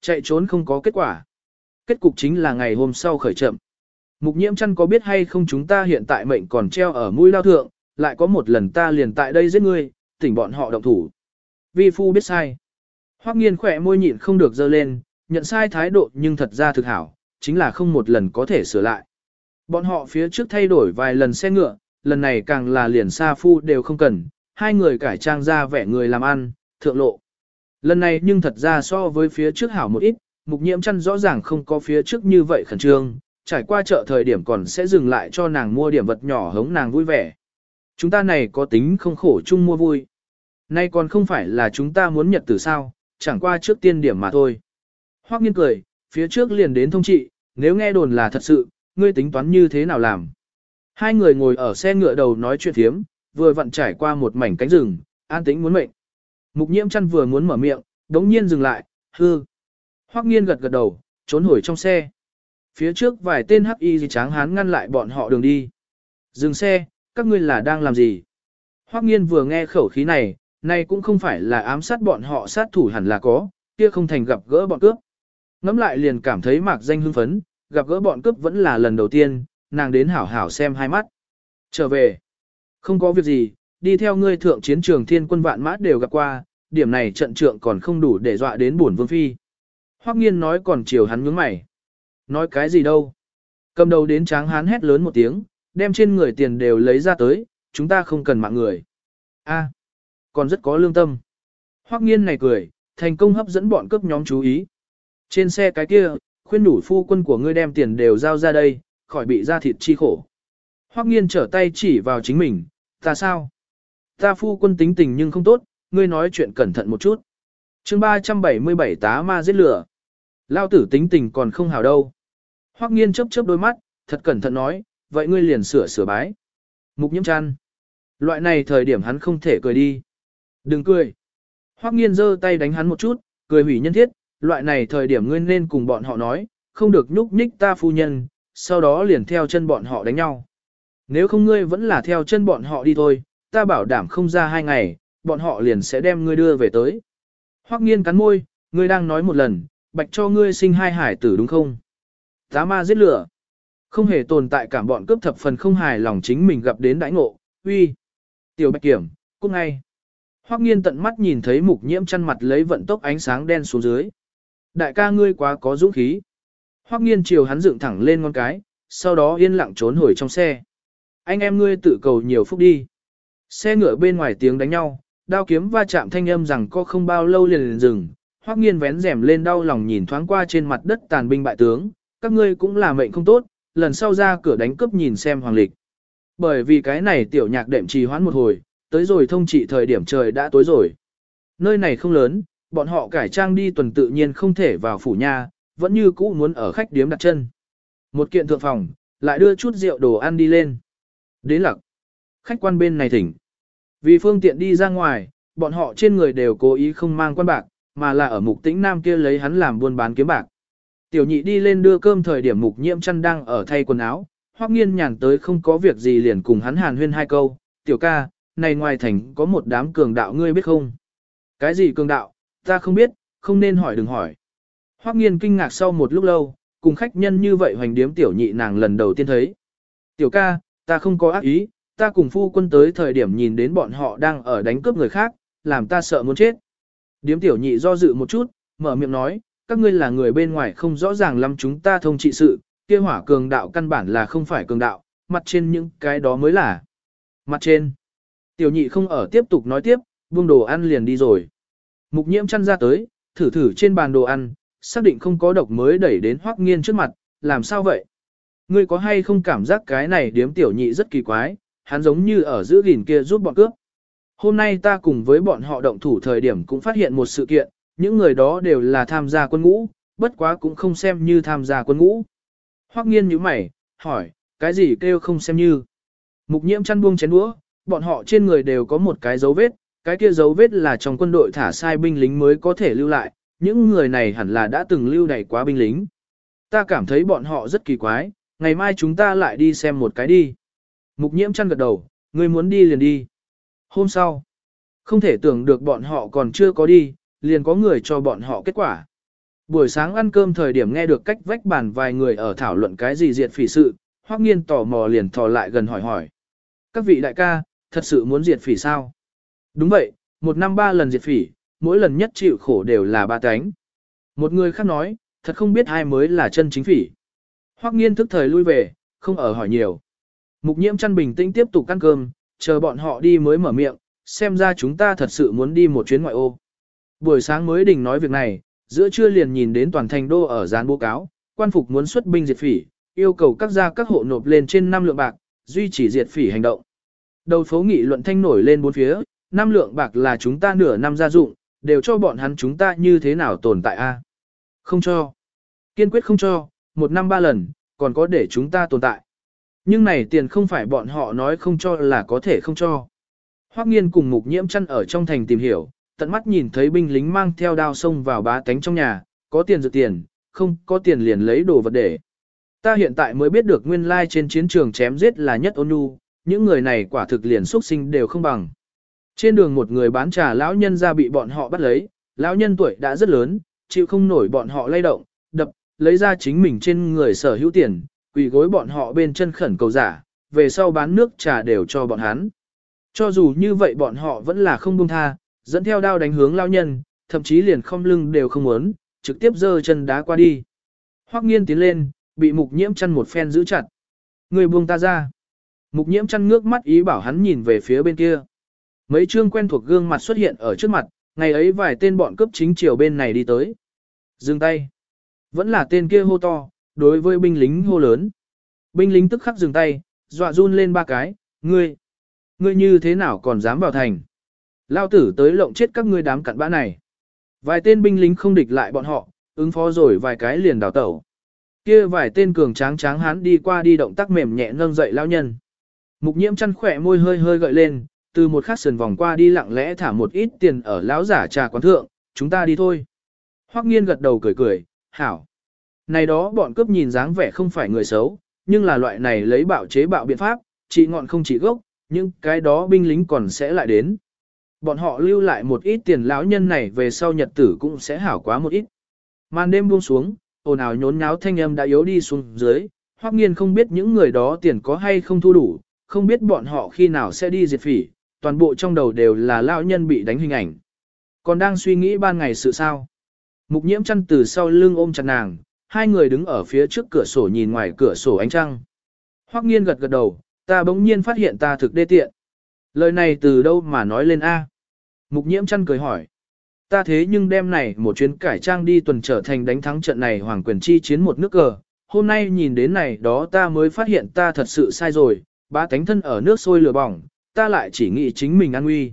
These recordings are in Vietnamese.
Chạy trốn không có kết quả. Kết cục chính là ngày hôm sau khởi chậm. Mục nhiễm chăn có biết hay không chúng ta hiện tại mệnh còn treo ở mũi lao thượng, lại có một lần ta liền tại đây giết ngươi, tỉnh bọn họ động thủ. Vi phu biết sai. Hoắc nghiên khỏe môi nhịn không được dơ lên, nhận sai thái độ nhưng thật ra thực hảo, chính là không một lần có thể sửa lại. Bọn họ phía trước thay đổi vài lần xe ngựa, lần này càng là liền xa phu đều không cần, hai người cải trang ra vẻ người làm ăn, thượng lộ. Lần này nhưng thật ra so với phía trước hảo một ít, mục nhiễm chăn rõ ràng không có phía trước như vậy khẩn trương, trải qua chợ thời điểm còn sẽ dừng lại cho nàng mua điểm vật nhỏ hống nàng vui vẻ. Chúng ta này có tính không khổ chung mua vui. Nay còn không phải là chúng ta muốn nhật từ sao, chẳng qua trước tiên điểm mà thôi. Hoắc nghiên cười, phía trước liền đến thông trị, nếu nghe đồn là thật sự, ngươi tính toán như thế nào làm. Hai người ngồi ở xe ngựa đầu nói chuyện thiếm, vừa vặn trải qua một mảnh cánh rừng, an tĩnh muốn mệnh. Mục nhiễm chăn vừa muốn mở miệng, đống nhiên dừng lại, hư. Hoắc nghiên gật gật đầu, trốn hồi trong xe. Phía trước vài tên hắc y gì tráng hán ngăn lại bọn họ đường đi. Dừng xe, các ngươi là đang làm gì? Hoắc nghiên vừa nghe khẩu khí này, này cũng không phải là ám sát bọn họ sát thủ hẳn là có, kia không thành gặp gỡ bọn cướp. Ngắm lại liền cảm thấy mạc danh hưng phấn, gặp gỡ bọn cướp vẫn là lần đầu tiên, nàng đến hảo hảo xem hai mắt. Trở về, không có việc gì, đi theo ngươi thượng chiến trường thiên quân vạn mã đều gặp qua, điểm này trận trượng còn không đủ để dọa đến bổn vương phi. Hoắc nghiên nói còn chiều hắn nhướng mày. Nói cái gì đâu? Cầm đầu đến tráng hán hét lớn một tiếng, đem trên người tiền đều lấy ra tới, chúng ta không cần mạng người. A, còn rất có lương tâm. Hoắc nghiên này cười, thành công hấp dẫn bọn cướp nhóm chú ý. Trên xe cái kia, khuyên đủ phu quân của ngươi đem tiền đều giao ra đây, khỏi bị ra thịt chi khổ. Hoắc nghiên trở tay chỉ vào chính mình, ta sao? Ta phu quân tính tình nhưng không tốt, ngươi nói chuyện cẩn thận một chút. chương 377 tá ma giết lửa. Lao tử tính tình còn không hào đâu. Hoắc nghiên chớp chớp đôi mắt, thật cẩn thận nói, vậy ngươi liền sửa sửa bái. Mục nhiễm chăn. Loại này thời điểm hắn không thể cười đi. Đừng cười. Hoắc nghiên giơ tay đánh hắn một chút, cười hủy nhân thiết, loại này thời điểm ngươi nên cùng bọn họ nói, không được nhúc nhích ta phu nhân, sau đó liền theo chân bọn họ đánh nhau. Nếu không ngươi vẫn là theo chân bọn họ đi thôi, ta bảo đảm không ra hai ngày, bọn họ liền sẽ đem ngươi đưa về tới. Hoắc nghiên cắn môi, ngươi đang nói một lần, bạch cho ngươi sinh hai hải tử đúng không? Tá ma giết lửa. Không hề tồn tại cảm bọn cướp thập phần không hài lòng chính mình gặp đến đãi ngộ, uy. Tiểu bạch kiểm, cút ngay. Hoắc nghiên tận mắt nhìn thấy mục nhiễm chăn mặt lấy vận tốc ánh sáng đen xuống dưới. Đại ca ngươi quá có dũng khí. Hoắc nghiên chiều hắn dựng thẳng lên ngón cái, sau đó yên lặng trốn hồi trong xe. Anh em ngươi tự cầu nhiều phúc đi. Xe ngựa bên ngoài tiếng đánh nhau, đao kiếm va chạm thanh âm rằng có không bao lâu liền liền dừng. Hoắc nghiên vén rèm lên đau lòng nhìn thoáng qua trên mặt đất tàn binh bại tướng, các ngươi cũng là mệnh không tốt, lần sau ra cửa đánh cướp nhìn xem hoàng lịch. Bởi vì cái này tiểu nhạc đệm trì hoãn một hồi, tới rồi thông trị thời điểm trời đã tối rồi. Nơi này không lớn, bọn họ cải trang đi tuần tự nhiên không thể vào phủ nha, vẫn như cũ muốn ở khách điếm đặt chân. Một kiện thượng phòng, lại đưa chút rượu đồ ăn đi lên. Đến lặc. Khách quan bên này thỉnh. Vì phương tiện đi ra ngoài, bọn họ trên người đều cố ý không mang quan bạc, mà là ở mục tĩnh nam kia lấy hắn làm buôn bán kiếm bạc. Tiểu nhị đi lên đưa cơm thời điểm mục nhiễm chăn đang ở thay quần áo, hoắc nghiên nhàn tới không có việc gì liền cùng hắn hàn huyên hai câu, tiểu ca, này ngoài thành có một đám cường đạo ngươi biết không? Cái gì cường đạo, ta không biết, không nên hỏi đừng hỏi. Hoắc nghiên kinh ngạc sau một lúc lâu, cùng khách nhân như vậy hoành điếm tiểu nhị nàng lần đầu tiên thấy. Tiểu ca, ta không có ác ý, ta cùng phu quân tới thời điểm nhìn đến bọn họ đang ở đánh cướp người khác, làm ta sợ muốn chết. Điếm tiểu nhị do dự một chút, mở miệng nói, các ngươi là người bên ngoài không rõ ràng lắm chúng ta thông trị sự, kia hỏa cường đạo căn bản là không phải cường đạo, mặt trên những cái đó mới là. Mặt trên. Tiểu nhị không ở tiếp tục nói tiếp, buông đồ ăn liền đi rồi. Mục nhiễm chăn ra tới, thử thử trên bàn đồ ăn, xác định không có độc mới đẩy đến hoắc nghiên trước mặt, làm sao vậy? Ngươi có hay không cảm giác cái này điếm tiểu nhị rất kỳ quái, hắn giống như ở giữa gìn kia giúp bọn cướp. Hôm nay ta cùng với bọn họ động thủ thời điểm cũng phát hiện một sự kiện, những người đó đều là tham gia quân ngũ, bất quá cũng không xem như tham gia quân ngũ. Hoắc nghiên như mày, hỏi, cái gì kêu không xem như? Mục nhiễm chăn buông chén đũa, bọn họ trên người đều có một cái dấu vết, cái kia dấu vết là trong quân đội thả sai binh lính mới có thể lưu lại, những người này hẳn là đã từng lưu đày quá binh lính. Ta cảm thấy bọn họ rất kỳ quái, ngày mai chúng ta lại đi xem một cái đi. Mục nhiễm chăn gật đầu, người muốn đi liền đi. Hôm sau, không thể tưởng được bọn họ còn chưa có đi, liền có người cho bọn họ kết quả. Buổi sáng ăn cơm thời điểm nghe được cách vách bàn vài người ở thảo luận cái gì diệt phỉ sự, Hoắc Nghiên tò mò liền thò lại gần hỏi hỏi. Các vị đại ca, thật sự muốn diệt phỉ sao? Đúng vậy, một năm ba lần diệt phỉ, mỗi lần nhất chịu khổ đều là ba cánh. Một người khác nói, thật không biết ai mới là chân chính phỉ. Hoắc Nghiên thức thời lui về, không ở hỏi nhiều. Mục Nhiễm chăn bình tĩnh tiếp tục ăn cơm, chờ bọn họ đi mới mở miệng, xem ra chúng ta thật sự muốn đi một chuyến ngoại ô. Buổi sáng mới đỉnh nói việc này, giữa trưa liền nhìn đến toàn thành đô ở dán bố cáo, quan phục muốn xuất binh diệt phỉ, yêu cầu các gia các hộ nộp lên trên 5 lượng bạc, duy trì diệt phỉ hành động. Đầu phố nghị luận thanh nổi lên bốn phía, 5 lượng bạc là chúng ta nửa năm gia dụng, đều cho bọn hắn chúng ta như thế nào tồn tại a? Không cho. Kiên quyết không cho, một năm ba lần, còn có để chúng ta tồn tại. Nhưng này tiền không phải bọn họ nói không cho là có thể không cho. Hoắc nghiên cùng mục nhiễm chăn ở trong thành tìm hiểu, tận mắt nhìn thấy binh lính mang theo đao xông vào bá tánh trong nhà, có tiền dự tiền, không có tiền liền lấy đồ vật để. Ta hiện tại mới biết được nguyên lai trên chiến trường chém giết là nhất ôn nhu, những người này quả thực liền xuất sinh đều không bằng. Trên đường một người bán trà lão nhân ra bị bọn họ bắt lấy, lão nhân tuổi đã rất lớn, chịu không nổi bọn họ lay động, đập, lấy ra chính mình trên người sở hữu tiền, quỳ gối bọn họ bên chân khẩn cầu giả, về sau bán nước trà đều cho bọn hắn. Cho dù như vậy bọn họ vẫn là không buông tha, dẫn theo đao đánh hướng lao nhân, thậm chí liền không lưng đều không muốn, trực tiếp giơ chân đá qua đi. Hoắc nghiên tiến lên, bị mục nhiễm chăn một phen giữ chặt. Người buông ta ra. Mục nhiễm chăn ngước mắt ý bảo hắn nhìn về phía bên kia. Mấy chương quen thuộc gương mặt xuất hiện ở trước mặt, ngày ấy vài tên bọn cướp chính chiều bên này đi tới. Dừng tay. Vẫn là tên kia hô to, đối với binh lính hô lớn. Binh lính tức khắc dừng tay, dọa run lên ba cái, ngươi, ngươi như thế nào còn dám vào thành. Lao tử tới lộng chết các ngươi đám cặn bã này. Vài tên binh lính không địch lại bọn họ, ứng phó rồi vài cái liền đào tẩu. Kia vài tên cường tráng tráng hán đi qua đi động tác mềm nhẹ nâng dậy lao nhân. Mục nhiễm chăn khỏe môi hơi hơi gợi lên, từ một khắc sườn vòng qua đi lặng lẽ thả một ít tiền ở lão giả trà quán thượng, chúng ta đi thôi. Hoắc nghiên gật đầu cười cười, hảo. Này đó bọn cướp nhìn dáng vẻ không phải người xấu, nhưng là loại này lấy bạo chế bạo biện pháp, trị ngọn không trị gốc, nhưng cái đó binh lính còn sẽ lại đến. Bọn họ lưu lại một ít tiền lão nhân này về sau nhật tử cũng sẽ hảo quá một ít. Màn đêm buông xuống, ồn ào nhốn nháo thanh âm đã yếu đi xuống dưới, hoắc nghiên không biết những người đó tiền có hay không thu đủ, không biết bọn họ khi nào sẽ đi diệt phỉ, toàn bộ trong đầu đều là lão nhân bị đánh hình ảnh. Còn đang suy nghĩ ban ngày sự sao. Mục nhiễm chăn từ sau lưng ôm chặt nàng, hai người đứng ở phía trước cửa sổ nhìn ngoài cửa sổ ánh trăng. Hoắc nghiên gật gật đầu, ta bỗng nhiên phát hiện ta thực đê tiện. Lời này từ đâu mà nói lên A? Mục nhiễm chăn cười hỏi. Ta thế nhưng đêm này một chuyến cải trang đi tuần trở thành đánh thắng trận này hoàng quyền chi chiến một nước cờ. Hôm nay nhìn đến này đó ta mới phát hiện ta thật sự sai rồi, ba tánh thân ở nước sôi lửa bỏng, ta lại chỉ nghĩ chính mình an nguy.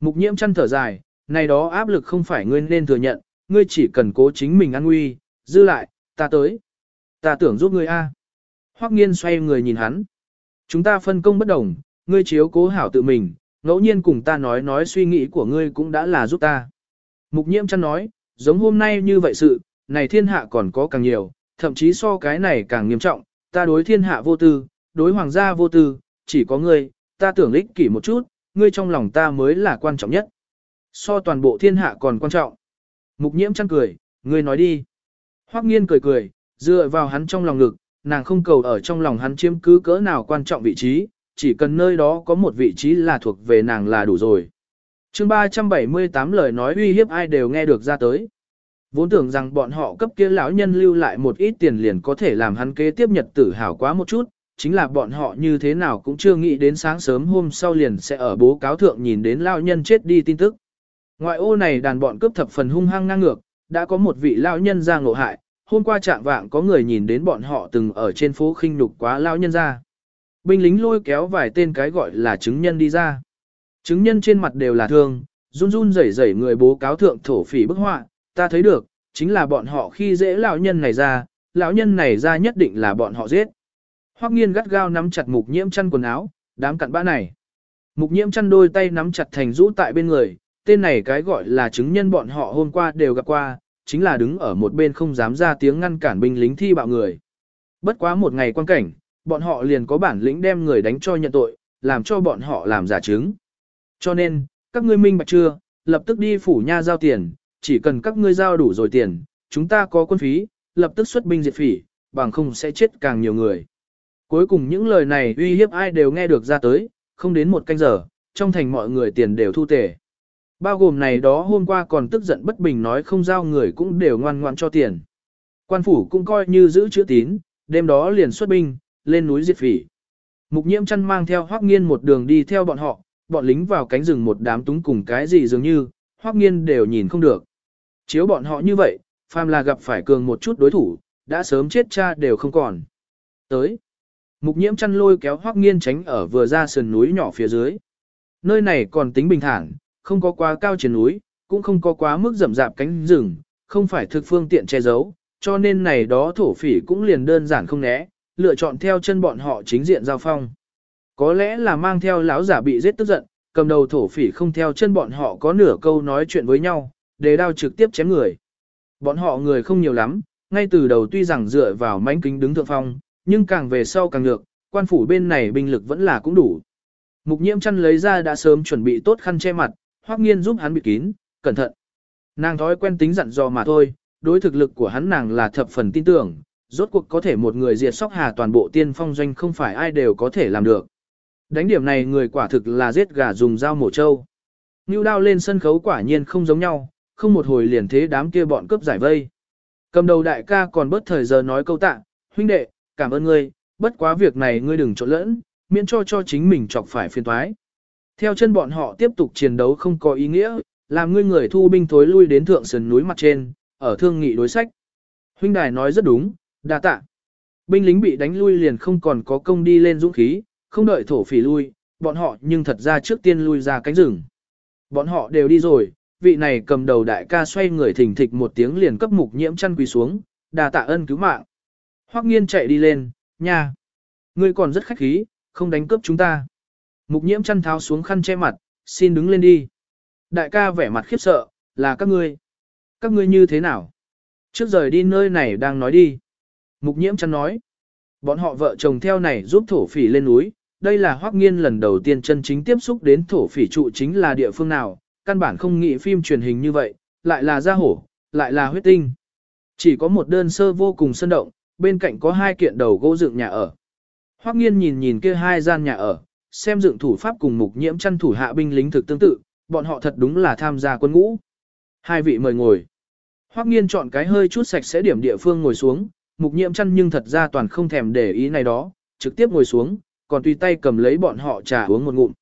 Mục nhiễm chăn thở dài, này đó áp lực không phải ngươi nên thừa nhận, ngươi chỉ cần cố chính mình an nguy, dư lại, ta tới. Ta tưởng giúp ngươi a. Hoắc nghiên xoay người nhìn hắn. Chúng ta phân công bất đồng, ngươi chiếu cố hảo tự mình, ngẫu nhiên cùng ta nói nói suy nghĩ của ngươi cũng đã là giúp ta. Mục nhiễm chăn nói, giống hôm nay như vậy sự, này thiên hạ còn có càng nhiều, thậm chí so cái này càng nghiêm trọng, ta đối thiên hạ vô tư, đối hoàng gia vô tư, chỉ có ngươi, ta tưởng ích kỷ một chút, ngươi trong lòng ta mới là quan trọng nhất. So toàn bộ thiên hạ còn quan trọng. Mục nhiễm chăn cười, ngươi nói đi. Hoắc nghiên cười cười, dựa vào hắn trong lòng ngực, nàng không cầu ở trong lòng hắn chiếm cứ cỡ nào quan trọng vị trí, chỉ cần nơi đó có một vị trí là thuộc về nàng là đủ rồi. chương 378 lời nói uy hiếp ai đều nghe được ra tới. Vốn tưởng rằng bọn họ cấp kia lão nhân lưu lại một ít tiền liền có thể làm hắn kế tiếp nhật tử hảo quá một chút, chính là bọn họ như thế nào cũng chưa nghĩ đến sáng sớm hôm sau liền sẽ ở bố cáo thượng nhìn đến lão nhân chết đi tin tức. Ngoại ô này đàn bọn cướp thập phần hung hăng ngang ngược, đã có một vị lão nhân ra ngộ hại, hôm qua trạng vạng có người nhìn đến bọn họ từng ở trên phố khinh nhục quá lão nhân ra. Binh lính lôi kéo vài tên cái gọi là chứng nhân đi ra. Chứng nhân trên mặt đều là thương, run run rẩy rẩy người bố cáo thượng thổ phỉ bức họa, ta thấy được, chính là bọn họ khi dễ lão nhân này ra, lão nhân này ra nhất định là bọn họ giết. Hoắc nghiên gắt gao nắm chặt mục nhiễm chăn quần áo, đám cặn bã này. Mục nhiễm chăn đôi tay nắm chặt thành rũ tại bên người, tên này cái gọi là chứng nhân bọn họ hôm qua đều gặp qua, chính là đứng ở một bên không dám ra tiếng ngăn cản binh lính thi bạo người. Bất quá một ngày quan cảnh, bọn họ liền có bản lĩnh đem người đánh cho nhận tội, làm cho bọn họ làm giả chứng. Cho nên, các ngươi minh bạch chưa, lập tức đi phủ nha giao tiền, chỉ cần các ngươi giao đủ rồi tiền, chúng ta có quân phí, lập tức xuất binh diệt phỉ, bằng không sẽ chết càng nhiều người. Cuối cùng những lời này uy hiếp ai đều nghe được ra tới, không đến một canh giờ, trong thành mọi người tiền đều thu tề. Bao gồm này đó hôm qua còn tức giận bất bình nói không giao người cũng đều ngoan ngoan cho tiền. Quan phủ cũng coi như giữ chữ tín, đêm đó liền xuất binh, lên núi diệt phỉ. Mục nhiễm chăn mang theo hoác nghiên một đường đi theo bọn họ, bọn lính vào cánh rừng một đám túng cùng cái gì dường như, hoác nghiên đều nhìn không được. Chiếu bọn họ như vậy, phàm là gặp phải cường một chút đối thủ, đã sớm chết cha đều không còn. Tới, mục nhiễm chăn lôi kéo hoác nghiên tránh ở vừa ra sườn núi nhỏ phía dưới. Nơi này còn tính bình thản, không có quá cao trên núi, cũng không có quá mức rậm rạp cánh rừng, không phải thực phương tiện che giấu, cho nên này đó thổ phỉ cũng liền đơn giản không né, lựa chọn theo chân bọn họ chính diện giao phong. Có lẽ là mang theo lão giả bị giết tức giận, cầm đầu thổ phỉ không theo chân bọn họ có nửa câu nói chuyện với nhau, để đao trực tiếp chém người. Bọn họ người không nhiều lắm, ngay từ đầu tuy rằng dựa vào mánh kính đứng thượng phong, nhưng càng về sau càng được, quan phủ bên này binh lực vẫn là cũng đủ. Mục nhiễm chăn lấy ra đã sớm chuẩn bị tốt khăn che mặt, hoắc nghiên giúp hắn bịt kín, cẩn thận. Nàng thói quen tính dặn dò mà thôi, đối thực lực của hắn nàng là thập phần tin tưởng, rốt cuộc có thể một người diệt sóc hà toàn bộ tiên phong doanh không phải ai đều có thể làm được. Đánh điểm này người quả thực là giết gà dùng dao mổ trâu. Nưu đao lên sân khấu quả nhiên không giống nhau, không một hồi liền thế đám kia bọn cướp giải vây. Cầm đầu đại ca còn bớt thời giờ nói câu tạ, huynh đệ, cảm ơn ngươi, bất quá việc này ngươi đừng trộn lẫn, miễn cho cho chính mình chọc phải phiền toái. Theo chân bọn họ tiếp tục chiến đấu không có ý nghĩa, làm ngươi người thu binh thối lui đến thượng sườn núi mặt trên, ở thương nghị đối sách. Huynh đài nói rất đúng, đa tạ. Binh lính bị đánh lui liền không còn có công đi lên dũng khí, không đợi thổ phỉ lui, bọn họ nhưng thật ra trước tiên lui ra cánh rừng. Bọn họ đều đi rồi, vị này cầm đầu đại ca xoay người thình thịch một tiếng liền cấp mục nhiễm chăn quỳ xuống, đà tạ ân cứu mạng. Hoắc nghiên chạy đi lên, nha. Ngươi còn rất khách khí, không đánh cướp chúng ta. Mục nhiễm chăn tháo xuống khăn che mặt, xin đứng lên đi. Đại ca vẻ mặt khiếp sợ, là các ngươi. Các ngươi như thế nào? Trước rời đi nơi này đang nói đi. Mục nhiễm chăn nói. Bọn họ vợ chồng theo này giúp thổ phỉ lên núi. Đây là hoắc nghiên lần đầu tiên chân chính tiếp xúc đến thổ phỉ trụ chính là địa phương nào. Căn bản không nghĩ phim truyền hình như vậy, lại là gia hổ, lại là huyết tinh. Chỉ có một đơn sơ vô cùng sân động, bên cạnh có hai kiện đầu gỗ dựng nhà ở. Hoắc nghiên nhìn nhìn kia hai gian nhà ở, xem dựng thủ pháp cùng mục nhiễm chăn thủ hạ binh lính thực tương tự, bọn họ thật đúng là tham gia quân ngũ. Hai vị mời ngồi. Hoắc nghiên chọn cái hơi chút sạch sẽ điểm địa phương ngồi xuống, mục nhiễm chăn nhưng thật ra toàn không thèm để ý này đó, trực tiếp ngồi xuống, còn tùy tay cầm lấy bọn họ trà uống một ngụm.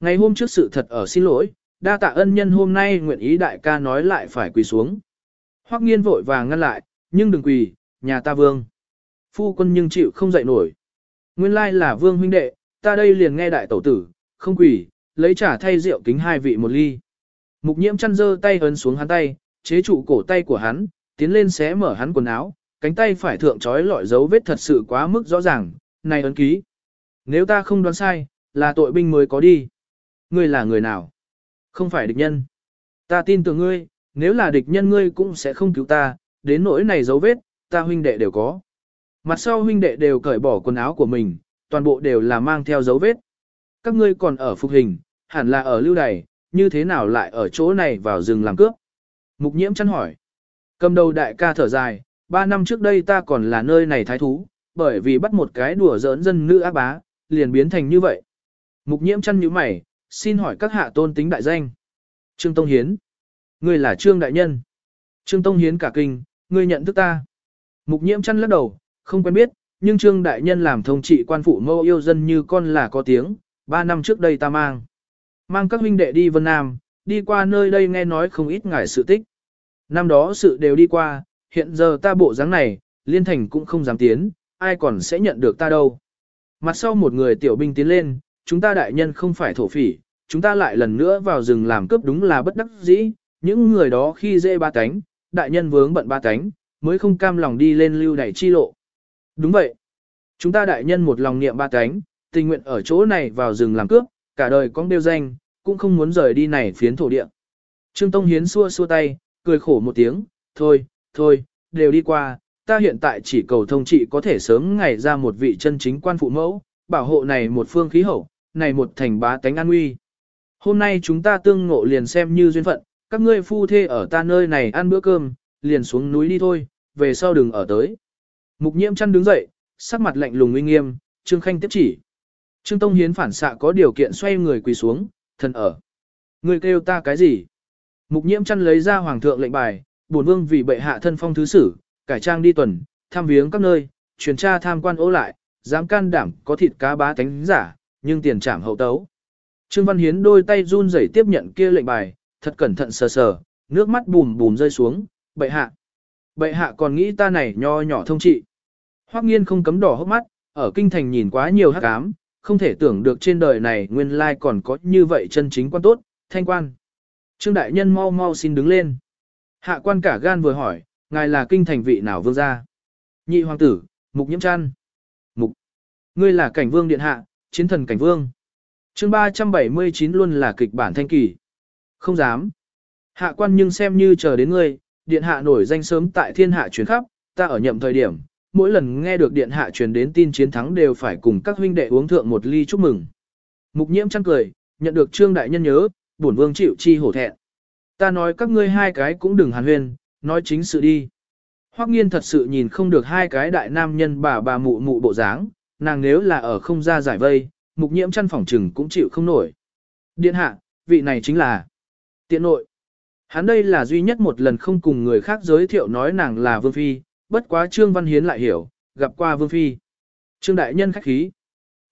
Ngày hôm trước sự thật ở xin lỗi, đa tạ ân nhân hôm nay nguyện ý đại ca nói lại phải quỳ xuống. Hoắc nghiên vội vàng ngăn lại, nhưng đừng quỳ, nhà ta vương. Phu quân nhưng chịu không dậy nổi. Nguyên lai là vương huynh đệ, ta đây liền nghe đại tẩu tử, không quỷ lấy trà thay rượu kính hai vị một ly. Mục nhiễm chăn dơ tay ấn xuống hắn tay, chế trụ cổ tay của hắn, tiến lên xé mở hắn quần áo, cánh tay phải thượng trói lọi dấu vết thật sự quá mức rõ ràng, này ấn ký. Nếu ta không đoán sai, là tội binh mới có đi. Ngươi là người nào? Không phải địch nhân. Ta tin tưởng ngươi, nếu là địch nhân ngươi cũng sẽ không cứu ta, đến nỗi này dấu vết, ta huynh đệ đều có. Mặt sau huynh đệ đều cởi bỏ quần áo của mình, toàn bộ đều là mang theo dấu vết. Các ngươi còn ở phục hình, hẳn là ở lưu đày, như thế nào lại ở chỗ này vào rừng làm cướp? Mục nhiễm chăn hỏi. Cầm đầu đại ca thở dài, ba năm trước đây ta còn là nơi này thái thú, bởi vì bắt một cái đùa giỡn dân nữ ác bá, liền biến thành như vậy. Mục nhiễm chăn như mày, xin hỏi các hạ tôn tính đại danh. Trương Tông Hiến. Ngươi là Trương Đại Nhân. Trương Tông Hiến cả kinh, ngươi nhận thức ta. Mục nhiễm chăn lắc đầu, không quen biết, nhưng Trương Đại Nhân làm thông trị quan phụ mâu yêu dân như con là có tiếng, ba năm trước đây ta mang. Mang các huynh đệ đi Vân Nam, đi qua nơi đây nghe nói không ít ngại sự tích. Năm đó sự đều đi qua, hiện giờ ta bộ dáng này, liên thành cũng không dám tiến, ai còn sẽ nhận được ta đâu. Mặt sau một người tiểu binh tiến lên, chúng ta đại nhân không phải thổ phỉ, chúng ta lại lần nữa vào rừng làm cướp đúng là bất đắc dĩ, những người đó khi dễ ba cánh, đại nhân vướng bận ba cánh, mới không cam lòng đi lên lưu đẩy chi lộ. Đúng vậy. Chúng ta đại nhân một lòng niệm ba cánh, tình nguyện ở chỗ này vào rừng làm cướp, cả đời con đeo danh, cũng không muốn rời đi này phiến thổ địa. Trương Tông Hiến xua xua tay, cười khổ một tiếng, thôi, thôi, đều đi qua, ta hiện tại chỉ cầu thông trị có thể sớm ngày ra một vị chân chính quan phụ mẫu, bảo hộ này một phương khí hậu, này một thành bá tánh an nguy. Hôm nay chúng ta tương ngộ liền xem như duyên phận, các ngươi phu thê ở ta nơi này ăn bữa cơm, liền xuống núi đi thôi, về sau đừng ở tới. Mục nhiễm chăn đứng dậy, sắc mặt lạnh lùng uy nghiêm, Trương Khanh tiếp chỉ. Trương Tông Hiến phản xạ có điều kiện xoay người quỳ xuống, thần ở. Người kêu ta cái gì? Mục nhiễm chăn lấy ra hoàng thượng lệnh bài, bổn vương vì bệ hạ thân phong thứ sử, cải trang đi tuần, tham viếng các nơi, truyền tra tham quan ố lại, dám can đảm có thịt cá bá tánh giả, nhưng tiền trảm hậu tấu. Trương Văn Hiến đôi tay run rẩy tiếp nhận kia lệnh bài, thật cẩn thận sờ sờ, nước mắt bùm bùm rơi xuống, bệ hạ. Bệ hạ còn nghĩ ta này nho nhỏ thông trị. Hoắc nghiên không cấm đỏ hốc mắt, ở kinh thành nhìn quá nhiều hắc ám, không thể tưởng được trên đời này nguyên lai còn có như vậy chân chính quan tốt, thanh quan. Trương đại nhân mau mau xin đứng lên. Hạ quan cả gan vừa hỏi, ngài là kinh thành vị nào vương gia? Nhị hoàng tử, mục nhiễm chăn. Mục. Ngươi là cảnh vương điện hạ, chiến thần cảnh vương. chương 379 luôn là kịch bản thanh kỳ. Không dám. Hạ quan nhưng xem như chờ đến ngươi, điện hạ nổi danh sớm tại thiên hạ truyền khắp, ta ở nhậm thời điểm, mỗi lần nghe được điện hạ truyền đến tin chiến thắng đều phải cùng các huynh đệ uống thượng một ly chúc mừng. Mục nhiễm chăn cười, nhận được trương đại nhân nhớ, bổn vương chịu chi hổ thẹn. Ta nói các ngươi hai cái cũng đừng hàn huyên, nói chính sự đi. Hoắc nghiên thật sự nhìn không được hai cái đại nam nhân bà bà mụ mụ bộ dáng, nàng nếu là ở không ra giải vây, mục nhiễm chăn phòng trừng cũng chịu không nổi. Điện hạ, vị này chính là tiện nội. Hắn đây là duy nhất một lần không cùng người khác giới thiệu nói nàng là Vương Phi, bất quá Trương Văn Hiến lại hiểu, gặp qua Vương Phi. Trương Đại Nhân khách khí.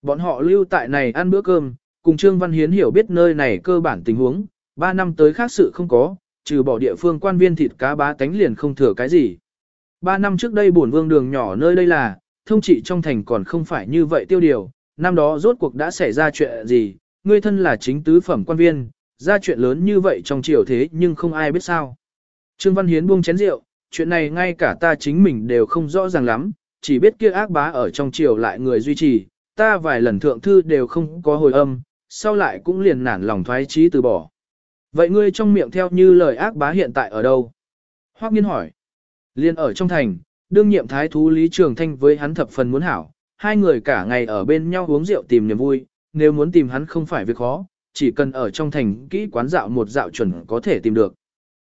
Bọn họ lưu tại này ăn bữa cơm, cùng Trương Văn Hiến hiểu biết nơi này cơ bản tình huống, ba năm tới khác sự không có, trừ bỏ địa phương quan viên thịt cá bá tánh liền không thừa cái gì. Ba năm trước đây bổn vương đường nhỏ nơi đây là, thông trị trong thành còn không phải như vậy tiêu điều, năm đó rốt cuộc đã xảy ra chuyện gì, ngươi thân là chính tứ phẩm quan viên, ra chuyện lớn như vậy trong triều thế nhưng không ai biết sao. Trương Văn Hiến buông chén rượu, chuyện này ngay cả ta chính mình đều không rõ ràng lắm, chỉ biết kia ác bá ở trong triều lại người duy trì, ta vài lần thượng thư đều không có hồi âm, sau lại cũng liền nản lòng thoái trí từ bỏ. Vậy ngươi trong miệng theo như lời ác bá hiện tại ở đâu? Hoắc nghiên hỏi. Liên ở trong thành, đương nhiệm thái thú Lý Trường Thanh với hắn thập phần muốn hảo, hai người cả ngày ở bên nhau uống rượu tìm niềm vui, nếu muốn tìm hắn không phải việc khó, chỉ cần ở trong thành kỹ quán dạo một dạo chuẩn có thể tìm được.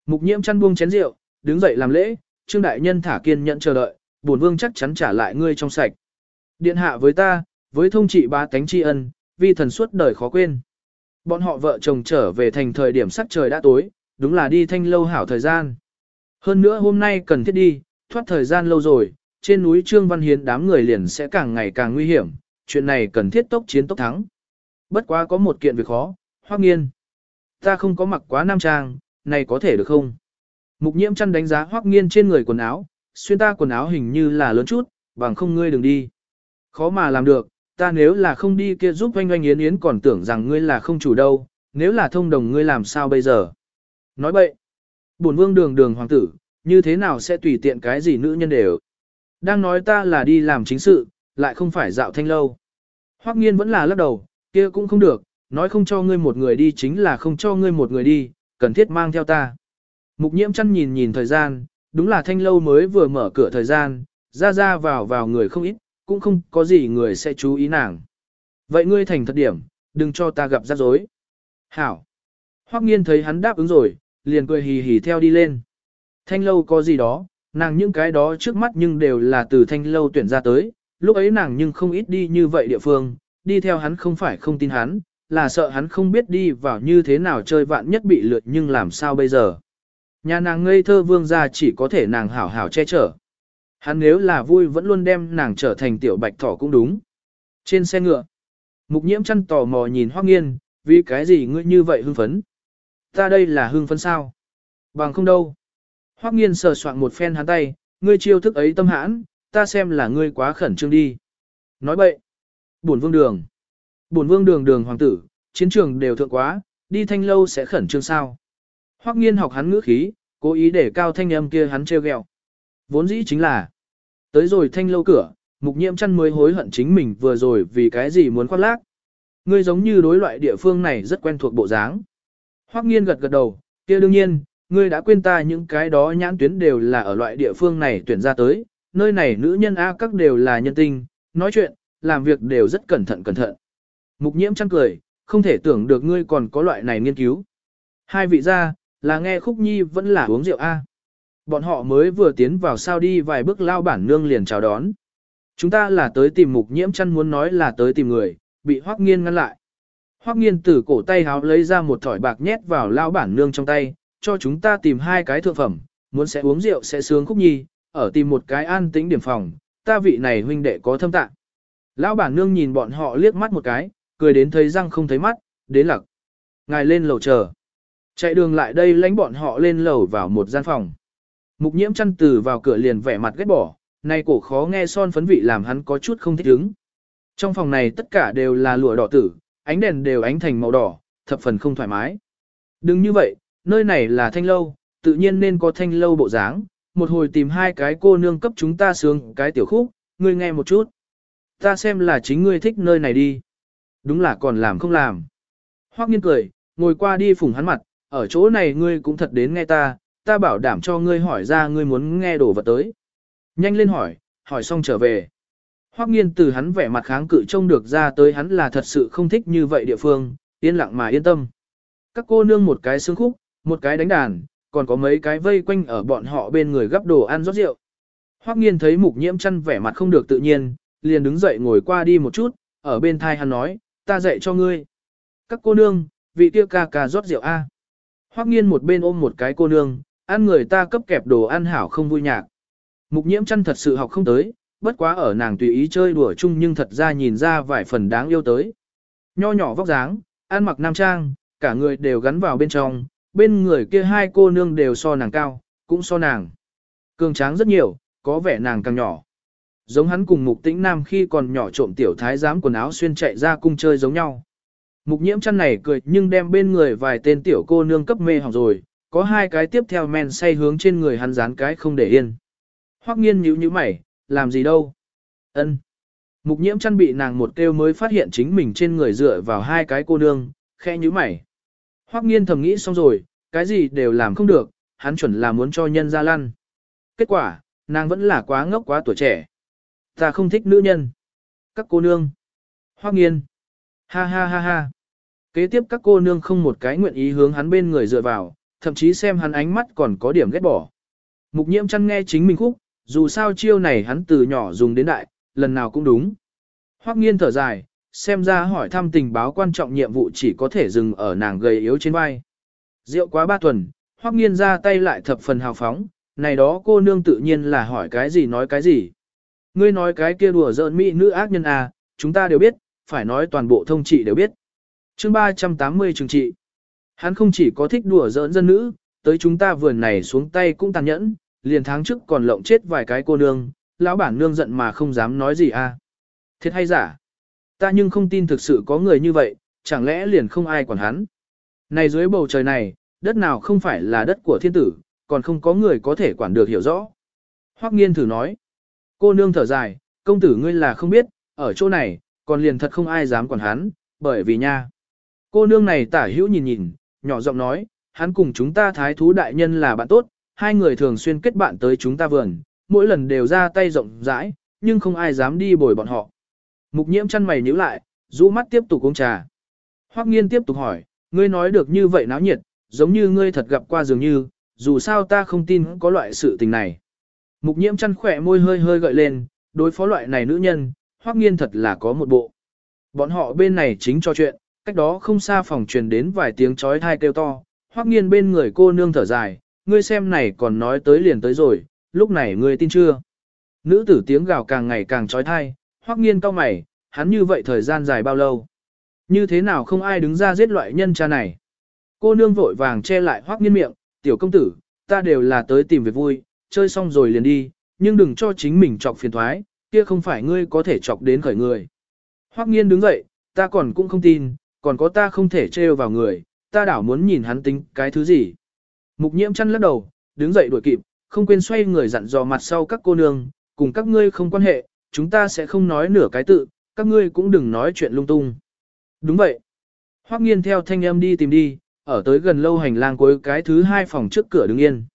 Mục nhiễm chăn buông chén rượu, đứng dậy làm lễ, Trương Đại Nhân thả kiên nhẫn chờ đợi, bổn vương chắc chắn trả lại ngươi trong sạch. Điện hạ với ta, với thông trị ba tánh tri ân, vi thần suốt đời khó quên. Bọn họ vợ chồng trở về thành thời điểm sắc trời đã tối, đúng là đi thanh lâu hảo thời gian. Hơn nữa hôm nay cần thiết đi, thoát thời gian lâu rồi, trên núi Trương Văn Hiến đám người liền sẽ càng ngày càng nguy hiểm, chuyện này cần thiết tốc chiến tốc thắng. Bất quá có một kiện việc khó, hoác nghiên. Ta không có mặc quá nam trang, này có thể được không? Mục nhiễm chăn đánh giá hoác nghiên trên người quần áo, xuyên ta quần áo hình như là lớn chút, bằng không ngươi đừng đi. Khó mà làm được, ta nếu là không đi kia giúp oanh oanh yến yến còn tưởng rằng ngươi là không chủ đâu, nếu là thông đồng ngươi làm sao bây giờ? Nói bậy, bổn vương đường đường hoàng tử, như thế nào sẽ tùy tiện cái gì nữ nhân đều. Đang nói ta là đi làm chính sự, lại không phải dạo thanh lâu. Hoắc nghiên vẫn là lắc đầu, kia cũng không được, nói không cho ngươi một người đi chính là không cho ngươi một người đi, cần thiết mang theo ta. Mục nhiễm chăn nhìn nhìn thời gian, đúng là thanh lâu mới vừa mở cửa thời gian, ra ra vào vào người không ít, cũng không có gì người sẽ chú ý nàng. Vậy ngươi thành thật điểm, đừng cho ta gặp rắc rối. Hảo. Hoắc nghiên thấy hắn đáp ứng rồi, liền cười hì hì theo đi lên. Thanh lâu có gì đó, nàng những cái đó trước mắt nhưng đều là từ thanh lâu tuyển ra tới, lúc ấy nàng nhưng không ít đi như vậy địa phương, đi theo hắn không phải không tin hắn, là sợ hắn không biết đi vào như thế nào chơi vạn nhất bị lượt nhưng làm sao bây giờ. Nhà nàng ngây thơ vương gia chỉ có thể nàng hảo hảo che chở. Hắn nếu là vui vẫn luôn đem nàng trở thành tiểu bạch thỏ cũng đúng. Trên xe ngựa, mục nhiễm chăn tò mò nhìn hoác nghiên, vì cái gì ngươi như vậy hưng phấn? Ta đây là hưng phấn sao? Bằng không đâu. Hoắc nghiên sờ soạn một phen hắn tay, ngươi chiêu thức ấy tâm hãn, ta xem là ngươi quá khẩn trương đi. Nói bậy. Bổn vương đường. Bổn vương đường đường hoàng tử, chiến trường đều thượng quá, đi thanh lâu sẽ khẩn trương sao. Hoắc nghiên học hắn ngữ khí, cố ý để cao thanh âm kia hắn treo ghẹo. Vốn dĩ chính là, tới rồi thanh lâu cửa, mục nhiễm chăn mới hối hận chính mình vừa rồi vì cái gì muốn khoác lác. Ngươi giống như đối loại địa phương này rất quen thuộc bộ dáng. Hoắc nghiên gật gật đầu, kia đương nhiên, ngươi đã quên ta những cái đó nhãn tuyến đều là ở loại địa phương này tuyển ra tới, nơi này nữ nhân A các đều là nhân tinh, nói chuyện, làm việc đều rất cẩn thận cẩn thận. Mục nhiễm chăn cười, không thể tưởng được ngươi còn có loại này nghiên cứu. Hai vị gia, là nghe khúc nhi vẫn là uống rượu A. bọn họ mới vừa tiến vào sao đi vài bước lao bản nương liền chào đón. Chúng ta là tới tìm mục nhiễm chăn muốn nói là tới tìm người, bị hoắc nghiên ngăn lại. Hoắc nghiên từ cổ tay háo lấy ra một thỏi bạc nhét vào lao bản nương trong tay, cho chúng ta tìm hai cái thượng phẩm, muốn sẽ uống rượu sẽ sướng khúc nhi, ở tìm một cái an tĩnh điểm phòng, ta vị này huynh đệ có thâm tạng. Lão bản nương nhìn bọn họ liếc mắt một cái, cười đến thấy răng không thấy mắt, đến lặc. Ngài lên lầu chờ. Chạy đường lại đây lánh bọn họ lên lầu vào một gian phòng. Mục nhiễm chăn từ vào cửa liền vẻ mặt ghét bỏ, nay cổ khó nghe son phấn vị làm hắn có chút không thích ứng. Trong phòng này tất cả đều là lụa đỏ tử, ánh đèn đều ánh thành màu đỏ, thập phần không thoải mái. Đừng như vậy, nơi này là thanh lâu, tự nhiên nên có thanh lâu bộ dáng. Một hồi tìm hai cái cô nương cấp chúng ta sướng cái tiểu khúc, ngươi nghe một chút. Ta xem là chính ngươi thích nơi này đi. Đúng là còn làm không làm. Hoắc nghiên cười, ngồi qua đi phủng hắn mặt, ở chỗ này ngươi cũng thật đến nghe ta, ta bảo đảm cho ngươi hỏi ra ngươi muốn nghe đồ vật tới. Nhanh lên hỏi, hỏi xong trở về. Hoắc nghiên từ hắn vẻ mặt kháng cự trông được ra tới hắn là thật sự không thích như vậy địa phương, yên lặng mà yên tâm. Các cô nương một cái xương khúc, một cái đánh đàn, còn có mấy cái vây quanh ở bọn họ bên người gấp đồ ăn rót rượu. Hoắc nghiên thấy mục nhiễm chăn vẻ mặt không được tự nhiên, liền đứng dậy ngồi qua đi một chút, ở bên thai hắn nói, ta dạy cho ngươi. Các cô nương, vị tiêu ca ca rót rượu A. Hoắc nghiên một bên ôm một cái cô nương, ăn người ta cấp kẹp đồ ăn hảo không vui nhạc. Mục nhiễm chăn thật sự học không tới, bất quá ở nàng tùy ý chơi đùa chung nhưng thật ra nhìn ra vài phần đáng yêu tới. Nho nhỏ vóc dáng, ăn mặc nam trang, cả người đều gắn vào bên trong, bên người kia hai cô nương đều so nàng cao, cũng so nàng. Cường tráng rất nhiều, có vẻ nàng càng nhỏ. Giống hắn cùng mục tĩnh nam khi còn nhỏ trộm tiểu thái giám quần áo xuyên chạy ra cung chơi giống nhau. Mục nhiễm chăn này cười nhưng đem bên người vài tên tiểu cô nương cấp mê hỏng rồi, có hai cái tiếp theo men say hướng trên người hắn dán cái không để yên. Hoắc nghiên nhíu nhíu mày, làm gì đâu? Ân. Mục nhiễm chăn bị nàng một kêu mới phát hiện chính mình trên người dựa vào hai cái cô nương, khe nhíu mày. Hoắc nghiên thầm nghĩ xong rồi, cái gì đều làm không được, hắn chuẩn là muốn cho nhân ra lăn. Kết quả, nàng vẫn là quá ngốc quá tuổi trẻ. Ta không thích nữ nhân. Các cô nương. Hoắc nghiên. Ha ha ha ha. Kế tiếp các cô nương không một cái nguyện ý hướng hắn bên người dựa vào, thậm chí xem hắn ánh mắt còn có điểm ghét bỏ. Mục nhiễm chăn nghe chính mình khúc, dù sao chiêu này hắn từ nhỏ dùng đến đại, lần nào cũng đúng. Hoắc nghiên thở dài, xem ra hỏi thăm tình báo quan trọng nhiệm vụ chỉ có thể dừng ở nàng gầy yếu trên vai. Rượu quá ba tuần, Hoắc nghiên ra tay lại thập phần hào phóng, này đó cô nương tự nhiên là hỏi cái gì nói cái gì. Ngươi nói cái kia đùa giỡn mỹ nữ ác nhân à, chúng ta đều biết, phải nói toàn bộ thông trị đều biết chương 380 trường trị. Hắn không chỉ có thích đùa giỡn dân nữ, tới chúng ta vườn này xuống tay cũng tàn nhẫn, liền tháng trước còn lộng chết vài cái cô nương, lão bản nương giận mà không dám nói gì à. Thiệt hay giả? Ta nhưng không tin thực sự có người như vậy, chẳng lẽ liền không ai quản hắn. Này dưới bầu trời này, đất nào không phải là đất của thiên tử, còn không có người có thể quản được hiểu rõ. Hoắc nghiên thử nói. Cô nương thở dài, công tử ngươi là không biết, ở chỗ này, còn liền thật không ai dám quản hắn, bởi vì nha. Cô nương này tả hữu nhìn nhìn, nhỏ giọng nói, hắn cùng chúng ta thái thú đại nhân là bạn tốt, hai người thường xuyên kết bạn tới chúng ta vườn, mỗi lần đều ra tay rộng rãi, nhưng không ai dám đi bồi bọn họ. Mục nhiễm chăn mày nhíu lại, rũ mắt tiếp tục uống trà. Hoắc nghiên tiếp tục hỏi, ngươi nói được như vậy náo nhiệt, giống như ngươi thật gặp qua dường như, dù sao ta không tin có loại sự tình này. Mục nhiễm chăn khỏe môi hơi hơi gợi lên, đối phó loại này nữ nhân, Hoắc nghiên thật là có một bộ. Bọn họ bên này chính cho chuyện, cách đó không xa phòng truyền đến vài tiếng chói thai kêu to, Hoắc nghiên bên người cô nương thở dài, ngươi xem này còn nói tới liền tới rồi, lúc này ngươi tin chưa? Nữ tử tiếng gào càng ngày càng chói tai, Hoắc nghiên cau mày, hắn như vậy thời gian dài bao lâu? Như thế nào không ai đứng ra giết loại nhân cha này? Cô nương vội vàng che lại Hoắc nghiên miệng, tiểu công tử, ta đều là tới tìm việc vui, chơi xong rồi liền đi, nhưng đừng cho chính mình chọc phiền thoái, kia không phải ngươi có thể chọc đến khởi người. Hoắc nghiên đứng dậy, ta còn cũng không tin, còn có ta không thể trêu vào người, ta đảo muốn nhìn hắn tính cái thứ gì. Mục nhiễm chăn lắc đầu, đứng dậy đuổi kịp, không quên xoay người dặn dò mặt sau các cô nương, cùng các ngươi không quan hệ, chúng ta sẽ không nói nửa cái tự, các ngươi cũng đừng nói chuyện lung tung. Đúng vậy. Hoắc nghiên theo thanh âm đi tìm đi, ở tới gần lâu hành lang cuối cái thứ hai phòng trước cửa đứng yên.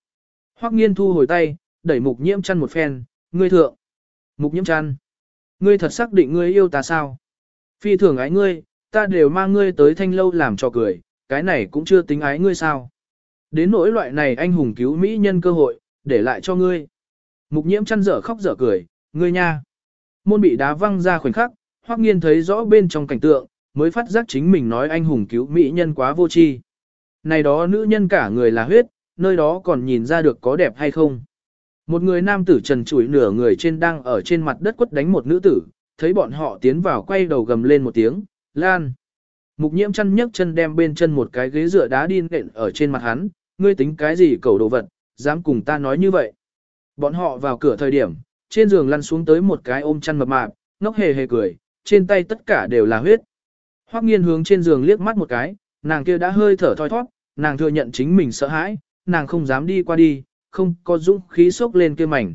Hoắc nghiên thu hồi tay, đẩy mục nhiễm chăn một phen, ngươi thượng. Mục nhiễm chăn. Ngươi thật xác định ngươi yêu ta sao? Phi thường ái ngươi, ta đều mang ngươi tới thanh lâu làm cho cười, cái này cũng chưa tính ái ngươi sao? Đến nỗi loại này anh hùng cứu mỹ nhân cơ hội, để lại cho ngươi. Mục nhiễm chăn dở khóc dở cười, ngươi nha. Môn bị đá văng ra khoảnh khắc, hoắc nghiên thấy rõ bên trong cảnh tượng, mới phát giác chính mình nói anh hùng cứu mỹ nhân quá vô tri. Này đó nữ nhân cả người là huyết, nơi đó còn nhìn ra được có đẹp hay không. Một người nam tử trần trụi nửa người trên đang ở trên mặt đất quất đánh một nữ tử, thấy bọn họ tiến vào quay đầu gầm lên một tiếng, lan. Mục nhiễm chăn nhấc chân đem bên chân một cái ghế dựa đá điên nện ở trên mặt hắn, ngươi tính cái gì cầu đồ vật, dám cùng ta nói như vậy. Bọn họ vào cửa thời điểm, trên giường lăn xuống tới một cái ôm chăn mập mạp, ngốc hề hề cười, trên tay tất cả đều là huyết. Hoắc nghiên hướng trên giường liếc mắt một cái, nàng kia đã hơi thở thoi thoát, nàng thừa nhận chính mình sợ hãi, nàng không dám đi qua đi, không có dũng khí sốc lên kia mảnh.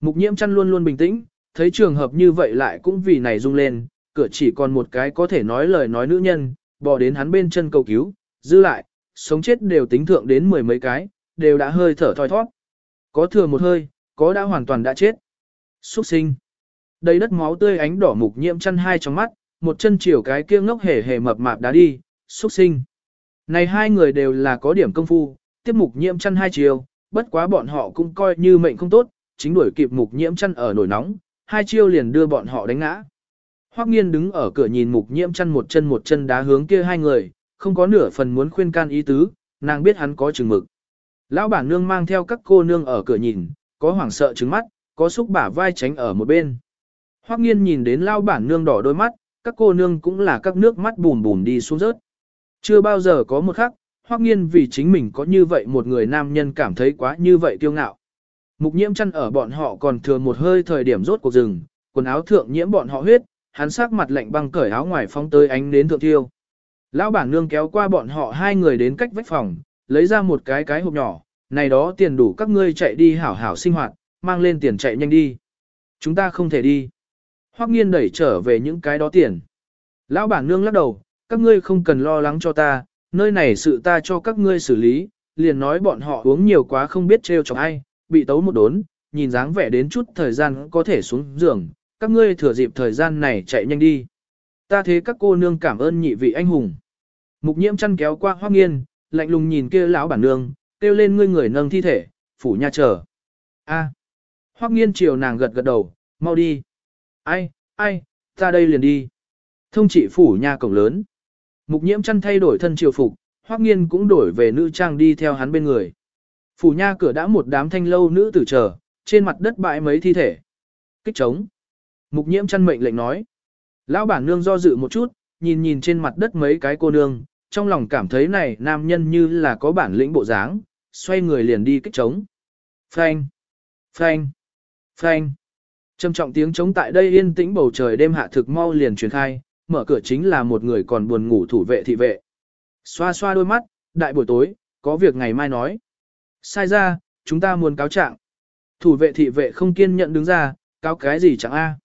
Mục nhiễm chăn luôn luôn bình tĩnh, thấy trường hợp như vậy lại cũng vì này rung lên, cửa chỉ còn một cái có thể nói lời nói nữ nhân, bò đến hắn bên chân cầu cứu, giữ lại, sống chết đều tính thượng đến mười mấy cái, đều đã hơi thở thoi thoát. Có thừa một hơi, có đã hoàn toàn đã chết. Xuất sinh. Đầy đất máu tươi ánh đỏ mục nhiễm chăn hai trong mắt, một chân chiều cái kia ngốc hề hề mập mạp đá đi, xuất sinh. Này hai người đều là có điểm công phu, tiếp mục nhiễm chăn hai chiều, bất quá bọn họ cũng coi như mệnh không tốt, chính đuổi kịp mục nhiễm chăn ở nổi nóng, hai chiêu liền đưa bọn họ đánh ngã. Hoắc nghiên đứng ở cửa nhìn mục nhiễm chăn một chân một chân đá hướng kia hai người, không có nửa phần muốn khuyên can ý tứ, nàng biết hắn có chừng mực. Lão bản nương mang theo các cô nương ở cửa nhìn, có hoảng sợ trứng mắt, có xúc bả vai tránh ở một bên. Hoắc nghiên nhìn đến lão bản nương đỏ đôi mắt, các cô nương cũng là các nước mắt bùn bùn đi xuống rớt. Chưa bao giờ có một khắc, Hoắc nghiên vì chính mình có như vậy một người nam nhân cảm thấy quá như vậy kiêu ngạo. Mục nhiễm chăn ở bọn họ còn thừa một hơi thời điểm rốt cuộc rừng, quần áo thượng nhiễm bọn họ huyết, hắn sắc mặt lạnh băng cởi áo ngoài phóng tới ánh đến thượng thiêu. Lão bản nương kéo qua bọn họ hai người đến cách vách phòng, lấy ra một cái cái hộp nhỏ, này đó tiền đủ các ngươi chạy đi hảo hảo sinh hoạt, mang lên tiền chạy nhanh đi. Chúng ta không thể đi. Hoắc nghiên đẩy trở về những cái đó tiền. Lão bản nương lắc đầu, các ngươi không cần lo lắng cho ta, nơi này sự ta cho các ngươi xử lý, liền nói bọn họ uống nhiều quá không biết trêu chọc ai, bị tấu một đốn, nhìn dáng vẻ đến chút thời gian có thể xuống giường, các ngươi thừa dịp thời gian này chạy nhanh đi. Ta thế các cô nương cảm ơn nhị vị anh hùng. Mục nhiễm chăn kéo qua hoác nghiên, lạnh lùng nhìn kia lão bản nương, kêu lên ngươi người nâng thi thể, phủ nha chờ. A. À. Hoắc nghiên chiều nàng gật gật đầu, mau đi. Ai, ai, ta đây liền đi. Thông trị phủ nha cổng lớn. Mục nhiễm chăn thay đổi thân triều phục, Hoắc nghiên cũng đổi về nữ trang đi theo hắn bên người. Phủ nha cửa đã một đám thanh lâu nữ tử chờ, trên mặt đất bãi mấy thi thể. Kích trống. Mục nhiễm chăn mệnh lệnh nói. Lão bản nương do dự một chút, nhìn nhìn trên mặt đất mấy cái cô nương, trong lòng cảm thấy này nam nhân như là có bản lĩnh bộ dáng, xoay người liền đi kích trống. Phanh, phanh, phanh. Trầm trọng tiếng trống tại đây yên tĩnh bầu trời đêm hạ thực mau liền truyền khai, mở cửa chính là một người còn buồn ngủ thủ vệ thị vệ. Xoa xoa đôi mắt, đại buổi tối, có việc ngày mai nói. Sai ra, chúng ta muốn cáo trạng. Thủ vệ thị vệ không kiên nhận đứng ra, cáo cái gì chẳng a?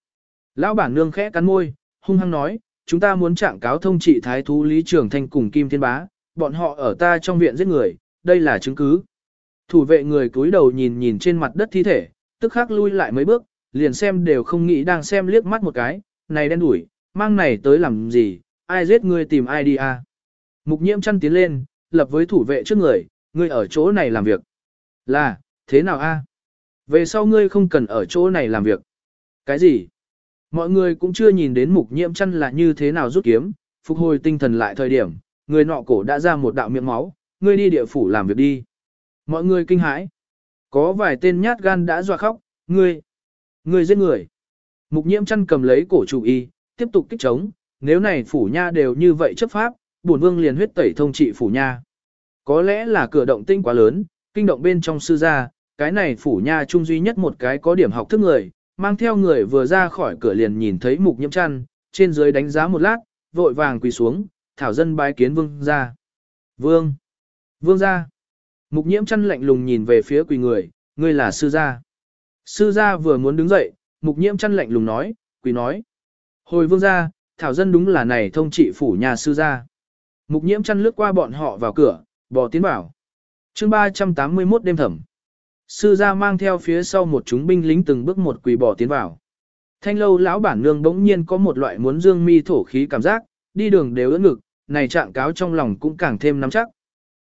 Lão bản nương khẽ cắn môi, hung hăng nói, chúng ta muốn trạng cáo thông trị thái thú Lý Trường Thanh cùng Kim Thiên Bá, bọn họ ở ta trong viện giết người, đây là chứng cứ. Thủ vệ người cúi đầu nhìn nhìn trên mặt đất thi thể, tức khắc lui lại mấy bước, liền xem đều không nghĩ đang xem liếc mắt một cái, này đen đuổi, mang này tới làm gì, ai giết ngươi tìm ai đi à. Mục nhiễm chăn tiến lên, lập với thủ vệ trước người, ngươi ở chỗ này làm việc. Là, thế nào a? Về sau ngươi không cần ở chỗ này làm việc. Cái gì? Mọi người cũng chưa nhìn đến mục nhiễm chăn là như thế nào rút kiếm, phục hồi tinh thần lại thời điểm, người nọ cổ đã ra một đạo miệng máu, ngươi đi địa phủ làm việc đi. Mọi người kinh hãi. Có vài tên nhát gan đã dọa khóc, ngươi, ngươi giết người. Mục nhiễm chăn cầm lấy cổ chủ y, tiếp tục kích chống, nếu này phủ nha đều như vậy chấp pháp, bổn vương liền huyết tẩy thông trị phủ nha. Có lẽ là cửa động tinh quá lớn, kinh động bên trong sư gia, cái này phủ nha trung duy nhất một cái có điểm học thức người, mang theo người vừa ra khỏi cửa liền nhìn thấy mục nhiễm chăn, trên dưới đánh giá một lát, vội vàng quỳ xuống, thảo dân bái kiến vương ra. Vương! Vương ra! Mục nhiễm chăn lạnh lùng nhìn về phía quỳ người, ngươi là sư gia. Sư gia vừa muốn đứng dậy, mục nhiễm chăn lạnh lùng nói, quỳ nói. Hồi vương gia, thảo dân đúng là này thông trị phủ nhà sư gia. Mục nhiễm chăn lướt qua bọn họ vào cửa, bò tiến vào. chương 381 đêm thẩm. Sư gia mang theo phía sau một chúng binh lính từng bước một quỳ bỏ tiến vào. Thanh lâu lão bản nương bỗng nhiên có một loại muốn dương mi thổ khí cảm giác, đi đường đều ưỡn ngực, này trạng cáo trong lòng cũng càng thêm nắm chắc.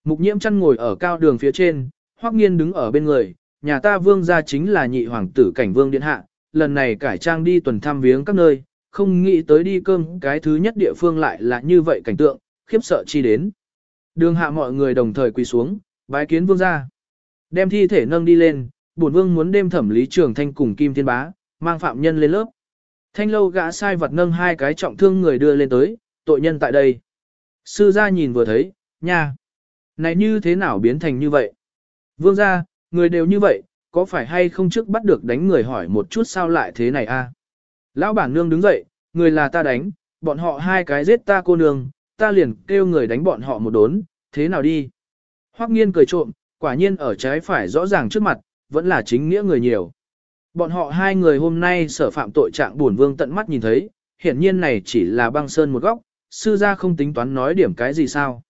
Mục nhiễm chăn ngồi ở cao đường phía trên, hoắc nghiên đứng ở bên người, nhà ta vương gia chính là nhị hoàng tử cảnh vương điện hạ, lần này cải trang đi tuần thăm viếng các nơi, không nghĩ tới đi cơm cái thứ nhất địa phương lại là như vậy cảnh tượng, khiếp sợ chi đến. Đường hạ mọi người đồng thời quỳ xuống, bái kiến vương gia. Đem thi thể nâng đi lên, bổn vương muốn đêm thẩm lý trường thanh cùng Kim Thiên Bá, mang phạm nhân lên lớp. Thanh lâu gã sai vật nâng hai cái trọng thương người đưa lên tới, tội nhân tại đây. Sư gia nhìn vừa thấy, nha. Này như thế nào biến thành như vậy? Vương gia, người đều như vậy, có phải hay không trước bắt được đánh người hỏi một chút sao lại thế này a? Lão bản nương đứng dậy, người là ta đánh, bọn họ hai cái giết ta cô nương, ta liền kêu người đánh bọn họ một đốn, thế nào đi? Hoắc nghiên cười trộm, quả nhiên ở trái phải rõ ràng trước mặt, vẫn là chính nghĩa người nhiều. Bọn họ hai người hôm nay sở phạm tội trạng buồn vương tận mắt nhìn thấy, hiển nhiên này chỉ là băng sơn một góc, sư gia không tính toán nói điểm cái gì sao.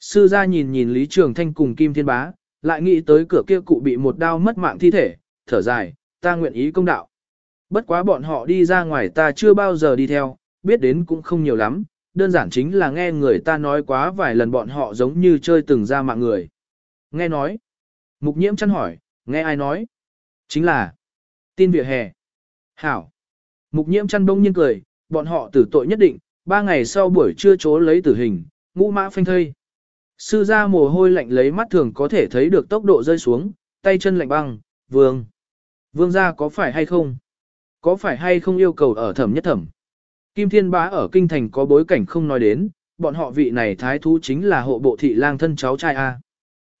Sư gia nhìn nhìn Lý Trường Thanh cùng Kim Thiên Bá, lại nghĩ tới cửa kia cụ bị một đao mất mạng thi thể, thở dài, ta nguyện ý công đạo. Bất quá bọn họ đi ra ngoài ta chưa bao giờ đi theo, biết đến cũng không nhiều lắm, đơn giản chính là nghe người ta nói quá vài lần bọn họ giống như chơi từng ra mạng người. Nghe nói. Mục nhiễm chăn hỏi, nghe ai nói? Chính là. Tin vỉa hè. Hảo. Mục nhiễm chăn đông nhiên cười, bọn họ tử tội nhất định, ba ngày sau buổi trưa chố lấy tử hình, ngũ mã phanh thây. Sư ra mồ hôi lạnh lấy mắt thường có thể thấy được tốc độ rơi xuống, tay chân lạnh băng, vương. Vương gia có phải hay không? Có phải hay không yêu cầu ở thẩm nhất thẩm? Kim Thiên Bá ở kinh thành có bối cảnh không nói đến, bọn họ vị này thái thú chính là hộ bộ thị lang thân cháu trai A.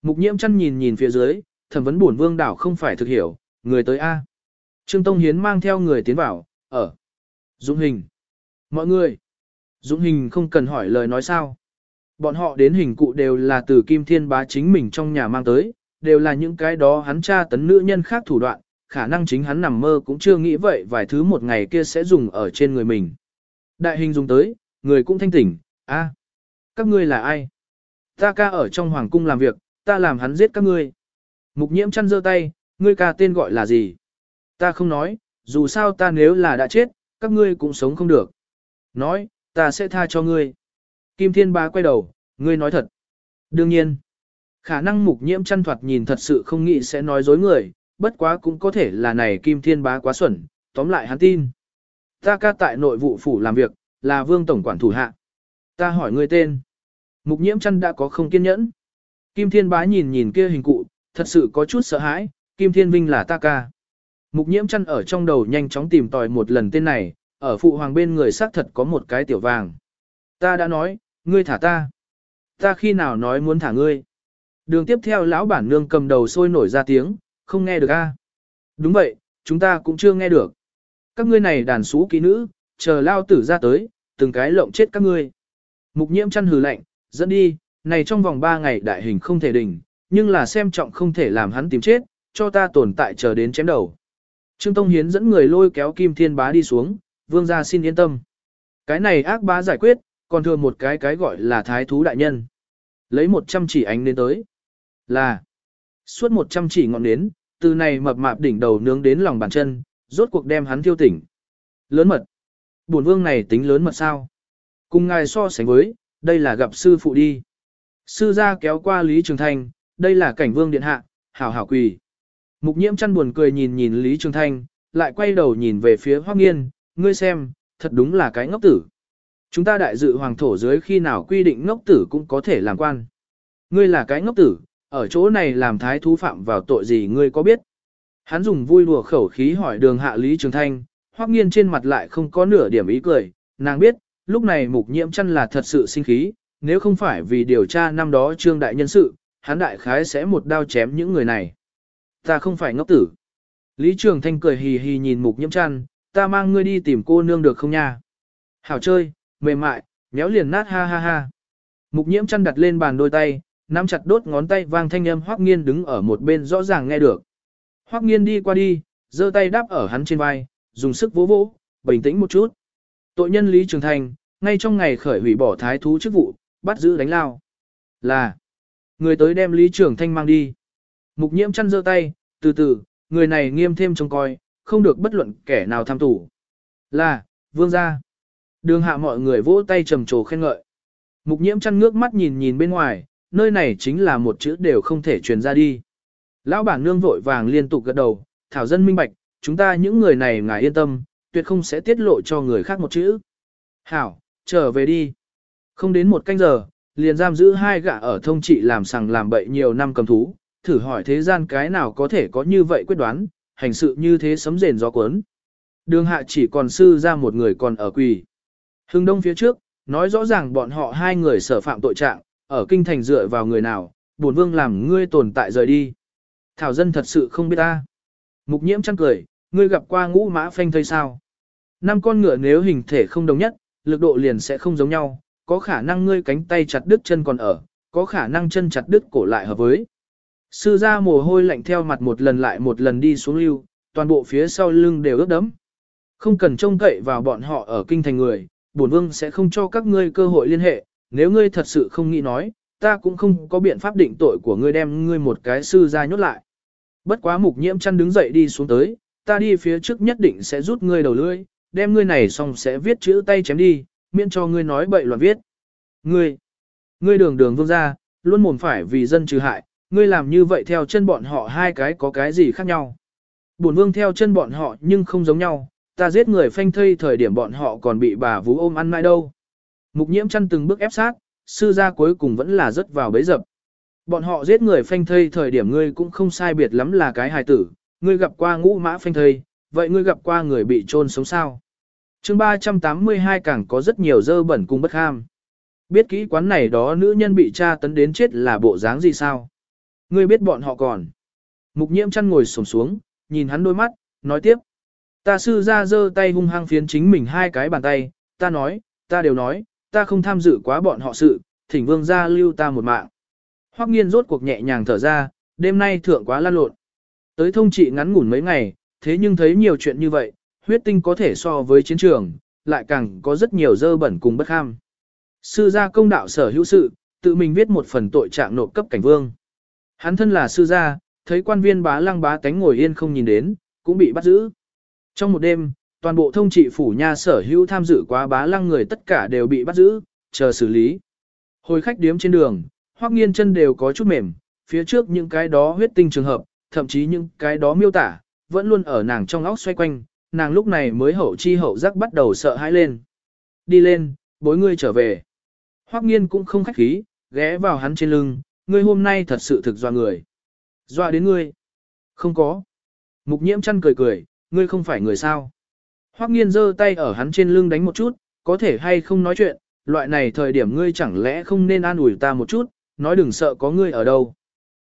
Mục nhiễm chăn nhìn nhìn phía dưới, thẩm vấn buồn vương đảo không phải thực hiểu, người tới A. Trương Tông Hiến mang theo người tiến vào, ở. Dũng hình. Mọi người. Dũng hình không cần hỏi lời nói sao. Bọn họ đến hình cụ đều là từ Kim Thiên Bá chính mình trong nhà mang tới, đều là những cái đó hắn tra tấn nữ nhân khác thủ đoạn, khả năng chính hắn nằm mơ cũng chưa nghĩ vậy vài thứ một ngày kia sẽ dùng ở trên người mình. Đại hình dùng tới, người cũng thanh tỉnh, a, các ngươi là ai? Ta ca ở trong hoàng cung làm việc, ta làm hắn giết các ngươi. Mục nhiễm chăn giơ tay, ngươi ca tên gọi là gì? Ta không nói, dù sao ta nếu là đã chết, các ngươi cũng sống không được. Nói, ta sẽ tha cho ngươi. Kim Thiên Ba quay đầu, ngươi nói thật. Đương nhiên, khả năng mục nhiễm chăn thoạt nhìn thật sự không nghĩ sẽ nói dối người, bất quá cũng có thể là này Kim Thiên Bá quá xuẩn, tóm lại hắn tin. Ta ca tại nội vụ phủ làm việc, là vương tổng quản thủ hạ. Ta hỏi ngươi tên. Mục nhiễm chăn đã có không kiên nhẫn. Kim Thiên Bá nhìn nhìn kia hình cụ, thật sự có chút sợ hãi, Kim Thiên Vinh là ta ca. Mục nhiễm chăn ở trong đầu nhanh chóng tìm tòi một lần tên này, ở phụ hoàng bên người xác thật có một cái tiểu vàng. Ta đã nói, ngươi thả ta. Ta khi nào nói muốn thả ngươi. Đường tiếp theo lão bản nương cầm đầu sôi nổi ra tiếng, không nghe được a? Đúng vậy, chúng ta cũng chưa nghe được. Các ngươi này đàn xú ký nữ, chờ lao tử ra tới, từng cái lộng chết các ngươi. Mục nhiễm chăn hừ lạnh, dẫn đi, này trong vòng 3 ngày đại hình không thể đỉnh, nhưng là xem trọng không thể làm hắn tìm chết, cho ta tồn tại chờ đến chém đầu. Trương Tông Hiến dẫn người lôi kéo Kim Thiên Bá đi xuống, vương gia xin yên tâm. Cái này ác bá giải quyết, còn thừa một cái cái gọi là thái thú đại nhân. Lấy 100 chỉ ánh đến tới. Là, suốt 100 chỉ ngọn nến, từ này mập mạp đỉnh đầu nướng đến lòng bàn chân, rốt cuộc đem hắn thiêu tỉnh. Lớn mật. Bổn vương này tính lớn mật sao? Cùng ngài so sánh với, đây là gặp sư phụ đi. Sư gia kéo qua Lý Trường Thanh, đây là cảnh vương điện hạ, hảo hảo quỳ. Mục nhiễm chăn buồn cười nhìn nhìn Lý Trường Thanh, lại quay đầu nhìn về phía Hoắc Nghiên, ngươi xem, thật đúng là cái ngốc tử. Chúng ta đại dự hoàng thổ dưới khi nào quy định ngốc tử cũng có thể làm quan. Ngươi là cái ngốc tử, ở chỗ này làm thái thú phạm vào tội gì ngươi có biết? Hắn dùng vui đùa khẩu khí hỏi đường hạ Lý Trường Thanh, hoắc nghiên trên mặt lại không có nửa điểm ý cười, nàng biết, lúc này mục nhiễm chăn là thật sự sinh khí, nếu không phải vì điều tra năm đó trương đại nhân sự, hắn đại khái sẽ một đao chém những người này. Ta không phải ngốc tử. Lý Trường Thanh cười hì hì nhìn mục nhiễm chăn, ta mang ngươi đi tìm cô nương được không nha? Hảo chơi, mềm mại, méo liền nát ha ha ha. Mục nhiễm chăn đặt lên bàn đôi tay, nắm chặt đốt ngón tay vang thanh âm Hoắc Nghiên đứng ở một bên rõ ràng nghe được. Hoắc Nghiên đi qua đi, giơ tay đáp ở hắn trên vai, dùng sức vỗ vỗ, bình tĩnh một chút. Tội nhân Lý Trường Thành, ngay trong ngày khởi hủy bỏ thái thú chức vụ, bắt giữ đánh lao. Là, người tới đem Lý Trường Thanh mang đi. Mục nhiễm chăn giơ tay, từ từ, người này nghiêm thêm trông coi, không được bất luận kẻ nào tham tủ. Là, vương gia. Đường hạ mọi người vỗ tay trầm trồ khen ngợi. Mục nhiễm chăn ngước mắt nhìn nhìn bên ngoài, nơi này chính là một chữ đều không thể truyền ra đi. Lão bản nương vội vàng liên tục gật đầu, thảo dân minh bạch, chúng ta những người này ngài yên tâm, tuyệt không sẽ tiết lộ cho người khác một chữ. Hảo, trở về đi. Không đến một canh giờ, liền giam giữ hai gã ở thông trị làm sằng làm bậy nhiều năm cầm thú, thử hỏi thế gian cái nào có thể có như vậy quyết đoán, hành sự như thế sấm rền gió cuốn. Đường hạ chỉ còn sư ra một người còn ở quỳ. Hưng đông phía trước, nói rõ ràng bọn họ hai người sở phạm tội trạng, ở kinh thành dựa vào người nào, bổn vương làm ngươi tồn tại rời đi. Thảo dân thật sự không biết ta. Mục nhiễm chăng cười, ngươi gặp qua ngũ mã phanh thây sao. Năm con ngựa nếu hình thể không đồng nhất, lực độ liền sẽ không giống nhau, có khả năng ngươi cánh tay chặt đứt chân còn ở, có khả năng chân chặt đứt cổ lại hợp với. Sư ra mồ hôi lạnh theo mặt một lần lại một lần đi xuống lưu, toàn bộ phía sau lưng đều ướt đẫm. Không cần trông cậy vào bọn họ ở kinh thành người, bổn vương sẽ không cho các ngươi cơ hội liên hệ, nếu ngươi thật sự không nghĩ nói, ta cũng không có biện pháp định tội của ngươi đem ngươi một cái sư ra nhốt lại. Bất quá mục nhiễm chăn đứng dậy đi xuống tới, ta đi phía trước nhất định sẽ rút ngươi đầu lưỡi, đem ngươi này xong sẽ viết chữ tay chém đi, miễn cho ngươi nói bậy loạn viết. Ngươi, ngươi đường đường vương gia luôn mồm phải vì dân trừ hại, ngươi làm như vậy theo chân bọn họ hai cái có cái gì khác nhau. Bổn vương theo chân bọn họ nhưng không giống nhau, ta giết người phanh thây thời điểm bọn họ còn bị bà vú ôm ăn mãi đâu. Mục nhiễm chăn từng bước ép sát, sư gia cuối cùng vẫn là rớt vào bấy dập. Bọn họ giết người phanh thây thời điểm ngươi cũng không sai biệt lắm là cái hài tử, ngươi gặp qua ngũ mã phanh thây, vậy ngươi gặp qua người bị trôn sống sao chương 382 càng có rất nhiều dơ bẩn cùng bất ham. Biết kỹ quán này đó nữ nhân bị tra tấn đến chết là bộ dáng gì sao? Ngươi biết bọn họ còn. Mục nhiễm chăn ngồi sổng xuống, nhìn hắn đôi mắt, nói tiếp. Ta sư ra giơ tay hung hăng phiến chính mình hai cái bàn tay, ta nói, ta đều nói, ta không tham dự quá bọn họ sự, thỉnh vương gia lưu ta một mạng. Hoắc nghiên rốt cuộc nhẹ nhàng thở ra, đêm nay thượng quá lan lộn. Tới thông trị ngắn ngủn mấy ngày, thế nhưng thấy nhiều chuyện như vậy, huyết tinh có thể so với chiến trường, lại càng có rất nhiều dơ bẩn cùng bất ham. Sư gia công đạo sở hữu sự, tự mình viết một phần tội trạng nộp cấp cảnh vương. Hắn thân là sư gia, thấy quan viên bá lăng bá tánh ngồi yên không nhìn đến, cũng bị bắt giữ. Trong một đêm, toàn bộ thông trị phủ nha sở hữu tham dự quá bá lăng người tất cả đều bị bắt giữ, chờ xử lý. Hồi khách điếm trên đường, hoắc nghiên chân đều có chút mềm, phía trước những cái đó huyết tinh trường hợp, thậm chí những cái đó miêu tả, vẫn luôn ở nàng trong óc xoay quanh, nàng lúc này mới hậu chi hậu giác bắt đầu sợ hãi lên. Đi lên, bối ngươi trở về. Hoắc nghiên cũng không khách khí, ghé vào hắn trên lưng, ngươi hôm nay thật sự thực doa người. Doa đến ngươi. Không có. Mục nhiễm chăn cười cười, ngươi không phải người sao. Hoắc nghiên giơ tay ở hắn trên lưng đánh một chút, có thể hay không nói chuyện, loại này thời điểm ngươi chẳng lẽ không nên an ủi ta một chút, nói đừng sợ có ngươi ở đâu.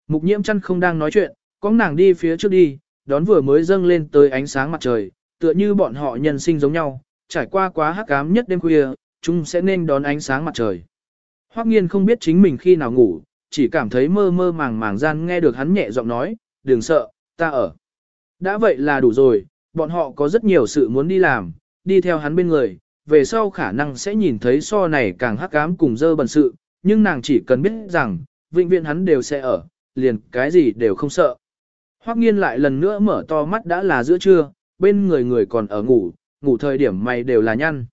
Mục nhiễm chăn không đang nói chuyện, có nàng đi phía trước đi, đón vừa mới dâng lên tới ánh sáng mặt trời, tựa như bọn họ nhân sinh giống nhau, trải qua quá hắc ám nhất đêm khuya, chúng sẽ nên đón ánh sáng mặt trời. Hoắc nghiên không biết chính mình khi nào ngủ, chỉ cảm thấy mơ mơ màng màng gian nghe được hắn nhẹ giọng nói, đừng sợ, ta ở. Đã vậy là đủ rồi, bọn họ có rất nhiều sự muốn đi làm, đi theo hắn bên người, về sau khả năng sẽ nhìn thấy so này càng hắc ám cùng dơ bẩn sự, nhưng nàng chỉ cần biết rằng, vĩnh viễn hắn đều sẽ ở, liền cái gì đều không sợ. Hoắc nghiên lại lần nữa mở to mắt đã là giữa trưa, bên người người còn ở ngủ, ngủ thời điểm mày đều là nhăn.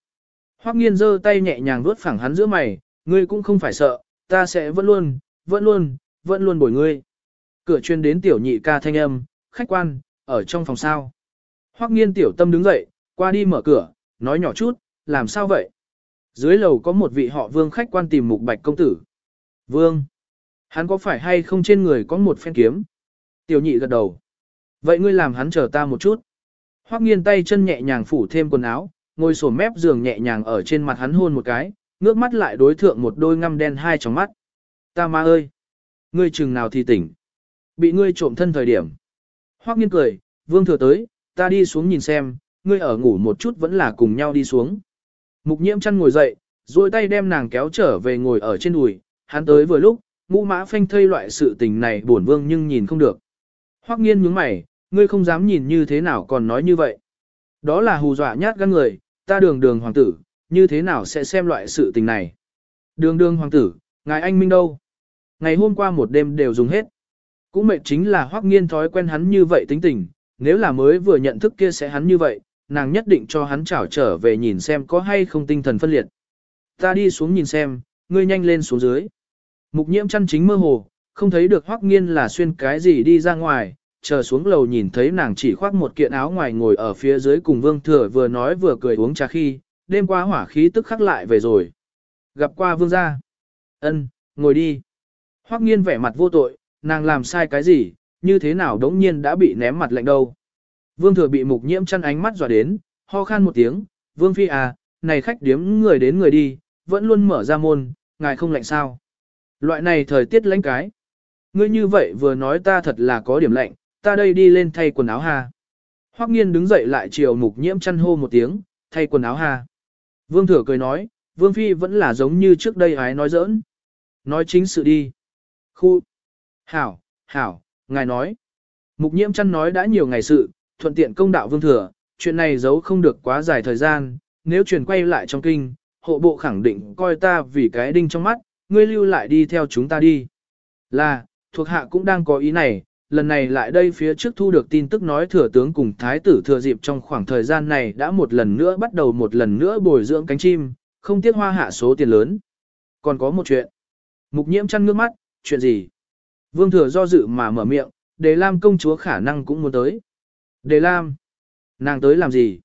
Hoắc nghiên giơ tay nhẹ nhàng vuốt phẳng hắn giữa mày, ngươi cũng không phải sợ, ta sẽ vẫn luôn, vẫn luôn, vẫn luôn bồi ngươi. Cửa chuyên đến tiểu nhị ca thanh âm, khách quan, ở trong phòng sao. Hoắc nghiên tiểu tâm đứng dậy, qua đi mở cửa, nói nhỏ chút, làm sao vậy? Dưới lầu có một vị họ vương khách quan tìm mục bạch công tử. Vương. Hắn có phải hay không trên người có một phen kiếm? Tiểu nhị gật đầu. Vậy ngươi làm hắn chờ ta một chút. Hoắc nghiên tay chân nhẹ nhàng phủ thêm quần áo, ngồi sổ mép giường nhẹ nhàng ở trên mặt hắn hôn một cái, ngước mắt lại đối thượng một đôi ngăm đen hai trong mắt. Ta ma ơi! Ngươi chừng nào thì tỉnh. Bị ngươi trộm thân thời điểm. Hoắc nghiên cười, vương thừa tới, ta đi xuống nhìn xem, ngươi ở ngủ một chút vẫn là cùng nhau đi xuống. Mục nhiễm chăn ngồi dậy, duỗi tay đem nàng kéo trở về ngồi ở trên đùi, hắn tới vừa lúc, ngũ mã phanh thây loại sự tình này buồn vương nhưng nhìn không được. Hoắc nghiên nhướng mày, ngươi không dám nhìn như thế nào còn nói như vậy. Đó là hù dọa nhát gan người, ta đường đường hoàng tử, như thế nào sẽ xem loại sự tình này. Đường đường hoàng tử, ngài anh minh đâu? Ngày hôm qua một đêm đều dùng hết. Cũng mệt chính là hoắc nghiên thói quen hắn như vậy tính tình, nếu là mới vừa nhận thức kia sẽ hắn như vậy, nàng nhất định cho hắn trảo trở về nhìn xem có hay không tinh thần phân liệt. Ta đi xuống nhìn xem, ngươi nhanh lên xuống dưới. Mục nhiễm chăn chính mơ hồ, không thấy được Hoắc Nghiên là xuyên cái gì đi ra ngoài, chờ xuống lầu nhìn thấy nàng chỉ khoác một kiện áo ngoài ngồi ở phía dưới cùng Vương Thừa vừa nói vừa cười uống trà khi, đêm qua hỏa khí tức khắc lại về rồi. Gặp qua Vương gia. Ân, ngồi đi. Hoắc Nghiên vẻ mặt vô tội, nàng làm sai cái gì, như thế nào đống nhiên đã bị ném mặt lạnh đâu. Vương Thừa bị mục nhiễm chăn ánh mắt dọa đến, ho khan một tiếng, Vương Phi à, này khách điếm người đến người đi, vẫn luôn mở ra môn, ngài không lạnh sao. Loại này thời tiết lạnh cái. Ngươi như vậy vừa nói ta thật là có điểm lạnh, ta đây đi lên thay quần áo ha. Hoắc nghiên đứng dậy lại chiều mục nhiễm chăn hô một tiếng, thay quần áo ha. Vương thừa cười nói, Vương Phi vẫn là giống như trước đây ái nói giỡn. Nói chính sự đi. Khu. Hảo, hảo, ngài nói. Mục nhiễm chăn nói đã nhiều ngày sự, thuận tiện công đạo Vương thừa, chuyện này giấu không được quá dài thời gian, nếu chuyển quay lại trong kinh, hộ bộ khẳng định coi ta vì cái đinh trong mắt, ngươi lưu lại đi theo chúng ta đi. Là, thuộc hạ cũng đang có ý này, lần này lại đây phía trước thu được tin tức nói thừa tướng cùng thái tử thừa dịp trong khoảng thời gian này đã một lần nữa bắt đầu một lần nữa bồi dưỡng cánh chim, không tiếc hoa hạ số tiền lớn. Còn có một chuyện. Mục nhiễm chăn ngước mắt, chuyện gì? Vương thừa do dự mà mở miệng, đề lam công chúa khả năng cũng muốn tới. Đề lam. Nàng tới làm gì?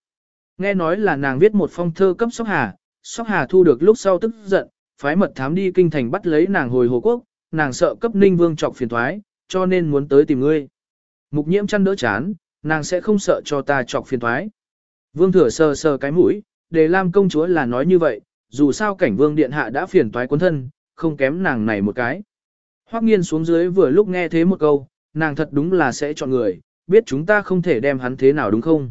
Nghe nói là nàng viết một phong thơ cấp Sóc Hà, Sóc Hà thu được lúc sau tức giận, phái mật thám đi kinh thành bắt lấy nàng hồi Hồ Quốc, nàng sợ cấp Ninh Vương trọc phiền thoái, cho nên muốn tới tìm ngươi. Mục nhiễm chăn đỡ chán, nàng sẽ không sợ cho ta chọc phiền thoái. Vương thừa sờ sờ cái mũi, để Lam công chúa là nói như vậy, dù sao cảnh vương điện hạ đã phiền toái quân thân, không kém nàng này một cái. Hoắc nghiên xuống dưới vừa lúc nghe thế một câu, nàng thật đúng là sẽ chọn người, biết chúng ta không thể đem hắn thế nào đúng không?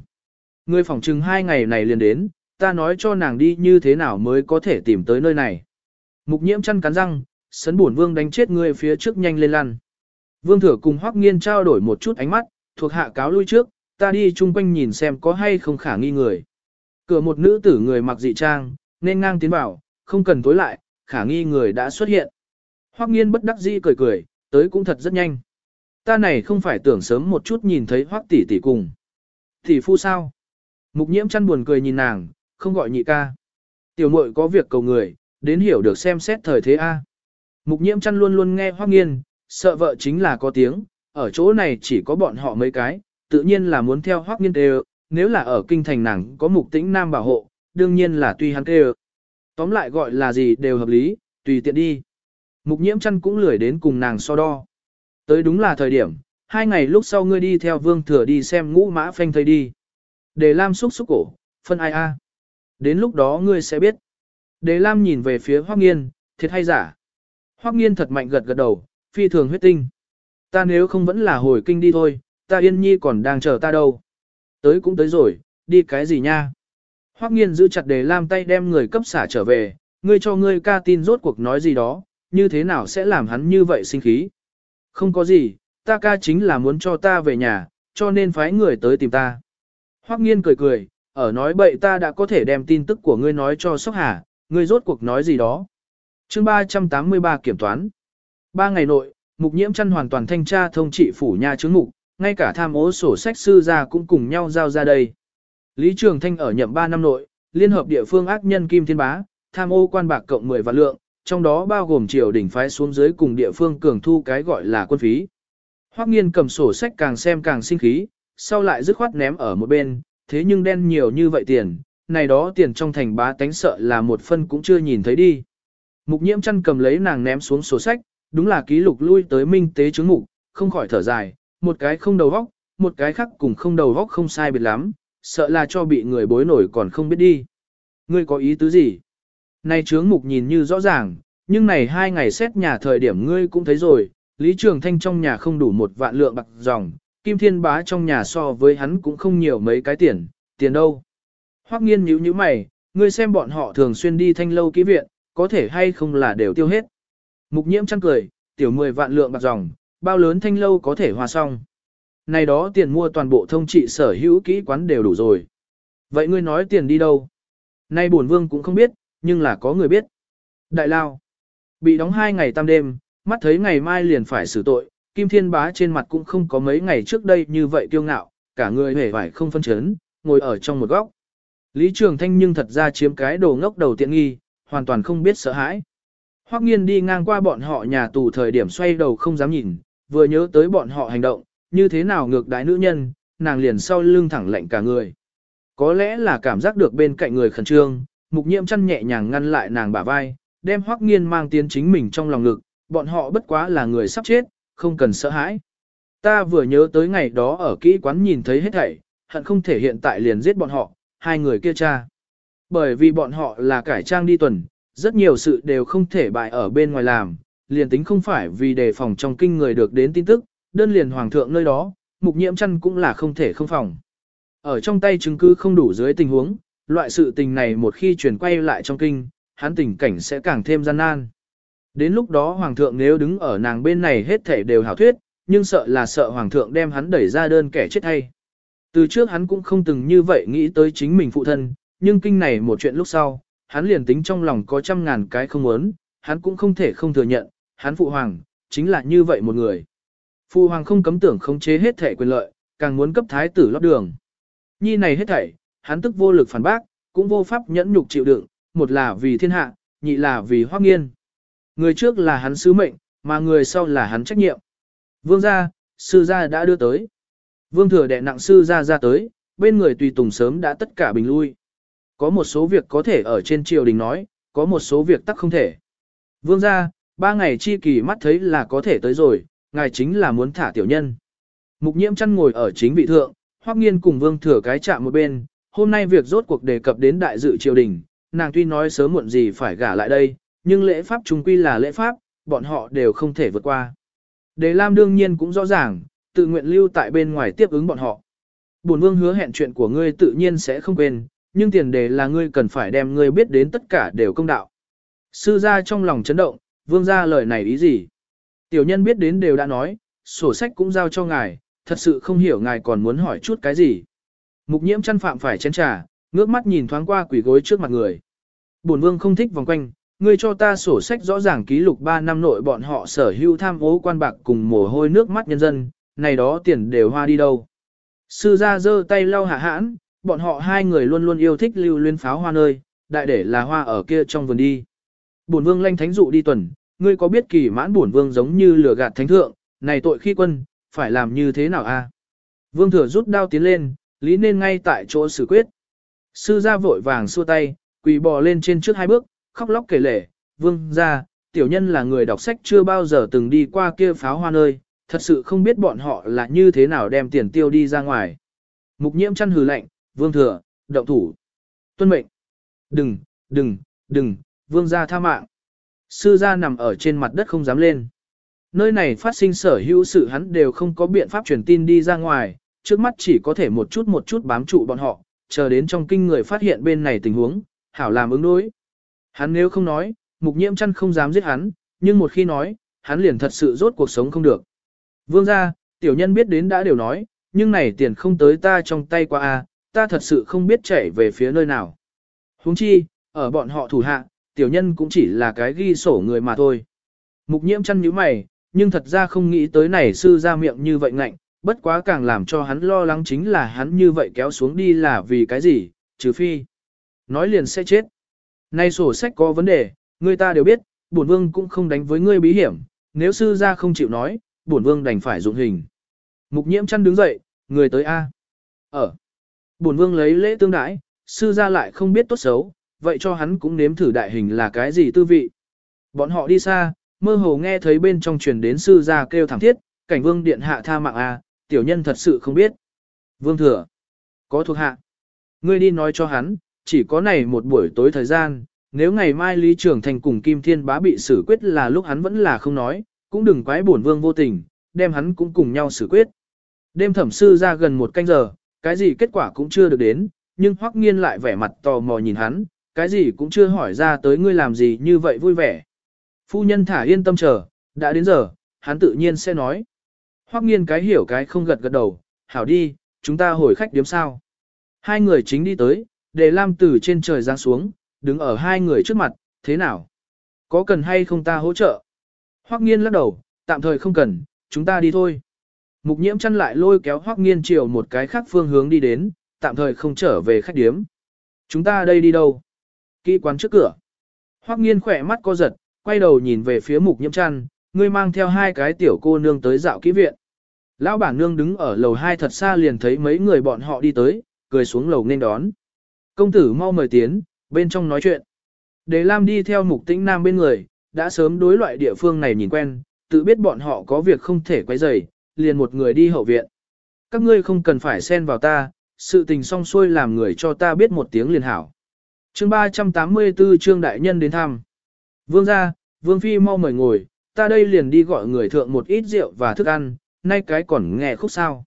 Ngươi phỏng chừng hai ngày này liền đến, ta nói cho nàng đi như thế nào mới có thể tìm tới nơi này. Mục nhiễm chăn cắn răng, sấn bổn vương đánh chết ngươi phía trước nhanh lên lăn. Vương thừa cùng Hoắc nghiên trao đổi một chút ánh mắt, thuộc hạ cáo lui trước, ta đi chung quanh nhìn xem có hay không khả nghi người. Cửa một nữ tử người mặc dị trang, nên ngang tiến vào, không cần tối lại, khả nghi người đã xuất hiện. Hoắc nghiên bất đắc dĩ cười cười, tới cũng thật rất nhanh. Ta này không phải tưởng sớm một chút nhìn thấy Hoắc tỷ tỷ cùng. Tỷ phu sao? Mục nhiễm chăn buồn cười nhìn nàng, không gọi nhị ca. Tiểu muội có việc cầu người, đến hiểu được xem xét thời thế A. Mục nhiễm chăn luôn luôn nghe Hoắc nghiên, sợ vợ chính là có tiếng, ở chỗ này chỉ có bọn họ mấy cái, tự nhiên là muốn theo hoác nghiên đều, nếu là ở kinh thành nàng có mục tĩnh nam bảo hộ, đương nhiên là tuy hắn kêu. Tóm lại gọi là gì đều hợp lý, tùy tiện đi. Mục nhiễm chăn cũng lười đến cùng nàng so đo. Tới đúng là thời điểm, hai ngày lúc sau ngươi đi theo vương thừa đi xem ngũ mã phanh thây đi. Đề Lam xúc xúc cổ, phân ai a? Đến lúc đó ngươi sẽ biết. Đề Lam nhìn về phía Hoắc Nghiên, thiệt hay giả? Hoắc Nghiên thật mạnh gật gật đầu, phi thường huyết tinh. Ta nếu không vẫn là hồi kinh đi thôi, ta Yên Nhi còn đang chờ ta đâu. Tới cũng tới rồi, đi cái gì nha? Hoắc Nghiên giữ chặt Đề Lam tay đem người cấp xả trở về, ngươi cho ngươi ca tin rốt cuộc nói gì đó, như thế nào sẽ làm hắn như vậy sinh khí? Không có gì, ta ca chính là muốn cho ta về nhà, cho nên phái người tới tìm ta. Hoắc nghiên cười cười, ở nói bậy ta đã có thể đem tin tức của ngươi nói cho Sóc Hà, ngươi rốt cuộc nói gì đó. chương 383 kiểm toán. Ba ngày nội, mục nhiễm chăn hoàn toàn thanh tra thông trị phủ nhà chứng mục, ngay cả tham ố sổ sách sư ra cũng cùng nhau giao ra đây. Lý Trường Thanh ở nhậm 3 năm nội, liên hợp địa phương ác nhân Kim Thiên Bá, tham ô quan bạc cộng 10 vạn lượng, trong đó bao gồm triều đỉnh phái xuống dưới cùng địa phương cường thu cái gọi là quân phí. Hoắc nghiên cầm sổ sách càng xem càng sinh khí, sau lại dứt khoát ném ở một bên, thế nhưng đen nhiều như vậy tiền, này đó tiền trong thành bá tánh sợ là một phân cũng chưa nhìn thấy đi. Mục nhiễm chăn cầm lấy nàng ném xuống sổ sách, đúng là ký lục lui tới minh tế chứng mục, không khỏi thở dài, một cái không đầu vóc, một cái khác cùng không đầu vóc không sai biệt lắm, sợ là cho bị người bối nổi còn không biết đi. Ngươi có ý tứ gì? Này chướng mục nhìn như rõ ràng, nhưng này hai ngày xét nhà thời điểm ngươi cũng thấy rồi, Lý Trường Thanh trong nhà không đủ một vạn lượng bạc dòng, Kim Thiên Bá trong nhà so với hắn cũng không nhiều mấy cái tiền, tiền đâu. Hoắc nghiên nhíu nhíu mày, ngươi xem bọn họ thường xuyên đi thanh lâu ký viện, có thể hay không là đều tiêu hết. Mục nhiễm chăng cười, tiểu 10 vạn lượng bạc dòng, bao lớn thanh lâu có thể hòa xong. Này đó tiền mua toàn bộ thông trị sở hữu kỹ quán đều đủ rồi. Vậy ngươi nói tiền đi đâu? Nay bổn vương cũng không biết, nhưng là có người biết. Đại lao. Bị đóng hai ngày tam đêm, mắt thấy ngày mai liền phải xử tội, Kim Thiên Bá trên mặt cũng không có mấy ngày trước đây như vậy kiêu ngạo, cả người hề vải không phân chấn, ngồi ở trong một góc. Lý Trường Thanh nhưng thật ra chiếm cái đồ ngốc đầu tiện nghi, hoàn toàn không biết sợ hãi. Hoắc nghiên đi ngang qua bọn họ nhà tù thời điểm xoay đầu không dám nhìn, vừa nhớ tới bọn họ hành động, như thế nào ngược đái nữ nhân, nàng liền sau lưng thẳng lạnh cả người. Có lẽ là cảm giác được bên cạnh người khẩn trương, mục nhiễm chăn nhẹ nhàng ngăn lại nàng bả vai, đem Hoắc nghiên mang tiến chính mình trong lòng ngực, bọn họ bất quá là người sắp chết, không cần sợ hãi. Ta vừa nhớ tới ngày đó ở kỹ quán nhìn thấy hết thảy, hận không thể hiện tại liền giết bọn họ, hai người kia cha. Bởi vì bọn họ là cải trang đi tuần, rất nhiều sự đều không thể bại ở bên ngoài làm, liền tính không phải vì đề phòng trong kinh người được đến tin tức, đơn liền hoàng thượng nơi đó, mục nhiễm chăn cũng là không thể không phòng. Ở trong tay chứng cứ không đủ dưới tình huống, loại sự tình này một khi truyền quay lại trong kinh, hắn tình cảnh sẽ càng thêm gian nan. Đến lúc đó hoàng thượng nếu đứng ở nàng bên này hết thể đều hảo thuyết, nhưng sợ là sợ hoàng thượng đem hắn đẩy ra đơn kẻ chết hay. Từ trước hắn cũng không từng như vậy nghĩ tới chính mình phụ thân, nhưng kinh này một chuyện lúc sau, hắn liền tính trong lòng có trăm ngàn cái không muốn, hắn cũng không thể không thừa nhận, hắn phụ hoàng, chính là như vậy một người. Phụ hoàng không cấm tưởng khống chế hết thể quyền lợi, càng muốn cấp thái tử lót đường. Nhi này hết thảy, hắn tức vô lực phản bác, cũng vô pháp nhẫn nhục chịu đựng, một là vì thiên hạ, nhị là vì hoác nghiên. Người trước là hắn sứ mệnh, mà người sau là hắn trách nhiệm. Vương gia, sư gia đã đưa tới. Vương thừa đệ nặng sư gia ra tới, bên người tùy tùng sớm đã tất cả bình lui. Có một số việc có thể ở trên triều đình nói, có một số việc tắc không thể. Vương gia, ba ngày chi kỳ mắt thấy là có thể tới rồi, ngài chính là muốn thả tiểu nhân. Mục nhiễm chăn ngồi ở chính vị thượng, hoắc nghiên cùng vương thừa cái chạm một bên, hôm nay việc rốt cuộc đề cập đến đại dự triều đình, nàng tuy nói sớm muộn gì phải gả lại đây, nhưng lễ pháp trung quy là lễ pháp, bọn họ đều không thể vượt qua. Đề Lam đương nhiên cũng rõ ràng, tự nguyện lưu tại bên ngoài tiếp ứng bọn họ. Bổn vương hứa hẹn chuyện của ngươi tự nhiên sẽ không quên, nhưng tiền đề là ngươi cần phải đem ngươi biết đến tất cả đều công đạo. Sư gia trong lòng chấn động, vương gia lời này ý gì? Tiểu nhân biết đến đều đã nói, sổ sách cũng giao cho ngài, thật sự không hiểu ngài còn muốn hỏi chút cái gì. Mục nhiễm chăn phạm phải chén trà, ngước mắt nhìn thoáng qua quỷ gối trước mặt người. Bổn vương không thích vòng quanh, ngươi cho ta sổ sách rõ ràng ký lục 3 năm nội bọn họ sở hữu tham ô quan bạc cùng mồ hôi nước mắt nhân dân, này đó tiền đều hoa đi đâu. Sư gia giơ tay lau hạ hãn, bọn họ hai người luôn luôn yêu thích lưu luyến pháo hoa nơi, đại để là hoa ở kia trong vườn đi. Bổn vương lanh thánh dụ đi tuần, ngươi có biết kỳ mãn bổn vương giống như lừa gạt thánh thượng, này tội khi quân, phải làm như thế nào a? Vương thừa rút đao tiến lên, lý nên ngay tại chỗ xử quyết. Sư gia vội vàng xua tay, quỳ bò lên trên trước hai bước, khóc lóc kể lể, vương gia, tiểu nhân là người đọc sách chưa bao giờ từng đi qua kia pháo hoa nơi, thật sự không biết bọn họ là như thế nào đem tiền tiêu đi ra ngoài. Mục nhiễm chăn hừ lạnh, vương thừa, động thủ. Tuân mệnh. Đừng, đừng, đừng, vương gia tha mạng. Sư gia nằm ở trên mặt đất không dám lên. Nơi này phát sinh sở hữu sự hắn đều không có biện pháp truyền tin đi ra ngoài, trước mắt chỉ có thể một chút một chút bám trụ bọn họ, chờ đến trong kinh người phát hiện bên này tình huống, hảo làm ứng đối. Hắn nếu không nói, mục nhiễm chăn không dám giết hắn, nhưng một khi nói, hắn liền thật sự rốt cuộc sống không được. Vương gia, tiểu nhân biết đến đã đều nói, nhưng này tiền không tới ta trong tay qua a, ta thật sự không biết chạy về phía nơi nào. Huống chi, ở bọn họ thủ hạ, tiểu nhân cũng chỉ là cái ghi sổ người mà thôi. Mục nhiễm chăn nhíu mày, nhưng thật ra không nghĩ tới này sư ra miệng như vậy ngạnh, bất quá càng làm cho hắn lo lắng chính là hắn như vậy kéo xuống đi là vì cái gì, trừ phi. Nói liền sẽ chết. Nay sổ sách có vấn đề, người ta đều biết, bổn vương cũng không đánh với ngươi bí hiểm, nếu sư ra không chịu nói, bổn vương đành phải dụng hình. Mục nhiễm chăn đứng dậy, người tới A. Ở. Bổn vương lấy lễ tương đãi, sư gia lại không biết tốt xấu, vậy cho hắn cũng nếm thử đại hình là cái gì tư vị. Bọn họ đi xa, mơ hồ nghe thấy bên trong truyền đến sư gia kêu thảm thiết, cảnh vương điện hạ tha mạng a, tiểu nhân thật sự không biết. Vương thừa, có thuộc hạ. Ngươi đi nói cho hắn, chỉ có này một buổi tối thời gian, nếu ngày mai Lý Trường Thành cùng Kim Thiên Bá bị xử quyết là lúc hắn vẫn là không nói, cũng đừng quái bổn vương vô tình, đem hắn cũng cùng nhau xử quyết. Đêm thẩm sư ra gần một canh giờ, cái gì kết quả cũng chưa được đến, nhưng Hoắc Nghiên lại vẻ mặt tò mò nhìn hắn, cái gì cũng chưa hỏi ra tới ngươi làm gì như vậy vui vẻ. Phu nhân thả yên tâm chờ, đã đến giờ, hắn tự nhiên sẽ nói. Hoắc nghiên cái hiểu cái không gật gật đầu, hảo đi, chúng ta hồi khách điếm sao. Hai người chính đi tới, đề lam từ trên trời giáng xuống, đứng ở hai người trước mặt, thế nào? Có cần hay không ta hỗ trợ? Hoắc nghiên lắc đầu, tạm thời không cần, chúng ta đi thôi. Mục nhiễm chăn lại lôi kéo Hoắc nghiên chiều một cái khác phương hướng đi đến, tạm thời không trở về khách điếm. Chúng ta đây đi đâu? Kỹ quán trước cửa. Hoắc nghiên khỏe mắt co giật, quay đầu nhìn về phía mục nhiễm chăn, ngươi mang theo hai cái tiểu cô nương tới dạo kỹ viện. Lão bản nương đứng ở lầu hai thật xa liền thấy mấy người bọn họ đi tới, cười xuống lầu nên đón. Công tử mau mời tiến, bên trong nói chuyện. Đề Lam đi theo mục tĩnh nam bên người, đã sớm đối loại địa phương này nhìn quen, tự biết bọn họ có việc không thể quay rầy, liền một người đi hậu viện. Các ngươi không cần phải xen vào ta, sự tình xong xuôi làm người cho ta biết một tiếng liền hảo. Chương 384 Trương Đại Nhân đến thăm. Vương gia, Vương Phi mau mời ngồi, ta đây liền đi gọi người thượng một ít rượu và thức ăn, nay cái còn nghe khúc sao.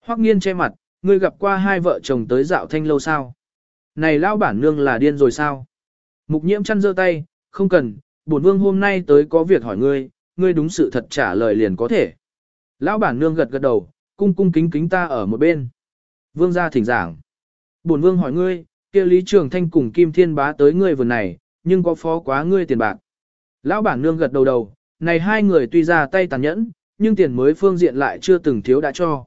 Hoắc nghiên che mặt, ngươi gặp qua hai vợ chồng tới dạo thanh lâu sao. Này lao bản nương là điên rồi sao? Mục nhiễm chăn giơ tay, không cần, bổn vương hôm nay tới có việc hỏi ngươi, ngươi đúng sự thật trả lời liền có thể. Lão bản nương gật gật đầu, cung cung kính kính ta ở một bên. Vương gia thỉnh giảng. Bổn vương hỏi ngươi, kia Lý Trường Thanh cùng Kim Thiên Bá tới ngươi vườn này, nhưng có phó quá ngươi tiền bạc. Lão bản nương gật đầu đầu, này hai người tuy ra tay tàn nhẫn, nhưng tiền mới phương diện lại chưa từng thiếu đã cho.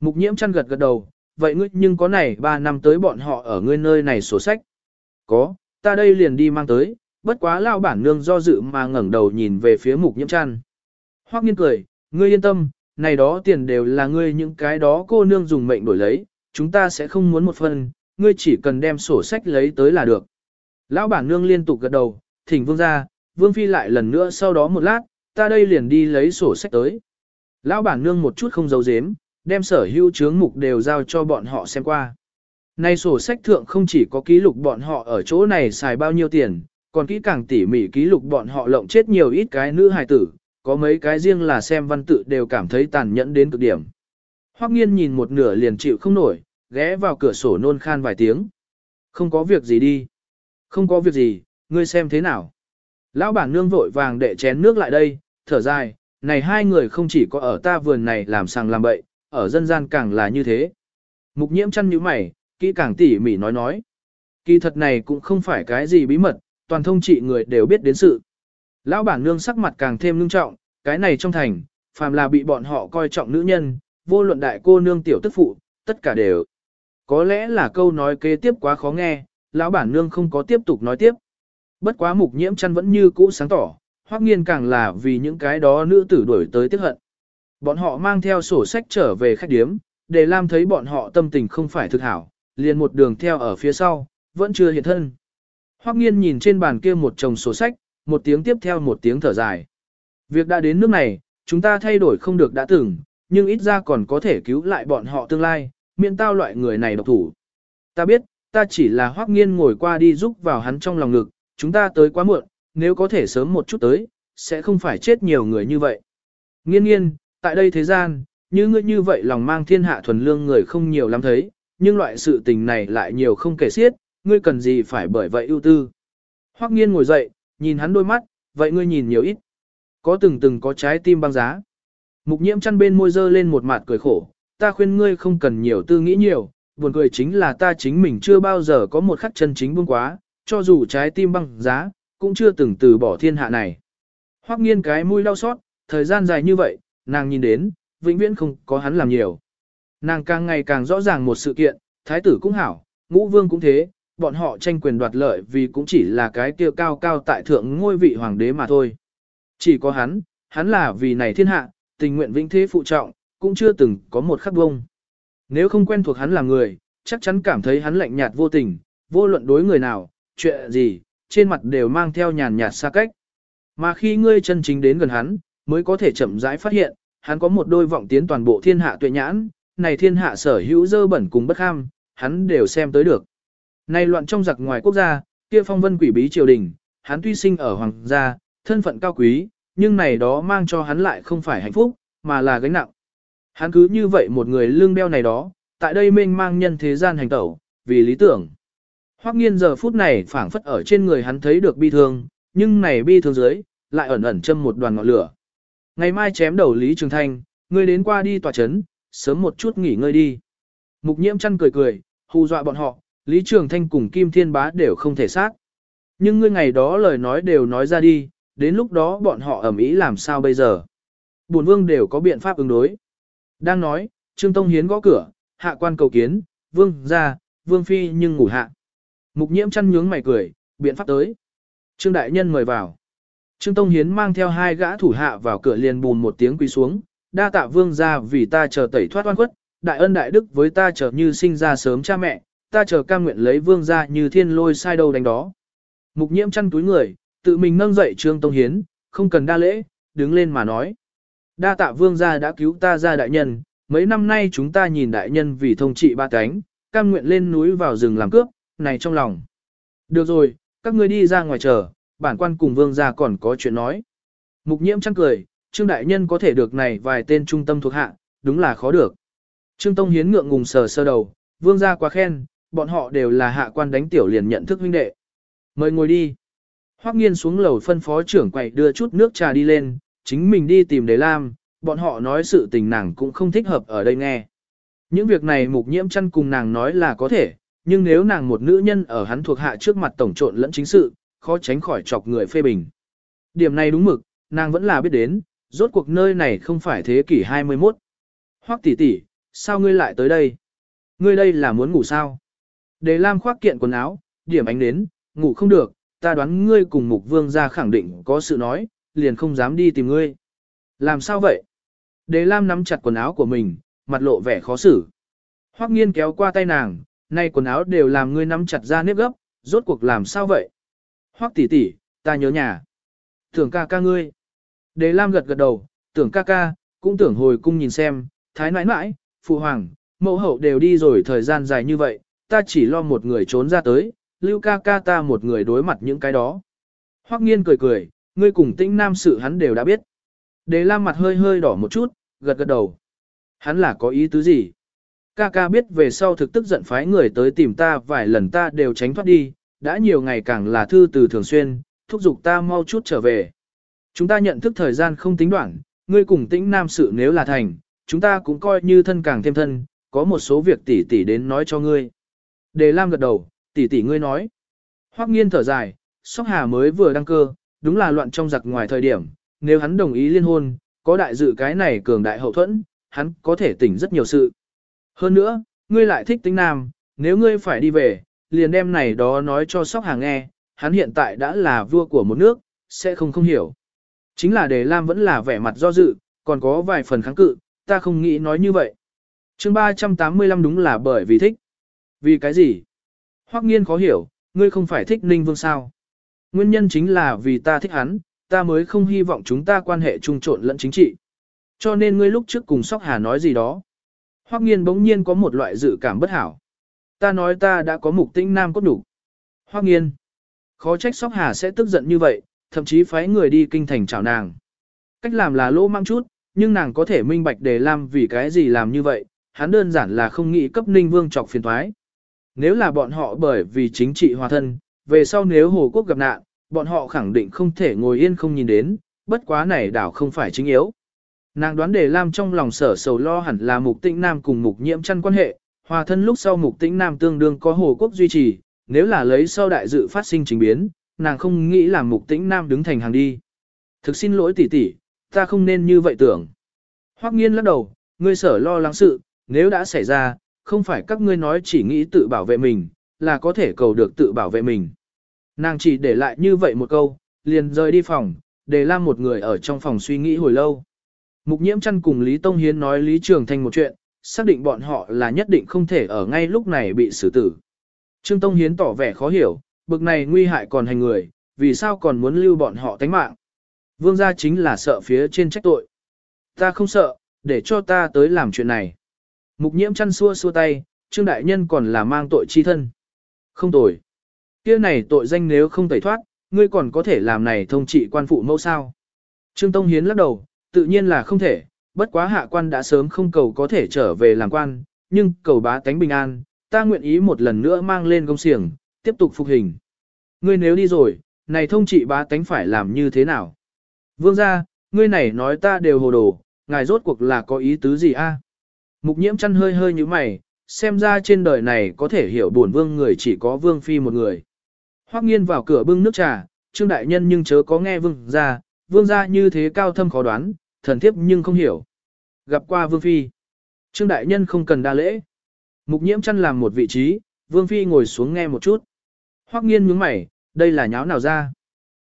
Mục nhiễm chăn gật gật đầu, vậy ngươi nhưng có này 3 năm tới bọn họ ở ngươi nơi này sổ sách. Có, ta đây liền đi mang tới, bất quá lão bản nương do dự mà ngẩng đầu nhìn về phía mục nhiễm chăn. Hoắc nghiên cười, ngươi yên tâm, này đó tiền đều là ngươi những cái đó cô nương dùng mệnh đổi lấy, chúng ta sẽ không muốn một phần, ngươi chỉ cần đem sổ sách lấy tới là được. Lão bản nương liên tục gật đầu, thỉnh vương ra, vương phi lại lần nữa sau đó một lát, ta đây liền đi lấy sổ sách tới. Lão bản nương một chút không giấu giếm, đem sở hữu chướng mục đều giao cho bọn họ xem qua. Nay sổ sách thượng không chỉ có ký lục bọn họ ở chỗ này xài bao nhiêu tiền, còn kỹ càng tỉ mỉ ký lục bọn họ lộng chết nhiều ít cái nữ hài tử, có mấy cái riêng là xem văn tự đều cảm thấy tàn nhẫn đến cực điểm. Hoắc nghiên nhìn một nửa liền chịu không nổi, ghé vào cửa sổ nôn khan vài tiếng. Không có việc gì đi. Không có việc gì, ngươi xem thế nào. Lão bản nương vội vàng đệ chén nước lại đây, thở dài, này hai người không chỉ có ở ta vườn này làm sàng làm bậy, ở dân gian càng là như thế. Mục nhiễm chăn như mày, kỹ càng tỉ mỉ nói nói. Kỳ thật này cũng không phải cái gì bí mật, toàn thông trị người đều biết đến sự. Lão bản nương sắc mặt càng thêm ngưng trọng, cái này trong thành, phàm là bị bọn họ coi trọng nữ nhân, vô luận đại cô nương tiểu tức phụ, tất cả đều. Có lẽ là câu nói kế tiếp quá khó nghe, lão bản nương không có tiếp tục nói tiếp. Bất quá mục nhiễm chăn vẫn như cũ sáng tỏ, hoắc nghiên càng là vì những cái đó nữ tử đuổi tới tiếc hận. Bọn họ mang theo sổ sách trở về khách điếm, để Lam thấy bọn họ tâm tình không phải thực hảo, liền một đường theo ở phía sau, vẫn chưa hiện thân. Hoắc nghiên nhìn trên bàn kia một chồng sổ sách, một tiếng tiếp theo một tiếng thở dài. Việc đã đến nước này, chúng ta thay đổi không được đã từng, nhưng ít ra còn có thể cứu lại bọn họ tương lai, miễn tao loại người này độc thủ. Ta biết, ta chỉ là hoắc nghiên ngồi qua đi giúp vào hắn trong lòng ngực, chúng ta tới quá muộn, nếu có thể sớm một chút tới, sẽ không phải chết nhiều người như vậy. Nghiên nghiên, tại đây thế gian, như ngươi như vậy lòng mang thiên hạ thuần lương người không nhiều lắm thấy, nhưng loại sự tình này lại nhiều không kể xiết, ngươi cần gì phải bởi vậy ưu tư. Hoắc nghiên ngồi dậy, nhìn hắn đôi mắt, vậy ngươi nhìn nhiều ít. Có từng từng có trái tim băng giá. Mục nhiễm chăn bên môi dơ lên một mặt cười khổ, ta khuyên ngươi không cần nhiều tư nghĩ nhiều, buồn cười chính là ta chính mình chưa bao giờ có một khắc chân chính buông quá, cho dù trái tim băng giá, cũng chưa từng từ bỏ thiên hạ này. Hoắc nghiên cái mũi đau xót, thời gian dài như vậy, nàng nhìn đến, vĩnh viễn không có hắn làm nhiều. Nàng càng ngày càng rõ ràng một sự kiện, thái tử cũng hảo, ngũ vương cũng thế, bọn họ tranh quyền đoạt lợi vì cũng chỉ là cái kia cao cao tại thượng ngôi vị hoàng đế mà thôi. Chỉ có hắn, hắn là vì này thiên hạ, tình nguyện vĩnh thế phụ trọng, cũng chưa từng có một khắc bông. Nếu không quen thuộc hắn là người, chắc chắn cảm thấy hắn lạnh nhạt vô tình, vô luận đối người nào, chuyện gì, trên mặt đều mang theo nhàn nhạt xa cách. Mà khi ngươi chân chính đến gần hắn, mới có thể chậm rãi phát hiện, hắn có một đôi vọng tiến toàn bộ thiên hạ tuệ nhãn, này thiên hạ sở hữu dơ bẩn cùng bất ham, hắn đều xem tới được. Này loạn trong giặc ngoài quốc gia, kia phong vân quỷ bí triều đình, hắn tuy sinh ở hoàng gia, thân phận cao quý, nhưng này đó mang cho hắn lại không phải hạnh phúc, mà là gánh nặng. Hắn cứ như vậy một người lương đeo này đó, tại đây mênh mang nhân thế gian hành tẩu, vì lý tưởng. Hoắc nghiên giờ phút này phảng phất ở trên người hắn thấy được bi thương, nhưng này bi thương dưới, lại ẩn ẩn châm một đoàn ngọn lửa. Ngày mai chém đầu Lý Trường Thanh, ngươi đến qua đi tòa chấn, sớm một chút nghỉ ngơi đi. Mục nhiễm chăn cười cười, hù dọa bọn họ, Lý Trường Thanh cùng Kim Thiên Bá đều không thể sát. Nhưng ngươi ngày đó lời nói đều nói ra đi, đến lúc đó bọn họ ẩm ý làm sao bây giờ. Bổn vương đều có biện pháp ứng đối. Đang nói, Trương Tông Hiến gõ cửa, hạ quan cầu kiến, vương ra, vương phi nhưng ngủ hạ. Mục nhiễm chăn nhướng mày cười, biện pháp tới. Trương Đại Nhân mời vào. Trương Tông Hiến mang theo hai gã thủ hạ vào cửa liền bùn một tiếng quỳ xuống, đa tạ vương ra vì ta chờ tẩy thoát oan khuất, đại ân đại đức với ta chờ như sinh ra sớm cha mẹ, ta chờ cam nguyện lấy vương ra như thiên lôi sai đâu đánh đó. Mục nhiễm chăn túi người, tự mình nâng dậy Trương Tông Hiến, không cần đa lễ, đứng lên mà nói. Đa tạ vương gia đã cứu ta ra đại nhân, mấy năm nay chúng ta nhìn đại nhân vì thông trị ba cánh, cam nguyện lên núi vào rừng làm cướp, này trong lòng. Được rồi, các ngươi đi ra ngoài chờ, bản quan cùng vương gia còn có chuyện nói. Mục nhiễm chăn cười, Trương Đại Nhân có thể được này vài tên trung tâm thuộc hạ, đúng là khó được. Trương Tông Hiến ngượng ngùng sờ sơ đầu, vương gia quá khen, bọn họ đều là hạ quan đánh tiểu liền nhận thức huynh đệ. Mời ngồi đi. Hoắc nghiên xuống lầu phân phó trưởng quầy đưa chút nước trà đi lên, chính mình đi tìm đế lam, bọn họ nói sự tình nàng cũng không thích hợp ở đây nghe. Những việc này mục nhiễm chăn cùng nàng nói là có thể, nhưng nếu nàng một nữ nhân ở hắn thuộc hạ trước mặt tổng trộn lẫn chính sự, khó tránh khỏi chọc người phê bình. Điểm này đúng mực, nàng vẫn là biết đến, rốt cuộc nơi này không phải thế kỷ 21. Hoắc tỷ tỷ, sao ngươi lại tới đây? Ngươi đây là muốn ngủ sao? Đề Lam khoác kiện quần áo, điểm ánh đến, ngủ không được, ta đoán ngươi cùng mục vương ra khẳng định có sự nói, liền không dám đi tìm ngươi. Làm sao vậy? Đề Lam nắm chặt quần áo của mình, mặt lộ vẻ khó xử. Hoắc nghiên kéo qua tay nàng, nay quần áo đều làm ngươi nắm chặt ra nếp gấp, rốt cuộc làm sao vậy? Hoắc tỷ tỷ, ta nhớ nhà. Tưởng ca ca ngươi. Đề Lam gật gật đầu, tưởng ca ca, cũng tưởng hồi cung nhìn xem, thái nãi nãi, phụ hoàng, mẫu hậu đều đi rồi thời gian dài như vậy, ta chỉ lo một người trốn ra tới, lưu ca ca ta một người đối mặt những cái đó. Hoắc nghiên cười cười, ngươi cùng tĩnh nam sự hắn đều đã biết. Đề Lam mặt hơi hơi đỏ một chút, gật gật đầu. Hắn là có ý tứ gì? Ca ca biết về sau thực tức giận phái người tới tìm ta vài lần ta đều tránh thoát đi, đã nhiều ngày càng là thư từ thường xuyên, thúc giục ta mau chút trở về. Chúng ta nhận thức thời gian không tính đoạn, ngươi cùng tĩnh nam sự nếu là thành, chúng ta cũng coi như thân càng thêm thân, có một số việc tỉ tỉ đến nói cho ngươi. Đề Lam gật đầu, tỷ tỷ ngươi nói. Hoắc nghiên thở dài, Sóc Hà mới vừa đăng cơ, đúng là loạn trong giặc ngoài thời điểm, nếu hắn đồng ý liên hôn, có đại dự cái này cường đại hậu thuẫn, hắn có thể tỉnh rất nhiều sự. Hơn nữa, ngươi lại thích tính nam, nếu ngươi phải đi về, liền đem này đó nói cho Sóc Hà nghe, hắn hiện tại đã là vua của một nước, sẽ không không hiểu. Chính là đề Lam vẫn là vẻ mặt do dự, còn có vài phần kháng cự, ta không nghĩ nói như vậy. chương 385 đúng là bởi vì thích. Vì cái gì? Hoắc nghiên khó hiểu, ngươi không phải thích Ninh Vương sao? Nguyên nhân chính là vì ta thích hắn, ta mới không hy vọng chúng ta quan hệ trung trộn lẫn chính trị. Cho nên ngươi lúc trước cùng Sóc Hà nói gì đó. Hoắc nghiên bỗng nhiên có một loại dự cảm bất hảo. Ta nói ta đã có mục tinh nam cốt đủ. Hoắc nghiên. Khó trách Sóc Hà sẽ tức giận như vậy, thậm chí phái người đi kinh thành chào nàng. Cách làm là lỗ mang chút, nhưng nàng có thể minh bạch đề làm vì cái gì làm như vậy, hắn đơn giản là không nghĩ cấp ninh vương chọc phiền thoái. Nếu là bọn họ bởi vì chính trị hòa thân, về sau nếu Hồ Quốc gặp nạn, bọn họ khẳng định không thể ngồi yên không nhìn đến, bất quá này đảo không phải chính yếu. Nàng đoán đề Lam trong lòng sở sầu lo hẳn là mục tĩnh nam cùng mục nhiễm chăn quan hệ, hòa thân lúc sau mục tĩnh nam tương đương có Hồ Quốc duy trì, nếu là lấy sau đại dự phát sinh trình biến, nàng không nghĩ là mục tĩnh nam đứng thành hàng đi. Thực xin lỗi tỷ tỷ, ta không nên như vậy tưởng. Hoắc nghiên lắc đầu, ngươi sở lo lắng sự, nếu đã xảy ra, không phải các ngươi nói chỉ nghĩ tự bảo vệ mình, là có thể cầu được tự bảo vệ mình. Nàng chỉ để lại như vậy một câu, liền rời đi phòng, để Lam một người ở trong phòng suy nghĩ hồi lâu. Mục nhiễm chăn cùng Lý Tông Hiến nói Lý Trường Thanh một chuyện, xác định bọn họ là nhất định không thể ở ngay lúc này bị xử tử. Trương Tông Hiến tỏ vẻ khó hiểu, bực này nguy hại còn hành người, vì sao còn muốn lưu bọn họ tánh mạng. Vương gia chính là sợ phía trên trách tội. Ta không sợ, để cho ta tới làm chuyện này. Mục nhiễm chăn xua xua tay, Trương Đại Nhân còn là mang tội chi thân. Không tội. kia này tội danh nếu không tẩy thoát, ngươi còn có thể làm này thông trị quan phụ mẫu sao. Trương Tông Hiến lắc đầu, tự nhiên là không thể, bất quá hạ quan đã sớm không cầu có thể trở về làm quan, nhưng cầu bá tánh bình an, ta nguyện ý một lần nữa mang lên công xiềng, tiếp tục phục hình. Ngươi nếu đi rồi, này thông trị bá tánh phải làm như thế nào? Vương gia, ngươi này nói ta đều hồ đồ, ngài rốt cuộc là có ý tứ gì a? Mục nhiễm chăn hơi hơi như mày, xem ra trên đời này có thể hiểu buồn vương người chỉ có vương phi một người. Hoắc nghiên vào cửa bưng nước trà, trương đại nhân nhưng chớ có nghe vương gia, vương gia như thế cao thâm khó đoán, thần thiếp nhưng không hiểu. Gặp qua vương phi. Trương đại nhân không cần đa lễ. Mục nhiễm chăn làm một vị trí, vương phi ngồi xuống nghe một chút. Hoắc nghiên nhướng mày, đây là nháo nào ra?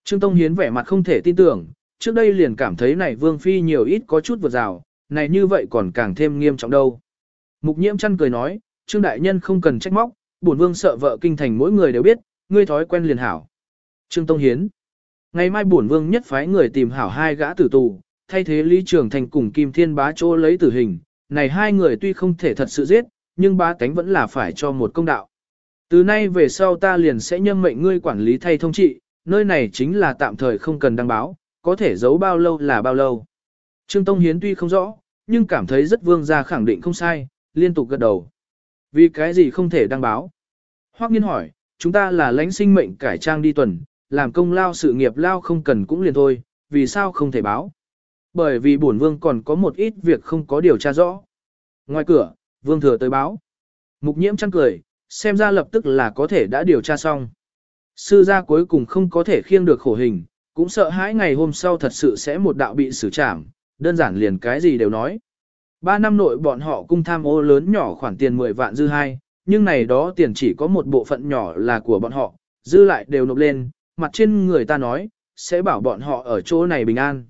Trương Tông Hiến vẻ mặt không thể tin tưởng, trước đây liền cảm thấy này Vương Phi nhiều ít có chút vượt rào, này như vậy còn càng thêm nghiêm trọng đâu. Mục nhiễm chăn cười nói, Trương Đại Nhân không cần trách móc, bổn Vương sợ vợ kinh thành mỗi người đều biết, ngươi thói quen liền hảo. Trương Tông Hiến Ngày mai bổn Vương nhất phái người tìm hảo hai gã tử tù, thay thế Lý Trường Thành cùng Kim Thiên bá chỗ lấy tử hình, này hai người tuy không thể thật sự giết, nhưng bá tánh vẫn là phải cho một công đạo. Từ nay về sau ta liền sẽ nhâm mệnh ngươi quản lý thay thông trị, nơi này chính là tạm thời không cần đăng báo, có thể giấu bao lâu là bao lâu. Trương Tông Hiến tuy không rõ, nhưng cảm thấy rất vương gia khẳng định không sai, liên tục gật đầu. Vì cái gì không thể đăng báo? Hoắc Nghiên hỏi, chúng ta là lãnh sinh mệnh cải trang đi tuần, làm công lao sự nghiệp lao không cần cũng liền thôi, vì sao không thể báo? Bởi vì bổn vương còn có một ít việc không có điều tra rõ. Ngoài cửa, vương thừa tới báo. Mục nhiễm chăn cười, xem ra lập tức là có thể đã điều tra xong. Sư gia cuối cùng không có thể khiêng được khổ hình, cũng sợ hãi ngày hôm sau thật sự sẽ một đạo bị xử trảm, đơn giản liền cái gì đều nói. Ba năm nội bọn họ cung tham ô lớn nhỏ khoản tiền 10 vạn dư hai, nhưng này đó tiền chỉ có một bộ phận nhỏ là của bọn họ, dư lại đều nộp lên, mặt trên người ta nói, sẽ bảo bọn họ ở chỗ này bình an.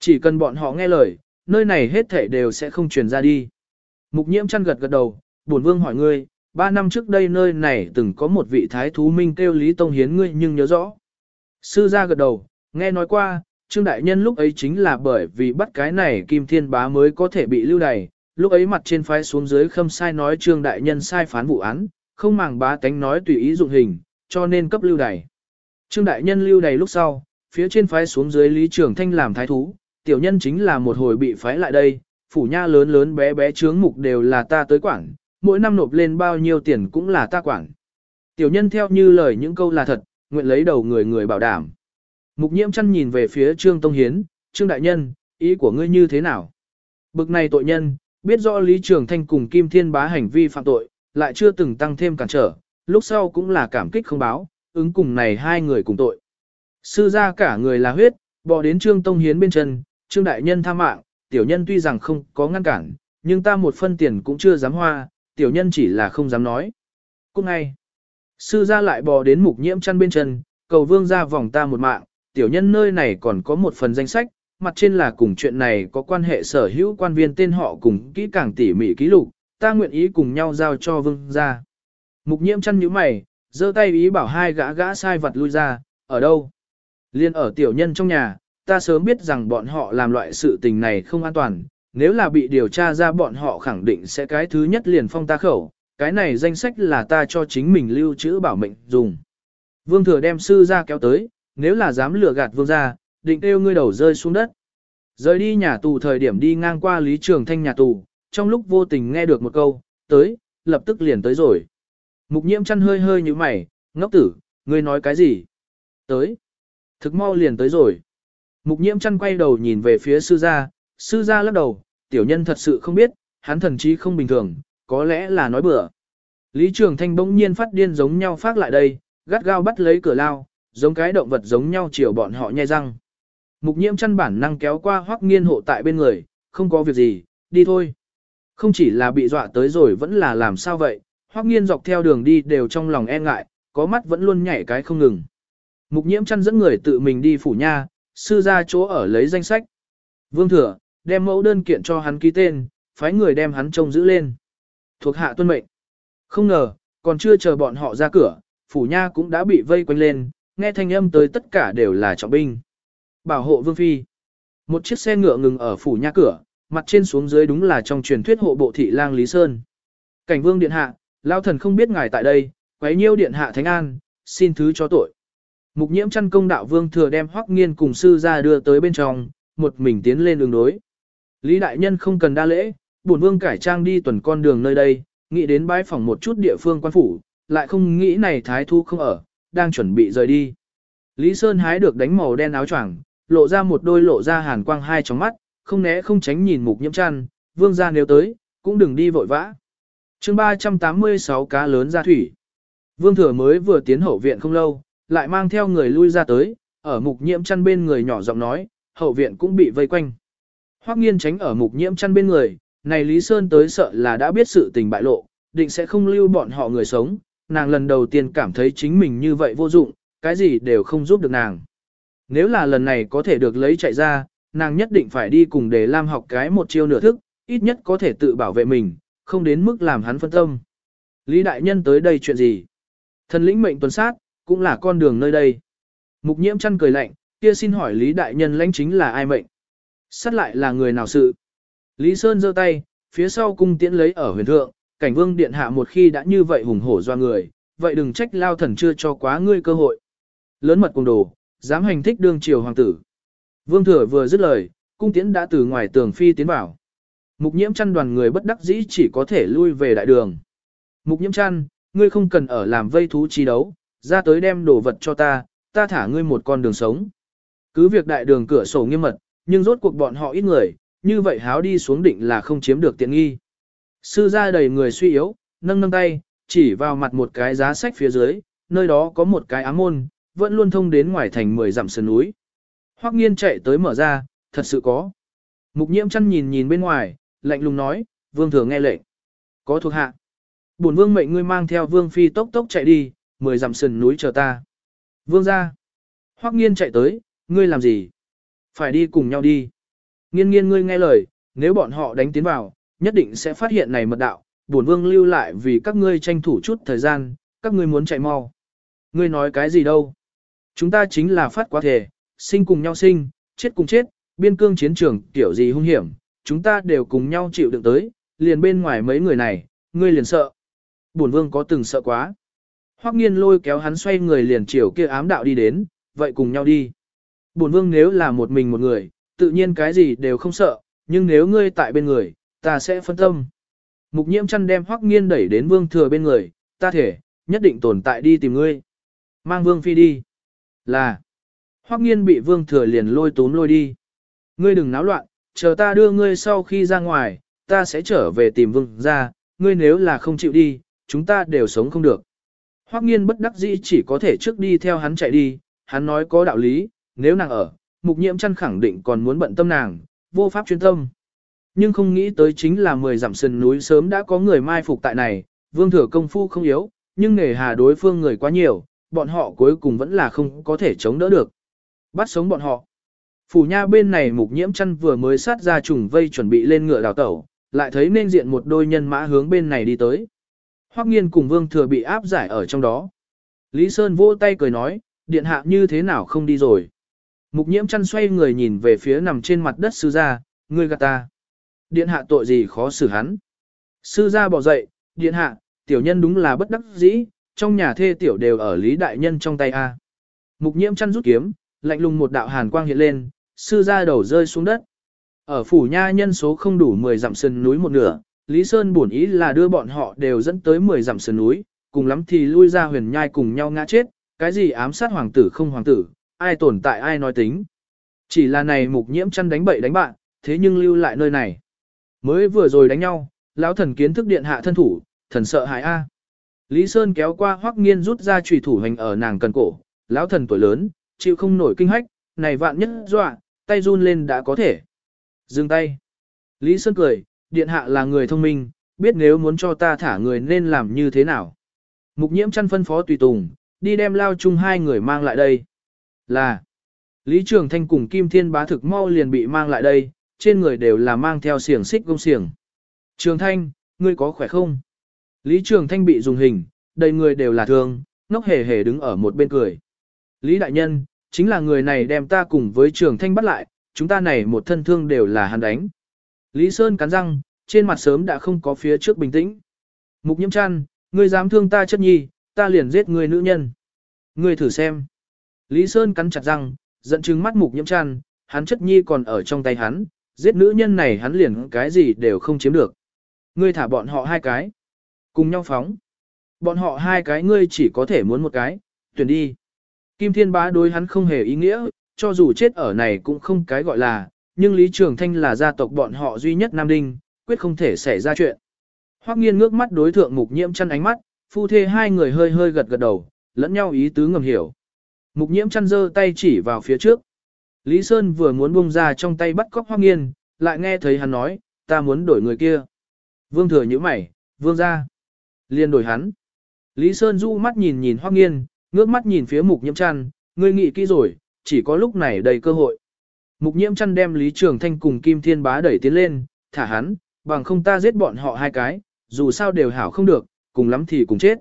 Chỉ cần bọn họ nghe lời, nơi này hết thảy đều sẽ không truyền ra đi. Mục nhiễm chăn gật gật đầu, buồn vương hỏi ngươi, ba năm trước đây nơi này từng có một vị thái thú minh kêu Lý Tông Hiến ngươi nhưng nhớ rõ. Sư gia gật đầu, nghe nói qua, Trương Đại Nhân lúc ấy chính là bởi vì bắt cái này Kim Thiên Bá mới có thể bị lưu đày, lúc ấy mặt trên phái xuống dưới khâm sai nói Trương Đại Nhân sai phán vụ án, không màng bá tánh nói tùy ý dụng hình, cho nên cấp lưu đày. Trương Đại Nhân lưu đày lúc sau, phía trên phái xuống dưới Lý Trường Thanh làm thái thú, tiểu nhân chính là một hồi bị phái lại đây, phủ nha lớn lớn bé bé trướng mục đều là ta tới quản, mỗi năm nộp lên bao nhiêu tiền cũng là ta quản. Tiểu nhân theo như lời những câu là thật, nguyện lấy đầu người người bảo đảm. Mục nhiễm chăn nhìn về phía Trương Tông Hiến, Trương Đại Nhân, ý của ngươi như thế nào? Bực này tội nhân, biết rõ Lý Trường Thanh cùng Kim Thiên bá hành vi phạm tội, lại chưa từng tăng thêm cản trở, lúc sau cũng là cảm kích không báo, ứng cùng này hai người cùng tội. Sư gia cả người là huyết, bỏ đến Trương Tông Hiến bên chân, Trương Đại Nhân tha mạng, tiểu nhân tuy rằng không có ngăn cản, nhưng ta một phân tiền cũng chưa dám hoa, tiểu nhân chỉ là không dám nói. Cũng ngay, sư gia lại bò đến mục nhiễm chăn bên chân, cầu vương ra vòng ta một mạng, tiểu nhân nơi này còn có một phần danh sách, mặt trên là cùng chuyện này có quan hệ sở hữu quan viên tên họ cùng kỹ càng tỉ mỉ ký lục, ta nguyện ý cùng nhau giao cho vương ra. Mục nhiễm chăn như mày, giơ tay ý bảo hai gã gã sai vật lui ra, ở đâu? Liên ở tiểu nhân trong nhà, ta sớm biết rằng bọn họ làm loại sự tình này không an toàn, nếu là bị điều tra ra bọn họ khẳng định sẽ cái thứ nhất liền phong ta khẩu, cái này danh sách là ta cho chính mình lưu trữ bảo mệnh dùng. Vương thừa đem sư ra kéo tới, nếu là dám lừa gạt vương gia, định kêu ngươi đầu rơi xuống đất. Rời đi nhà tù thời điểm đi ngang qua Lý Trường Thanh nhà tù, trong lúc vô tình nghe được một câu, tới, lập tức liền tới rồi. Mục nhiễm chăn hơi hơi như mày, ngốc tử, ngươi nói cái gì? Tới. Thực mau liền tới rồi. Mục nhiễm chăn quay đầu nhìn về phía sư gia, sư gia lắc đầu, tiểu nhân thật sự không biết, hắn thần trí không bình thường, có lẽ là nói bừa. Lý Trường Thanh bỗng nhiên phát điên giống nhau phát lại đây, gắt gao bắt lấy cửa lao, giống cái động vật giống nhau chiều bọn họ nhai răng. Mục nhiễm chăn bản năng kéo qua hoắc nghiên hộ tại bên người, không có việc gì, đi thôi. Không chỉ là bị dọa tới rồi vẫn là làm sao vậy, hoắc nghiên dọc theo đường đi đều trong lòng e ngại, có mắt vẫn luôn nhảy cái không ngừng. Mục nhiễm chăn dẫn người tự mình đi phủ nha, sư ra chỗ ở lấy danh sách. Vương thừa, đem mẫu đơn kiện cho hắn ký tên, phái người đem hắn trông giữ lên. Thuộc hạ tuân mệnh. Không ngờ, còn chưa chờ bọn họ ra cửa, phủ nha cũng đã bị vây quanh lên, nghe thanh âm tới tất cả đều là trọng binh. Bảo hộ vương phi. Một chiếc xe ngựa ngừng ở phủ nha cửa, mặt trên xuống dưới đúng là trong truyền thuyết hộ bộ thị lang Lý Sơn. Cảnh vương điện hạ, lao thần không biết ngài tại đây, quấy nhiêu điện hạ thánh an, xin thứ cho tội. Mục nhiễm chăn công đạo vương thừa đem hoắc nghiên cùng sư ra đưa tới bên trong, một mình tiến lên đường đối. Lý đại nhân không cần đa lễ, bổn vương cải trang đi tuần con đường nơi đây, nghĩ đến bãi phòng một chút địa phương quan phủ, lại không nghĩ này thái thu không ở, đang chuẩn bị rời đi. Lý Sơn hái được đánh màu đen áo choàng, lộ ra một đôi lộ ra hàn quang hai trong mắt, không né không tránh nhìn mục nhiễm chăn, vương gia nếu tới, cũng đừng đi vội vã. chương 386 cá lớn ra thủy. Vương thừa mới vừa tiến hậu viện không lâu, lại mang theo người lui ra tới, ở mục nhiễm chăn bên người nhỏ giọng nói, hậu viện cũng bị vây quanh. Hoắc nghiên tránh ở mục nhiễm chăn bên người, này Lý Sơn tới sợ là đã biết sự tình bại lộ, định sẽ không lưu bọn họ người sống, nàng lần đầu tiên cảm thấy chính mình như vậy vô dụng, cái gì đều không giúp được nàng. Nếu là lần này có thể được lấy chạy ra, nàng nhất định phải đi cùng để Lam học cái một chiêu nửa thức, ít nhất có thể tự bảo vệ mình, không đến mức làm hắn phân tâm. Lý đại nhân tới đây chuyện gì? Thần lĩnh mệnh tuần sát, cũng là con đường nơi đây. Mục nhiễm chăn cười lạnh, kia xin hỏi Lý đại nhân lãnh chính là ai mệnh? Sát lại là người nào sự? Lý Sơn giơ tay, phía sau cung tiễn lấy ở huyền thượng, cảnh vương điện hạ một khi đã như vậy hùng hổ do người, vậy đừng trách lao thần chưa cho quá ngươi cơ hội. Lớn mật cùng đồ, dám hành thích đương triều hoàng tử. Vương thừa vừa dứt lời, cung tiễn đã từ ngoài tường phi tiến vào. Mục nhiễm chăn đoàn người bất đắc dĩ chỉ có thể lui về đại đường. Mục nhiễm chăn, ngươi không cần ở làm vây thú chi đấu, ra tới đem đồ vật cho ta, ta thả ngươi một con đường sống. Cứ việc đại đường cửa sổ nghiêm mật, nhưng rốt cuộc bọn họ ít người, như vậy háo đi xuống định là không chiếm được tiện nghi. Sư ra đầy người suy yếu, nâng nâng tay, chỉ vào mặt một cái giá sách phía dưới, nơi đó có một cái ám môn, vẫn luôn thông đến ngoài thành 10 dặm sườn núi. Hoắc nghiên chạy tới mở ra, thật sự có. Mục nhiễm chăn nhìn nhìn bên ngoài, lạnh lùng nói, vương thừa nghe lệnh. Có thuộc hạ. Bổn vương mệnh ngươi mang theo vương phi tốc tốc chạy đi, 10 dặm sườn núi chờ ta. Vương gia. Hoắc nghiên chạy tới, ngươi làm gì? Phải đi cùng nhau đi. Nghiên nghiên ngươi nghe lời, nếu bọn họ đánh tiến vào, nhất định sẽ phát hiện này mật đạo, bổn vương lưu lại vì các ngươi tranh thủ chút thời gian, các ngươi muốn chạy mau. Ngươi nói cái gì đâu? Chúng ta chính là phát quá thể, sinh cùng nhau sinh, chết cùng chết, biên cương chiến trường kiểu gì hung hiểm, chúng ta đều cùng nhau chịu đựng tới, liền bên ngoài mấy người này, ngươi liền sợ. Bổn vương có từng sợ quá. Hoắc nghiên lôi kéo hắn xoay người liền chiều kia ám đạo đi đến, vậy cùng nhau đi. Bổn vương nếu là một mình một người, tự nhiên cái gì đều không sợ, nhưng nếu ngươi tại bên người, ta sẽ phân tâm. Mục nhiễm chăn đem Hoắc nghiên đẩy đến vương thừa bên người, ta thể, nhất định tồn tại đi tìm ngươi. Mang vương phi đi. Là. Hoắc nghiên bị vương thừa liền lôi tốn lôi đi. Ngươi đừng náo loạn, chờ ta đưa ngươi sau khi ra ngoài, ta sẽ trở về tìm vương ra, ngươi nếu là không chịu đi, chúng ta đều sống không được. Hoắc nghiên bất đắc dĩ chỉ có thể trước đi theo hắn chạy đi, hắn nói có đạo lý, nếu nàng ở, mục nhiễm chăn khẳng định còn muốn bận tâm nàng, vô pháp chuyên tâm. Nhưng không nghĩ tới chính là 10 dặm sườn núi sớm đã có người mai phục tại này, vương thừa công phu không yếu, nhưng nghề hà đối phương người quá nhiều, bọn họ cuối cùng vẫn là không có thể chống đỡ được. Bắt sống bọn họ. Phủ nha bên này mục nhiễm chăn vừa mới sát ra trùng vây chuẩn bị lên ngựa đào tẩu, lại thấy nên diện một đôi nhân mã hướng bên này đi tới. Hoắc nghiên cùng vương thừa bị áp giải ở trong đó. Lý Sơn vỗ tay cười nói, điện hạ như thế nào không đi rồi. Mục nhiễm chăn xoay người nhìn về phía nằm trên mặt đất sư gia, ngươi gạt ta. Điện hạ tội gì khó xử hắn. Sư gia bỏ dậy, điện hạ, tiểu nhân đúng là bất đắc dĩ, trong nhà thê tiểu đều ở lý đại nhân trong tay a. Mục nhiễm chăn rút kiếm, lạnh lùng một đạo hàn quang hiện lên, sư gia đầu rơi xuống đất. Ở phủ nha nhân số không đủ 10 dặm sườn núi một nửa, Lý Sơn buồn ý là đưa bọn họ đều dẫn tới 10 dặm sườn núi, cùng lắm thì lui ra huyền nhai cùng nhau ngã chết, cái gì ám sát hoàng tử không hoàng tử, ai tồn tại ai nói tính. Chỉ là này mục nhiễm chăn đánh bậy đánh bạn, thế nhưng lưu lại nơi này. Mới vừa rồi đánh nhau, lão thần kiến thức điện hạ thân thủ, thần sợ hại a. Lý Sơn kéo qua Hoắc Nghiên rút ra chùy thủ hành ở nàng cần cổ, lão thần tuổi lớn, chịu không nổi kinh hách, này vạn nhất dọa, tay run lên đã có thể. Dừng tay. Lý Sơn cười, điện hạ là người thông minh, biết nếu muốn cho ta thả người nên làm như thế nào. Mục nhiễm chăn phân phó tùy tùng, đi đem lao chung hai người mang lại đây. Là, Lý Trường Thanh cùng Kim Thiên bá thực mau liền bị mang lại đây, trên người đều là mang theo xiềng xích gông xiềng. Trường Thanh, ngươi có khỏe không? Lý Trường Thanh bị dùng hình, đầy người đều là thương, ngốc hề hề đứng ở một bên cười. Lý Đại Nhân, chính là người này đem ta cùng với Trường Thanh bắt lại, chúng ta này một thân thương đều là hắn đánh. Lý Sơn cắn răng, trên mặt sớm đã không có phía trước bình tĩnh. Mục nhiễm chăn, ngươi dám thương ta chất nhi, ta liền giết ngươi nữ nhân. Ngươi thử xem. Lý Sơn cắn chặt răng, giận trừng mắt mục nhiễm chăn, hắn chất nhi còn ở trong tay hắn, giết nữ nhân này hắn liền cái gì đều không chiếm được. Ngươi thả bọn họ hai cái. Cùng nhau phóng. Bọn họ hai cái ngươi chỉ có thể muốn một cái, tuyển đi. Kim Thiên Bá đối hắn không hề ý nghĩa, cho dù chết ở này cũng không cái gọi là, nhưng Lý Trường Thanh là gia tộc bọn họ duy nhất Nam Đinh, quyết không thể xảy ra chuyện. Hoắc nghiên ngước mắt đối thượng mục nhiễm chăn ánh mắt, phu thê hai người hơi hơi gật gật đầu, lẫn nhau ý tứ ngầm hiểu. Mục nhiễm chăn giơ tay chỉ vào phía trước. Lý Sơn vừa muốn buông ra trong tay bắt cóc Hoắc nghiên, lại nghe thấy hắn nói, ta muốn đổi người kia. Vương thừa nhíu mày, vương ra. Liên đổi hắn. Lý Sơn du mắt nhìn nhìn Hoắc nghiên, ngước mắt nhìn phía mục nhiễm chăn, ngươi nghĩ kỹ rồi, chỉ có lúc này đầy cơ hội. Mục nhiễm chăn đem Lý Trường Thanh cùng Kim Thiên Bá đẩy tiến lên, thả hắn, bằng không ta giết bọn họ hai cái, dù sao đều hảo không được, cùng lắm thì cùng chết.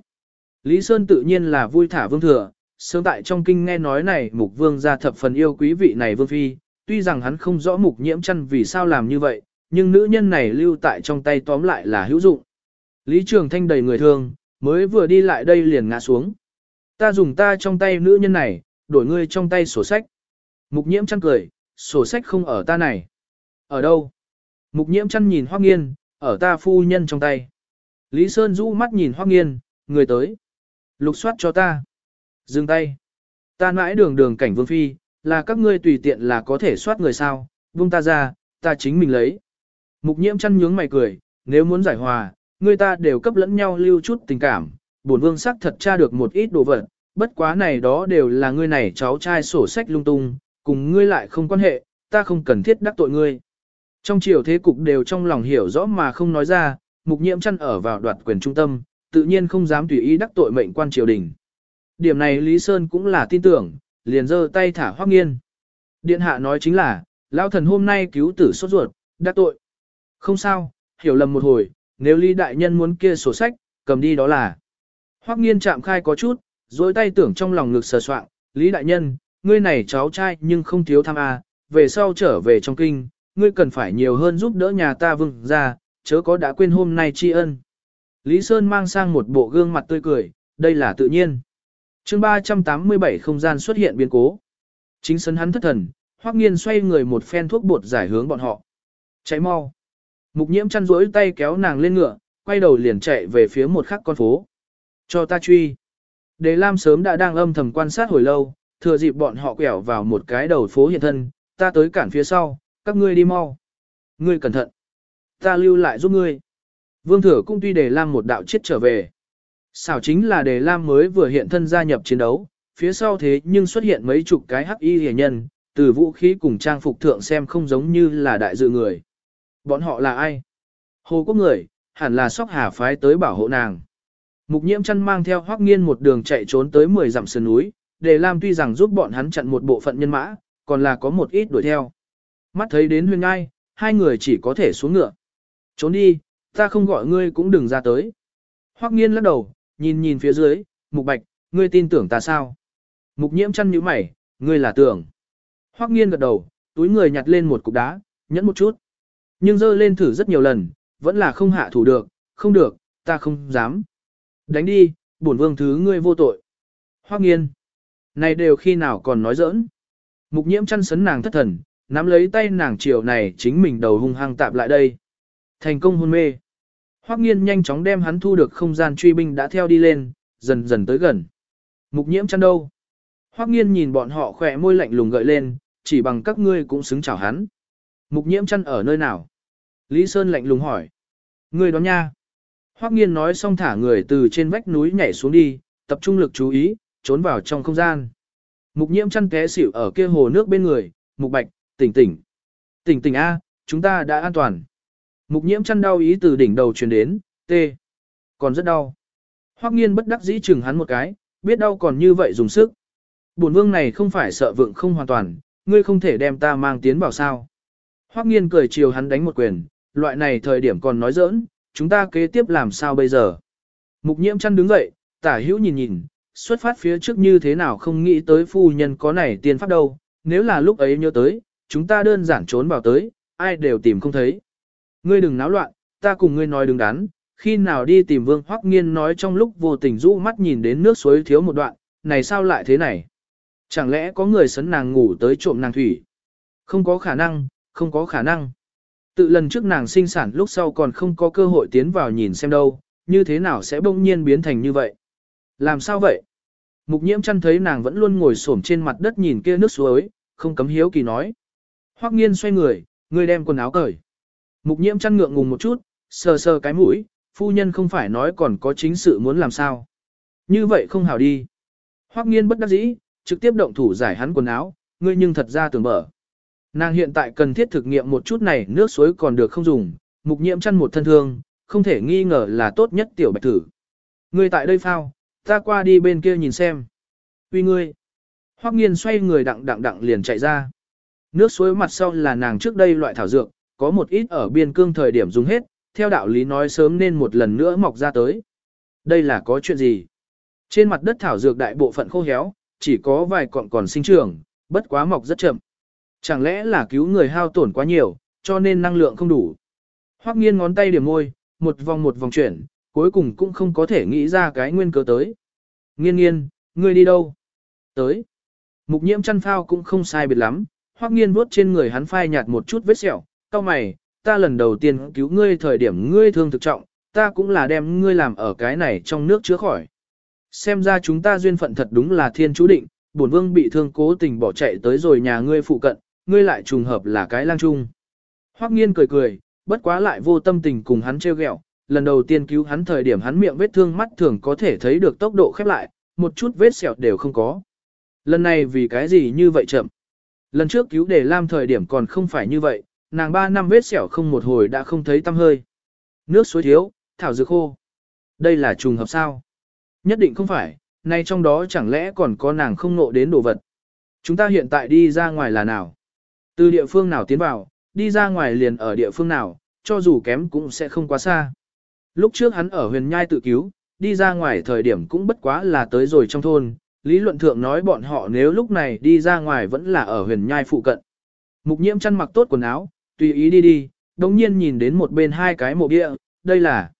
Lý Sơn tự nhiên là vui thả vương thừa, sớm tại trong kinh nghe nói này mục vương gia thập phần yêu quý vị này vương phi, tuy rằng hắn không rõ mục nhiễm chăn vì sao làm như vậy, nhưng nữ nhân này lưu tại trong tay tóm lại là hữu dụng. Lý Trường Thanh đầy người thương, mới vừa đi lại đây liền ngã xuống. Ta dùng ta trong tay nữ nhân này, đổi ngươi trong tay sổ sách. Mục nhiễm chăn cười, sổ sách không ở ta này. Ở đâu? Mục nhiễm chăn nhìn Hoác Nghiên, ở ta phu nhân trong tay. Lý Sơn rũ mắt nhìn Hoác Nghiên, người tới. Lục soát cho ta. Dừng tay. Ta mãi đường đường cảnh vương phi, là các ngươi tùy tiện là có thể soát người sao, vung ta ra, ta chính mình lấy. Mục nhiễm chăn nhướng mày cười, nếu muốn giải hòa, người ta đều cấp lẫn nhau lưu chút tình cảm, bổn vương sắc thật tra được một ít đồ vật, bất quá này đó đều là ngươi này cháu trai sổ sách lung tung, cùng ngươi lại không quan hệ, ta không cần thiết đắc tội ngươi. Trong triều thế cục đều trong lòng hiểu rõ mà không nói ra, mục nhiễm chăn ở vào đoạt quyền trung tâm, tự nhiên không dám tùy ý đắc tội mệnh quan triều đình. Điểm này Lý Sơn cũng là tin tưởng, liền giơ tay thả Hoắc nghiên. Điện hạ nói chính là, lão thần hôm nay cứu tử sốt ruột, đã tội. Không sao, hiểu lầm một hồi, nếu Lý Đại Nhân muốn kia sổ sách, cầm đi đó là. Hoắc nghiên chạm khai có chút, dối tay tưởng trong lòng ngực sờ soạng Lý Đại Nhân, ngươi này cháu trai nhưng không thiếu tham a, về sau trở về trong kinh, ngươi cần phải nhiều hơn giúp đỡ nhà ta vương ra, chớ có đã quên hôm nay tri ân. Lý Sơn mang sang một bộ gương mặt tươi cười, đây là tự nhiên chương 387 không gian xuất hiện biến cố. Chính sân hắn thất thần, hoắc nghiên xoay người một phen thuốc bột giải hướng bọn họ. Cháy mau. Mục nhiễm chăn rỗi tay kéo nàng lên ngựa, quay đầu liền chạy về phía một khắc con phố. Cho ta truy. Đề Lam sớm đã đang âm thầm quan sát hồi lâu, thừa dịp bọn họ quẹo vào một cái đầu phố hiện thân, ta tới cản phía sau, các ngươi đi mau. Ngươi cẩn thận. Ta lưu lại giúp ngươi. Vương Thừa cũng tuy Đề Lam một đạo chết trở về. Xảo chính là Đề Lam mới vừa hiện thân gia nhập chiến đấu, phía sau thế nhưng xuất hiện mấy chục cái hắc y hề nhân, từ vũ khí cùng trang phục thượng xem không giống như là đại dự người. Bọn họ là ai? Hồ quốc người, hẳn là sóc hà phái tới bảo hộ nàng. Mục nhiễm chăn mang theo hoắc nghiên một đường chạy trốn tới 10 dặm sườn núi, Đề Lam tuy rằng giúp bọn hắn chặn một bộ phận nhân mã, còn là có một ít đuổi theo. Mắt thấy đến Huyên ngai, hai người chỉ có thể xuống ngựa. Trốn đi, ta không gọi ngươi cũng đừng ra tới. Hoắc nghiên lắc đầu, nhìn nhìn phía dưới, mục bạch, ngươi tin tưởng ta sao? Mục nhiễm chăn nhíu mày, ngươi là tưởng. Hoắc nghiên gật đầu, túi người nhặt lên một cục đá, nhẫn một chút. Nhưng dơ lên thử rất nhiều lần, vẫn là không hạ thủ được, không được, ta không dám. Đánh đi, bổn vương thứ ngươi vô tội. Hoắc nghiên. Này đều khi nào còn nói giỡn. Mục nhiễm chăn sấn nàng thất thần, nắm lấy tay nàng chiều này chính mình đầu hung hăng tạp lại đây. Thành công hôn mê. Hoắc nghiên nhanh chóng đem hắn thu được không gian truy binh đã theo đi lên, dần dần tới gần. Mục nhiễm chăn đâu? Hoắc nghiên nhìn bọn họ khỏe môi lạnh lùng gợi lên, chỉ bằng các ngươi cũng xứng chào hắn. Mục nhiễm chăn ở nơi nào? Lý Sơn lạnh lùng hỏi. Ngươi đó nha. Hoắc nghiên nói xong thả người từ trên vách núi nhảy xuống đi, tập trung lực chú ý, trốn vào trong không gian. Mục nhiễm chăn té xỉu ở kia hồ nước bên người, mục bạch, tỉnh tỉnh. Tỉnh tỉnh A, chúng ta đã an toàn. Mục nhiễm chăn đau ý từ đỉnh đầu truyền đến, tê. Còn rất đau. Hoắc nghiên bất đắc dĩ chừng hắn một cái, biết đau còn như vậy dùng sức. Bổn vương này không phải sợ vượng không hoàn toàn, ngươi không thể đem ta mang tiến vào sao. Hoắc nghiên cười chiều hắn đánh một quyền, loại này thời điểm còn nói giỡn, chúng ta kế tiếp làm sao bây giờ. Mục nhiễm chăn đứng dậy, tả hữu nhìn nhìn, xuất phát phía trước như thế nào không nghĩ tới phu nhân có này tiên pháp đâu, nếu là lúc ấy nhớ tới, chúng ta đơn giản trốn vào tới, ai đều tìm không thấy. Ngươi đừng náo loạn, ta cùng ngươi nói đứng đắn, khi nào đi tìm vương hoắc nghiên nói trong lúc vô tình rũ mắt nhìn đến nước suối thiếu một đoạn, này sao lại thế này? Chẳng lẽ có người sấn nàng ngủ tới trộm nàng thủy? Không có khả năng, không có khả năng. Tự lần trước nàng sinh sản lúc sau còn không có cơ hội tiến vào nhìn xem đâu, như thế nào sẽ bỗng nhiên biến thành như vậy? Làm sao vậy? Mục nhiễm chăn thấy nàng vẫn luôn ngồi xổm trên mặt đất nhìn kia nước suối, không cấm hiếu kỳ nói. Hoắc nghiên xoay người, người đem quần áo cởi. Mục nhiễm chăn ngượng ngùng một chút, sờ sờ cái mũi, phu nhân không phải nói còn có chính sự muốn làm sao. Như vậy không hảo đi. Hoắc nghiên bất đắc dĩ, trực tiếp động thủ giải hắn quần áo, ngươi nhưng thật ra tưởng mở. Nàng hiện tại cần thiết thực nghiệm một chút này nước suối còn được không dùng, mục nhiễm chăn một thân thương, không thể nghi ngờ là tốt nhất tiểu bạch tử. Ngươi tại đây phao, ta qua đi bên kia nhìn xem. Uy ngươi. Hoắc nghiên xoay người đặng đặng đặng liền chạy ra. Nước suối mặt sau là nàng trước đây loại thảo dược, có một ít ở biên cương thời điểm dùng hết, theo đạo lý nói sớm nên một lần nữa mọc ra tới. Đây là có chuyện gì? Trên mặt đất thảo dược đại bộ phận khô héo, chỉ có vài cọng còn sinh trưởng, bất quá mọc rất chậm. Chẳng lẽ là cứu người hao tổn quá nhiều, cho nên năng lượng không đủ. Hoắc nghiên ngón tay điểm môi, một vòng một vòng chuyển, cuối cùng cũng không có thể nghĩ ra cái nguyên cớ tới. Nghiên nghiên, ngươi đi đâu? Tới. Mục nhiễm chăn phao cũng không sai biệt lắm, Hoắc nghiên vuốt trên người hắn phai nhạt một chút vết sẹo, cao mày, ta lần đầu tiên cứu ngươi thời điểm ngươi thương thực trọng, ta cũng là đem ngươi làm ở cái này trong nước chữa khỏi. Xem ra chúng ta duyên phận thật đúng là thiên chú định, bổn vương bị thương cố tình bỏ chạy tới rồi nhà ngươi phụ cận, ngươi lại trùng hợp là cái lang trung. Hoắc nghiên cười cười, bất quá lại vô tâm tình cùng hắn trêu ghẹo. lần đầu tiên cứu hắn thời điểm hắn miệng vết thương mắt thường có thể thấy được tốc độ khép lại, một chút vết sẹo đều không có. Lần này vì cái gì như vậy chậm? Lần trước cứu để Lam thời điểm còn không phải như vậy, nàng ba năm vết sẹo không một hồi đã không thấy tăm hơi. Nước suối thiếu, thảo dược khô. Đây là trùng hợp sao? Nhất định không phải, nay trong đó chẳng lẽ còn có nàng không nộ đến đồ vật. Chúng ta hiện tại đi ra ngoài là nào? Từ địa phương nào tiến vào, đi ra ngoài liền ở địa phương nào, cho dù kém cũng sẽ không quá xa. Lúc trước hắn ở huyền nhai tự cứu, đi ra ngoài thời điểm cũng bất quá là tới rồi trong thôn, lý luận thượng nói bọn họ nếu lúc này đi ra ngoài vẫn là ở huyền nhai phụ cận. Mục nhiễm chăn mặc tốt quần áo, tùy ý đi đi, đồng nhiên nhìn đến một bên hai cái mộ bia, đây là,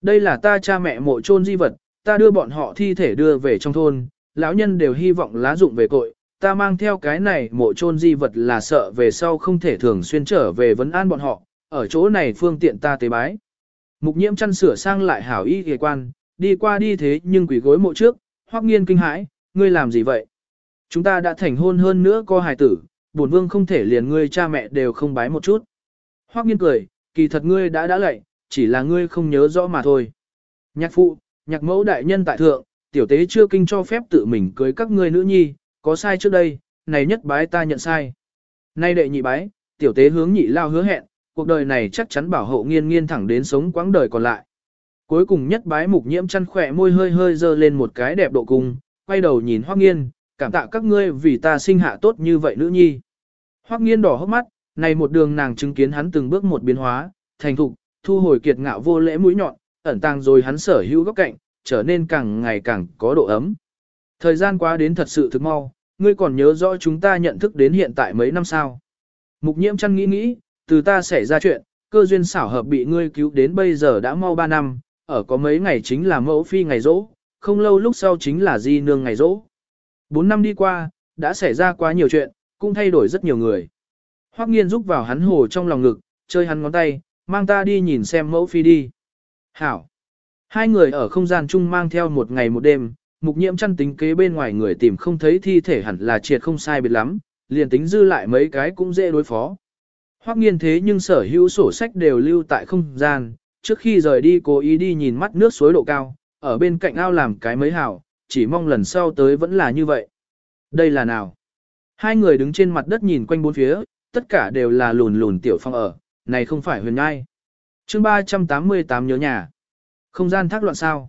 đây là ta cha mẹ mộ chôn di vật, ta đưa bọn họ thi thể đưa về trong thôn, lão nhân đều hy vọng lá dụng về cội, ta mang theo cái này mộ chôn di vật là sợ về sau không thể thường xuyên trở về vấn an bọn họ, ở chỗ này phương tiện ta tế bái. Mục nhiễm chăn sửa sang lại hảo y ghề quan, đi qua đi thế nhưng quỷ gối mộ trước, hoắc nghiên kinh hãi, ngươi làm gì vậy? Chúng ta đã thành hôn hơn nữa co hài tử, bổn vương không thể liền ngươi cha mẹ đều không bái một chút. Hoắc nghiên cười, kỳ thật ngươi đã đã lạy, chỉ là ngươi không nhớ rõ mà thôi. Nhạc phụ, nhạc mẫu đại nhân tại thượng, tiểu tế chưa kinh cho phép tự mình cưới các ngươi nữ nhi, có sai trước đây, này nhất bái ta nhận sai. Nay đệ nhị bái, tiểu tế hướng nhị lao hứa hẹn, cuộc đời này chắc chắn bảo hộ nghiên nghiên thẳng đến sống quãng đời còn lại. Cuối cùng nhất bái mục nhiễm chăn khỏe môi hơi hơi dơ lên một cái đẹp độ cung, quay đầu nhìn Hoắc Nghiên, cảm tạ các ngươi vì ta sinh hạ tốt như vậy nữ nhi. Hoắc Nghiên đỏ hốc mắt, này một đường nàng chứng kiến hắn từng bước một biến hóa, thành thục, thu hồi kiệt ngạo vô lễ mũi nhọn, ẩn tàng rồi hắn sở hữu góc cạnh, trở nên càng ngày càng có độ ấm. Thời gian qua đến thật sự thực mau, ngươi còn nhớ rõ chúng ta nhận thức đến hiện tại mấy năm sao. Mục nhiễm chăn nghĩ nghĩ, từ ta xảy ra chuyện, cơ duyên xảo hợp bị ngươi cứu đến bây giờ đã mau 3 năm, ở có mấy ngày chính là mẫu phi ngày rỗ, không lâu lúc sau chính là di nương ngày rỗ. 4 năm đi qua, đã xảy ra quá nhiều chuyện, cũng thay đổi rất nhiều người. Hoắc nghiên giúp vào hắn hồ trong lòng ngực, chơi hắn ngón tay, mang ta đi nhìn xem mẫu phi đi. Hảo. Hai người ở không gian chung mang theo một ngày một đêm, mục nhiễm chăn tính kế bên ngoài người tìm không thấy thi thể hẳn là triệt không sai biệt lắm, liền tính dư lại mấy cái cũng dễ đối phó. Hoắc nghiên thế nhưng sở hữu sổ sách đều lưu tại không gian, trước khi rời đi cố ý đi nhìn mắt nước suối độ cao, ở bên cạnh ao làm cái mấy hảo, chỉ mong lần sau tới vẫn là như vậy. Đây là nào? Hai người đứng trên mặt đất nhìn quanh bốn phía, tất cả đều là lùn lùn tiểu phong ở, này không phải huyền ngai. chương 388 nhớ nhà. Không gian thác loạn sao?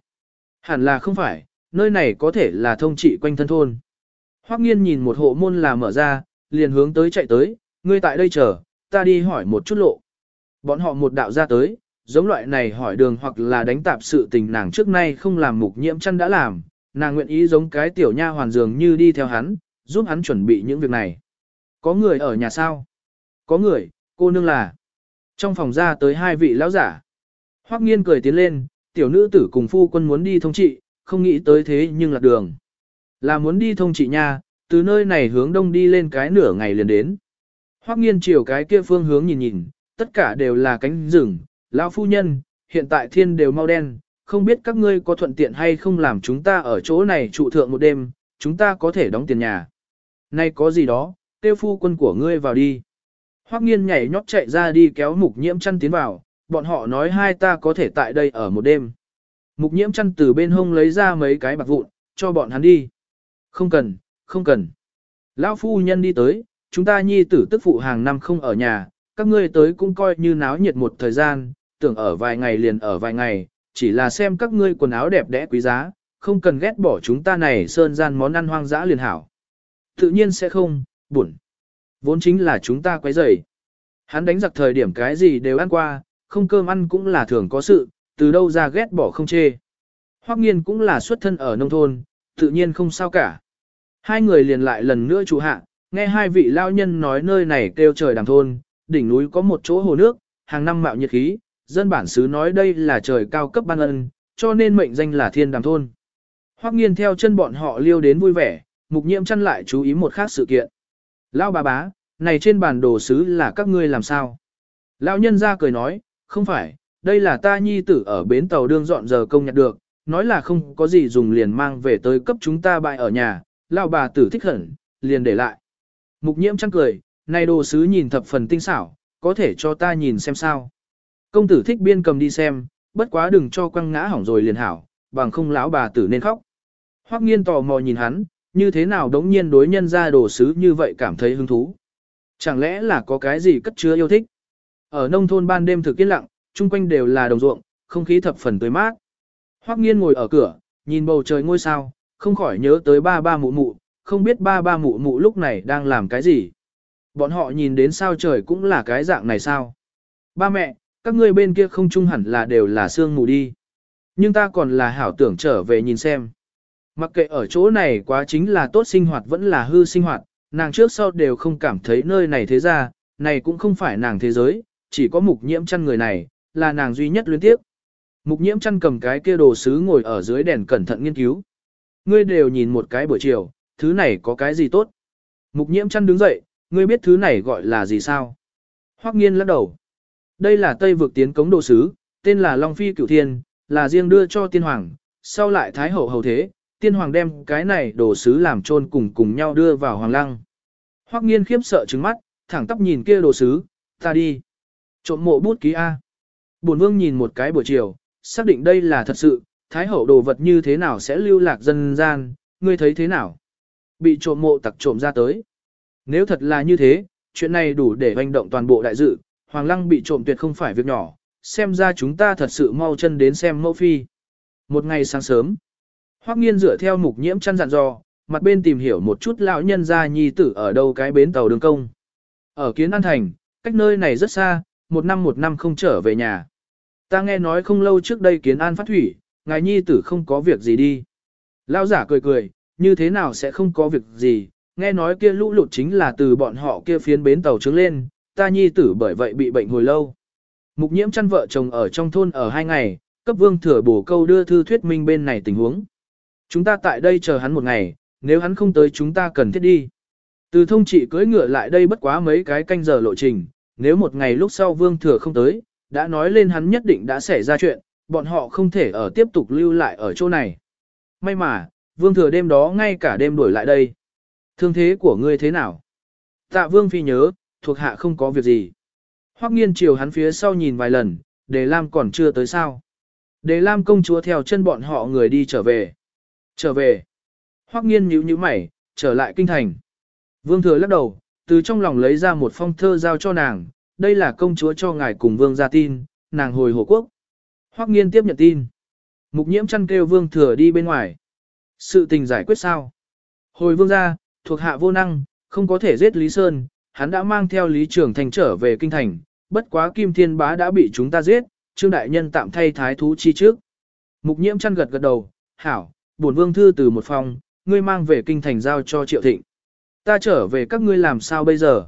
Hẳn là không phải, nơi này có thể là thông trị quanh thân thôn. Hoắc nghiên nhìn một hộ môn là mở ra, liền hướng tới chạy tới, ngươi tại đây chờ, ta đi hỏi một chút lộ. Bọn họ một đạo ra tới, giống loại này hỏi đường hoặc là đánh tạp sự tình nàng trước nay không làm mục nhiễm chăn đã làm, nàng nguyện ý giống cái tiểu nha hoàn dường như đi theo hắn, giúp hắn chuẩn bị những việc này. Có người ở nhà sao? Có người, cô nương là. Trong phòng ra tới hai vị lão giả. Hoắc nghiên cười tiến lên, tiểu nữ tử cùng phu quân muốn đi thông trị, không nghĩ tới thế nhưng lạc đường. Là muốn đi thông trị nha, từ nơi này hướng đông đi lên cái nửa ngày liền đến. Hoắc nghiên chiều cái kia phương hướng nhìn nhìn, tất cả đều là cánh rừng, lão phu nhân, hiện tại thiên đều mau đen, không biết các ngươi có thuận tiện hay không làm chúng ta ở chỗ này trụ thượng một đêm, chúng ta có thể đóng tiền nhà. Nay có gì đó, tiêu phu quân của ngươi vào đi. Hoắc nghiên nhảy nhót chạy ra đi kéo mục nhiễm chăn tiến vào, bọn họ nói hai ta có thể tại đây ở một đêm. Mục nhiễm chăn từ bên hông lấy ra mấy cái bạc vụn, cho bọn hắn đi. Không cần, không cần. Lão phu nhân đi tới, chúng ta nhi tử tức phụ hàng năm không ở nhà, các ngươi tới cũng coi như náo nhiệt một thời gian, tưởng ở vài ngày liền ở vài ngày, chỉ là xem các ngươi quần áo đẹp đẽ quý giá, không cần ghét bỏ chúng ta này sơn gian món ăn hoang dã liền hảo. Tự nhiên sẽ không, buồn. Vốn chính là chúng ta quấy rầy. Hắn đánh giặc thời điểm cái gì đều ăn qua, không cơm ăn cũng là thường có sự, từ đâu ra ghét bỏ không chê. Hoắc nghiên cũng là xuất thân ở nông thôn, tự nhiên không sao cả. Hai người liền lại lần nữa chủ hạ, nghe hai vị lao nhân nói nơi này kêu trời đàm thôn, đỉnh núi có một chỗ hồ nước, hàng năm mạo nhiệt khí, dân bản xứ nói đây là trời cao cấp ban ân, cho nên mệnh danh là thiên đàm thôn. Hoắc nghiên theo chân bọn họ liêu đến vui vẻ, mục nhiễm chăn lại chú ý một khác sự kiện. Lao bà bá, này trên bản đồ sứ là các ngươi làm sao? Lão nhân ra cười nói, không phải, đây là ta nhi tử ở bến tàu đương dọn giờ công nhặt được, nói là không có gì dùng liền mang về tới cấp chúng ta bại ở nhà, lão bà tử thích hẳn, liền để lại. Mục nhiễm chăn cười, này đồ sứ nhìn thập phần tinh xảo, có thể cho ta nhìn xem sao. Công tử thích biên cầm đi xem, bất quá đừng cho quăng ngã hỏng rồi liền hảo, bằng không lão bà tử nên khóc. Hoắc nghiên tò mò nhìn hắn, như thế nào đống nhiên đối nhân ra đồ sứ như vậy cảm thấy hứng thú. Chẳng lẽ là có cái gì cất chứa yêu thích? Ở nông thôn ban đêm thực yên lặng, chung quanh đều là đồng ruộng, không khí thập phần tươi mát. Hoắc nghiên ngồi ở cửa, nhìn bầu trời ngôi sao, không khỏi nhớ tới ba ba mụ mụ, không biết ba ba mụ mụ lúc này đang làm cái gì. Bọn họ nhìn đến sao trời cũng là cái dạng này sao. Ba mẹ, các ngươi bên kia không chung hẳn là đều là sương mù đi. Nhưng ta còn là hảo tưởng trở về nhìn xem. Mặc kệ ở chỗ này quá chính là tốt sinh hoạt vẫn là hư sinh hoạt, nàng trước sau đều không cảm thấy nơi này thế ra, này cũng không phải nàng thế giới, chỉ có mục nhiễm chăn người này, là nàng duy nhất luyến tiếp. Mục nhiễm chăn cầm cái kia đồ sứ ngồi ở dưới đèn cẩn thận nghiên cứu. Ngươi đều nhìn một cái buổi chiều, thứ này có cái gì tốt? Mục nhiễm chăn đứng dậy, ngươi biết thứ này gọi là gì sao? Hoắc nghiên lắc đầu. Đây là Tây vực tiến cống đồ sứ, tên là Long Phi Cửu Thiên, là riêng đưa cho tiên hoàng, sau lại Thái Hậu hầu thế, tiên hoàng đem cái này đồ sứ làm trôn cùng cùng nhau đưa vào hoàng lăng. Hoắc nghiên khiếp sợ trừng mắt, thẳng tắp nhìn kia đồ sứ, ta đi. Trộm mộ bút ký A. Bổn vương nhìn một cái buổi chiều, xác định đây là thật sự, thái hậu đồ vật như thế nào sẽ lưu lạc dân gian, ngươi thấy thế nào? Bị trộm mộ tặc trộm ra tới. Nếu thật là như thế, chuyện này đủ để hoành động toàn bộ đại dự, hoàng lăng bị trộm tuyệt không phải việc nhỏ, xem ra chúng ta thật sự mau chân đến xem mẫu phi. Một ngày sáng sớm, Hoắc nghiên dựa theo mục nhiễm chăn dặn dò, mặt bên tìm hiểu một chút lão nhân gia nhi tử ở đâu cái bến tàu đường công. Ở Kiến An Thành, cách nơi này rất xa, một năm một năm không trở về nhà. Ta nghe nói không lâu trước đây Kiến An phát thủy, ngài nhi tử không có việc gì đi. Lão giả cười cười, như thế nào sẽ không có việc gì, nghe nói kia lũ lụt chính là từ bọn họ kia phiến bến tàu trướng lên, ta nhi tử bởi vậy bị bệnh hồi lâu. Mục nhiễm chăn vợ chồng ở trong thôn ở hai ngày, cấp vương thừa bổ câu đưa thư thuyết minh bên này tình huống. Chúng ta tại đây chờ hắn một ngày, nếu hắn không tới chúng ta cần thiết đi. Từ thông trị cưỡi ngựa lại đây bất quá mấy cái canh giờ lộ trình, nếu một ngày lúc sau vương thừa không tới, đã nói lên hắn nhất định đã xảy ra chuyện, bọn họ không thể ở tiếp tục lưu lại ở chỗ này. May mà, vương thừa đêm đó ngay cả đêm đuổi lại đây. Thương thế của ngươi thế nào? Tạ vương phi nhớ, thuộc hạ không có việc gì. Hoắc nghiên chiều hắn phía sau nhìn vài lần, đề lam còn chưa tới sao. Đề lam công chúa theo chân bọn họ người đi trở về. Trở về. Hoắc nghiên nhíu nhíu mày, trở lại kinh thành. Vương thừa lắc đầu, từ trong lòng lấy ra một phong thơ giao cho nàng, đây là công chúa cho ngài cùng vương ra tin, nàng hồi hồ quốc. Hoắc nghiên tiếp nhận tin. Mục nhiễm chăn kêu vương thừa đi bên ngoài. Sự tình giải quyết sao? Hồi vương ra, thuộc hạ vô năng, không có thể giết Lý Sơn, hắn đã mang theo Lý Trường Thành trở về kinh thành, bất quá Kim Thiên Bá đã bị chúng ta giết, Trương Đại Nhân tạm thay thái thú chi trước. Mục nhiễm chăn gật gật đầu, hảo, bổn vương thư từ một phòng, ngươi mang về kinh thành giao cho triệu thịnh. Ta trở về các ngươi làm sao bây giờ?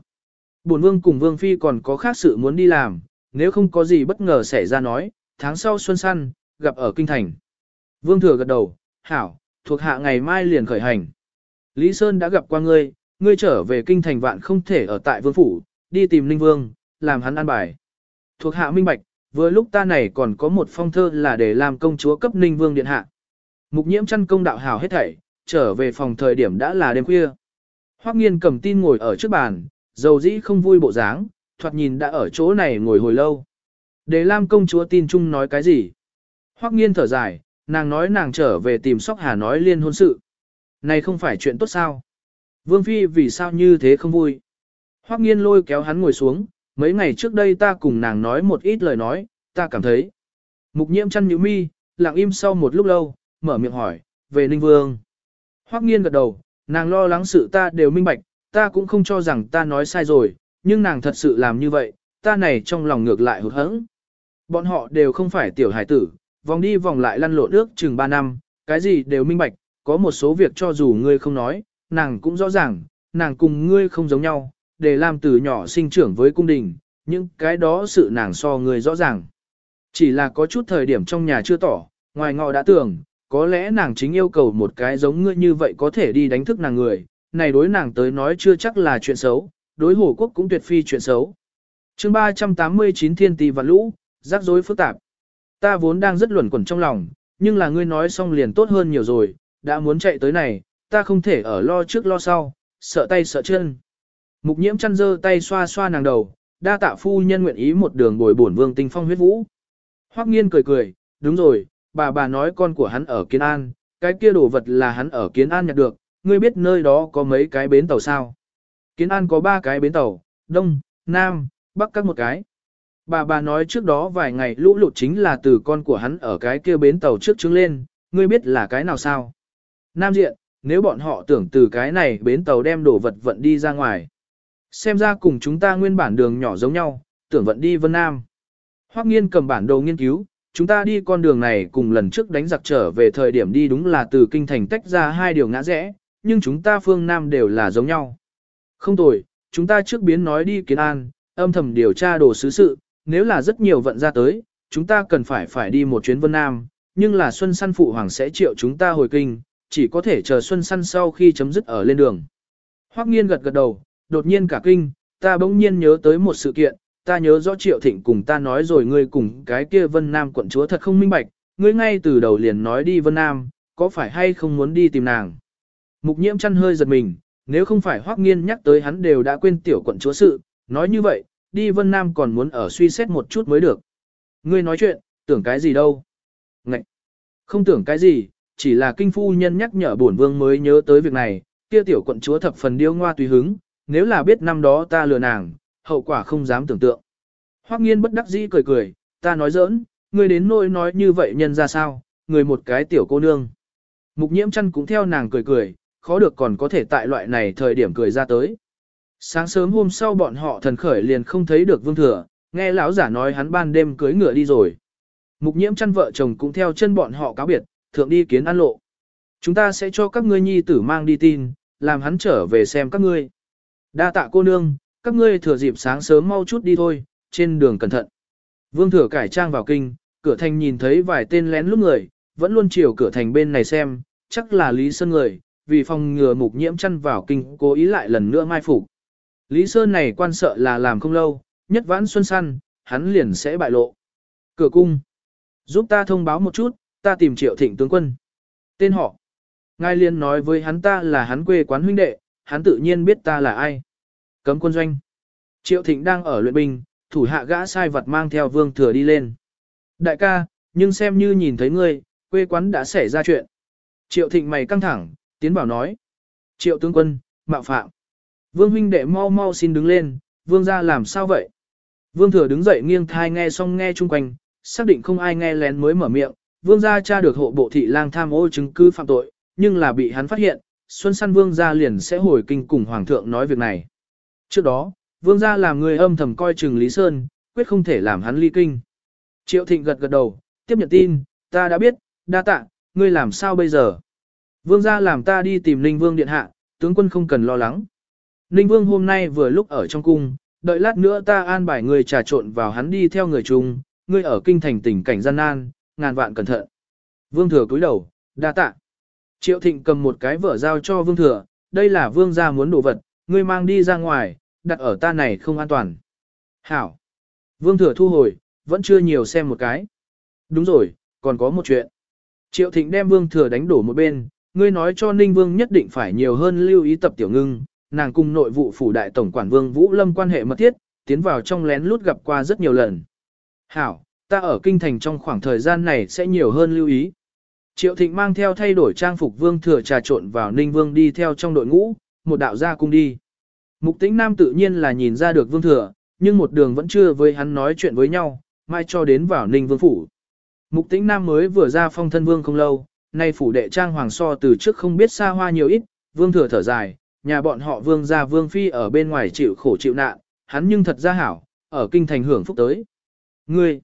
Bổn vương cùng vương phi còn có khác sự muốn đi làm, nếu không có gì bất ngờ xảy ra nói, tháng sau xuân săn, gặp ở kinh thành. Vương thừa gật đầu, hảo, thuộc hạ ngày mai liền khởi hành. Lý Sơn đã gặp qua ngươi, ngươi trở về kinh thành vạn không thể ở tại vương phủ, đi tìm Ninh Vương, làm hắn an bài. Thuộc hạ minh bạch, vừa lúc ta này còn có một phong thơ là để làm công chúa cấp Ninh Vương điện hạ. Mục nhiễm chăn công đạo hào hết thảy, trở về phòng thời điểm đã là đêm khuya. Hoắc nghiên cầm tin ngồi ở trước bàn, dầu dĩ không vui bộ dáng, thoạt nhìn đã ở chỗ này ngồi hồi lâu. Đề Lam công chúa tin chung nói cái gì? Hoắc nghiên thở dài, nàng nói nàng trở về tìm Sóc Hà nói liên hôn sự. Này không phải chuyện tốt sao? Vương Phi vì sao như thế không vui? Hoắc nghiên lôi kéo hắn ngồi xuống, mấy ngày trước đây ta cùng nàng nói một ít lời nói, ta cảm thấy. Mục nhiễm chăn nhíu mi, lặng im sau một lúc lâu, mở miệng hỏi, về Ninh Vương. Hoắc nghiên gật đầu, nàng lo lắng sự ta đều minh bạch, ta cũng không cho rằng ta nói sai rồi, nhưng nàng thật sự làm như vậy, ta này trong lòng ngược lại hụt hẫng. Bọn họ đều không phải tiểu hải tử, vòng đi vòng lại lăn lộn ước chừng 3 năm, cái gì đều minh bạch, có một số việc cho dù ngươi không nói, nàng cũng rõ ràng, nàng cùng ngươi không giống nhau, để làm từ nhỏ sinh trưởng với cung đình, những cái đó sự nàng so ngươi rõ ràng. Chỉ là có chút thời điểm trong nhà chưa tỏ, ngoài ngọ đã tưởng, có lẽ nàng chính yêu cầu một cái giống ngươi như vậy có thể đi đánh thức nàng người, này đối nàng tới nói chưa chắc là chuyện xấu, đối hồ quốc cũng tuyệt phi chuyện xấu. chương 389 thiên tỷ và lũ, rắc rối phức tạp. Ta vốn đang rất luẩn quẩn trong lòng, nhưng là ngươi nói xong liền tốt hơn nhiều rồi, đã muốn chạy tới này, ta không thể ở lo trước lo sau, sợ tay sợ chân. Mục nhiễm chăn dơ tay xoa xoa nàng đầu, đa tạ phu nhân nguyện ý một đường bồi bổn vương tinh phong huyết vũ. Hoắc nghiên cười cười, đúng rồi, bà bà nói con của hắn ở Kiến An, cái kia đồ vật là hắn ở Kiến An nhặt được, ngươi biết nơi đó có mấy cái bến tàu sao? Kiến An có ba cái bến tàu, Đông, Nam, Bắc các một cái. Bà bà nói trước đó vài ngày lũ lụt chính là từ con của hắn ở cái kia bến tàu trước trứng lên, ngươi biết là cái nào sao? Nam diện, nếu bọn họ tưởng từ cái này bến tàu đem đồ vật vận đi ra ngoài. Xem ra cùng chúng ta nguyên bản đường nhỏ giống nhau, tưởng vận đi Vân Nam. Hoắc nghiên cầm bản đồ nghiên cứu, chúng ta đi con đường này cùng lần trước đánh giặc trở về thời điểm đi đúng là từ kinh thành tách ra hai điều ngã rẽ, nhưng chúng ta phương Nam đều là giống nhau. Không tồi, chúng ta trước biến nói đi kiến an, âm thầm điều tra đồ sứ sự, nếu là rất nhiều vận ra tới, chúng ta cần phải phải đi một chuyến Vân Nam, nhưng là Xuân Săn Phụ Hoàng sẽ triệu chúng ta hồi kinh, chỉ có thể chờ Xuân Săn sau khi chấm dứt ở lên đường. Hoắc nghiên gật gật đầu, đột nhiên cả kinh, ta bỗng nhiên nhớ tới một sự kiện, ta nhớ rõ Triệu Thịnh cùng ta nói rồi ngươi cùng cái kia Vân Nam quận chúa thật không minh bạch, ngươi ngay từ đầu liền nói đi Vân Nam, có phải hay không muốn đi tìm nàng. Mục nhiễm chăn hơi giật mình, nếu không phải Hoắc nghiên nhắc tới hắn đều đã quên tiểu quận chúa sự, nói như vậy, đi Vân Nam còn muốn ở suy xét một chút mới được. Ngươi nói chuyện, tưởng cái gì đâu? Ngậy! Không tưởng cái gì, chỉ là kinh phu nhân nhắc nhở bổn vương mới nhớ tới việc này, kia tiểu quận chúa thập phần điêu ngoa tùy hứng, nếu là biết năm đó ta lừa nàng, hậu quả không dám tưởng tượng. Hoắc nghiên bất đắc dĩ cười cười, ta nói giỡn, ngươi đến nỗi nói như vậy nhân ra sao, người một cái tiểu cô nương. Mục nhiễm chân cũng theo nàng cười cười, khó được còn có thể tại loại này thời điểm cười ra tới. Sáng sớm hôm sau bọn họ thần khởi liền không thấy được vương thừa, nghe lão giả nói hắn ban đêm cưới ngựa đi rồi. Mục nhiễm chân vợ chồng cũng theo chân bọn họ cáo biệt, thượng đi kiến an lộ. Chúng ta sẽ cho các ngươi nhi tử mang đi tin, làm hắn trở về xem các ngươi. Đa tạ cô nương, các ngươi thừa dịp sáng sớm mau chút đi thôi, trên đường cẩn thận. Vương thừa cải trang vào kinh, cửa thành nhìn thấy vài tên lén lúc người, vẫn luôn chiều cửa thành bên này xem, chắc là Lý Sơn người, vì phòng ngừa mục nhiễm chăn vào kinh cố ý lại lần nữa mai phục. Lý Sơn này quan sợ là làm không lâu, nhất vãn xuân săn, hắn liền sẽ bại lộ. Cửa cung. Giúp ta thông báo một chút, ta tìm triệu thịnh tướng quân. Tên họ. Ngài liền nói với hắn ta là hắn quê quán huynh đệ, hắn tự nhiên biết ta là ai. Cấm quân doanh. Triệu thịnh đang ở luyện binh, thủ hạ gã sai vật mang theo vương thừa đi lên. Đại ca, nhưng xem như nhìn thấy ngươi, quê quán đã xảy ra chuyện. Triệu thịnh mày căng thẳng, tiến bảo nói. Triệu tướng quân, mạo phạm. Vương huynh đệ mau mau xin đứng lên, vương ra làm sao vậy? Vương thừa đứng dậy nghiêng thai nghe xong nghe chung quanh, xác định không ai nghe lén mới mở miệng, vương gia tra được hộ bộ thị lang tham ô chứng cứ phạm tội, nhưng là bị hắn phát hiện, Xuân Săn vương gia liền sẽ hồi kinh cùng hoàng thượng nói việc này. Trước đó, vương gia làm người âm thầm coi chừng Lý Sơn, quyết không thể làm hắn ly kinh. Triệu Thịnh gật gật đầu, tiếp nhận tin, ta đã biết, đa tạ, ngươi làm sao bây giờ? Vương gia làm ta đi tìm Ninh Vương điện hạ, tướng quân không cần lo lắng. Ninh Vương hôm nay vừa lúc ở trong cung, đợi lát nữa ta an bài người trà trộn vào hắn đi theo người chung, ngươi ở kinh thành tỉnh cảnh gian nan, ngàn vạn cẩn thận. Vương thừa cúi đầu, đa tạ. Triệu Thịnh cầm một cái vở giao cho Vương thừa, đây là Vương gia muốn đồ vật, ngươi mang đi ra ngoài, đặt ở ta này không an toàn. Hảo. Vương thừa thu hồi, vẫn chưa nhiều xem một cái. Đúng rồi, còn có một chuyện. Triệu Thịnh đem Vương thừa đánh đổ một bên, ngươi nói cho Ninh Vương nhất định phải nhiều hơn lưu ý tập tiểu ngưng, nàng cùng nội vụ phủ đại tổng quản Vương Vũ Lâm quan hệ mật thiết, tiến vào trong lén lút gặp qua rất nhiều lần. Hảo, ta ở kinh thành trong khoảng thời gian này sẽ nhiều hơn lưu ý. Triệu Thịnh mang theo thay đổi trang phục Vương Thừa trà trộn vào Ninh Vương đi theo trong đội ngũ, một đạo gia cung đi. Mục Tĩnh Nam tự nhiên là nhìn ra được Vương Thừa, nhưng một đường vẫn chưa với hắn nói chuyện với nhau, mai cho đến vào Ninh Vương phủ. Mục Tĩnh Nam mới vừa ra phong thân vương không lâu, nay phủ đệ trang hoàng so từ trước không biết xa hoa nhiều ít, vương thừa thở dài, nhà bọn họ vương gia vương phi ở bên ngoài chịu khổ chịu nạn, hắn nhưng thật ra hảo, ở kinh thành hưởng phúc tới. Ngươi,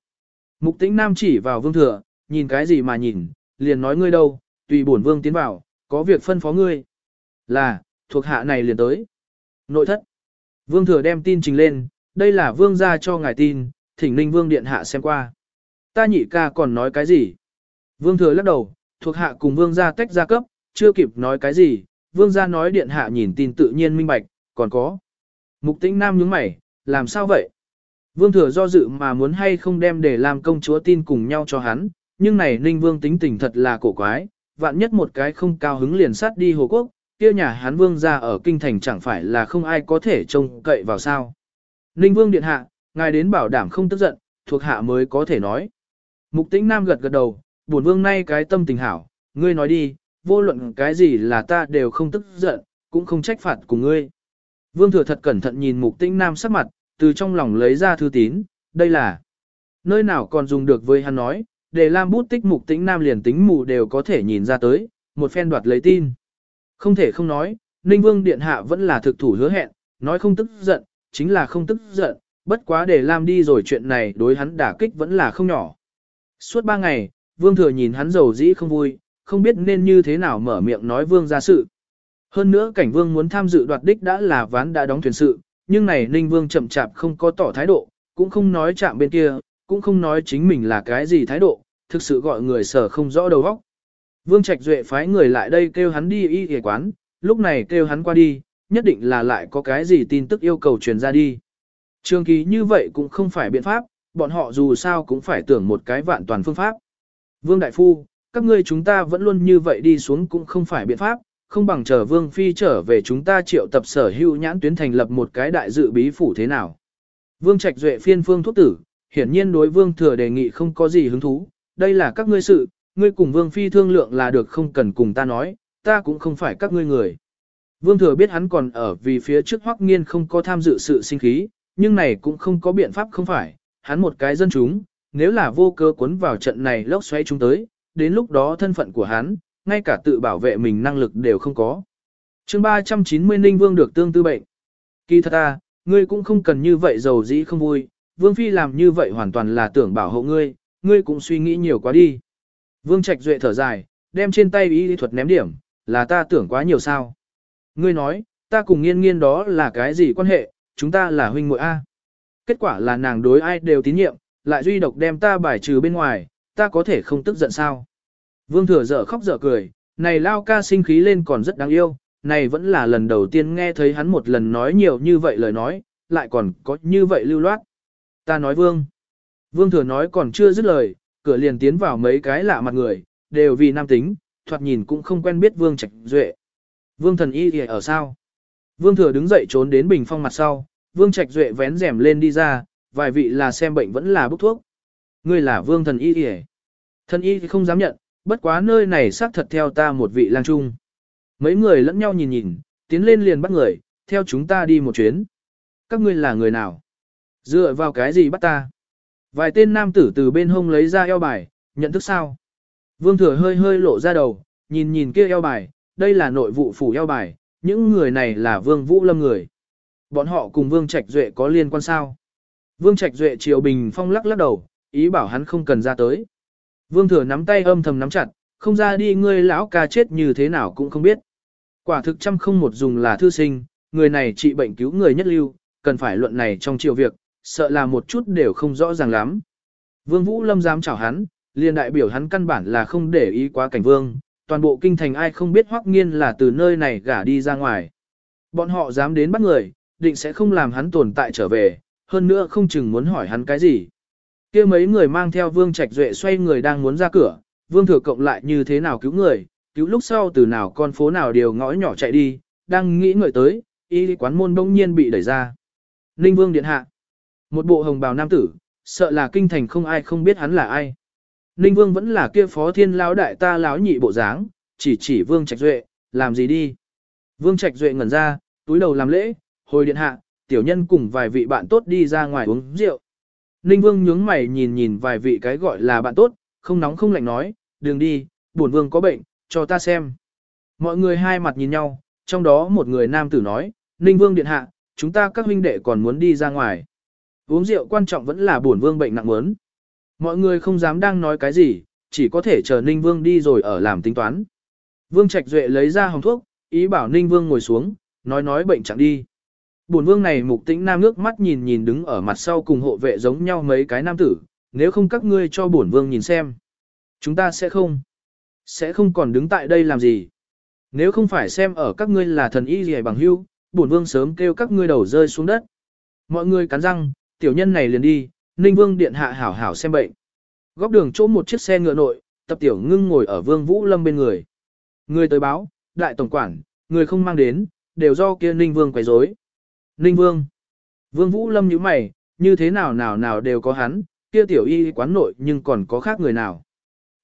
mục tĩnh nam chỉ vào vương thừa, nhìn cái gì mà nhìn, liền nói ngươi đâu, tùy bổn vương tiến vào, có việc phân phó ngươi. Là, thuộc hạ này liền tới. Nội thất. Vương thừa đem tin trình lên, đây là vương gia cho ngài tin, thỉnh ninh vương điện hạ xem qua. Ta nhị ca còn nói cái gì? Vương thừa lắc đầu, thuộc hạ cùng vương gia tách ra cấp, chưa kịp nói cái gì, vương gia nói điện hạ nhìn tin tự nhiên minh bạch, còn có. Mục tĩnh nam nhướng mày, làm sao vậy? Vương thừa do dự mà muốn hay không đem để làm công chúa tin cùng nhau cho hắn, nhưng này ninh vương tính tình thật là cổ quái, vạn nhất một cái không cao hứng liền sát đi hồ quốc, kia nhà hắn vương gia ở kinh thành chẳng phải là không ai có thể trông cậy vào sao. Ninh vương điện hạ, ngài đến bảo đảm không tức giận, thuộc hạ mới có thể nói. Mục tĩnh nam gật gật đầu, buồn vương nay cái tâm tình hảo, ngươi nói đi, vô luận cái gì là ta đều không tức giận, cũng không trách phạt của ngươi. Vương thừa thật cẩn thận nhìn mục tĩnh nam sắc mặt, từ trong lòng lấy ra thư tín, đây là nơi nào còn dùng được với hắn nói, để lam bút tích mục tĩnh nam liền tính mù đều có thể nhìn ra tới, một phen đoạt lấy tin. Không thể không nói, Ninh Vương Điện Hạ vẫn là thực thủ hứa hẹn, nói không tức giận, chính là không tức giận, bất quá để lam đi rồi chuyện này đối hắn đả kích vẫn là không nhỏ. Suốt ba ngày, Vương Thừa nhìn hắn giàu dĩ không vui, không biết nên như thế nào mở miệng nói Vương ra sự. Hơn nữa cảnh Vương muốn tham dự đoạt đích đã là ván đã đóng thuyền sự, nhưng này Ninh Vương chậm chạp không có tỏ thái độ, cũng không nói chạm bên kia, cũng không nói chính mình là cái gì thái độ, thực sự gọi người sở không rõ đầu óc. Vương Trạch Duệ phái người lại đây kêu hắn đi y y quán, lúc này kêu hắn qua đi, nhất định là lại có cái gì tin tức yêu cầu truyền ra đi. Trường kỳ như vậy cũng không phải biện pháp, bọn họ dù sao cũng phải tưởng một cái vạn toàn phương pháp. Vương Đại Phu, các ngươi chúng ta vẫn luôn như vậy đi xuống cũng không phải biện pháp, không bằng chờ Vương Phi trở về chúng ta triệu tập sở hữu nhãn tuyến thành lập một cái đại dự bí phủ thế nào. Vương Trạch Duệ phiên phương thuốc tử, hiển nhiên đối Vương Thừa đề nghị không có gì hứng thú, đây là các ngươi sự, ngươi cùng Vương Phi thương lượng là được không cần cùng ta nói, ta cũng không phải các ngươi người. Vương Thừa biết hắn còn ở vì phía trước Hoắc Nghiên không có tham dự sự sinh khí, nhưng này cũng không có biện pháp không phải, hắn một cái dân chúng, nếu là vô cơ cuốn vào trận này lốc xoáy chúng tới, đến lúc đó thân phận của hắn, ngay cả tự bảo vệ mình năng lực đều không có. chương 390 Ninh Vương được tương tư bệnh. Kỳ thật à, ngươi cũng không cần như vậy giàu dĩ không vui, Vương Phi làm như vậy hoàn toàn là tưởng bảo hộ ngươi, ngươi cũng suy nghĩ nhiều quá đi. Vương Trạch Duệ thở dài, đem trên tay ý lý thuật ném điểm, là ta tưởng quá nhiều sao. Ngươi nói, ta cùng nghiên nghiên đó là cái gì quan hệ, chúng ta là huynh muội A. Kết quả là nàng đối ai đều tín nhiệm, lại duy độc đem ta bài trừ bên ngoài, ta có thể không tức giận sao. Vương thừa dở khóc dở cười, này lao ca sinh khí lên còn rất đáng yêu, này vẫn là lần đầu tiên nghe thấy hắn một lần nói nhiều như vậy lời nói, lại còn có như vậy lưu loát. Ta nói vương. Vương thừa nói còn chưa dứt lời, cửa liền tiến vào mấy cái lạ mặt người, đều vì nam tính, thoạt nhìn cũng không quen biết vương trạch duệ. Vương thần y thì ở sao? Vương thừa đứng dậy trốn đến bình phong mặt sau, vương trạch duệ vén rèm lên đi ra, vài vị là xem bệnh vẫn là bốc thuốc. Ngươi là vương thần y thì Thần y thì không dám nhận, bất quá nơi này xác thật theo ta một vị lang trung. Mấy người lẫn nhau nhìn nhìn, tiến lên liền bắt người, theo chúng ta đi một chuyến. Các ngươi là người nào? Dựa vào cái gì bắt ta? Vài tên nam tử từ bên hông lấy ra eo bài, nhận thức sao? Vương thừa hơi hơi lộ ra đầu, nhìn nhìn kia eo bài, đây là nội vụ phủ eo bài, những người này là vương vũ lâm người. Bọn họ cùng vương trạch duệ có liên quan sao? Vương trạch duệ triều bình phong lắc lắc đầu, ý bảo hắn không cần ra tới. Vương thừa nắm tay âm thầm nắm chặt, không ra đi ngươi lão ca chết như thế nào cũng không biết. Quả thực trăm không một dùng là thư sinh, người này trị bệnh cứu người nhất lưu, cần phải luận này trong triều việc, sợ là một chút đều không rõ ràng lắm. Vương Vũ Lâm dám chào hắn, liền đại biểu hắn căn bản là không để ý quá cảnh vương, toàn bộ kinh thành ai không biết hoắc nghiên là từ nơi này gả đi ra ngoài. Bọn họ dám đến bắt người, định sẽ không làm hắn tồn tại trở về, hơn nữa không chừng muốn hỏi hắn cái gì kia mấy người mang theo vương trạch duệ xoay người đang muốn ra cửa, vương thừa cộng lại như thế nào cứu người, cứu lúc sau từ nào con phố nào đều ngõ nhỏ chạy đi, đang nghĩ người tới, y quán môn bỗng nhiên bị đẩy ra. Ninh vương điện hạ. Một bộ hồng bào nam tử, sợ là kinh thành không ai không biết hắn là ai. Ninh Vương vẫn là kia phó thiên lão đại ta lão nhị bộ dáng, chỉ chỉ Vương Trạch Duệ, làm gì đi. Vương Trạch Duệ ngẩn ra, túi đầu làm lễ, hồi điện hạ, tiểu nhân cùng vài vị bạn tốt đi ra ngoài uống rượu. Ninh Vương nhướng mày nhìn nhìn vài vị cái gọi là bạn tốt, không nóng không lạnh nói, đừng đi, bổn Vương có bệnh, cho ta xem. Mọi người hai mặt nhìn nhau, trong đó một người nam tử nói, Ninh Vương Điện Hạ, chúng ta các huynh đệ còn muốn đi ra ngoài. Uống rượu quan trọng vẫn là bổn vương bệnh nặng muốn. Mọi người không dám đang nói cái gì, chỉ có thể chờ Ninh Vương đi rồi ở làm tính toán. Vương Trạch Duệ lấy ra hồng thuốc, ý bảo Ninh Vương ngồi xuống, nói nói bệnh chẳng đi. Bổn vương này mục tĩnh nam nước mắt nhìn nhìn đứng ở mặt sau cùng hộ vệ giống nhau mấy cái nam tử, nếu không các ngươi cho bổn vương nhìn xem. Chúng ta sẽ không, sẽ không còn đứng tại đây làm gì. Nếu không phải xem ở các ngươi là thần y gì bằng hưu, bổn vương sớm kêu các ngươi đầu rơi xuống đất. Mọi người cắn răng, tiểu nhân này liền đi, ninh vương điện hạ hảo hảo xem bệnh. Góc đường chỗ một chiếc xe ngựa nội, tập tiểu ngưng ngồi ở vương vũ lâm bên người. Người tới báo, đại tổng quản, người không mang đến, đều do kia ninh vương quấy rối. Ninh vương. Vương vũ lâm nhíu mày, như thế nào nào nào đều có hắn, kia tiểu y quán nội nhưng còn có khác người nào.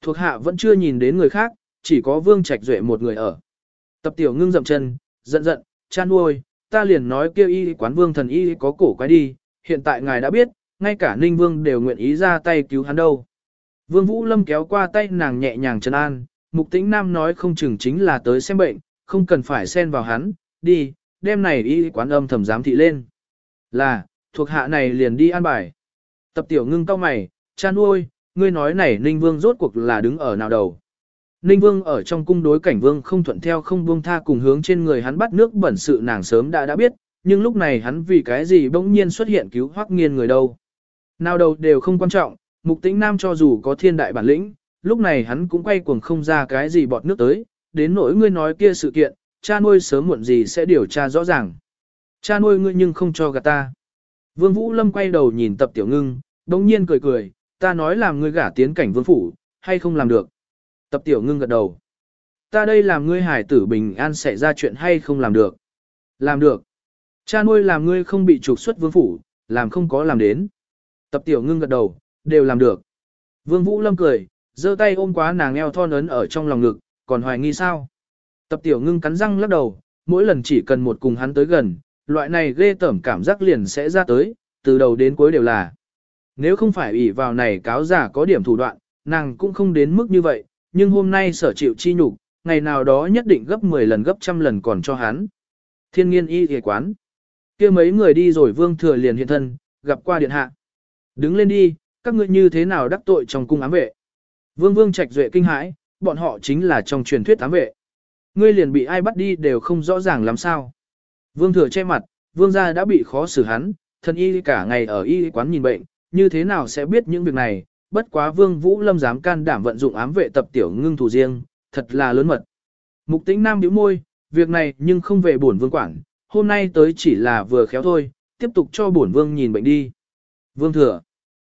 Thuộc hạ vẫn chưa nhìn đến người khác, chỉ có vương trạch duệ một người ở. Tập tiểu ngưng dậm chân, giận giận, chan nuôi, ta liền nói kêu y quán vương thần y có cổ quái đi, hiện tại ngài đã biết, ngay cả ninh vương đều nguyện ý ra tay cứu hắn đâu. Vương Vũ Lâm kéo qua tay nàng nhẹ nhàng trấn an, mục tĩnh nam nói không chừng chính là tới xem bệnh, không cần phải xen vào hắn, đi, đêm này y quán âm thầm giám thị lên. Là, thuộc hạ này liền đi an bài. Tập tiểu ngưng cao mày, chan nuôi, ngươi nói này ninh vương rốt cuộc là đứng ở nào đầu. Ninh Vương ở trong cung đối cảnh Vương không thuận theo không buông tha cùng hướng trên người hắn bắt nước bẩn sự nàng sớm đã đã biết, nhưng lúc này hắn vì cái gì bỗng nhiên xuất hiện cứu hoắc nghiên người đâu. Nào đâu đều không quan trọng, mục tĩnh nam cho dù có thiên đại bản lĩnh, lúc này hắn cũng quay cuồng không ra cái gì bọt nước tới, đến nỗi ngươi nói kia sự kiện, cha nuôi sớm muộn gì sẽ điều tra rõ ràng. Cha nuôi ngươi nhưng không cho gạt ta. Vương Vũ Lâm quay đầu nhìn tập tiểu ngưng, đồng nhiên cười cười, ta nói làm ngươi gả tiến cảnh vương phủ, hay không làm được. Tập tiểu ngưng gật đầu. Ta đây làm ngươi hải tử bình an sẽ ra chuyện hay không làm được. Làm được. Cha nuôi làm ngươi không bị trục xuất vương phủ, làm không có làm đến. Tập tiểu ngưng gật đầu, đều làm được. Vương Vũ Lâm cười, giơ tay ôm quá nàng eo thon ấn ở trong lòng ngực, còn hoài nghi sao. Tập tiểu ngưng cắn răng lắc đầu, mỗi lần chỉ cần một cùng hắn tới gần, loại này ghê tởm cảm giác liền sẽ ra tới, từ đầu đến cuối đều là. Nếu không phải ủy vào này cáo giả có điểm thủ đoạn, nàng cũng không đến mức như vậy, nhưng hôm nay sở chịu chi nhục, ngày nào đó nhất định gấp 10 lần gấp trăm lần còn cho hắn. Thiên nghiên y ghề quán. kia mấy người đi rồi vương thừa liền hiện thân, gặp qua điện hạ. Đứng lên đi, các ngươi như thế nào đắc tội trong cung ám vệ. Vương vương trạch duệ kinh hãi, bọn họ chính là trong truyền thuyết ám vệ. Ngươi liền bị ai bắt đi đều không rõ ràng làm sao. Vương thừa che mặt, vương gia đã bị khó xử hắn, thân y cả ngày ở y quán nhìn bệnh, như thế nào sẽ biết những việc này, bất quá Vương Vũ Lâm dám can đảm vận dụng ám vệ tập tiểu ngưng thủ riêng, thật là lớn mật. Mục Tĩnh Nam bĩu môi, việc này nhưng không về bổn vương quản, hôm nay tới chỉ là vừa khéo thôi, tiếp tục cho bổn vương nhìn bệnh đi. Vương thừa.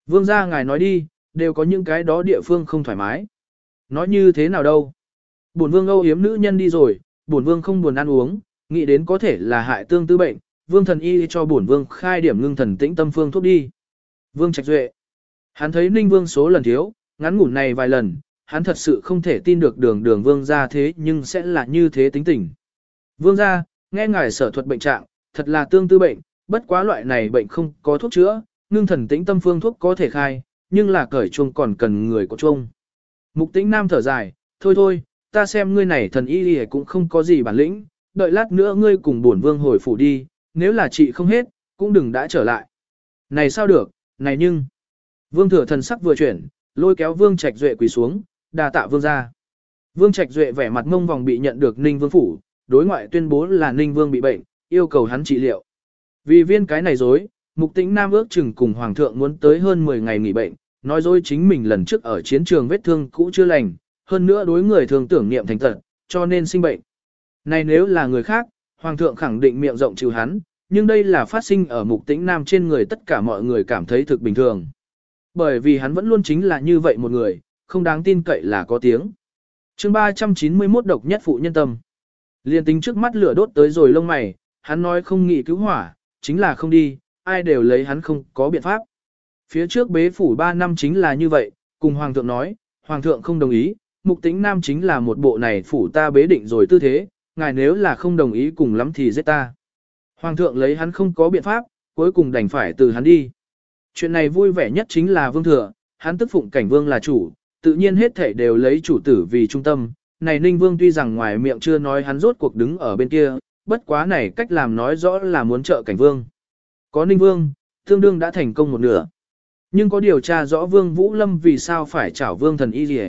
Vương gia ngài nói đi, đều có những cái đó địa phương không thoải mái. Nói như thế nào đâu. Bổn vương âu yếm nữ nhân đi rồi, bổn vương không buồn ăn uống, nghĩ đến có thể là hại tương tư bệnh, vương thần y cho bổn vương khai điểm ngưng thần tĩnh tâm phương thuốc đi. Vương Trạch Duệ. Hắn thấy Ninh Vương số lần thiếu, ngắn ngủn này vài lần, hắn thật sự không thể tin được đường đường Vương gia thế nhưng sẽ là như thế tính tình. Vương gia, nghe ngài sở thuật bệnh trạng, thật là tương tư bệnh, bất quá loại này bệnh không có thuốc chữa, ngưng thần tĩnh tâm phương thuốc có thể khai, nhưng là cởi chuông còn cần người có chuông. Mục tĩnh nam thở dài, thôi thôi, ta xem ngươi này thần y y cũng không có gì bản lĩnh, đợi lát nữa ngươi cùng bổn vương hồi phủ đi, nếu là chị không hết, cũng đừng đã trở lại. Này sao được, này nhưng... Vương thừa thần sắc vừa chuyển, lôi kéo Vương Trạch Duệ quỳ xuống, đà tạ vương ra. Vương Trạch Duệ vẻ mặt ngông vòng bị nhận được Ninh Vương phủ, đối ngoại tuyên bố là Ninh Vương bị bệnh, yêu cầu hắn trị liệu. Vì viên cái này dối, Mục Tĩnh Nam ước chừng cùng hoàng thượng muốn tới hơn 10 ngày nghỉ bệnh, nói dối chính mình lần trước ở chiến trường vết thương cũ chưa lành, hơn nữa đối người thường tưởng niệm thành tật, cho nên sinh bệnh. Này nếu là người khác, hoàng thượng khẳng định miệng rộng trừ hắn, nhưng đây là phát sinh ở Mục Tĩnh Nam trên người tất cả mọi người cảm thấy thực bình thường. Bởi vì hắn vẫn luôn chính là như vậy một người, không đáng tin cậy là có tiếng. chương 391 độc nhất phụ nhân tâm. Liên tính trước mắt lửa đốt tới rồi lông mày, hắn nói không nghĩ cứu hỏa, chính là không đi, ai đều lấy hắn không có biện pháp. Phía trước bế phủ 3 năm chính là như vậy, cùng Hoàng thượng nói, Hoàng thượng không đồng ý, mục tính nam chính là một bộ này phủ ta bế định rồi tư thế, ngài nếu là không đồng ý cùng lắm thì giết ta. Hoàng thượng lấy hắn không có biện pháp, cuối cùng đành phải từ hắn đi. Chuyện này vui vẻ nhất chính là vương thừa, hắn tức phụng cảnh vương là chủ, tự nhiên hết thể đều lấy chủ tử vì trung tâm, này Ninh Vương tuy rằng ngoài miệng chưa nói hắn rốt cuộc đứng ở bên kia, bất quá này cách làm nói rõ là muốn trợ cảnh Vương. Có Ninh Vương, tương đương đã thành công một nửa. Nhưng có điều tra rõ Vương Vũ Lâm vì sao phải trảo Vương thần y gì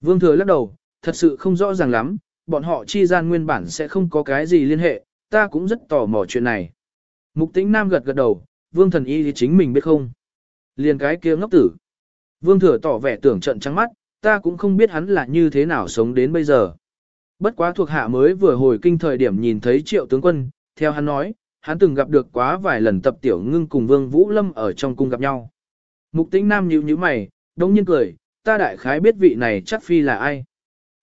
Vương Thừa lắc đầu, thật sự không rõ ràng lắm, bọn họ chi gian nguyên bản sẽ không có cái gì liên hệ, ta cũng rất tò mò chuyện này. Mục tĩnh Nam gật gật đầu, Vương thần y thì chính mình biết không. Liền cái kia ngốc tử. Vương Thừa tỏ vẻ tưởng trận trắng mắt, ta cũng không biết hắn là như thế nào sống đến bây giờ. Bất quá thuộc hạ mới vừa hồi kinh thời điểm nhìn thấy triệu tướng quân, theo hắn nói, hắn từng gặp được quá vài lần tập tiểu ngưng cùng Vương Vũ Lâm ở trong cung gặp nhau. Mục tĩnh nam nhíu nhíu mày, đông nhiên cười, ta đại khái biết vị này chắc phi là ai.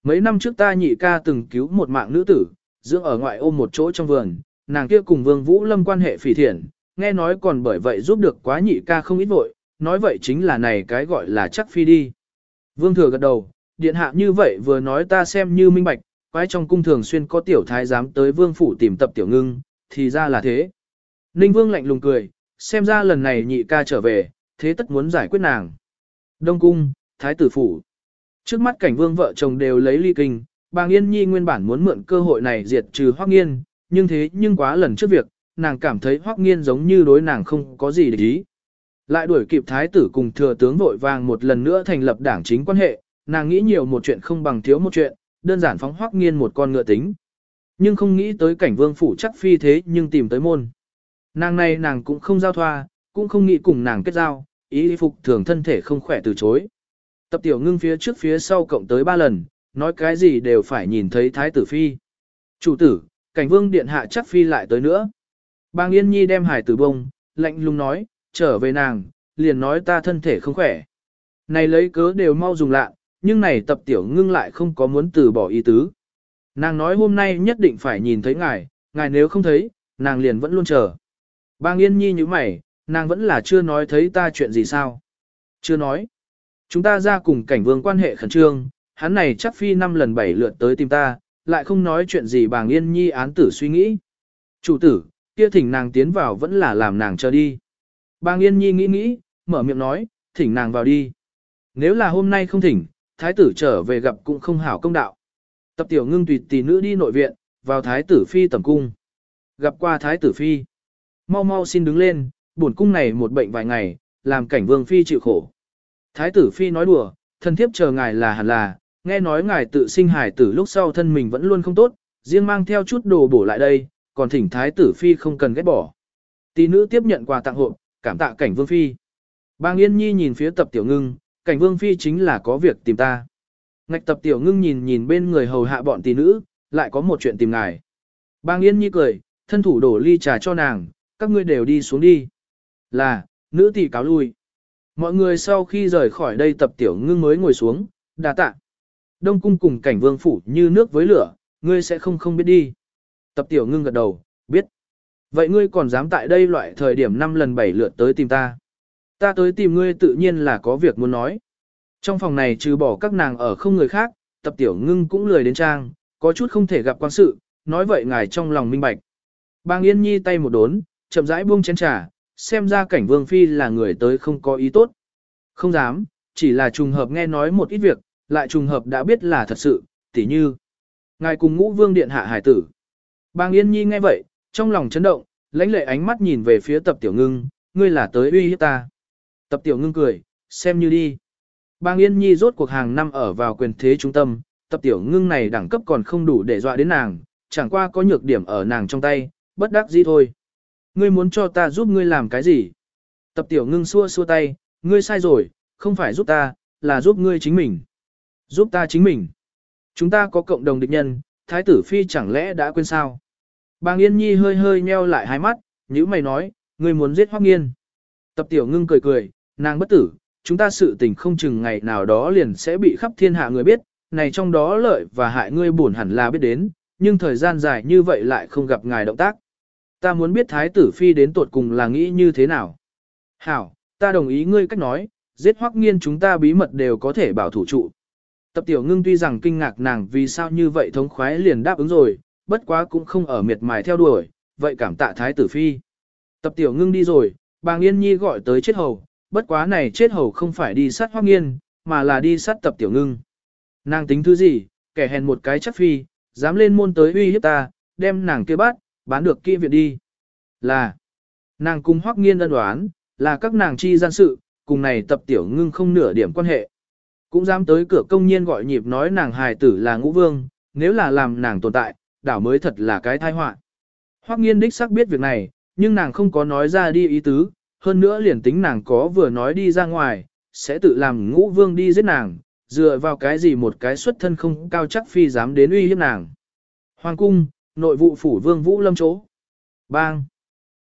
Mấy năm trước ta nhị ca từng cứu một mạng nữ tử, dưỡng ở ngoại ôm một chỗ trong vườn, nàng kia cùng Vương Vũ Lâm quan hệ phỉ thiện, nghe nói còn bởi vậy giúp được quá nhị ca không ít vội, nói vậy chính là này cái gọi là chắc phi đi. Vương thừa gật đầu, điện hạ như vậy vừa nói ta xem như minh bạch, quái trong cung thường xuyên có tiểu thái giám tới vương phủ tìm tập tiểu ngưng, thì ra là thế. Ninh vương lạnh lùng cười, xem ra lần này nhị ca trở về, thế tất muốn giải quyết nàng. Đông cung, thái tử phủ. Trước mắt cảnh vương vợ chồng đều lấy ly kinh, bàng yên nhi nguyên bản muốn mượn cơ hội này diệt trừ hoắc nghiên, nhưng thế nhưng quá lần trước việc, nàng cảm thấy hoắc nghiên giống như đối nàng không có gì để ý. Lại đuổi kịp thái tử cùng thừa tướng vội vàng một lần nữa thành lập đảng chính quan hệ, nàng nghĩ nhiều một chuyện không bằng thiếu một chuyện, đơn giản phóng hoắc nghiên một con ngựa tính. Nhưng không nghĩ tới cảnh vương phủ chắc phi thế nhưng tìm tới môn. Nàng này nàng cũng không giao thoa, cũng không nghĩ cùng nàng kết giao, ý phục thường thân thể không khỏe từ chối. Tập tiểu ngưng phía trước phía sau cộng tới ba lần, nói cái gì đều phải nhìn thấy thái tử phi. Chủ tử, cảnh vương điện hạ chắc phi lại tới nữa. Bang Yên Nhi đem hải tử bông, lạnh lùng nói, trở về nàng, liền nói ta thân thể không khỏe. Này lấy cớ đều mau dùng lạ, nhưng này tập tiểu ngưng lại không có muốn từ bỏ ý tứ. Nàng nói hôm nay nhất định phải nhìn thấy ngài, ngài nếu không thấy, nàng liền vẫn luôn chờ. Bang Yên Nhi như mày, nàng vẫn là chưa nói thấy ta chuyện gì sao. Chưa nói. Chúng ta ra cùng cảnh vương quan hệ khẩn trương, hắn này chắc phi năm lần bảy lượt tới tìm ta, lại không nói chuyện gì bàng Yên Nhi án tử suy nghĩ. Chủ tử, kia thỉnh nàng tiến vào vẫn là làm nàng chờ đi. Bàng Yên Nhi nghĩ nghĩ, mở miệng nói, thỉnh nàng vào đi. Nếu là hôm nay không thỉnh, thái tử trở về gặp cũng không hảo công đạo. Tập tiểu ngưng tùy tỷ nữ đi nội viện, vào thái tử phi tầm cung. Gặp qua thái tử phi. Mau mau xin đứng lên, buồn cung này một bệnh vài ngày, làm cảnh vương phi chịu khổ. Thái tử phi nói đùa, thân thiếp chờ ngài là hẳn là, nghe nói ngài tự sinh hải tử lúc sau thân mình vẫn luôn không tốt, riêng mang theo chút đồ bổ lại đây, còn thỉnh thái tử phi không cần ghét bỏ. Tỷ nữ tiếp nhận quà tặng hộp, cảm tạ cảnh vương phi. Bang Yên Nhi nhìn phía tập tiểu ngưng, cảnh vương phi chính là có việc tìm ta. Ngạch tập tiểu ngưng nhìn nhìn bên người hầu hạ bọn tỷ nữ, lại có một chuyện tìm ngài. Bang Yên Nhi cười, thân thủ đổ ly trà cho nàng, các ngươi đều đi xuống đi. Là, nữ tỷ cáo lui. Mọi người sau khi rời khỏi đây tập tiểu ngưng mới ngồi xuống, đà tạ. Đông cung cùng cảnh vương phủ như nước với lửa, ngươi sẽ không không biết đi. Tập tiểu ngưng gật đầu, biết. Vậy ngươi còn dám tại đây loại thời điểm 5 lần 7 lượt tới tìm ta. Ta tới tìm ngươi tự nhiên là có việc muốn nói. Trong phòng này trừ bỏ các nàng ở không người khác, tập tiểu ngưng cũng lười đến trang, có chút không thể gặp quan sự, nói vậy ngài trong lòng minh bạch. Bang Yên Nhi tay một đốn, chậm rãi buông chén trà, xem ra cảnh vương phi là người tới không có ý tốt. Không dám, chỉ là trùng hợp nghe nói một ít việc, lại trùng hợp đã biết là thật sự, tỉ như. Ngài cùng ngũ vương điện hạ hải tử. Bang Yên Nhi nghe vậy, trong lòng chấn động, lãnh lệ ánh mắt nhìn về phía tập tiểu ngưng, ngươi là tới uy hiếp ta. Tập tiểu ngưng cười, xem như đi. Bang Yên Nhi rốt cuộc hàng năm ở vào quyền thế trung tâm, tập tiểu ngưng này đẳng cấp còn không đủ để dọa đến nàng, chẳng qua có nhược điểm ở nàng trong tay, bất đắc dĩ thôi. Ngươi muốn cho ta giúp ngươi làm cái gì? Tập tiểu ngưng xua xua tay, ngươi sai rồi, không phải giúp ta, là giúp ngươi chính mình. Giúp ta chính mình. Chúng ta có cộng đồng địch nhân, thái tử phi chẳng lẽ đã quên sao? Bàng Yên Nhi hơi hơi nheo lại hai mắt, như mày nói, ngươi muốn giết Hoắc Nghiên. Tập tiểu ngưng cười cười, nàng bất tử, chúng ta sự tình không chừng ngày nào đó liền sẽ bị khắp thiên hạ người biết, này trong đó lợi và hại ngươi buồn hẳn là biết đến, nhưng thời gian dài như vậy lại không gặp ngài động tác. Ta muốn biết thái tử phi đến tột cùng là nghĩ như thế nào. Hảo, ta đồng ý ngươi cách nói, giết Hoắc Nghiên chúng ta bí mật đều có thể bảo thủ trụ. Tập tiểu ngưng tuy rằng kinh ngạc nàng vì sao như vậy thống khoái liền đáp ứng rồi, bất quá cũng không ở miệt mài theo đuổi, vậy cảm tạ thái tử phi. Tập tiểu ngưng đi rồi, bà Nghiên nhi gọi tới chết hầu, bất quá này chết hầu không phải đi sát hoắc nghiên, mà là đi sát tập tiểu ngưng. Nàng tính thứ gì, kẻ hèn một cái chắc phi, dám lên môn tới uy hiếp ta, đem nàng kia bắt, bán được kỹ viện đi. Là, nàng cùng hoắc nghiên ân đoán, là các nàng chi gian sự, cùng này tập tiểu ngưng không nửa điểm quan hệ. Cũng dám tới cửa công nhiên gọi nhịp nói nàng hài tử là ngũ vương, nếu là làm nàng tồn tại, đảo mới thật là cái tai họa. Hoắc nghiên đích xác biết việc này, nhưng nàng không có nói ra đi ý tứ, hơn nữa liền tính nàng có vừa nói đi ra ngoài, sẽ tự làm ngũ vương đi giết nàng, dựa vào cái gì một cái xuất thân không cao chắc phi dám đến uy hiếp nàng. Hoàng cung, nội vụ phủ vương vũ lâm chỗ. Bang!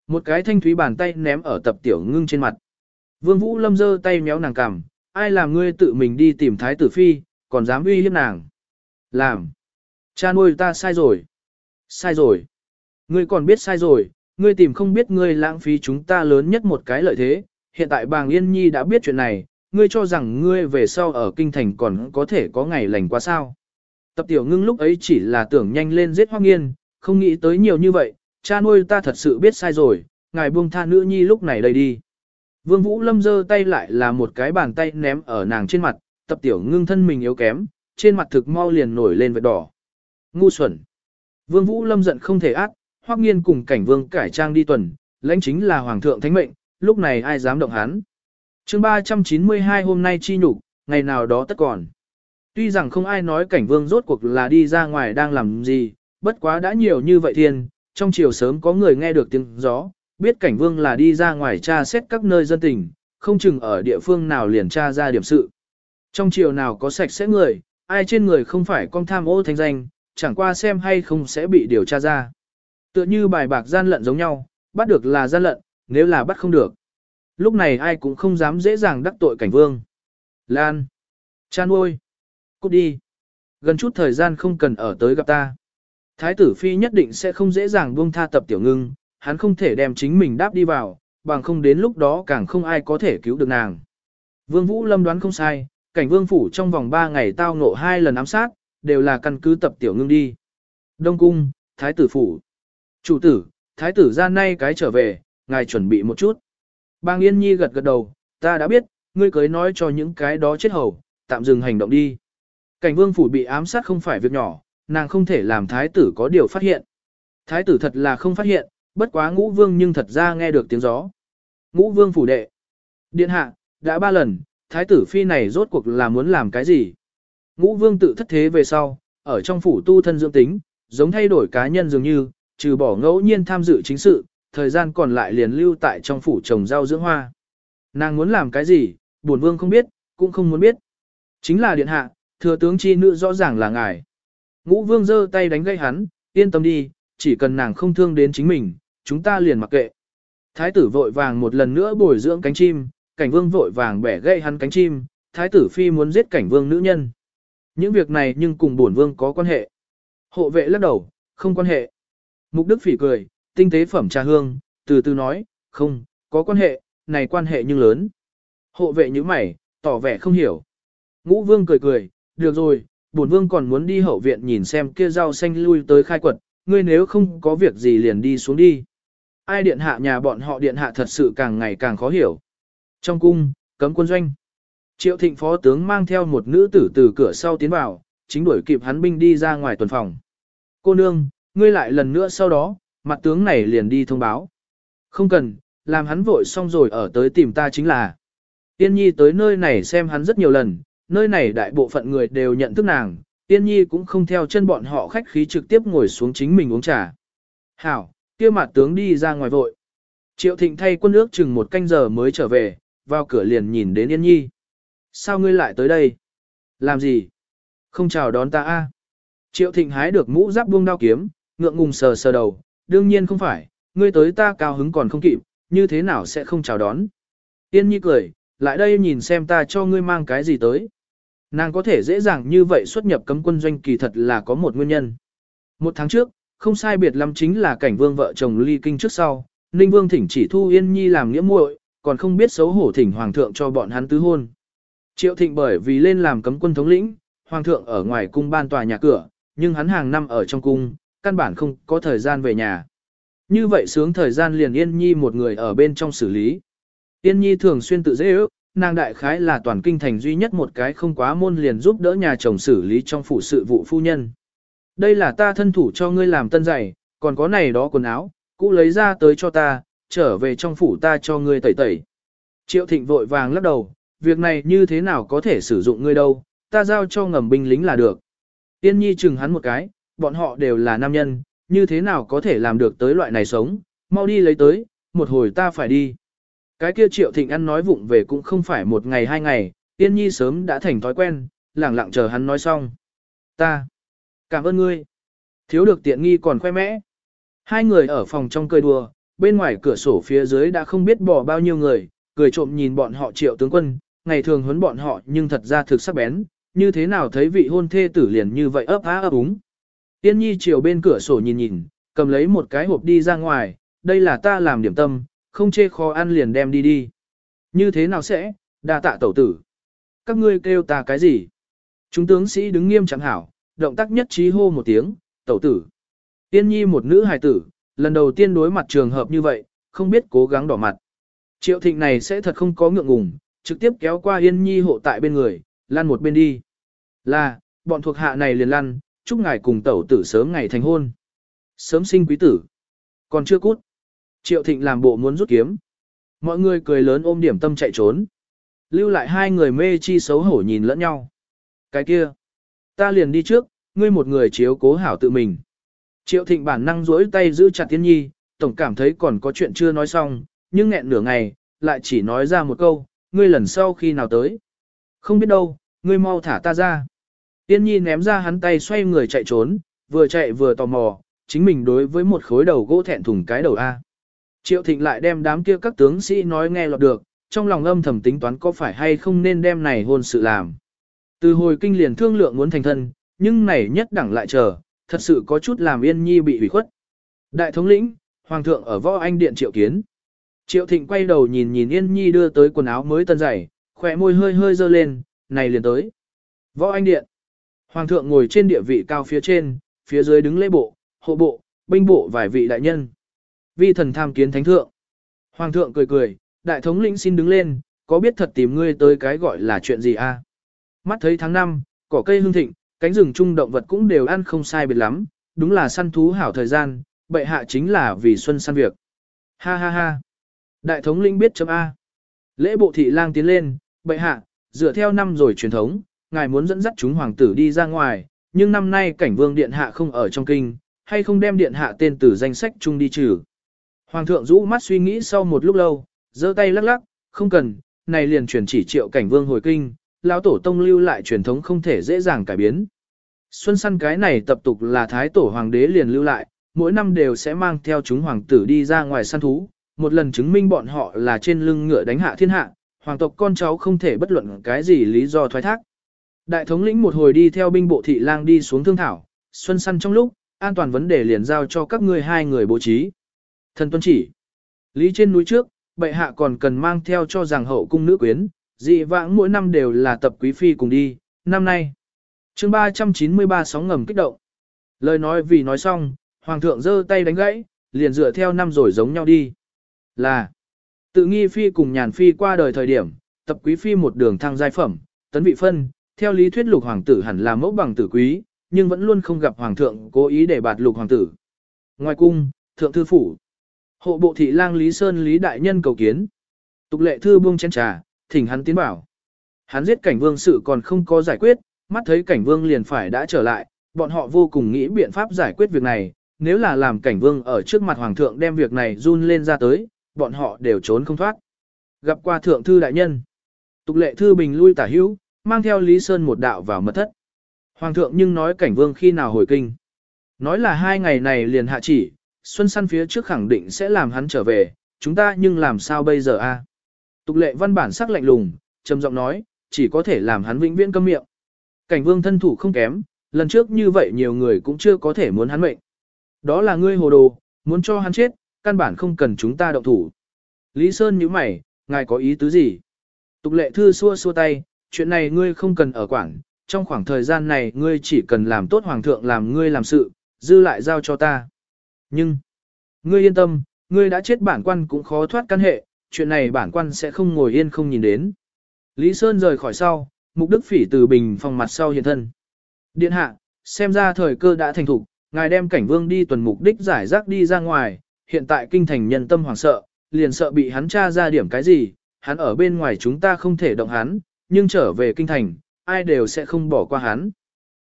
Một cái thanh thúy bàn tay ném ở tập tiểu ngưng trên mặt. Vương vũ lâm giơ tay méo nàng cằm, ai làm ngươi tự mình đi tìm thái tử phi, còn dám uy hiếp nàng. Làm! Cha nuôi ta sai rồi. Sai rồi. Ngươi còn biết sai rồi, ngươi tìm không biết ngươi lãng phí chúng ta lớn nhất một cái lợi thế. Hiện tại bàng Yên Nhi đã biết chuyện này, ngươi cho rằng ngươi về sau ở kinh thành còn có thể có ngày lành quá sao. Tập tiểu ngưng lúc ấy chỉ là tưởng nhanh lên giết hoác nghiên, không nghĩ tới nhiều như vậy, cha nuôi ta thật sự biết sai rồi, ngài buông tha nữ nhi lúc này đây đi. Vương Vũ Lâm giơ tay lại là một cái bàn tay ném ở nàng trên mặt, tập tiểu ngưng thân mình yếu kém, trên mặt thực mau liền nổi lên vệt đỏ. Ngu xuẩn. Vương Vũ Lâm giận không thể ác, hoắc nghiên cùng cảnh vương cải trang đi tuần, lãnh chính là hoàng thượng thánh mệnh, lúc này ai dám động hắn. chương 392 hôm nay chi nhục, ngày nào đó tất còn. Tuy rằng không ai nói cảnh vương rốt cuộc là đi ra ngoài đang làm gì, bất quá đã nhiều như vậy thiên, trong chiều sớm có người nghe được tiếng gió, biết cảnh vương là đi ra ngoài tra xét các nơi dân tình, không chừng ở địa phương nào liền tra ra điểm sự. Trong chiều nào có sạch sẽ người, ai trên người không phải con tham ô thanh danh, chẳng qua xem hay không sẽ bị điều tra ra. Tựa như bài bạc gian lận giống nhau, bắt được là gian lận, nếu là bắt không được. Lúc này ai cũng không dám dễ dàng đắc tội cảnh vương. Lan. Chan ôi. Cút đi. Gần chút thời gian không cần ở tới gặp ta. Thái tử phi nhất định sẽ không dễ dàng buông tha tập tiểu ngưng, hắn không thể đem chính mình đáp đi vào, bằng không đến lúc đó càng không ai có thể cứu được nàng. Vương Vũ Lâm đoán không sai, cảnh vương phủ trong vòng 3 ngày tao ngộ hai lần ám sát, đều là căn cứ tập tiểu ngưng đi. Đông cung, thái tử phủ. Chủ tử, thái tử ra nay cái trở về, ngài chuẩn bị một chút. Bang Yên Nhi gật gật đầu, ta đã biết, ngươi cưới nói cho những cái đó chết hầu, tạm dừng hành động đi. Cảnh vương phủ bị ám sát không phải việc nhỏ, nàng không thể làm thái tử có điều phát hiện. Thái tử thật là không phát hiện, bất quá ngũ vương nhưng thật ra nghe được tiếng gió. Ngũ vương phủ đệ. Điện hạ, đã ba lần, thái tử phi này rốt cuộc là muốn làm cái gì? Ngũ vương tự thất thế về sau, ở trong phủ tu thân dưỡng tính, giống thay đổi cá nhân dường như, trừ bỏ ngẫu nhiên tham dự chính sự, thời gian còn lại liền lưu tại trong phủ trồng rau dưỡng hoa. Nàng muốn làm cái gì, bổn vương không biết, cũng không muốn biết. Chính là điện hạ, thừa tướng chi nữ rõ ràng là ngài. Ngũ vương giơ tay đánh gây hắn, yên tâm đi, chỉ cần nàng không thương đến chính mình, chúng ta liền mặc kệ. Thái tử vội vàng một lần nữa bồi dưỡng cánh chim, cảnh vương vội vàng bẻ gây hắn cánh chim, thái tử phi muốn giết cảnh vương nữ nhân. Những việc này nhưng cùng bổn vương có quan hệ. Hộ vệ lắc đầu, không quan hệ. Mục Đức phỉ cười, tinh tế phẩm trà hương, từ từ nói, không, có quan hệ, này quan hệ nhưng lớn. Hộ vệ như mày, tỏ vẻ không hiểu. Ngũ vương cười cười, được rồi, bổn vương còn muốn đi hậu viện nhìn xem kia rau xanh lui tới khai quật, ngươi nếu không có việc gì liền đi xuống đi. Ai điện hạ nhà bọn họ điện hạ thật sự càng ngày càng khó hiểu. Trong cung, cấm quân doanh. Triệu thịnh phó tướng mang theo một nữ tử từ cửa sau tiến vào, chính đuổi kịp hắn binh đi ra ngoài tuần phòng. Cô nương, ngươi lại lần nữa sau đó, mặt tướng này liền đi thông báo. Không cần, làm hắn vội xong rồi ở tới tìm ta chính là. Tiên nhi tới nơi này xem hắn rất nhiều lần, nơi này đại bộ phận người đều nhận thức nàng, tiên nhi cũng không theo chân bọn họ khách khí trực tiếp ngồi xuống chính mình uống trà. Hảo, kia mặt tướng đi ra ngoài vội. Triệu thịnh thay quân ước chừng một canh giờ mới trở về, vào cửa liền nhìn đến Yên Nhi. Sao ngươi lại tới đây? Làm gì? Không chào đón ta a? Triệu thịnh hái được mũ giáp buông đao kiếm, ngượng ngùng sờ sờ đầu, đương nhiên không phải, ngươi tới ta cao hứng còn không kịp, như thế nào sẽ không chào đón. Yên nhi cười, lại đây nhìn xem ta cho ngươi mang cái gì tới. Nàng có thể dễ dàng như vậy xuất nhập cấm quân doanh kỳ thật là có một nguyên nhân. Một tháng trước, không sai biệt lắm chính là cảnh vương vợ chồng ly kinh trước sau, Ninh Vương thỉnh chỉ thu Yên Nhi làm nghĩa muội, còn không biết xấu hổ thỉnh hoàng thượng cho bọn hắn tứ hôn. Triệu Thịnh bởi vì lên làm cấm quân thống lĩnh, hoàng thượng ở ngoài cung ban tòa nhà cửa, nhưng hắn hàng năm ở trong cung, căn bản không có thời gian về nhà. Như vậy sướng thời gian liền Yên Nhi một người ở bên trong xử lý. Yên Nhi thường xuyên tự dễ ước, nàng đại khái là toàn kinh thành duy nhất một cái không quá môn liền giúp đỡ nhà chồng xử lý trong phủ sự vụ phu nhân. Đây là ta thân thủ cho ngươi làm tân giày, còn có này đó quần áo, cũ lấy ra tới cho ta, trở về trong phủ ta cho ngươi tẩy tẩy. Triệu thịnh vội vàng lắc đầu, việc này như thế nào có thể sử dụng ngươi đâu, ta giao cho ngầm binh lính là được. Tiên nhi chừng hắn một cái, bọn họ đều là nam nhân, như thế nào có thể làm được tới loại này sống, mau đi lấy tới, một hồi ta phải đi. Cái kia triệu thịnh ăn nói vụng về cũng không phải một ngày hai ngày, tiên nhi sớm đã thành thói quen, lẳng lặng chờ hắn nói xong. Ta, cảm ơn ngươi. Thiếu được tiện nghi còn khoe mẽ. Hai người ở phòng trong cười đùa, bên ngoài cửa sổ phía dưới đã không biết bỏ bao nhiêu người, cười trộm nhìn bọn họ triệu tướng quân, ngày thường huấn bọn họ nhưng thật ra thực sắc bén, như thế nào thấy vị hôn thê tử liền như vậy ấp á ấp úng. Tiên nhi chiều bên cửa sổ nhìn nhìn, cầm lấy một cái hộp đi ra ngoài, đây là ta làm điểm tâm, không chê khó ăn liền đem đi đi. Như thế nào sẽ, đa tạ tẩu tử. Các ngươi kêu ta cái gì? Chúng tướng sĩ đứng nghiêm chẳng hảo, động tác nhất trí hô một tiếng, tẩu tử. Tiên nhi một nữ hài tử, lần đầu tiên đối mặt trường hợp như vậy, không biết cố gắng đỏ mặt. Triệu thịnh này sẽ thật không có ngượng ngùng, trực tiếp kéo qua Yên Nhi hộ tại bên người, lăn một bên đi. Là, bọn thuộc hạ này liền lăn, chúc ngài cùng tẩu tử sớm ngày thành hôn. Sớm sinh quý tử. Còn chưa cút. Triệu thịnh làm bộ muốn rút kiếm. Mọi người cười lớn ôm điểm tâm chạy trốn. Lưu lại hai người mê chi xấu hổ nhìn lẫn nhau. Cái kia. Ta liền đi trước, ngươi một người chiếu cố hảo tự mình. Triệu thịnh bản năng duỗi tay giữ chặt tiên nhi, tổng cảm thấy còn có chuyện chưa nói xong, nhưng nghẹn nửa ngày, lại chỉ nói ra một câu, ngươi lần sau khi nào tới. Không biết đâu, ngươi mau thả ta ra. Tiên nhi ném ra hắn tay xoay người chạy trốn, vừa chạy vừa tò mò, chính mình đối với một khối đầu gỗ thẹn thùng cái đầu A. Triệu thịnh lại đem đám kia các tướng sĩ nói nghe lọt được, trong lòng âm thầm tính toán có phải hay không nên đem này hôn sự làm. Từ hồi kinh liền thương lượng muốn thành thân, nhưng này nhất đẳng lại chờ, thật sự có chút làm yên nhi bị hủy khuất. Đại thống lĩnh, hoàng thượng ở võ anh điện triệu kiến. Triệu thịnh quay đầu nhìn nhìn yên nhi đưa tới quần áo mới tân dày, khỏe môi hơi hơi dơ lên, này liền tới. Võ anh điện. Hoàng thượng ngồi trên địa vị cao phía trên, phía dưới đứng lễ bộ, hộ bộ, binh bộ vài vị đại nhân. Vi thần tham kiến thánh thượng. Hoàng thượng cười cười, đại thống lĩnh xin đứng lên, có biết thật tìm ngươi tới cái gọi là chuyện gì a? Mắt thấy tháng 5, cỏ cây hương thịnh, cánh rừng trung động vật cũng đều ăn không sai biệt lắm, đúng là săn thú hảo thời gian, bệ hạ chính là vì xuân săn việc. Ha ha ha. Đại thống lĩnh biết chấm A. Lễ bộ thị lang tiến lên, bệ hạ, dựa theo năm rồi truyền thống, ngài muốn dẫn dắt chúng hoàng tử đi ra ngoài, nhưng năm nay cảnh vương điện hạ không ở trong kinh, hay không đem điện hạ tên từ danh sách chung đi trừ. Hoàng thượng rũ mắt suy nghĩ sau một lúc lâu, giơ tay lắc lắc, không cần, này liền truyền chỉ triệu cảnh vương hồi kinh, lão tổ tông lưu lại truyền thống không thể dễ dàng cải biến. Xuân săn cái này tập tục là thái tổ hoàng đế liền lưu lại, mỗi năm đều sẽ mang theo chúng hoàng tử đi ra ngoài săn thú, một lần chứng minh bọn họ là trên lưng ngựa đánh hạ thiên hạ, hoàng tộc con cháu không thể bất luận cái gì lý do thoái thác. Đại thống lĩnh một hồi đi theo binh bộ thị lang đi xuống thương thảo, xuân săn trong lúc, an toàn vấn đề liền giao cho các ngươi hai người bố trí. Thần tuân chỉ. Lý trên núi trước, bệ hạ còn cần mang theo cho rằng hậu cung nữ quyến, dị vãng mỗi năm đều là tập quý phi cùng đi, năm nay. chương 393 sóng ngầm kích động. Lời nói vì nói xong, hoàng thượng giơ tay đánh gãy, liền dựa theo năm rồi giống nhau đi. Là, tự nghi phi cùng nhàn phi qua đời thời điểm, tập quý phi một đường thăng giai phẩm, tấn vị phân, theo lý thuyết lục hoàng tử hẳn là mẫu bằng tử quý, nhưng vẫn luôn không gặp hoàng thượng cố ý để bạt lục hoàng tử. Ngoài cung, thượng thư phủ, hộ bộ thị lang Lý Sơn Lý Đại Nhân cầu kiến. Tục lệ thư buông chén trà, thỉnh hắn tiến bảo. Hắn giết cảnh vương sự còn không có giải quyết, mắt thấy cảnh vương liền phải đã trở lại, bọn họ vô cùng nghĩ biện pháp giải quyết việc này, nếu là làm cảnh vương ở trước mặt hoàng thượng đem việc này run lên ra tới, bọn họ đều trốn không thoát. Gặp qua thượng thư đại nhân, tục lệ thư bình lui tả hữu, mang theo Lý Sơn một đạo vào mật thất. Hoàng thượng nhưng nói cảnh vương khi nào hồi kinh. Nói là hai ngày này liền hạ chỉ, xuân săn phía trước khẳng định sẽ làm hắn trở về, chúng ta nhưng làm sao bây giờ a? Tục lệ văn bản sắc lạnh lùng, trầm giọng nói, chỉ có thể làm hắn vĩnh viễn câm miệng. Cảnh vương thân thủ không kém, lần trước như vậy nhiều người cũng chưa có thể muốn hắn mệnh. Đó là ngươi hồ đồ, muốn cho hắn chết, căn bản không cần chúng ta động thủ. Lý Sơn nhíu mày, ngài có ý tứ gì? Tục lệ thư xua xua tay, chuyện này ngươi không cần ở quảng, trong khoảng thời gian này ngươi chỉ cần làm tốt hoàng thượng làm ngươi làm sự, dư lại giao cho ta. Nhưng, ngươi yên tâm, ngươi đã chết bản quan cũng khó thoát căn hệ, chuyện này bản quan sẽ không ngồi yên không nhìn đến. Lý Sơn rời khỏi sau, Mục Đức Phỉ từ bình phòng mặt sau hiện thân. Điện hạ, xem ra thời cơ đã thành thục, ngài đem cảnh vương đi tuần mục đích giải rác đi ra ngoài, hiện tại kinh thành nhân tâm hoảng sợ, liền sợ bị hắn tra ra điểm cái gì, hắn ở bên ngoài chúng ta không thể động hắn, nhưng trở về kinh thành, ai đều sẽ không bỏ qua hắn.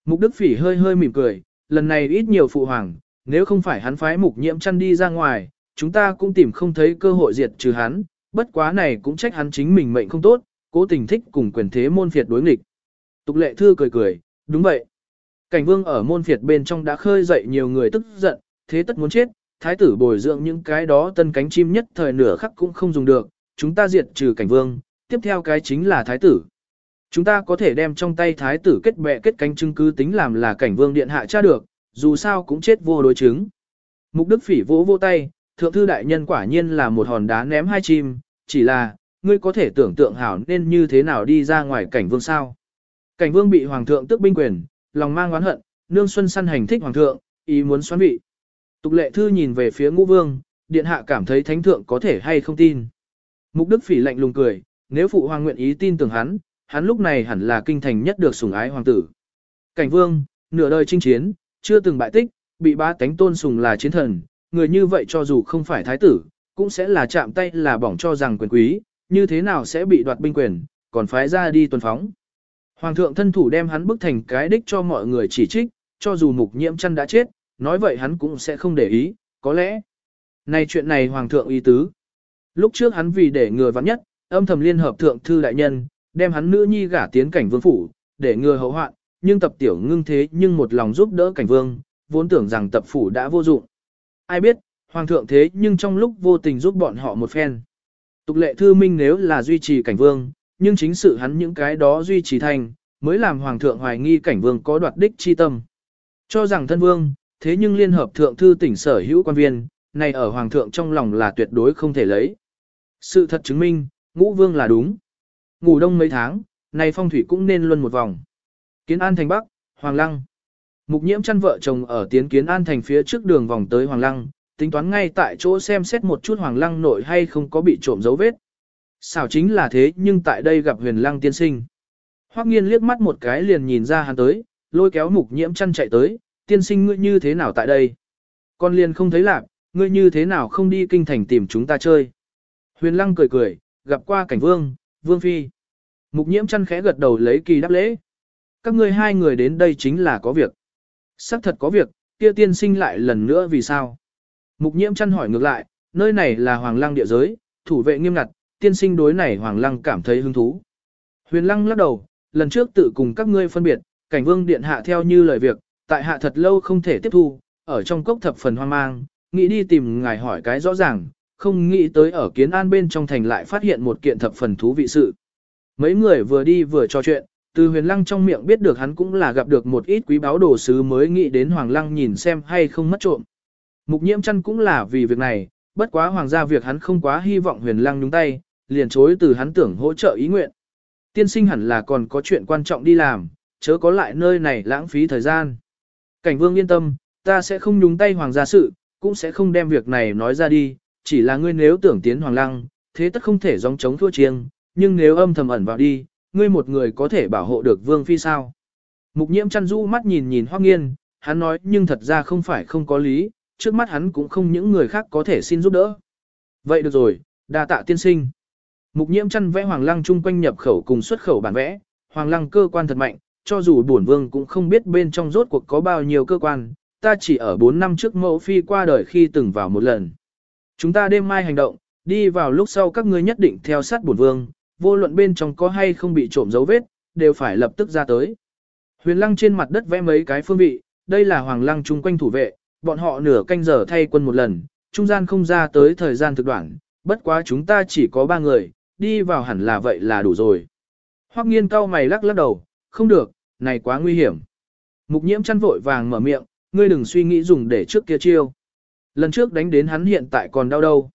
Mục Đức Phỉ hơi hơi mỉm cười, lần này ít nhiều phụ hoàng, nếu không phải hắn phái mục nhiễm chăn đi ra ngoài, chúng ta cũng tìm không thấy cơ hội diệt trừ hắn, bất quá này cũng trách hắn chính mình mệnh không tốt, cố tình thích cùng quyền thế môn phiệt đối nghịch. Tục lệ thư cười cười, đúng vậy. Cảnh vương ở môn phiệt bên trong đã khơi dậy nhiều người tức giận, thế tất muốn chết, thái tử bồi dưỡng những cái đó tân cánh chim nhất thời nửa khắc cũng không dùng được, chúng ta diệt trừ cảnh vương, tiếp theo cái chính là thái tử. Chúng ta có thể đem trong tay thái tử kết bè kết cánh chứng cứ tính làm là cảnh vương điện hạ tra được, dù sao cũng chết vô đối chứng. Mục đức phỉ vỗ vô tay, thượng thư đại nhân quả nhiên là một hòn đá ném hai chim, chỉ là, ngươi có thể tưởng tượng hảo nên như thế nào đi ra ngoài cảnh vương sao. Cảnh vương bị hoàng thượng tức binh quyền, lòng mang oán hận, nương xuân săn hành thích hoàng thượng, ý muốn xoắn vị. Tục lệ thư nhìn về phía ngũ vương, điện hạ cảm thấy thánh thượng có thể hay không tin. Mục đức phỉ lạnh lùng cười, nếu phụ hoàng nguyện ý tin tưởng hắn, hắn lúc này hẳn là kinh thành nhất được sủng ái hoàng tử. Cảnh vương, nửa đời chinh chiến, chưa từng bại tích, bị ba tánh tôn sùng là chiến thần, người như vậy cho dù không phải thái tử, cũng sẽ là chạm tay là bỏng cho rằng quyền quý, như thế nào sẽ bị đoạt binh quyền, còn phái ra đi tuần phóng. Hoàng thượng thân thủ đem hắn bức thành cái đích cho mọi người chỉ trích, cho dù mục nhiễm chăn đã chết, nói vậy hắn cũng sẽ không để ý, có lẽ. Này chuyện này hoàng thượng ý tứ. Lúc trước hắn vì để ngừa vắng nhất, âm thầm liên hợp thượng thư đại nhân, đem hắn nữ nhi gả tiến cảnh vương phủ, để ngừa hậu hoạn, nhưng tập tiểu ngưng thế nhưng một lòng giúp đỡ cảnh vương, vốn tưởng rằng tập phủ đã vô dụng. Ai biết, hoàng thượng thế nhưng trong lúc vô tình giúp bọn họ một phen. Tục lệ thư minh nếu là duy trì cảnh vương, nhưng chính sự hắn những cái đó duy trì thành, mới làm hoàng thượng hoài nghi cảnh vương có đoạt đích chi tâm. Cho rằng thân vương, thế nhưng liên hợp thượng thư tỉnh sở hữu quan viên, này ở hoàng thượng trong lòng là tuyệt đối không thể lấy. Sự thật chứng minh, ngũ vương là đúng. Ngủ đông mấy tháng, này phong thủy cũng nên luân một vòng. Kiến An thành Bắc, Hoàng Lăng. Mục nhiễm chăn vợ chồng ở tiến Kiến An thành phía trước đường vòng tới Hoàng Lăng, tính toán ngay tại chỗ xem xét một chút Hoàng Lăng nội hay không có bị trộm dấu vết. Xảo chính là thế nhưng tại đây gặp huyền lăng tiên sinh. Hoắc nghiên liếc mắt một cái liền nhìn ra hắn tới, lôi kéo mục nhiễm chăn chạy tới, tiên sinh ngươi như thế nào tại đây? Con liền không thấy lạc, ngươi như thế nào không đi kinh thành tìm chúng ta chơi? Huyền lăng cười cười, gặp qua cảnh vương, vương phi. Mục nhiễm chăn khẽ gật đầu lấy kỳ đáp lễ. Các ngươi hai người đến đây chính là có việc. Sắc thật có việc, kia tiên sinh lại lần nữa vì sao? Mục nhiễm chăn hỏi ngược lại, nơi này là hoàng lăng địa giới, thủ vệ nghiêm ngặt, tiên sinh đối này hoàng lăng cảm thấy hứng thú. Huyền lăng lắc đầu, lần trước tự cùng các ngươi phân biệt, cảnh vương điện hạ theo như lời việc, tại hạ thật lâu không thể tiếp thu, ở trong cốc thập phần hoang mang, nghĩ đi tìm ngài hỏi cái rõ ràng, không nghĩ tới ở kiến an bên trong thành lại phát hiện một kiện thập phần thú vị sự. Mấy người vừa đi vừa trò chuyện, từ huyền lăng trong miệng biết được hắn cũng là gặp được một ít quý báo đồ sứ mới nghĩ đến hoàng lăng nhìn xem hay không mất trộm. Mục nhiễm chăn cũng là vì việc này, bất quá hoàng gia việc hắn không quá hy vọng huyền lăng nhúng tay, liền chối từ hắn tưởng hỗ trợ ý nguyện. Tiên sinh hẳn là còn có chuyện quan trọng đi làm, chớ có lại nơi này lãng phí thời gian. Cảnh vương yên tâm, ta sẽ không nhúng tay hoàng gia sự, cũng sẽ không đem việc này nói ra đi, chỉ là ngươi nếu tưởng tiến hoàng lăng, thế tất không thể gióng chống thua chiêng, nhưng nếu âm thầm ẩn vào đi, ngươi một người có thể bảo hộ được vương phi sao. Mục nhiễm chăn rũ mắt nhìn nhìn hoác nghiên, hắn nói nhưng thật ra không phải không có lý, trước mắt hắn cũng không những người khác có thể xin giúp đỡ. Vậy được rồi, đa tạ tiên sinh. Mục nhiễm chăn vẽ hoàng lăng chung quanh nhập khẩu cùng xuất khẩu bản vẽ, hoàng lăng cơ quan thật mạnh, cho dù bổn vương cũng không biết bên trong rốt cuộc có bao nhiêu cơ quan, ta chỉ ở 4 năm trước mẫu phi qua đời khi từng vào một lần. Chúng ta đêm mai hành động, đi vào lúc sau các ngươi nhất định theo sát bổn vương, vô luận bên trong có hay không bị trộm dấu vết, đều phải lập tức ra tới. Huyền lăng trên mặt đất vẽ mấy cái phương vị, đây là hoàng lăng chung quanh thủ vệ, bọn họ nửa canh giờ thay quân một lần, trung gian không ra tới thời gian thực đoạn, bất quá chúng ta chỉ có ba người, đi vào hẳn là vậy là đủ rồi. Hoắc nghiên cau mày lắc lắc đầu, không được, này quá nguy hiểm. Mục nhiễm chăn vội vàng mở miệng, ngươi đừng suy nghĩ dùng để trước kia chiêu. Lần trước đánh đến hắn hiện tại còn đau đâu.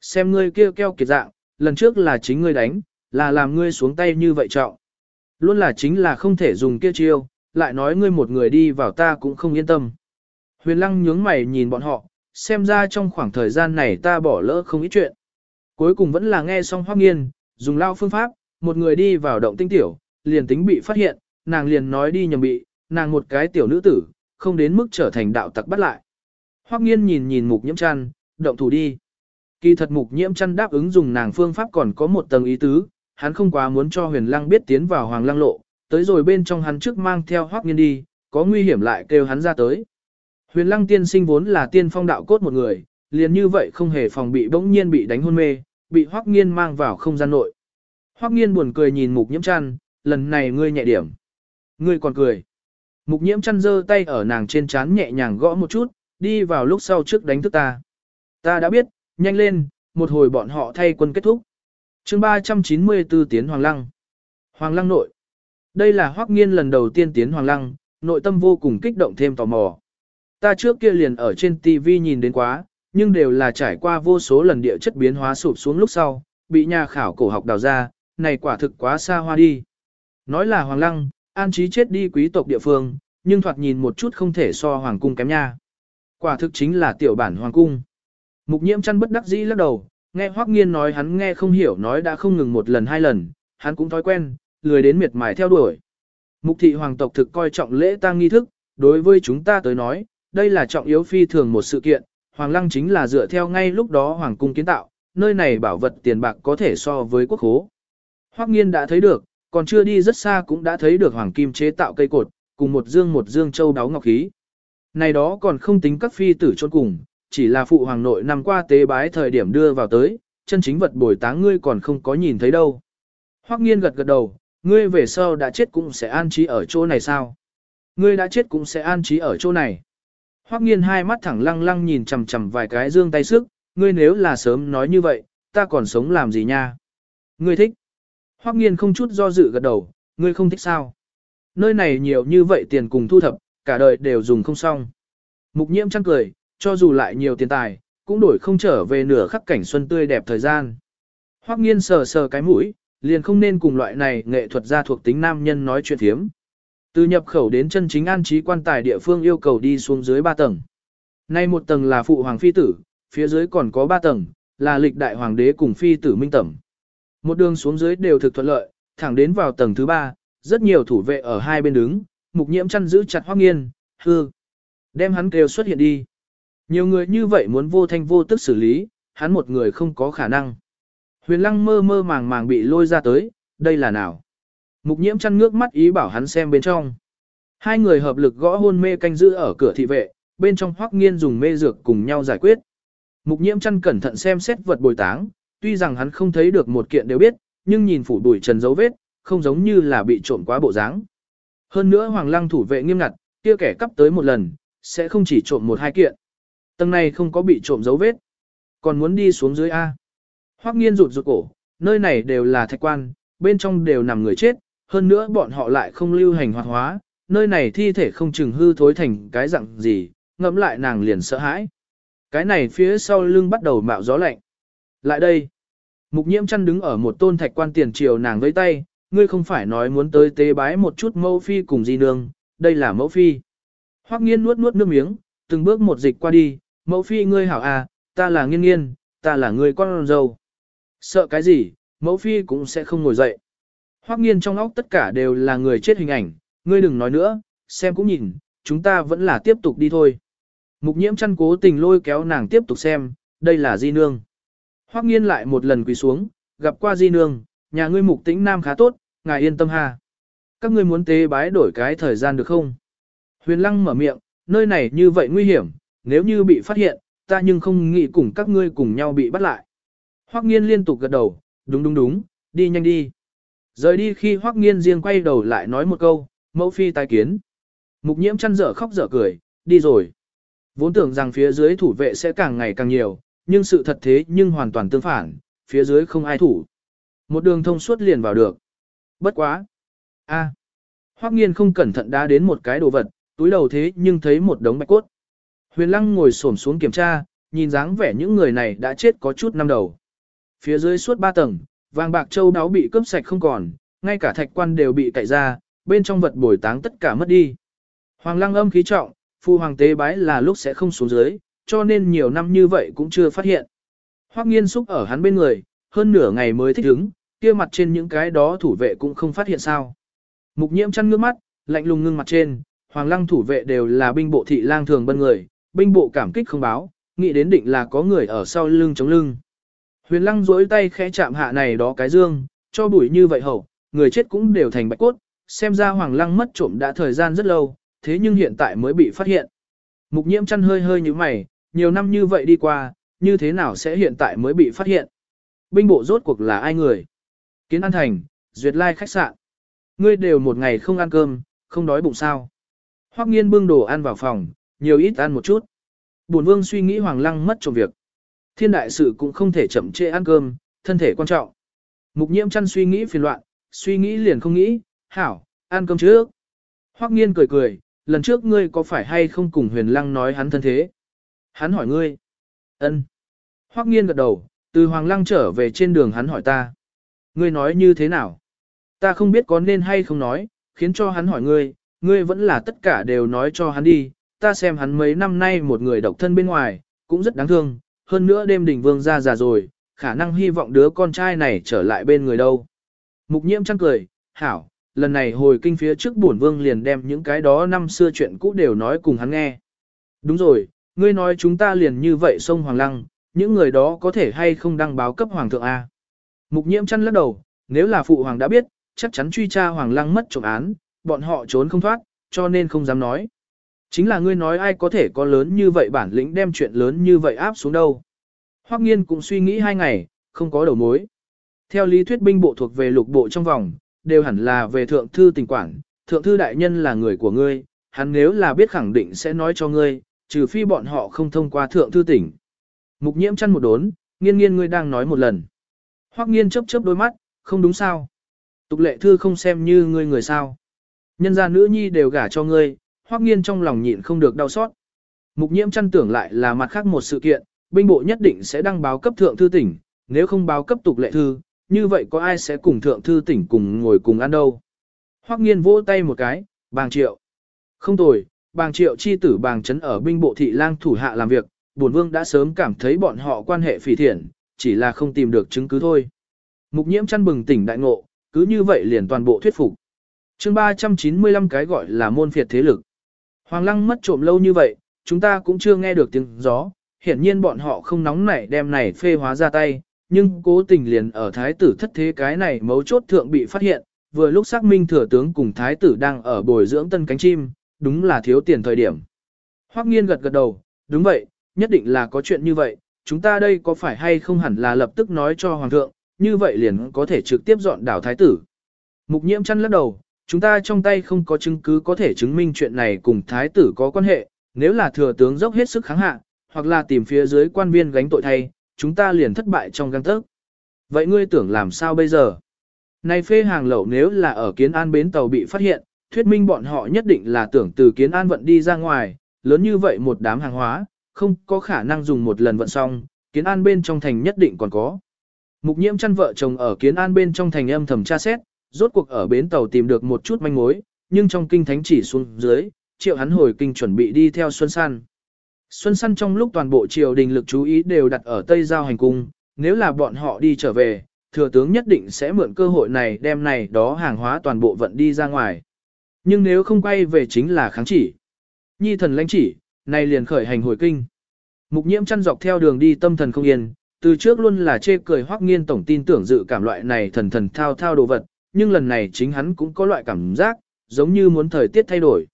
Xem ngươi kia keo kiệt dạng, lần trước là chính ngươi đánh, là làm ngươi xuống tay như vậy trọng. Luôn là chính là không thể dùng kia chiêu, lại nói ngươi một người đi vào ta cũng không yên tâm. Huyền lăng nhướng mày nhìn bọn họ, xem ra trong khoảng thời gian này ta bỏ lỡ không ít chuyện. Cuối cùng vẫn là nghe xong hoác nghiên, dùng lao phương pháp, một người đi vào động tinh tiểu, liền tính bị phát hiện, nàng liền nói đi nhầm bị, nàng một cái tiểu nữ tử, không đến mức trở thành đạo tặc bắt lại. Hoắc nghiên nhìn nhìn mục nhiễm chăn, động thủ đi. Kỳ thật mục nhiễm chăn đáp ứng dùng nàng phương pháp còn có một tầng ý tứ, hắn không quá muốn cho huyền lăng biết tiến vào hoàng lăng lộ, tới rồi bên trong hắn trước mang theo Hoắc nghiên đi, có nguy hiểm lại kêu hắn ra tới. Huyền lăng tiên sinh vốn là tiên phong đạo cốt một người, liền như vậy không hề phòng bị bỗng nhiên bị đánh hôn mê, bị Hoắc nghiên mang vào không gian nội. Hoắc nghiên buồn cười nhìn mục nhiễm chăn, lần này ngươi nhẹ điểm. Ngươi còn cười. Mục nhiễm chăn giơ tay ở nàng trên trán nhẹ nhàng gõ một chút, đi vào lúc sau trước đánh thức ta. Ta đã biết, nhanh lên, một hồi bọn họ thay quân kết thúc chương 394 tiến Hoàng Lăng. Hoàng Lăng nội. Đây là Hoắc Nghiên lần đầu tiên tiến Hoàng Lăng, nội tâm vô cùng kích động thêm tò mò. Ta trước kia liền ở trên TV nhìn đến quá, nhưng đều là trải qua vô số lần địa chất biến hóa sụp xuống lúc sau, bị nhà khảo cổ học đào ra, này quả thực quá xa hoa đi. Nói là Hoàng Lăng, an trí chết đi quý tộc địa phương, nhưng thoạt nhìn một chút không thể so Hoàng Cung kém nha. Quả thực chính là tiểu bản Hoàng Cung. Mục nhiễm chăn bất đắc dĩ lắc đầu, nghe Hoắc Nghiên nói hắn nghe không hiểu nói đã không ngừng một lần hai lần, hắn cũng thói quen, lười đến miệt mài theo đuổi. Mục thị hoàng tộc thực coi trọng lễ tang nghi thức, đối với chúng ta tới nói, đây là trọng yếu phi thường một sự kiện, hoàng lăng chính là dựa theo ngay lúc đó hoàng cung kiến tạo, nơi này bảo vật tiền bạc có thể so với quốc khố. Hoắc Nghiên đã thấy được, còn chưa đi rất xa cũng đã thấy được hoàng kim chế tạo cây cột, cùng một dương một dương châu đáo ngọc khí. Này đó còn không tính các phi tử chôn cùng, chỉ là phụ hoàng nội năm qua tế bái thời điểm đưa vào tới, chân chính vật bồi táng ngươi còn không có nhìn thấy đâu. Hoắc nghiên gật gật đầu, ngươi về sau đã chết cũng sẽ an trí ở chỗ này sao? Ngươi đã chết cũng sẽ an trí ở chỗ này. Hoắc nghiên hai mắt thẳng lăng lăng nhìn chằm chằm vài cái dương tay sức, ngươi nếu là sớm nói như vậy, ta còn sống làm gì nha? Ngươi thích. Hoắc nghiên không chút do dự gật đầu, ngươi không thích sao? Nơi này nhiều như vậy tiền cùng thu thập, cả đời đều dùng không xong. Mục nhiễm chăng cười, cho dù lại nhiều tiền tài, cũng đổi không trở về nửa khắc cảnh xuân tươi đẹp thời gian. Hoắc nghiên sờ sờ cái mũi, liền không nên cùng loại này nghệ thuật gia thuộc tính nam nhân nói chuyện thiếm. Từ nhập khẩu đến chân chính an trí quan tài địa phương yêu cầu đi xuống dưới 3 tầng. Nay một tầng là phụ hoàng phi tử, phía dưới còn có 3 tầng, là lịch đại hoàng đế cùng phi tử minh tẩm. Một đường xuống dưới đều thực thuận lợi, thẳng đến vào tầng thứ 3, rất nhiều thủ vệ ở hai bên đứng, mục nhiễm chăn giữ chặt Hoắc nghiên, hư. Đem hắn kêu xuất hiện đi. Nhiều người như vậy muốn vô thanh vô tức xử lý, hắn một người không có khả năng. Huyền lăng mơ mơ màng màng bị lôi ra tới, đây là nào? Mục nhiễm chăn ngước mắt ý bảo hắn xem bên trong. Hai người hợp lực gõ hôn mê canh giữ ở cửa thị vệ, bên trong hoắc nghiên dùng mê dược cùng nhau giải quyết. Mục nhiễm chăn cẩn thận xem xét vật bồi táng, tuy rằng hắn không thấy được một kiện đều biết, nhưng nhìn phủ đuổi trần dấu vết, không giống như là bị trộm quá bộ dáng. Hơn nữa hoàng lăng thủ vệ nghiêm ngặt, kia kẻ cắp tới một lần, sẽ không chỉ trộm một hai kiện. Tầng này không có bị trộm dấu vết. Còn muốn đi xuống dưới A. Hoắc nghiên rụt rụt cổ, nơi này đều là thạch quan, bên trong đều nằm người chết, hơn nữa bọn họ lại không lưu hành hoạt hóa, nơi này thi thể không chừng hư thối thành cái dạng gì, ngẫm lại nàng liền sợ hãi. Cái này phía sau lưng bắt đầu mạo gió lạnh. Lại đây. Mục nhiễm chăn đứng ở một tôn thạch quan tiền triều nàng với tay, ngươi không phải nói muốn tới tế bái một chút mẫu phi cùng di nương, đây là mẫu phi. Hoắc nghiên nuốt nuốt nước miếng, từng bước một dịch qua đi, mẫu phi ngươi hảo à, ta là nghiên nghiên, ta là người con dâu. Sợ cái gì, mẫu phi cũng sẽ không ngồi dậy. Hoắc nghiên trong óc tất cả đều là người chết hình ảnh, ngươi đừng nói nữa, xem cũng nhìn, chúng ta vẫn là tiếp tục đi thôi. Mục nhiễm chăn cố tình lôi kéo nàng tiếp tục xem, đây là di nương. Hoắc nghiên lại một lần quỳ xuống, gặp qua di nương, nhà ngươi mục tĩnh nam khá tốt, ngài yên tâm ha. Các ngươi muốn tế bái đổi cái thời gian được không? Huyền lăng mở miệng, nơi này như vậy nguy hiểm, nếu như bị phát hiện, ta nhưng không nghĩ cùng các ngươi cùng nhau bị bắt lại. Hoắc nghiên liên tục gật đầu, đúng đúng đúng, đi nhanh đi. Rời đi khi Hoắc nghiên riêng quay đầu lại nói một câu, mẫu phi tai kiến. Mục nhiễm chăn dở khóc dở cười, đi rồi. Vốn tưởng rằng phía dưới thủ vệ sẽ càng ngày càng nhiều, nhưng sự thật thế nhưng hoàn toàn tương phản, phía dưới không ai thủ. Một đường thông suốt liền vào được. Bất quá. a Hoắc nghiên không cẩn thận đá đến một cái đồ vật, túi đầu thế nhưng thấy một đống bạch cốt. Huyền lăng ngồi xổm xuống kiểm tra, nhìn dáng vẻ những người này đã chết có chút năm đầu. Phía dưới suốt ba tầng, vàng bạc châu đáo bị cướp sạch không còn, ngay cả thạch quan đều bị cậy ra, bên trong vật bồi táng tất cả mất đi. Hoàng lăng âm khí trọng, phu hoàng tế bái là lúc sẽ không xuống dưới, cho nên nhiều năm như vậy cũng chưa phát hiện. Hoắc nghiên xúc ở hắn bên người, hơn nửa ngày mới thích ứng, kia mặt trên những cái đó thủ vệ cũng không phát hiện sao. Mục nhiễm chăn ngước mắt, lạnh lùng ngưng mặt trên, hoàng lăng thủ vệ đều là binh bộ thị lang thường bên người, binh bộ cảm kích không báo, nghĩ đến định là có người ở sau lưng chống lưng. Huyền lăng duỗi tay khẽ chạm hạ này đó cái dương, cho bụi như vậy hậu, người chết cũng đều thành bạch cốt, xem ra hoàng lăng mất trộm đã thời gian rất lâu, thế nhưng hiện tại mới bị phát hiện. Mục nhiễm chăn hơi hơi như mày, nhiều năm như vậy đi qua, như thế nào sẽ hiện tại mới bị phát hiện. Binh bộ rốt cuộc là ai người? Kiến An Thành, Duyệt Lai khách sạn. Ngươi đều một ngày không ăn cơm, không đói bụng sao. Hoắc nghiên bưng đồ ăn vào phòng, nhiều ít ăn một chút. Bổn vương suy nghĩ Hoàng Lăng mất trong việc. Thiên đại sự cũng không thể chậm trễ ăn cơm, thân thể quan trọng. Mục nhiễm chăn suy nghĩ phiền loạn, suy nghĩ liền không nghĩ, hảo, ăn cơm trước. Hoắc nghiên cười cười, lần trước ngươi có phải hay không cùng huyền lăng nói hắn thân thế? Hắn hỏi ngươi. ân. Hoắc nghiên gật đầu, từ Hoàng Lăng trở về trên đường hắn hỏi ta. Ngươi nói như thế nào? Ta không biết có nên hay không nói, khiến cho hắn hỏi ngươi, ngươi vẫn là tất cả đều nói cho hắn đi. Ta xem hắn mấy năm nay một người độc thân bên ngoài, cũng rất đáng thương, hơn nữa đêm đỉnh vương ra già rồi, khả năng hy vọng đứa con trai này trở lại bên người đâu. Mục nhiễm chăng cười, hảo, lần này hồi kinh phía trước bổn vương liền đem những cái đó năm xưa chuyện cũ đều nói cùng hắn nghe. Đúng rồi, ngươi nói chúng ta liền như vậy sông Hoàng Lăng, những người đó có thể hay không đăng báo cấp Hoàng thượng A. Mục nhiễm chăn lắc đầu, nếu là phụ hoàng đã biết, chắc chắn truy tra Hoàng Lăng mất trộm án, bọn họ trốn không thoát, cho nên không dám nói. Chính là ngươi nói ai có thể có lớn như vậy bản lĩnh đem chuyện lớn như vậy áp xuống đâu. Hoắc nghiên cũng suy nghĩ hai ngày, không có đầu mối. Theo lý thuyết binh bộ thuộc về lục bộ trong vòng, đều hẳn là về thượng thư tỉnh quản, thượng thư đại nhân là người của ngươi, hắn nếu là biết khẳng định sẽ nói cho ngươi, trừ phi bọn họ không thông qua thượng thư tỉnh. Mục nhiễm chăn một đốn, nghiên nghiên ngươi đang nói một lần. Hoắc nghiên chớp chớp đôi mắt, không đúng sao. Tục lệ thư không xem như ngươi người sao. Nhân gia nữ nhi đều gả cho ngươi, Hoắc nghiên trong lòng nhịn không được đau xót. Mục nhiễm chăn tưởng lại là mặt khác một sự kiện, binh bộ nhất định sẽ đăng báo cấp thượng thư tỉnh, nếu không báo cấp tục lệ thư, như vậy có ai sẽ cùng thượng thư tỉnh cùng ngồi cùng ăn đâu. Hoắc nghiên vỗ tay một cái, bàng triệu. Không tồi, bàng triệu chi tử bàng chấn ở binh bộ thị lang thủ hạ làm việc, bổn vương đã sớm cảm thấy bọn họ quan hệ phỉ thiện, chỉ là không tìm được chứng cứ thôi. Mục nhiễm chăn bừng tỉnh đại ngộ, cứ như vậy liền toàn bộ thuyết phục. chương 395 cái gọi là môn phiệt thế lực. Hoàng lăng mất trộm lâu như vậy, chúng ta cũng chưa nghe được tiếng gió, hiển nhiên bọn họ không nóng nảy đem này phê hóa ra tay, nhưng cố tình liền ở thái tử thất thế cái này mấu chốt thượng bị phát hiện, vừa lúc xác minh thừa tướng cùng thái tử đang ở bồi dưỡng tân cánh chim, đúng là thiếu tiền thời điểm. Hoắc nghiên gật gật đầu, đúng vậy, nhất định là có chuyện như vậy, chúng ta đây có phải hay không hẳn là lập tức nói cho hoàng thượng, như vậy liền có thể trực tiếp dọn đảo thái tử. Mục nhiễm chăn lắc đầu, chúng ta trong tay không có chứng cứ có thể chứng minh chuyện này cùng thái tử có quan hệ, nếu là thừa tướng dốc hết sức kháng hạ, hoặc là tìm phía dưới quan viên gánh tội thay, chúng ta liền thất bại trong găng tấc. Vậy ngươi tưởng làm sao bây giờ? Này phê hàng lậu nếu là ở kiến an bến tàu bị phát hiện, thuyết minh bọn họ nhất định là tưởng từ kiến an vận đi ra ngoài, lớn như vậy một đám hàng hóa, không có khả năng dùng một lần vận xong, kiến an bên trong thành nhất định còn có. Mục nhiễm chăn vợ chồng ở kiến an bên trong thành âm thầm tra xét, rốt cuộc ở bến tàu tìm được một chút manh mối, nhưng trong kinh thánh chỉ xuống dưới, triệu hắn hồi kinh chuẩn bị đi theo Xuân San. Xuân San trong lúc toàn bộ triều đình lực chú ý đều đặt ở Tây Giao hành cung, nếu là bọn họ đi trở về, thừa tướng nhất định sẽ mượn cơ hội này đem này đó hàng hóa toàn bộ vận đi ra ngoài. Nhưng nếu không quay về chính là kháng chỉ. Nhi thần lãnh chỉ, nay liền khởi hành hồi kinh. Mục nhiễm chăn dọc theo đường đi tâm thần không yên, từ trước luôn là chê cười hoắc nghiên tổng tin tưởng dự cảm loại này thần thần thao thao đồ vật, nhưng lần này chính hắn cũng có loại cảm giác, giống như muốn thời tiết thay đổi.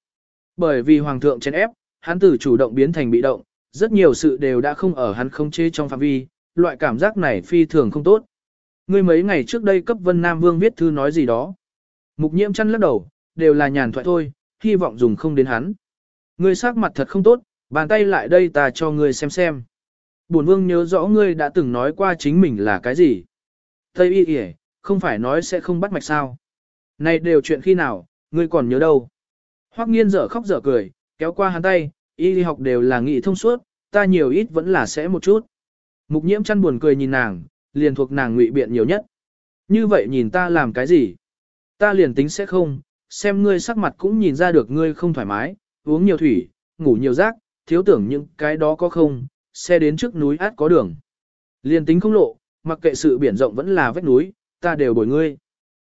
Bởi vì hoàng thượng chèn ép, hắn từ chủ động biến thành bị động, rất nhiều sự đều đã không ở hắn không chế trong phạm vi, loại cảm giác này phi thường không tốt. Ngươi mấy ngày trước đây cấp Vân Nam Vương viết thư nói gì đó. Mục nhiễm chăn lắc đầu, đều là nhàn thoại thôi, hy vọng dùng không đến hắn. Ngươi sắc mặt thật không tốt, bàn tay lại đây ta cho ngươi xem xem. Bổn vương nhớ rõ ngươi đã từng nói qua chính mình là cái gì. Tây y kìa, không phải nói sẽ không bắt mạch sao. Này đều chuyện khi nào, ngươi còn nhớ đâu. Hoắc nghiên dở khóc dở cười, kéo qua hắn tay, y học đều là nghị thông suốt, ta nhiều ít vẫn là sẽ một chút. Mục nhiễm chăn buồn cười nhìn nàng, liền thuộc nàng ngụy biện nhiều nhất. Như vậy nhìn ta làm cái gì? Ta liền tính sẽ không, xem ngươi sắc mặt cũng nhìn ra được ngươi không thoải mái, uống nhiều thủy, ngủ nhiều rác, thiếu tưởng những cái đó có không, xe đến trước núi át có đường. Liền tính không lộ, mặc kệ sự biển rộng vẫn là vách núi, ta đều bồi ngươi.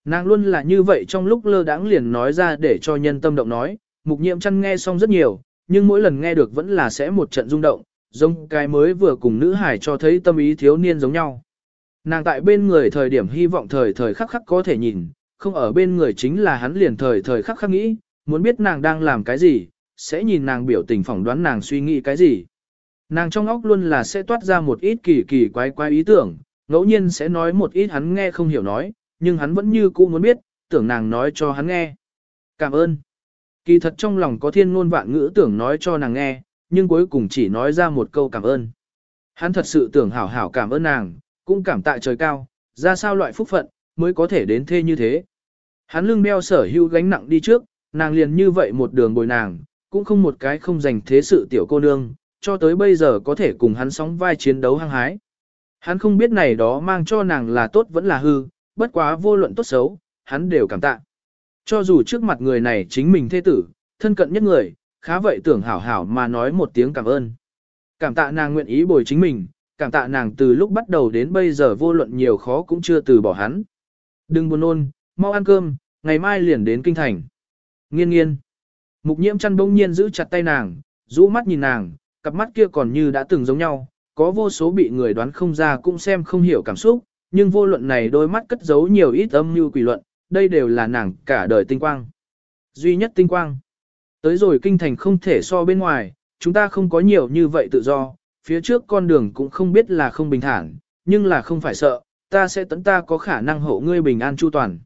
Nàng luôn là như vậy trong lúc lơ đãng liền nói ra để cho nhân tâm động nói, mục nhiệm chăn nghe xong rất nhiều, nhưng mỗi lần nghe được vẫn là sẽ một trận rung động, giống cái mới vừa cùng nữ hải cho thấy tâm ý thiếu niên giống nhau. Nàng tại bên người thời điểm hy vọng thời thời khắc khắc có thể nhìn, không ở bên người chính là hắn liền thời thời khắc khắc nghĩ, muốn biết nàng đang làm cái gì, sẽ nhìn nàng biểu tình phỏng đoán nàng suy nghĩ cái gì. Nàng trong óc luôn là sẽ toát ra một ít kỳ kỳ quái quái ý tưởng, ngẫu nhiên sẽ nói một ít hắn nghe không hiểu nói, nhưng hắn vẫn như cũ muốn biết, tưởng nàng nói cho hắn nghe. Cảm ơn. Kỳ thật trong lòng có thiên ngôn vạn ngữ tưởng nói cho nàng nghe, nhưng cuối cùng chỉ nói ra một câu cảm ơn. Hắn thật sự tưởng hảo hảo cảm ơn nàng, cũng cảm tạ trời cao, ra sao loại phúc phận, mới có thể đến thê như thế. Hắn lưng đeo sở hữu gánh nặng đi trước, nàng liền như vậy một đường bồi nàng, cũng không một cái không dành thế sự tiểu cô nương, cho tới bây giờ có thể cùng hắn sóng vai chiến đấu hăng hái. Hắn không biết này đó mang cho nàng là tốt vẫn là hư, bất quá vô luận tốt xấu, hắn đều cảm tạ. Cho dù trước mặt người này chính mình thê tử, thân cận nhất người, khá vậy tưởng hảo hảo mà nói một tiếng cảm ơn. Cảm tạ nàng nguyện ý bồi chính mình, cảm tạ nàng từ lúc bắt đầu đến bây giờ vô luận nhiều khó cũng chưa từ bỏ hắn. Đừng buồn ôn, mau ăn cơm, ngày mai liền đến kinh thành. Nghiên nghiên. Mục nhiễm chăn bỗng nhiên giữ chặt tay nàng, rũ mắt nhìn nàng, cặp mắt kia còn như đã từng giống nhau, có vô số bị người đoán không ra cũng xem không hiểu cảm xúc, nhưng vô luận này đôi mắt cất giấu nhiều ít âm mưu quỷ luận, đây đều là nàng cả đời tinh quang. Duy nhất tinh quang. Tới rồi kinh thành không thể so bên ngoài, chúng ta không có nhiều như vậy tự do, phía trước con đường cũng không biết là không bình thản, nhưng là không phải sợ, ta sẽ tấn ta có khả năng hộ ngươi bình an chu toàn.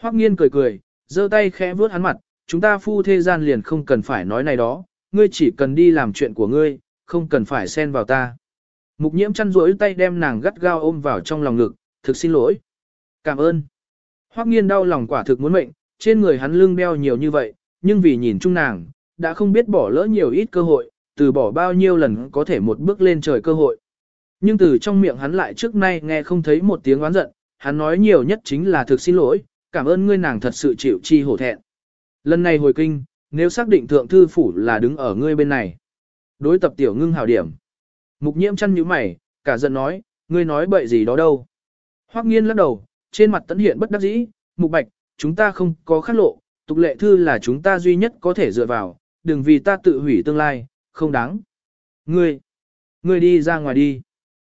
Hoắc nghiên cười cười, giơ tay khẽ vuốt hắn mặt, chúng ta phu thế gian liền không cần phải nói này đó, ngươi chỉ cần đi làm chuyện của ngươi, không cần phải xen vào ta. Mục nhiễm chăn rỗi tay đem nàng gắt gao ôm vào trong lòng ngực, thực xin lỗi. Cảm ơn. Hoắc nghiên đau lòng quả thực muốn mệnh, trên người hắn lưng đeo nhiều như vậy, nhưng vì nhìn chung nàng, đã không biết bỏ lỡ nhiều ít cơ hội, từ bỏ bao nhiêu lần có thể một bước lên trời cơ hội. Nhưng từ trong miệng hắn lại trước nay nghe không thấy một tiếng oán giận, hắn nói nhiều nhất chính là thực xin lỗi, cảm ơn ngươi nàng thật sự chịu chi hổ thẹn. Lần này hồi kinh, nếu xác định thượng thư phủ là đứng ở ngươi bên này. Đối tập tiểu ngưng hảo điểm. Mục nhiễm chăn như mày, cả giận nói, ngươi nói bậy gì đó đâu. Hoắc nghiên lắc đầu, trên mặt tấn hiện bất đắc dĩ, mục bạch, chúng ta không có khát lộ, tục lệ thư là chúng ta duy nhất có thể dựa vào, đừng vì ta tự hủy tương lai, không đáng. Ngươi, ngươi đi ra ngoài đi.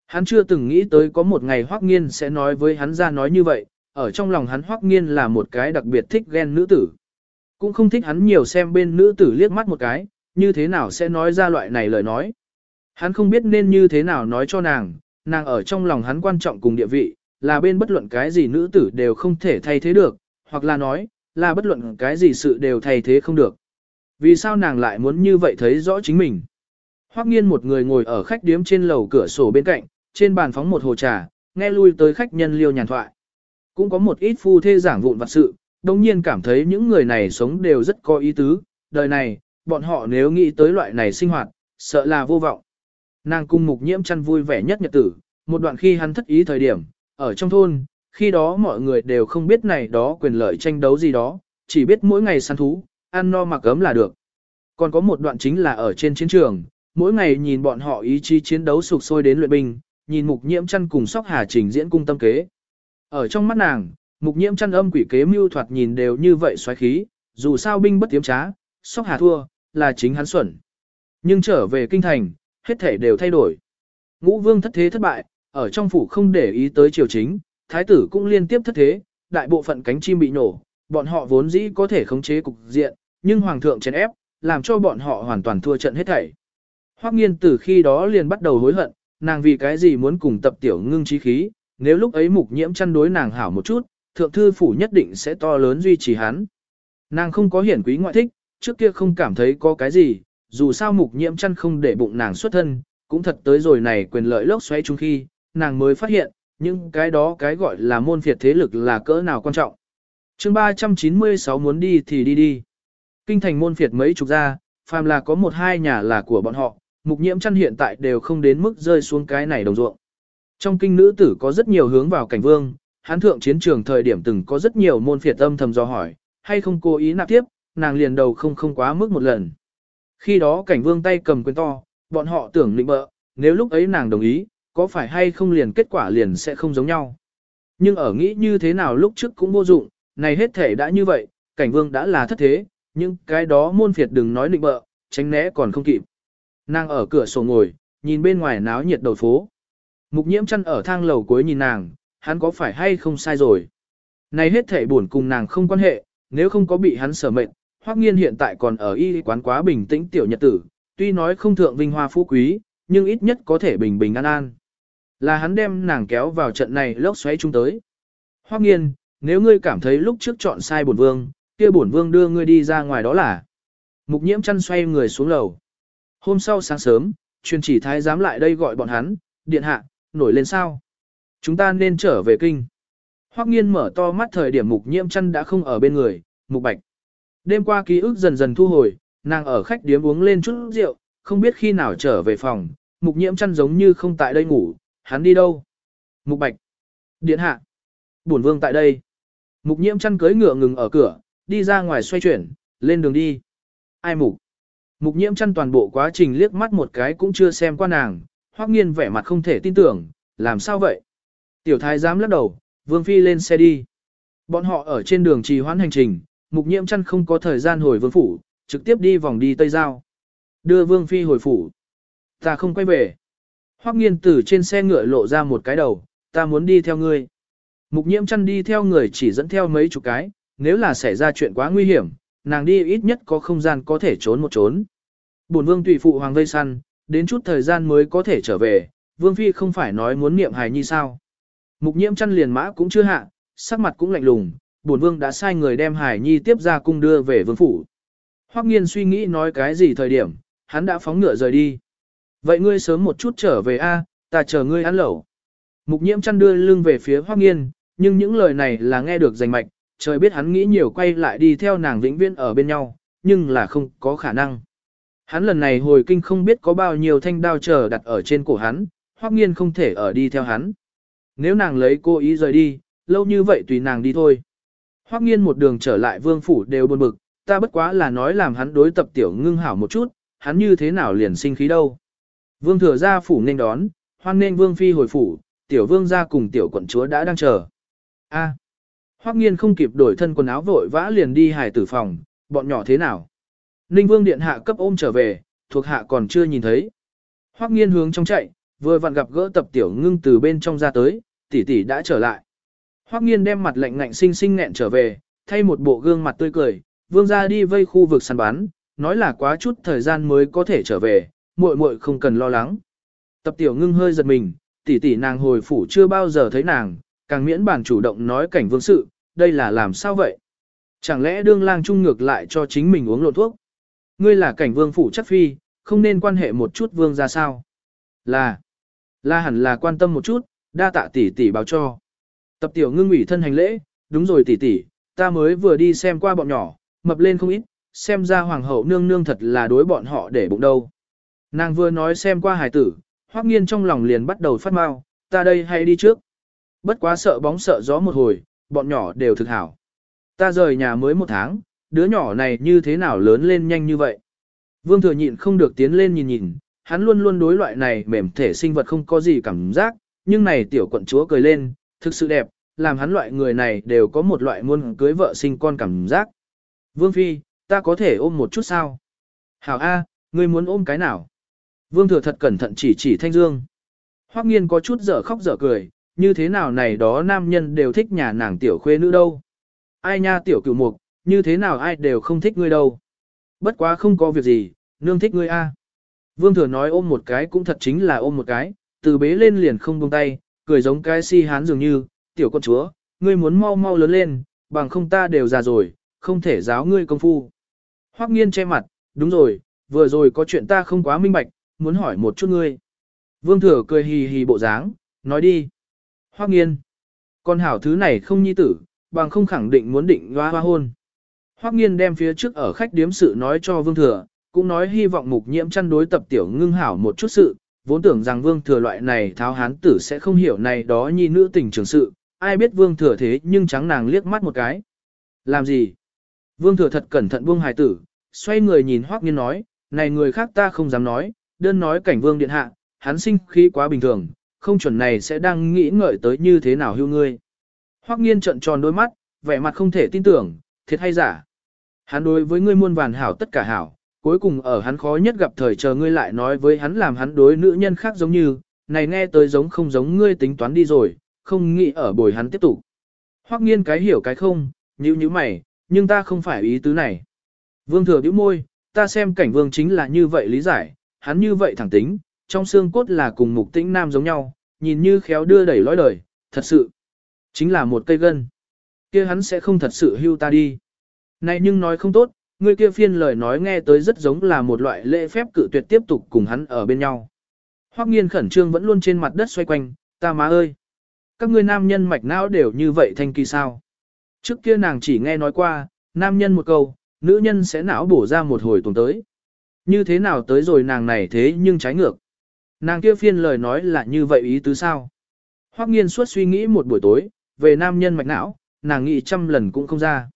Hắn chưa từng nghĩ tới có một ngày Hoắc Nghiên sẽ nói với hắn ra nói như vậy, ở trong lòng hắn Hoắc Nghiên là một cái đặc biệt thích ghen nữ tử. Cũng không thích hắn nhiều xem bên nữ tử liếc mắt một cái, như thế nào sẽ nói ra loại này lời nói. Hắn không biết nên như thế nào nói cho nàng, nàng ở trong lòng hắn quan trọng cùng địa vị, là bên bất luận cái gì nữ tử đều không thể thay thế được, hoặc là nói, là bất luận cái gì sự đều thay thế không được. Vì sao nàng lại muốn như vậy thấy rõ chính mình? Hoắc nghiên một người ngồi ở khách điếm trên lầu cửa sổ bên cạnh, trên bàn phóng một hồ trà, nghe lui tới khách nhân liêu nhàn thoại. Cũng có một ít phu thê giảng vụn vặt sự, đồng nhiên cảm thấy những người này sống đều rất có ý tứ, đời này, bọn họ nếu nghĩ tới loại này sinh hoạt, sợ là vô vọng. Nàng cung mục nhiễm chăn vui vẻ nhất nhật tử, một đoạn khi hắn thất ý thời điểm, ở trong thôn, khi đó mọi người đều không biết này đó quyền lợi tranh đấu gì đó, chỉ biết mỗi ngày săn thú, ăn no mặc ấm là được. Còn có một đoạn chính là ở trên chiến trường, mỗi ngày nhìn bọn họ ý chí chiến đấu sục sôi đến luyện binh, nhìn mục nhiễm chăn cùng sóc hà trình diễn cung tâm kế. Ở trong mắt nàng, mục nhiễm chăn âm quỷ kế mưu thoạt nhìn đều như vậy xoáy khí, dù sao binh bất tiếm trá, sóc hà thua, là chính hắn xuẩn. Nhưng trở về kinh thành, hết thể đều thay đổi. Ngũ vương thất thế thất bại, ở trong phủ không để ý tới triều chính, thái tử cũng liên tiếp thất thế, đại bộ phận cánh chim bị nổ, bọn họ vốn dĩ có thể khống chế cục diện, nhưng hoàng thượng chèn ép, làm cho bọn họ hoàn toàn thua trận hết thảy. Hoắc nghiên từ khi đó liền bắt đầu hối hận, nàng vì cái gì muốn cùng tập tiểu ngưng trí khí, nếu lúc ấy mục nhiễm chăn đối nàng hảo một chút, thượng thư phủ nhất định sẽ to lớn duy trì hắn. Nàng không có hiển quý ngoại thích, trước kia không cảm thấy có cái gì, dù sao mục nhiễm chăn không để bụng nàng xuất thân, cũng thật tới rồi này quyền lợi lốc xoáy chung khi, nàng mới phát hiện, những cái đó cái gọi là môn phiệt thế lực là cỡ nào quan trọng. chương 396 muốn đi thì đi đi. Kinh thành môn phiệt mấy chục gia, phàm là có một hai nhà là của bọn họ, mục nhiễm chăn hiện tại đều không đến mức rơi xuống cái này đồng ruộng. Trong kinh nữ tử có rất nhiều hướng vào cảnh vương, hán thượng chiến trường thời điểm từng có rất nhiều môn phiệt âm thầm do hỏi, hay không cố ý nạp tiếp, nàng liền đầu không không quá mức một lần. Khi đó cảnh vương tay cầm quyền to, bọn họ tưởng định bợ, nếu lúc ấy nàng đồng ý, có phải hay không liền kết quả liền sẽ không giống nhau. Nhưng ở nghĩ như thế nào lúc trước cũng vô dụng, này hết thể đã như vậy, cảnh vương đã là thất thế, nhưng cái đó môn phiệt đừng nói định bợ, tránh né còn không kịp. Nàng ở cửa sổ ngồi, nhìn bên ngoài náo nhiệt đầu phố. Mục nhiễm chăn ở thang lầu cuối nhìn nàng, hắn có phải hay không sai rồi. Này hết thể buồn cùng nàng không quan hệ, nếu không có bị hắn sở mệnh, hoắc nghiên hiện tại còn ở y quán quá bình tĩnh tiểu nhật tử, tuy nói không thượng vinh hoa phú quý, nhưng ít nhất có thể bình bình an an. Là hắn đem nàng kéo vào trận này lốc xoáy chung tới. Hoắc nghiên, nếu ngươi cảm thấy lúc trước chọn sai bổn vương, kia bổn vương đưa ngươi đi ra ngoài đó là. Mục nhiễm chăn xoay người xuống lầu. Hôm sau sáng sớm, truyền chỉ thái giám lại đây gọi bọn hắn, điện hạ, nổi lên sao. Chúng ta nên trở về kinh. Hoắc nghiên mở to mắt thời điểm mục nhiễm chăn đã không ở bên người, mục bạch. Đêm qua ký ức dần dần thu hồi, nàng ở khách điếm uống lên chút rượu, không biết khi nào trở về phòng, mục nhiễm chăn giống như không tại đây ngủ, hắn đi đâu? Mục bạch. Điện hạ. Bổn vương tại đây. Mục nhiễm chăn cưới ngựa ngừng ở cửa, đi ra ngoài xoay chuyển, lên đường đi. Ai mục? Mục nhiễm chăn toàn bộ quá trình liếc mắt một cái cũng chưa xem qua nàng, hoắc nghiên vẻ mặt không thể tin tưởng, làm sao vậy? Tiểu thái giám lắc đầu, vương phi lên xe đi. Bọn họ ở trên đường trì hoãn hành trình, mục nhiễm chăn không có thời gian hồi vương phủ, trực tiếp đi vòng đi Tây Giao. Đưa vương phi hồi phủ. Ta không quay về. Hoắc nghiên từ trên xe ngựa lộ ra một cái đầu, ta muốn đi theo ngươi. Mục nhiễm chăn đi theo người chỉ dẫn theo mấy chục cái, nếu là xảy ra chuyện quá nguy hiểm, nàng đi ít nhất có không gian có thể trốn một trốn. Bổn vương tùy phụ hoàng vây săn, đến chút thời gian mới có thể trở về, vương phi không phải nói muốn niệm hài nhi sao. Mục nhiễm chăn liền mã cũng chưa hạ, sắc mặt cũng lạnh lùng, bổn vương đã sai người đem hải nhi tiếp ra cung đưa về vương phủ. Hoắc nghiên suy nghĩ nói cái gì thời điểm, hắn đã phóng ngựa rời đi. Vậy ngươi sớm một chút trở về a, ta chờ ngươi ăn lẩu. Mục nhiễm chăn đưa lưng về phía Hoắc nghiên, nhưng những lời này là nghe được rành mạch, trời biết hắn nghĩ nhiều quay lại đi theo nàng vĩnh viễn ở bên nhau, nhưng là không có khả năng. Hắn lần này hồi kinh không biết có bao nhiêu thanh đao chờ đặt ở trên cổ hắn, hoắc nghiên không thể ở đi theo hắn. Nếu nàng lấy cô ý rời đi, lâu như vậy tùy nàng đi thôi. Hoắc nghiên một đường trở lại vương phủ đều buồn bực, ta bất quá là nói làm hắn đối tập tiểu ngưng hảo một chút, hắn như thế nào liền sinh khí đâu. Vương thừa ra phủ nên đón, hoan nên vương phi hồi phủ, tiểu vương ra cùng tiểu quận chúa đã đang chờ. A. Hoắc nghiên không kịp đổi thân quần áo vội vã liền đi hài tử phòng, bọn nhỏ thế nào? Ninh vương điện hạ cấp ôm trở về, thuộc hạ còn chưa nhìn thấy. Hoắc nghiên hướng trong chạy, vừa vặn gặp gỡ tập tiểu ngưng từ bên trong ra tới, tỷ tỷ đã trở lại. Hoắc nghiên đem mặt lạnh ngạnh sinh sinh nghẹn trở về, thay một bộ gương mặt tươi cười, vương gia đi vây khu vực săn bắn, nói là quá chút thời gian mới có thể trở về, muội muội không cần lo lắng. Tập tiểu ngưng hơi giật mình, tỷ tỷ nàng hồi phủ chưa bao giờ thấy nàng, càng miễn bản chủ động nói cảnh vương sự, đây là làm sao vậy? Chẳng lẽ đương lang trung ngược lại cho chính mình uống lộn thuốc? Ngươi là cảnh vương phủ chắc phi, không nên quan hệ một chút vương ra sao? Là, là hẳn là quan tâm một chút, đa tạ tỷ tỷ báo cho. Tập tiểu ngưng ủy thân hành lễ, đúng rồi tỷ tỷ, ta mới vừa đi xem qua bọn nhỏ, mập lên không ít, xem ra hoàng hậu nương nương thật là đối bọn họ để bụng đâu. Nàng vừa nói xem qua hải tử, hoắc nghiên trong lòng liền bắt đầu phát mau, ta đây hay đi trước. Bất quá sợ bóng sợ gió một hồi, bọn nhỏ đều thực hảo. Ta rời nhà mới một tháng, đứa nhỏ này như thế nào lớn lên nhanh như vậy. Vương thừa nhịn không được tiến lên nhìn nhìn, hắn luôn luôn đối loại này mềm thể sinh vật không có gì cảm giác, nhưng này tiểu quận chúa cười lên, thực sự đẹp, làm hắn loại người này đều có một loại muôn cưới vợ sinh con cảm giác. Vương Phi, ta có thể ôm một chút sao? Hảo A, ngươi muốn ôm cái nào? Vương thừa thật cẩn thận chỉ chỉ thanh dương. Hoắc nghiên có chút dở khóc dở cười, như thế nào này đó nam nhân đều thích nhà nàng tiểu khuê nữ đâu. Ai nha tiểu cửu mục, như thế nào ai đều không thích ngươi đâu. Bất quá không có việc gì, nương thích ngươi a. Vương thừa nói ôm một cái cũng thật chính là ôm một cái, từ bế lên liền không buông tay, cười giống cái si hán dường như, tiểu con chúa, ngươi muốn mau mau lớn lên, bằng không ta đều già rồi, không thể giáo ngươi công phu. Hoắc nghiên che mặt, đúng rồi, vừa rồi có chuyện ta không quá minh bạch, muốn hỏi một chút ngươi. Vương thừa cười hì hì bộ dáng, nói đi. Hoắc nghiên. Con hảo thứ này không nhi tử, bằng không khẳng định muốn định hoa hoa hôn. Hoắc nghiên đem phía trước ở khách điếm sự nói cho Vương Thừa, cũng nói hy vọng mục nhiễm chăn đối tập tiểu ngưng hảo một chút sự, vốn tưởng rằng Vương Thừa loại này tháo hán tử sẽ không hiểu này đó nhi nữ tình trường sự, ai biết Vương Thừa thế nhưng trắng nàng liếc mắt một cái. Làm gì? Vương Thừa thật cẩn thận buông hài tử, xoay người nhìn Hoắc nghiên nói, này người khác ta không dám nói, đơn nói cảnh Vương điện hạ, hắn sinh khí quá bình thường, không chuẩn này sẽ đang nghĩ ngợi tới như thế nào hưu ngươi. Hoắc nghiên trợn tròn đôi mắt, vẻ mặt không thể tin tưởng, thiệt hay giả. Hắn đối với ngươi muôn vàn hảo tất cả hảo, cuối cùng ở hắn khó nhất gặp thời chờ ngươi lại nói với hắn làm hắn đối nữ nhân khác giống như, này nghe tới giống không giống ngươi tính toán đi rồi, không nghĩ ở bồi hắn tiếp tục. Hoắc nghiên cái hiểu cái không, nhíu nhíu mày, nhưng ta không phải ý tứ này. Vương thừa bĩu môi, ta xem cảnh vương chính là như vậy lý giải, hắn như vậy thẳng tính, trong xương cốt là cùng mục tĩnh nam giống nhau, nhìn như khéo đưa đẩy lõi đời, thật sự, chính là một cây gân. kia hắn sẽ không thật sự hưu ta đi. Này nhưng nói không tốt, người kia phiên lời nói nghe tới rất giống là một loại lễ phép cự tuyệt tiếp tục cùng hắn ở bên nhau. Hoắc nghiên khẩn trương vẫn luôn trên mặt đất xoay quanh, ta má ơi. Các ngươi nam nhân mạch não đều như vậy thanh kỳ sao. Trước kia nàng chỉ nghe nói qua, nam nhân một câu, nữ nhân sẽ não bổ ra một hồi tuần tới. Như thế nào tới rồi nàng này thế nhưng trái ngược. Nàng kia phiên lời nói là như vậy ý tứ sao. Hoắc nghiên suốt suy nghĩ một buổi tối, về nam nhân mạch não, nàng nghĩ trăm lần cũng không ra.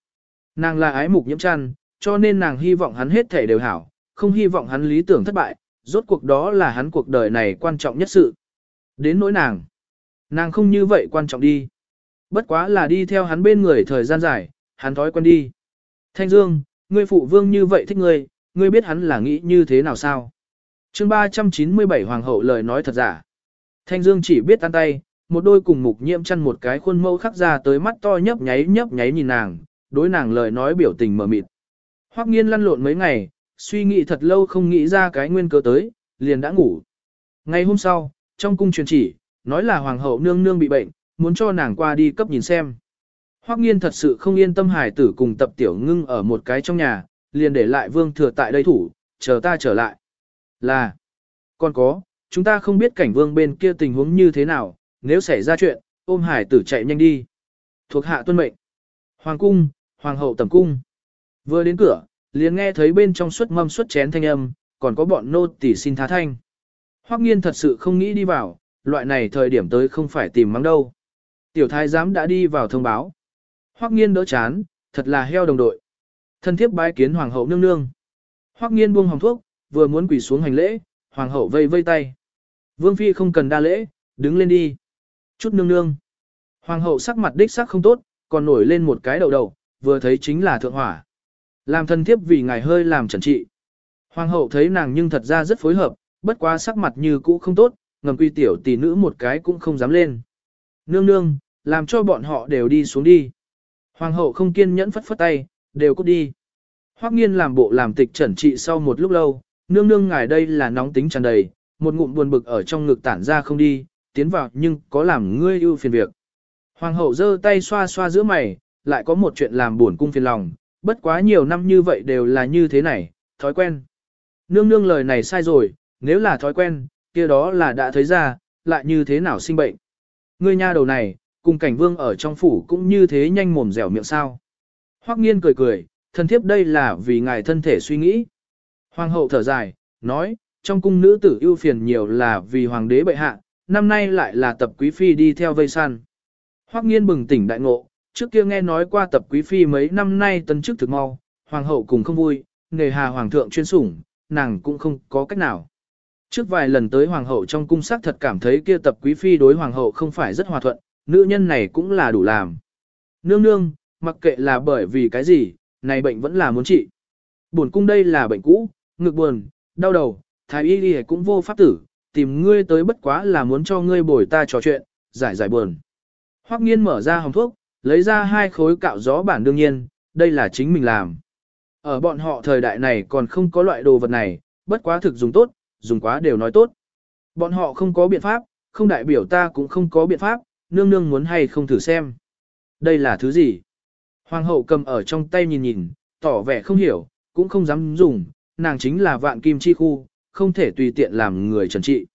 Nàng là ái mục nhiễm chăn, cho nên nàng hy vọng hắn hết thể đều hảo, không hy vọng hắn lý tưởng thất bại, rốt cuộc đó là hắn cuộc đời này quan trọng nhất sự. Đến nỗi nàng, nàng không như vậy quan trọng đi. Bất quá là đi theo hắn bên người thời gian dài, hắn thói quen đi. Thanh Dương, ngươi phụ vương như vậy thích ngươi, ngươi biết hắn là nghĩ như thế nào sao? chương 397 Hoàng hậu lời nói thật giả. Thanh Dương chỉ biết tan tay, một đôi cùng mục nhiễm chăn một cái khuôn mẫu khắc ra tới mắt to nhấp nháy nhấp nháy nhìn nàng, đối nàng lời nói biểu tình mờ mịt. Hoắc nghiên lăn lộn mấy ngày, suy nghĩ thật lâu không nghĩ ra cái nguyên cớ tới, liền đã ngủ. Ngày hôm sau, trong cung truyền chỉ, nói là hoàng hậu nương nương bị bệnh, muốn cho nàng qua đi cấp nhìn xem. Hoắc nghiên thật sự không yên tâm hải tử cùng tập tiểu ngưng ở một cái trong nhà, liền để lại vương thừa tại đây thủ, chờ ta trở lại. Là, còn có, chúng ta không biết cảnh vương bên kia tình huống như thế nào, nếu xảy ra chuyện, ôm hải tử chạy nhanh đi. Thuộc hạ tuân mệnh. Hoàng cung, hoàng hậu tầm cung. Vừa đến cửa, liền nghe thấy bên trong suất mâm suất chén thanh âm, còn có bọn nô tỳ xin thá thanh. Hoắc nghiên thật sự không nghĩ đi vào, loại này thời điểm tới không phải tìm mắng đâu. Tiểu thái giám đã đi vào thông báo. Hoắc nghiên đỡ chán, thật là heo đồng đội. Thân thiếp bái kiến hoàng hậu nương nương. Hoắc nghiên buông hồng thuốc, vừa muốn quỳ xuống hành lễ, hoàng hậu vây vây tay. Vương phi không cần đa lễ, đứng lên đi. Chút nương nương. Hoàng hậu sắc mặt đích sắc không tốt, còn nổi lên một cái đầu đầu, vừa thấy chính là thượng hỏa. Làm thân thiếp vì ngài hơi làm trần trị. Hoàng hậu thấy nàng nhưng thật ra rất phối hợp, bất quá sắc mặt như cũ không tốt, ngầm quy tiểu tỷ nữ một cái cũng không dám lên. Nương nương, làm cho bọn họ đều đi xuống đi. Hoàng hậu không kiên nhẫn phất phất tay, đều cút đi. Hoắc nghiên làm bộ làm tịch trần trị sau một lúc lâu, nương nương ngài đây là nóng tính tràn đầy, một ngụm buồn bực ở trong ngực tản ra không đi, tiến vào nhưng có làm ngươi ưu phiền việc. Hoàng hậu giơ tay xoa xoa giữa mày, lại có một chuyện làm buồn cung phiền lòng, bất quá nhiều năm như vậy đều là như thế này, thói quen. Nương nương lời này sai rồi, nếu là thói quen, kia đó là đã thấy ra, lại như thế nào sinh bệnh. Ngươi nha đầu này, cùng cảnh vương ở trong phủ cũng như thế nhanh mồm dẻo miệng sao. Hoắc nghiên cười cười, thân thiếp đây là vì ngài thân thể suy nghĩ. Hoàng hậu thở dài, nói, trong cung nữ tử ưu phiền nhiều là vì hoàng đế bệ hạ, năm nay lại là tập quý phi đi theo vây săn. Hoắc nghiên bừng tỉnh đại ngộ, trước kia nghe nói qua tập quý phi mấy năm nay tân chức thực mau, hoàng hậu cùng không vui, nề hà hoàng thượng chuyên sủng, nàng cũng không có cách nào. Trước vài lần tới hoàng hậu trong cung sắc thật cảm thấy kia tập quý phi đối hoàng hậu không phải rất hòa thuận, nữ nhân này cũng là đủ làm. Nương nương, mặc kệ là bởi vì cái gì, này bệnh vẫn là muốn trị. Buồn cung đây là bệnh cũ, ngực buồn, đau đầu, thái y đi cũng vô pháp tử, tìm ngươi tới bất quá là muốn cho ngươi bồi ta trò chuyện, giải giải buồn. Hoắc nghiên mở ra hồng thuốc, lấy ra hai khối cạo gió bản đương nhiên, đây là chính mình làm. Ở bọn họ thời đại này còn không có loại đồ vật này, bất quá thực dùng tốt, dùng quá đều nói tốt. Bọn họ không có biện pháp, không đại biểu ta cũng không có biện pháp, nương nương muốn hay không thử xem. Đây là thứ gì? Hoàng hậu cầm ở trong tay nhìn nhìn, tỏ vẻ không hiểu, cũng không dám dùng, nàng chính là vạn kim chi khu, không thể tùy tiện làm người trần trị.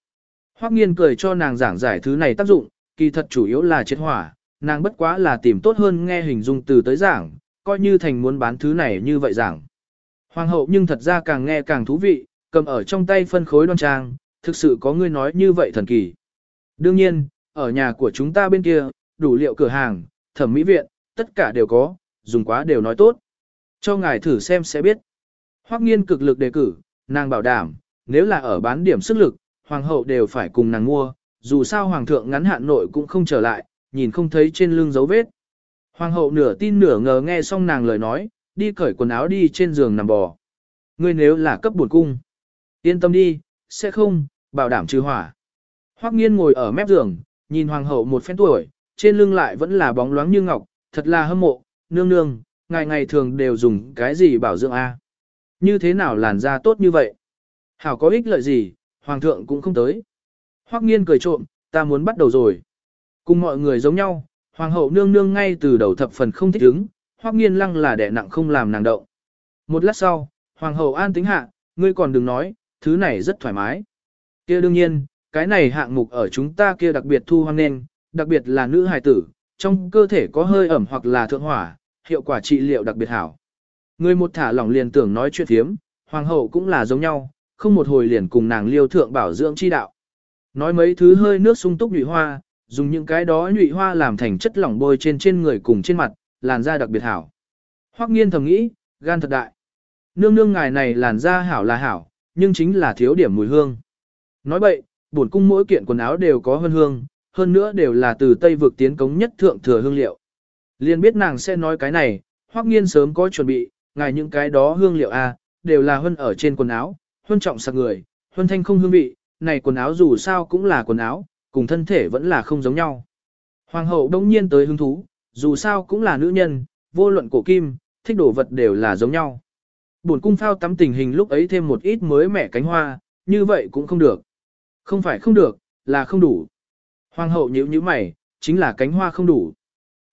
Hoắc nghiên cười cho nàng giảng giải thứ này tác dụng, kỳ thật chủ yếu là chết hỏa, nàng bất quá là tìm tốt hơn nghe hình dung từ tới giảng, coi như thành muốn bán thứ này như vậy giảng. Hoàng hậu nhưng thật ra càng nghe càng thú vị, cầm ở trong tay phân khối đoan trang, thực sự có người nói như vậy thần kỳ. Đương nhiên, ở nhà của chúng ta bên kia, đủ liệu cửa hàng, thẩm mỹ viện, tất cả đều có, dùng quá đều nói tốt. Cho ngài thử xem sẽ biết. Hoắc nghiên cực lực đề cử, nàng bảo đảm, nếu là ở bán điểm sức lực, hoàng hậu đều phải cùng nàng mua, dù sao hoàng thượng ngắn hạn nội cũng không trở lại, nhìn không thấy trên lưng dấu vết, Hoàng hậu nửa tin nửa ngờ nghe xong nàng lời nói, đi cởi quần áo đi trên giường nằm bò. Ngươi nếu là cấp buồn cung, yên tâm đi, sẽ không, bảo đảm trừ hỏa. Hoắc nghiên ngồi ở mép giường, nhìn hoàng hậu một phen tuổi, trên lưng lại vẫn là bóng loáng như ngọc, thật là hâm mộ, nương nương, ngày ngày thường đều dùng cái gì bảo dưỡng a? Như thế nào làn da tốt như vậy? Hảo có ích lợi gì, hoàng thượng cũng không tới. Hoắc nghiên cười trộm, ta muốn bắt đầu rồi. Cùng mọi người giống nhau, hoàng hậu nương nương ngay từ đầu thập phần không thích ứng, Hoắc nghiên lăng là đẻ nặng không làm nàng động. Một lát sau, hoàng hậu an tính hạ, ngươi còn đừng nói, thứ này rất thoải mái. kia đương nhiên, cái này hạng mục ở chúng ta kia đặc biệt thu hoang nên, đặc biệt là nữ hài tử, trong cơ thể có hơi ẩm hoặc là thượng hỏa, hiệu quả trị liệu đặc biệt hảo. Người một thả lỏng liền tưởng nói chuyện thiếm, hoàng hậu cũng là giống nhau, không một hồi liền cùng nàng liêu thượng bảo dưỡng chi đạo. Nói mấy thứ hơi nước sung túc nhụy hoa, dùng những cái đó nhụy hoa làm thành chất lỏng bôi trên trên người cùng trên mặt, làn da đặc biệt hảo. Hoắc nghiên thầm nghĩ, gan thật đại. Nương nương ngài này làn da hảo là hảo, nhưng chính là thiếu điểm mùi hương. Nói vậy, bổn cung mỗi kiện quần áo đều có hương hương, hơn nữa đều là từ Tây vực tiến cống nhất thượng thừa hương liệu. Liên biết nàng sẽ nói cái này, Hoắc nghiên sớm có chuẩn bị, ngài những cái đó hương liệu a, đều là hơn ở trên quần áo, huân trọng sạc người, huân thanh không hương vị, này quần áo dù sao cũng là quần áo, cùng thân thể vẫn là không giống nhau. Hoàng hậu đông nhiên tới hứng thú, dù sao cũng là nữ nhân, vô luận cổ kim, thích đồ vật đều là giống nhau. Buồn cung phao tắm tình hình lúc ấy thêm một ít mới mẻ cánh hoa, như vậy cũng không được. Không phải không được, là không đủ. Hoàng hậu nhíu nhíu mày, chính là cánh hoa không đủ.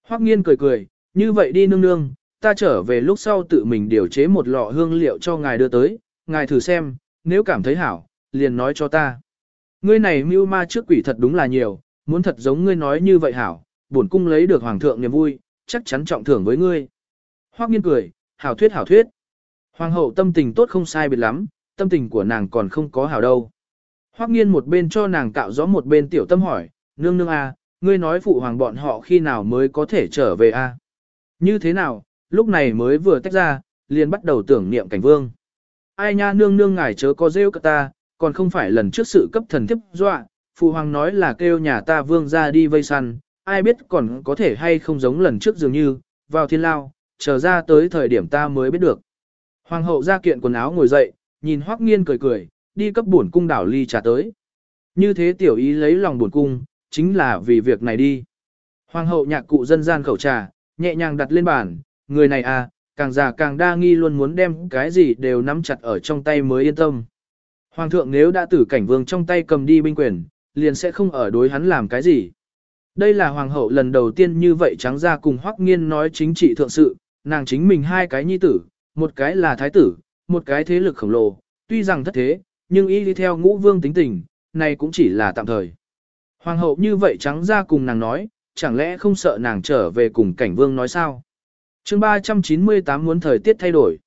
Hoắc nghiên cười cười, như vậy đi nương nương, ta trở về lúc sau tự mình điều chế một lọ hương liệu cho ngài đưa tới, ngài thử xem, nếu cảm thấy hảo, liền nói cho ta. Ngươi này mưu ma trước quỷ thật đúng là nhiều, muốn thật giống ngươi nói như vậy hảo, bổn cung lấy được hoàng thượng niềm vui, chắc chắn trọng thưởng với ngươi. Hoắc nghiên cười, hảo thuyết hảo thuyết. Hoàng hậu tâm tình tốt không sai biệt lắm, tâm tình của nàng còn không có hảo đâu. Hoắc nghiên một bên cho nàng cạo gió một bên tiểu tâm hỏi, nương nương a, à, ngươi nói phụ hoàng bọn họ khi nào mới có thể trở về a? À? Như thế nào, lúc này mới vừa tách ra, liền bắt đầu tưởng niệm cảnh vương. Ai nha nương nương ngài chớ có rêu cả ta, còn không phải lần trước sự cấp thần tiếp dọa, phụ hoàng nói là kêu nhà ta vương ra đi vây săn, ai biết còn có thể hay không giống lần trước dường như, vào thiên lao, chờ ra tới thời điểm ta mới biết được. Hoàng hậu ra kiện quần áo ngồi dậy, nhìn hoắc nghiên cười cười, đi cấp bổn cung đảo ly trà tới. Như thế tiểu ý lấy lòng bổn cung, chính là vì việc này đi. Hoàng hậu nhạc cụ dân gian khẩu trà, nhẹ nhàng đặt lên bàn, người này à, càng già càng đa nghi luôn muốn đem cái gì đều nắm chặt ở trong tay mới yên tâm. Hoàng thượng nếu đã tử cảnh vương trong tay cầm đi binh quyền, liền sẽ không ở đối hắn làm cái gì. Đây là hoàng hậu lần đầu tiên như vậy trắng ra cùng hoắc nghiên nói chính trị thượng sự, nàng chính mình hai cái nhi tử, một cái là thái tử, một cái thế lực khổng lồ, tuy rằng thất thế, nhưng y đi theo ngũ vương tính tình, này cũng chỉ là tạm thời. Hoàng hậu như vậy trắng ra cùng nàng nói, chẳng lẽ không sợ nàng trở về cùng cảnh vương nói sao? chương 398 muốn thời tiết thay đổi.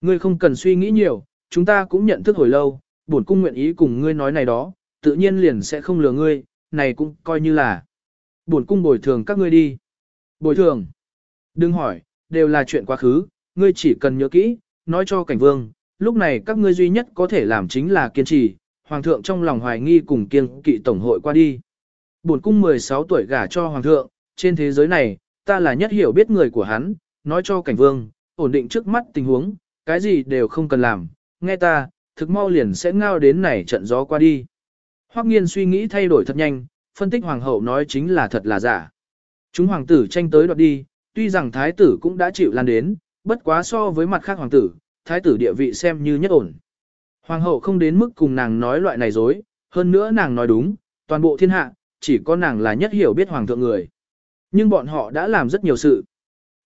Ngươi không cần suy nghĩ nhiều, chúng ta cũng nhận thức hồi lâu, bổn cung nguyện ý cùng ngươi nói này đó, tự nhiên liền sẽ không lừa ngươi, này cũng coi như là. Bổn cung bồi thường các ngươi đi. Bồi thường. Đừng hỏi, đều là chuyện quá khứ, ngươi chỉ cần nhớ kỹ, nói cho cảnh vương, lúc này các ngươi duy nhất có thể làm chính là kiên trì, hoàng thượng trong lòng hoài nghi cùng kiên kỵ tổng hội qua đi. Bổn cung 16 tuổi gả cho hoàng thượng, trên thế giới này, ta là nhất hiểu biết người của hắn, nói cho cảnh vương, ổn định trước mắt tình huống, cái gì đều không cần làm, nghe ta, thực mau liền sẽ ngao đến này trận gió qua đi. Hoắc nghiên suy nghĩ thay đổi thật nhanh, phân tích hoàng hậu nói chính là thật là giả. Chúng hoàng tử tranh tới đoạt đi, tuy rằng thái tử cũng đã chịu lan đến, bất quá so với mặt khác hoàng tử, thái tử địa vị xem như nhất ổn. Hoàng hậu không đến mức cùng nàng nói loại này dối, hơn nữa nàng nói đúng, toàn bộ thiên hạ, chỉ có nàng là nhất hiểu biết hoàng thượng người. Nhưng bọn họ đã làm rất nhiều sự.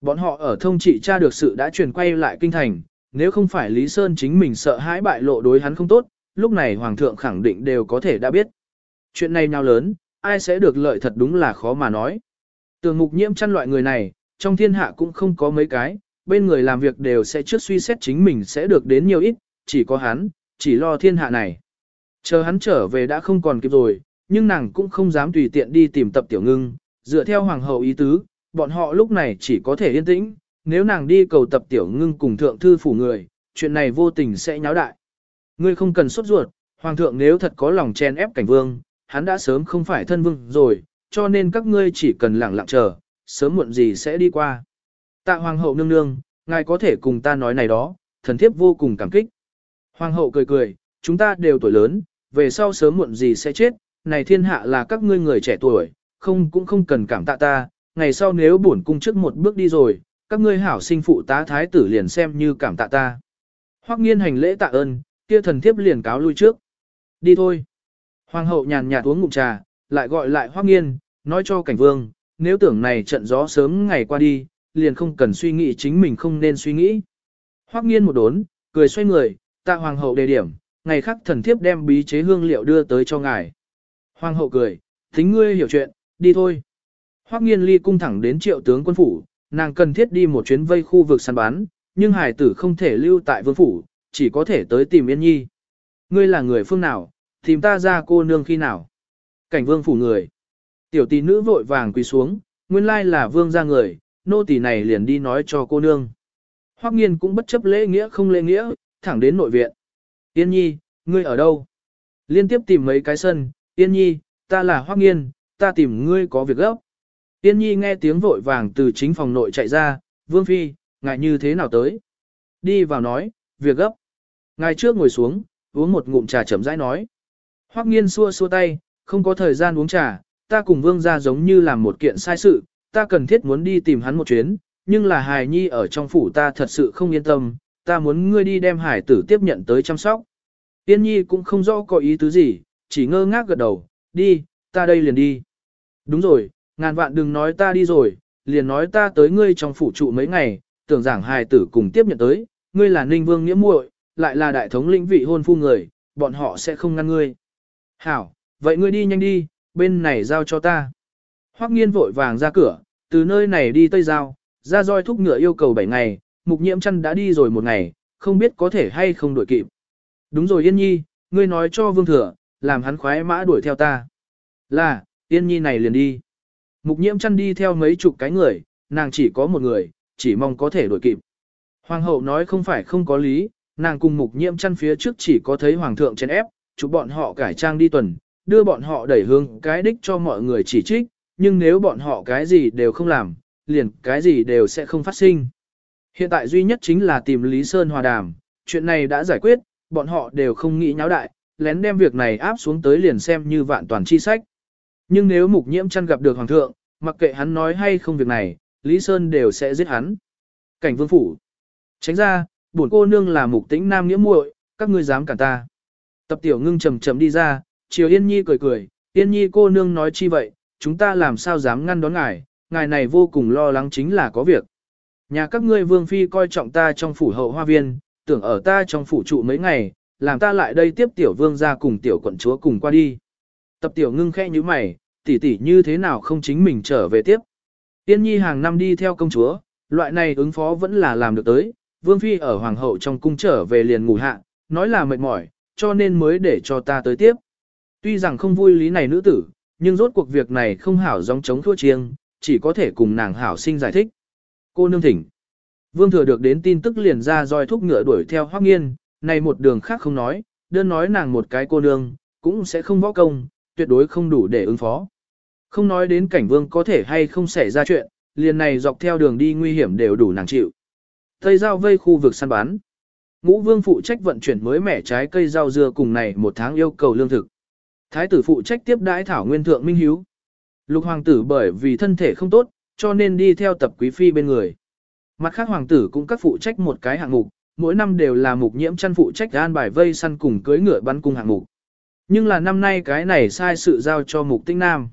Bọn họ ở thông trị tra được sự đã truyền quay lại kinh thành, nếu không phải Lý Sơn chính mình sợ hãi bại lộ đối hắn không tốt, lúc này Hoàng thượng khẳng định đều có thể đã biết. Chuyện này nào lớn, ai sẽ được lợi thật đúng là khó mà nói. Tường mục nhiễm chăn loại người này, trong thiên hạ cũng không có mấy cái, bên người làm việc đều sẽ trước suy xét chính mình sẽ được đến nhiều ít, chỉ có hắn, chỉ lo thiên hạ này. Chờ hắn trở về đã không còn kịp rồi, nhưng nàng cũng không dám tùy tiện đi tìm tập tiểu ngưng, dựa theo hoàng hậu ý tứ, bọn họ lúc này chỉ có thể yên tĩnh, nếu nàng đi cầu tập tiểu ngưng cùng thượng thư phủ người, chuyện này vô tình sẽ nháo đại. Ngươi không cần sốt ruột, hoàng thượng nếu thật có lòng chen ép cảnh vương, hắn đã sớm không phải thân vương rồi, cho nên các ngươi chỉ cần lặng lặng chờ, sớm muộn gì sẽ đi qua. Tạ hoàng hậu nương nương, ngài có thể cùng ta nói này đó, thần thiếp vô cùng cảm kích. Hoàng hậu cười cười, chúng ta đều tuổi lớn, về sau sớm muộn gì sẽ chết, này thiên hạ là các ngươi người trẻ tuổi, không cũng không cần cảm tạ ta, ngày sau nếu bổn cung trước một bước đi rồi, các ngươi hảo sinh phụ tá thái tử liền xem như cảm tạ ta. Hoắc nghiên hành lễ tạ ơn, kia thần thiếp liền cáo lui trước. Đi thôi. Hoàng hậu nhàn nhạt uống ngụm trà, lại gọi lại Hoắc nghiên, nói cho cảnh vương, nếu tưởng này trận gió sớm ngày qua đi, liền không cần suy nghĩ chính mình không nên suy nghĩ. Hoắc nghiên một đốn, cười xoay người, tạ hoàng hậu đề điểm, ngày khác thần thiếp đem bí chế hương liệu đưa tới cho ngài. Hoàng hậu cười, thính ngươi hiểu chuyện, đi thôi. Hoắc nghiên ly cung thẳng đến triệu tướng quân phủ, nàng cần thiết đi một chuyến vây khu vực săn bán, nhưng hải tử không thể lưu tại vương phủ, chỉ có thể tới tìm Yên Nhi. Ngươi là người phương nào, tìm ta ra cô nương khi nào? Cảnh vương phủ người. Tiểu tỷ nữ vội vàng quỳ xuống, nguyên lai là vương gia người, nô tỳ này liền đi nói cho cô nương. Hoắc nghiên cũng bất chấp lễ nghĩa không lễ nghĩa, thẳng đến nội viện. Yên nhi, ngươi ở đâu? Liên tiếp tìm mấy cái sân, Yên nhi, ta là Hoắc nghiên, ta tìm ngươi có việc gấp. Yên nhi nghe tiếng vội vàng từ chính phòng nội chạy ra, vương phi, ngài như thế nào tới? Đi vào nói, việc gấp. Ngài trước ngồi xuống, uống một ngụm trà chậm rãi nói. Hoắc nghiên xua xua tay, không có thời gian uống trà, ta cùng vương gia giống như làm một kiện sai sự, ta cần thiết muốn đi tìm hắn một chuyến, nhưng là hài nhi ở trong phủ ta thật sự không yên tâm, ta muốn ngươi đi đem hải tử tiếp nhận tới chăm sóc. Tiên nhi cũng không rõ có ý tứ gì, chỉ ngơ ngác gật đầu, đi, ta đây liền đi. Đúng rồi, ngàn vạn đừng nói ta đi rồi, liền nói ta tới ngươi trong phủ trụ mấy ngày, tưởng giảng hài tử cùng tiếp nhận tới, ngươi là ninh vương nghĩa muội, lại là đại thống lĩnh vị hôn phu người, bọn họ sẽ không ngăn ngươi. Hảo, vậy ngươi đi nhanh đi, bên này giao cho ta. Hoắc nghiên vội vàng ra cửa, từ nơi này đi tây giao, ra roi thúc ngựa yêu cầu 7 ngày, mục nhiễm chăn đã đi rồi một ngày, không biết có thể hay không đuổi kịp. Đúng rồi Yên Nhi, ngươi nói cho Vương Thừa, làm hắn khoái mã đuổi theo ta. Là, Yên Nhi này liền đi. Mục nhiễm chăn đi theo mấy chục cái người, nàng chỉ có một người, chỉ mong có thể đuổi kịp. Hoàng hậu nói không phải không có lý, nàng cùng mục nhiễm chăn phía trước chỉ có thấy hoàng thượng chèn ép, chụp bọn họ cải trang đi tuần, đưa bọn họ đẩy hướng cái đích cho mọi người chỉ trích, nhưng nếu bọn họ cái gì đều không làm, liền cái gì đều sẽ không phát sinh. Hiện tại duy nhất chính là tìm Lý Sơn hòa đàm, chuyện này đã giải quyết, bọn họ đều không nghĩ nháo đại, lén đem việc này áp xuống tới liền xem như vạn toàn chi sách. Nhưng nếu mục nhiễm chăn gặp được hoàng thượng, mặc kệ hắn nói hay không việc này, Lý Sơn đều sẽ giết hắn. Cảnh vương phủ. Tránh ra, bổn cô nương là mục tĩnh nam nghĩa muội, các ngươi dám cản ta. Tập tiểu ngưng trầm trầm đi ra, Triều Yên Nhi cười cười, Yên Nhi cô nương nói chi vậy, chúng ta làm sao dám ngăn đón ngài, ngài này vô cùng lo lắng chính là có việc. Nhà các ngươi vương phi coi trọng ta trong phủ hậu hoa viên, tưởng ở ta trong phủ trụ mấy ngày, làm ta lại đây tiếp tiểu vương ra cùng tiểu quận chúa cùng qua đi. Tập tiểu ngưng khẽ như mày, tỷ tỷ như thế nào không chính mình trở về tiếp. tiên nhi hàng năm đi theo công chúa, loại này ứng phó vẫn là làm được tới, vương phi ở hoàng hậu trong cung trở về liền ngủ hạ, nói là mệt mỏi, cho nên mới để cho ta tới tiếp. Tuy rằng không vui lý này nữ tử, nhưng rốt cuộc việc này không hảo giống chống thua chiêng, chỉ có thể cùng nàng hảo sinh giải thích. Cô nương thỉnh. Vương thừa được đến tin tức liền ra roi thúc ngựa đuổi theo hoác nghiên, này một đường khác không nói, đơn nói nàng một cái cô nương, cũng sẽ không võ công, tuyệt đối không đủ để ứng phó. Không nói đến cảnh vương có thể hay không xảy ra chuyện, liền này dọc theo đường đi nguy hiểm đều đủ nàng chịu. Tây giao vây khu vực săn bán. Ngũ vương phụ trách vận chuyển mới mẻ trái cây rau dưa cùng này một tháng yêu cầu lương thực. Thái tử phụ trách tiếp đãi thảo nguyên thượng minh hiếu. Lục hoàng tử bởi vì thân thể không tốt, cho nên đi theo tập quý phi bên người. Mặt khác hoàng tử cũng các phụ trách một cái hạng mục, mỗi năm đều là mục nhiễm chăn phụ trách an bài vây săn cùng cưới ngựa bắn cung hạng mục. Nhưng là năm nay cái này sai sự giao cho mục tinh nam.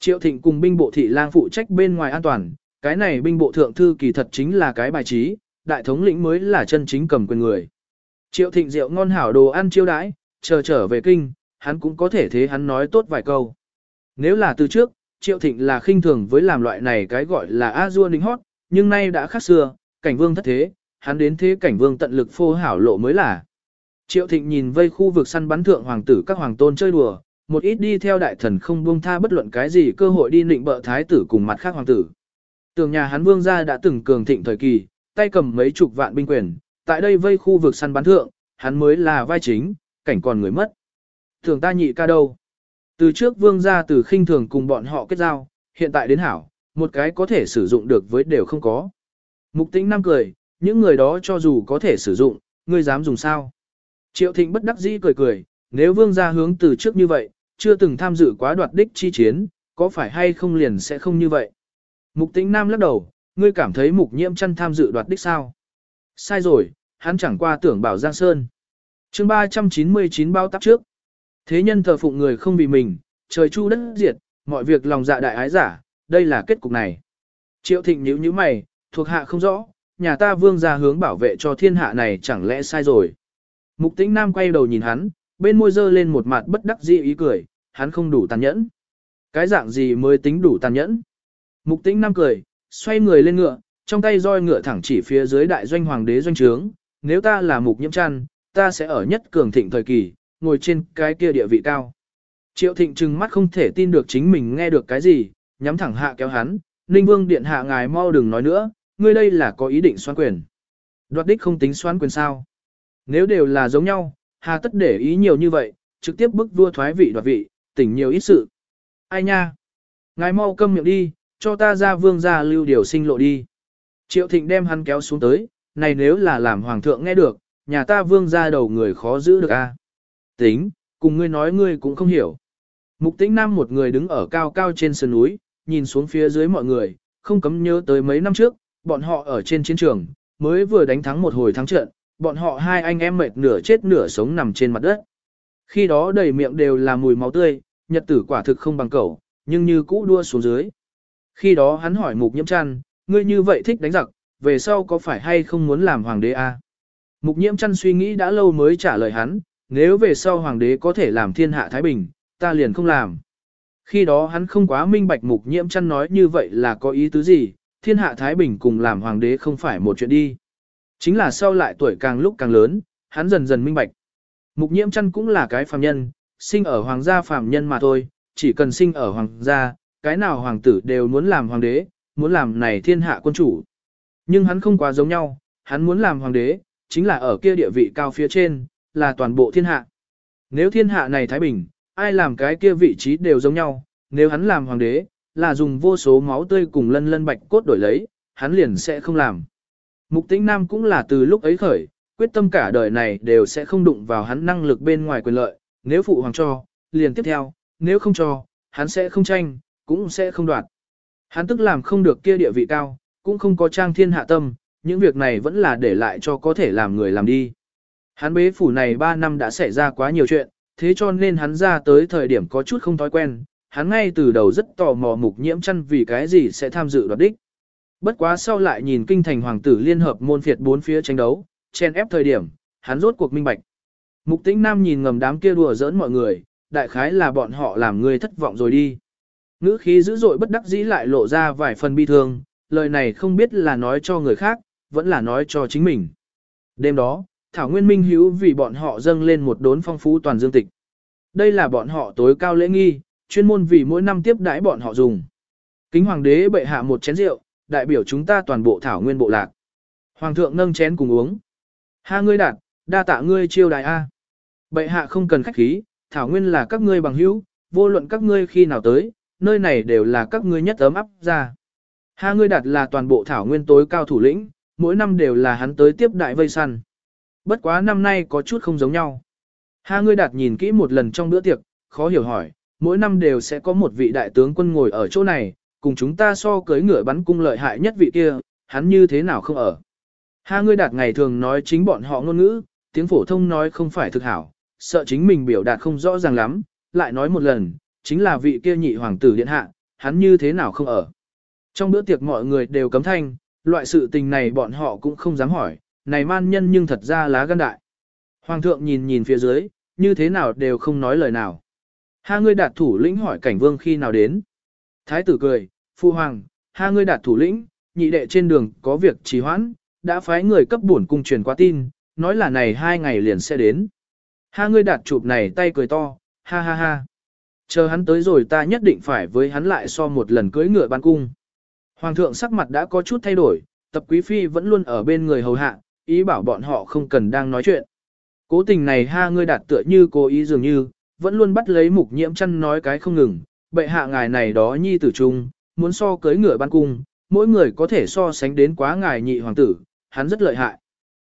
Triệu thịnh cùng binh bộ thị lang phụ trách bên ngoài an toàn, cái này binh bộ thượng thư kỳ thật chính là cái bài trí, đại thống lĩnh mới là chân chính cầm quyền người. Triệu thịnh rượu ngon hảo đồ ăn chiêu đãi, chờ trở về kinh, hắn cũng có thể thế hắn nói tốt vài câu. Nếu là từ trước, Triệu Thịnh là khinh thường với làm loại này cái gọi là a dua ninh hót, nhưng nay đã khác xưa, cảnh vương thất thế, hắn đến thế cảnh vương tận lực phô hảo lộ mới là. Triệu Thịnh nhìn vây khu vực săn bắn thượng hoàng tử các hoàng tôn chơi đùa, một ít đi theo đại thần không buông tha bất luận cái gì cơ hội đi nịnh bợ thái tử cùng mặt khác hoàng tử. Tường nhà hắn vương gia đã từng cường thịnh thời kỳ, tay cầm mấy chục vạn binh quyền, tại đây vây khu vực săn bắn thượng, hắn mới là vai chính, cảnh còn người mất. Thường ta nhị ca đâu? Từ trước vương gia từ khinh thường cùng bọn họ kết giao, hiện tại đến hảo, một cái có thể sử dụng được với đều không có. Mục tĩnh nam cười, những người đó cho dù có thể sử dụng, ngươi dám dùng sao? Triệu thịnh bất đắc dĩ cười cười, nếu vương gia hướng từ trước như vậy, chưa từng tham dự quá đoạt đích chi chiến, có phải hay không liền sẽ không như vậy? Mục tĩnh nam lắc đầu, ngươi cảm thấy mục nhiễm chăn tham dự đoạt đích sao? Sai rồi, hắn chẳng qua tưởng bảo Giang Sơn. chương 399 bao tắp trước. Thế nhân thờ phụng người không vì mình, trời chu đất diệt, mọi việc lòng dạ đại ái giả, đây là kết cục này. Triệu thịnh nhíu nhíu mày, thuộc hạ không rõ, nhà ta vương ra hướng bảo vệ cho thiên hạ này chẳng lẽ sai rồi. Mục tĩnh nam quay đầu nhìn hắn, bên môi dơ lên một mặt bất đắc dĩ ý cười, hắn không đủ tàn nhẫn. Cái dạng gì mới tính đủ tàn nhẫn? Mục tĩnh nam cười, xoay người lên ngựa, trong tay roi ngựa thẳng chỉ phía dưới đại doanh hoàng đế doanh trướng, nếu ta là mục nhiễm chăn, ta sẽ ở nhất cường thịnh thời kỳ, ngồi trên cái kia địa vị cao. Triệu thịnh trừng mắt không thể tin được chính mình nghe được cái gì, nhắm thẳng hạ kéo hắn, Ninh Vương điện hạ ngài mau đừng nói nữa, ngươi đây là có ý định xoán quyền. Đoạt đích không tính xoán quyền sao. Nếu đều là giống nhau, hà tất để ý nhiều như vậy, trực tiếp bức vua thoái vị đoạt vị, tỉnh nhiều ít sự. Ai nha? Ngài mau câm miệng đi, cho ta ra vương ra lưu điều sinh lộ đi. Triệu thịnh đem hắn kéo xuống tới, này nếu là làm hoàng thượng nghe được, nhà ta vương ra đầu người khó giữ được a. Tính, cùng ngươi nói ngươi cũng không hiểu. Mục tĩnh nam một người đứng ở cao cao trên sườn núi, nhìn xuống phía dưới mọi người, không cấm nhớ tới mấy năm trước, bọn họ ở trên chiến trường, mới vừa đánh thắng một hồi thắng trận, bọn họ hai anh em mệt nửa chết nửa sống nằm trên mặt đất. Khi đó đầy miệng đều là mùi máu tươi, nhật tử quả thực không bằng cẩu, nhưng như cũ đua xuống dưới. Khi đó hắn hỏi mục nhiễm chăn, ngươi như vậy thích đánh giặc, về sau có phải hay không muốn làm hoàng đế a? À? Mục nhiễm chăn suy nghĩ đã lâu mới trả lời hắn, nếu về sau hoàng đế có thể làm thiên hạ Thái Bình, ta liền không làm. Khi đó hắn không quá minh bạch mục nhiễm chăn nói như vậy là có ý tứ gì, thiên hạ Thái Bình cùng làm hoàng đế không phải một chuyện đi. Chính là sau lại tuổi càng lúc càng lớn, hắn dần dần minh bạch. Mục nhiễm chăn cũng là cái phàm nhân, sinh ở hoàng gia phàm nhân mà thôi, chỉ cần sinh ở hoàng gia, cái nào hoàng tử đều muốn làm hoàng đế, muốn làm này thiên hạ quân chủ. Nhưng hắn không quá giống nhau, hắn muốn làm hoàng đế, chính là ở kia địa vị cao phía trên, là toàn bộ thiên hạ. Nếu thiên hạ này thái bình, ai làm cái kia vị trí đều giống nhau, nếu hắn làm hoàng đế, là dùng vô số máu tươi cùng lân lân bạch cốt đổi lấy, hắn liền sẽ không làm. Mục tĩnh nam cũng là từ lúc ấy khởi, quyết tâm cả đời này đều sẽ không đụng vào hắn năng lực bên ngoài quyền lợi, nếu phụ hoàng cho, liền tiếp theo, nếu không cho, hắn sẽ không tranh, cũng sẽ không đoạt. Hắn tức làm không được kia địa vị cao, cũng không có trang thiên hạ tâm, những việc này vẫn là để lại cho có thể làm người làm đi. Hắn bế phủ này 3 năm đã xảy ra quá nhiều chuyện, thế cho nên hắn ra tới thời điểm có chút không thói quen, hắn ngay từ đầu rất tò mò mục nhiễm chăn vì cái gì sẽ tham dự đoạt đích. Bất quá sau lại nhìn kinh thành hoàng tử liên hợp môn phiệt bốn phía tranh đấu, chen ép thời điểm, hắn rốt cuộc minh bạch. Mục tĩnh nam nhìn ngầm đám kia đùa giỡn mọi người, đại khái là bọn họ làm người thất vọng rồi đi. Ngữ khí dữ dội bất đắc dĩ lại lộ ra vài phần bi thương, lời này không biết là nói cho người khác, vẫn là nói cho chính mình. Đêm đó, Thảo Nguyên Minh Hiếu vì bọn họ dâng lên một đốn phong phú toàn dương tịch. Đây là bọn họ tối cao lễ nghi, chuyên môn vì mỗi năm tiếp đãi bọn họ dùng. Kính Hoàng đế bệ hạ một chén rượu, đại biểu chúng ta toàn bộ Thảo Nguyên bộ lạc. Hoàng thượng nâng chén cùng uống. Ha ngươi đạt, đa tạ ngươi chiêu đại A. Bệ hạ không cần khách khí, Thảo Nguyên là các ngươi bằng hữu, vô luận các ngươi khi nào tới, nơi này đều là các ngươi nhất ấm áp ra. Ha ngươi đạt là toàn bộ Thảo Nguyên tối cao thủ lĩnh, mỗi năm đều là hắn tới tiếp đại vây săn. Bất quá năm nay có chút không giống nhau. Ha ngươi đạt nhìn kỹ một lần trong bữa tiệc, khó hiểu hỏi, mỗi năm đều sẽ có một vị đại tướng quân ngồi ở chỗ này, cùng chúng ta so cưới ngựa bắn cung lợi hại nhất vị kia, hắn như thế nào không ở. Ha ngươi đạt ngày thường nói chính bọn họ ngôn ngữ, tiếng phổ thông nói không phải thực hảo, sợ chính mình biểu đạt không rõ ràng lắm, lại nói một lần, chính là vị kia nhị hoàng tử điện hạ, hắn như thế nào không ở. Trong bữa tiệc mọi người đều cấm thanh, loại sự tình này bọn họ cũng không dám hỏi, này man nhân nhưng thật ra lá gan đại. Hoàng thượng nhìn nhìn phía dưới, như thế nào đều không nói lời nào. Ha ngươi đạt thủ lĩnh hỏi cảnh vương khi nào đến. Thái tử cười, phu hoàng, ha ngươi đạt thủ lĩnh, nhị đệ trên đường có việc trì hoãn, đã phái người cấp bổn cung truyền qua tin, nói là này hai ngày liền sẽ đến. Ha ngươi đạt chụp này tay cười to, ha ha ha. Chờ hắn tới rồi ta nhất định phải với hắn lại so một lần cưới ngựa ban cung. Hoàng thượng sắc mặt đã có chút thay đổi, tập quý phi vẫn luôn ở bên người hầu hạ, ý bảo bọn họ không cần đang nói chuyện. Cố tình này ha ngươi đạt tựa như cố ý dường như, vẫn luôn bắt lấy mục nhiễm chăn nói cái không ngừng, bệ hạ ngài này đó nhi tử trung, muốn so cưới ngựa ban cung, mỗi người có thể so sánh đến quá ngài nhị hoàng tử, hắn rất lợi hại.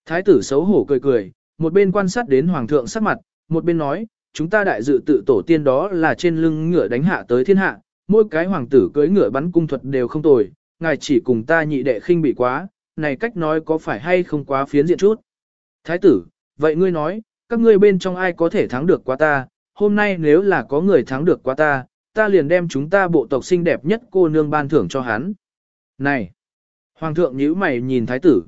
Thái tử xấu hổ cười cười, một bên quan sát đến hoàng thượng sắc mặt, một bên nói, chúng ta đại dự tự tổ tiên đó là trên lưng ngựa đánh hạ tới thiên hạ, mỗi cái hoàng tử cưới ngựa bắn cung thuật đều không tồi, ngài chỉ cùng ta nhị đệ khinh bị quá, này cách nói có phải hay không quá phiến diện chút. Thái tử, vậy ngươi nói, các ngươi bên trong ai có thể thắng được qua ta, hôm nay nếu là có người thắng được qua ta, ta liền đem chúng ta bộ tộc xinh đẹp nhất cô nương ban thưởng cho hắn. Này! Hoàng thượng nhíu mày nhìn thái tử.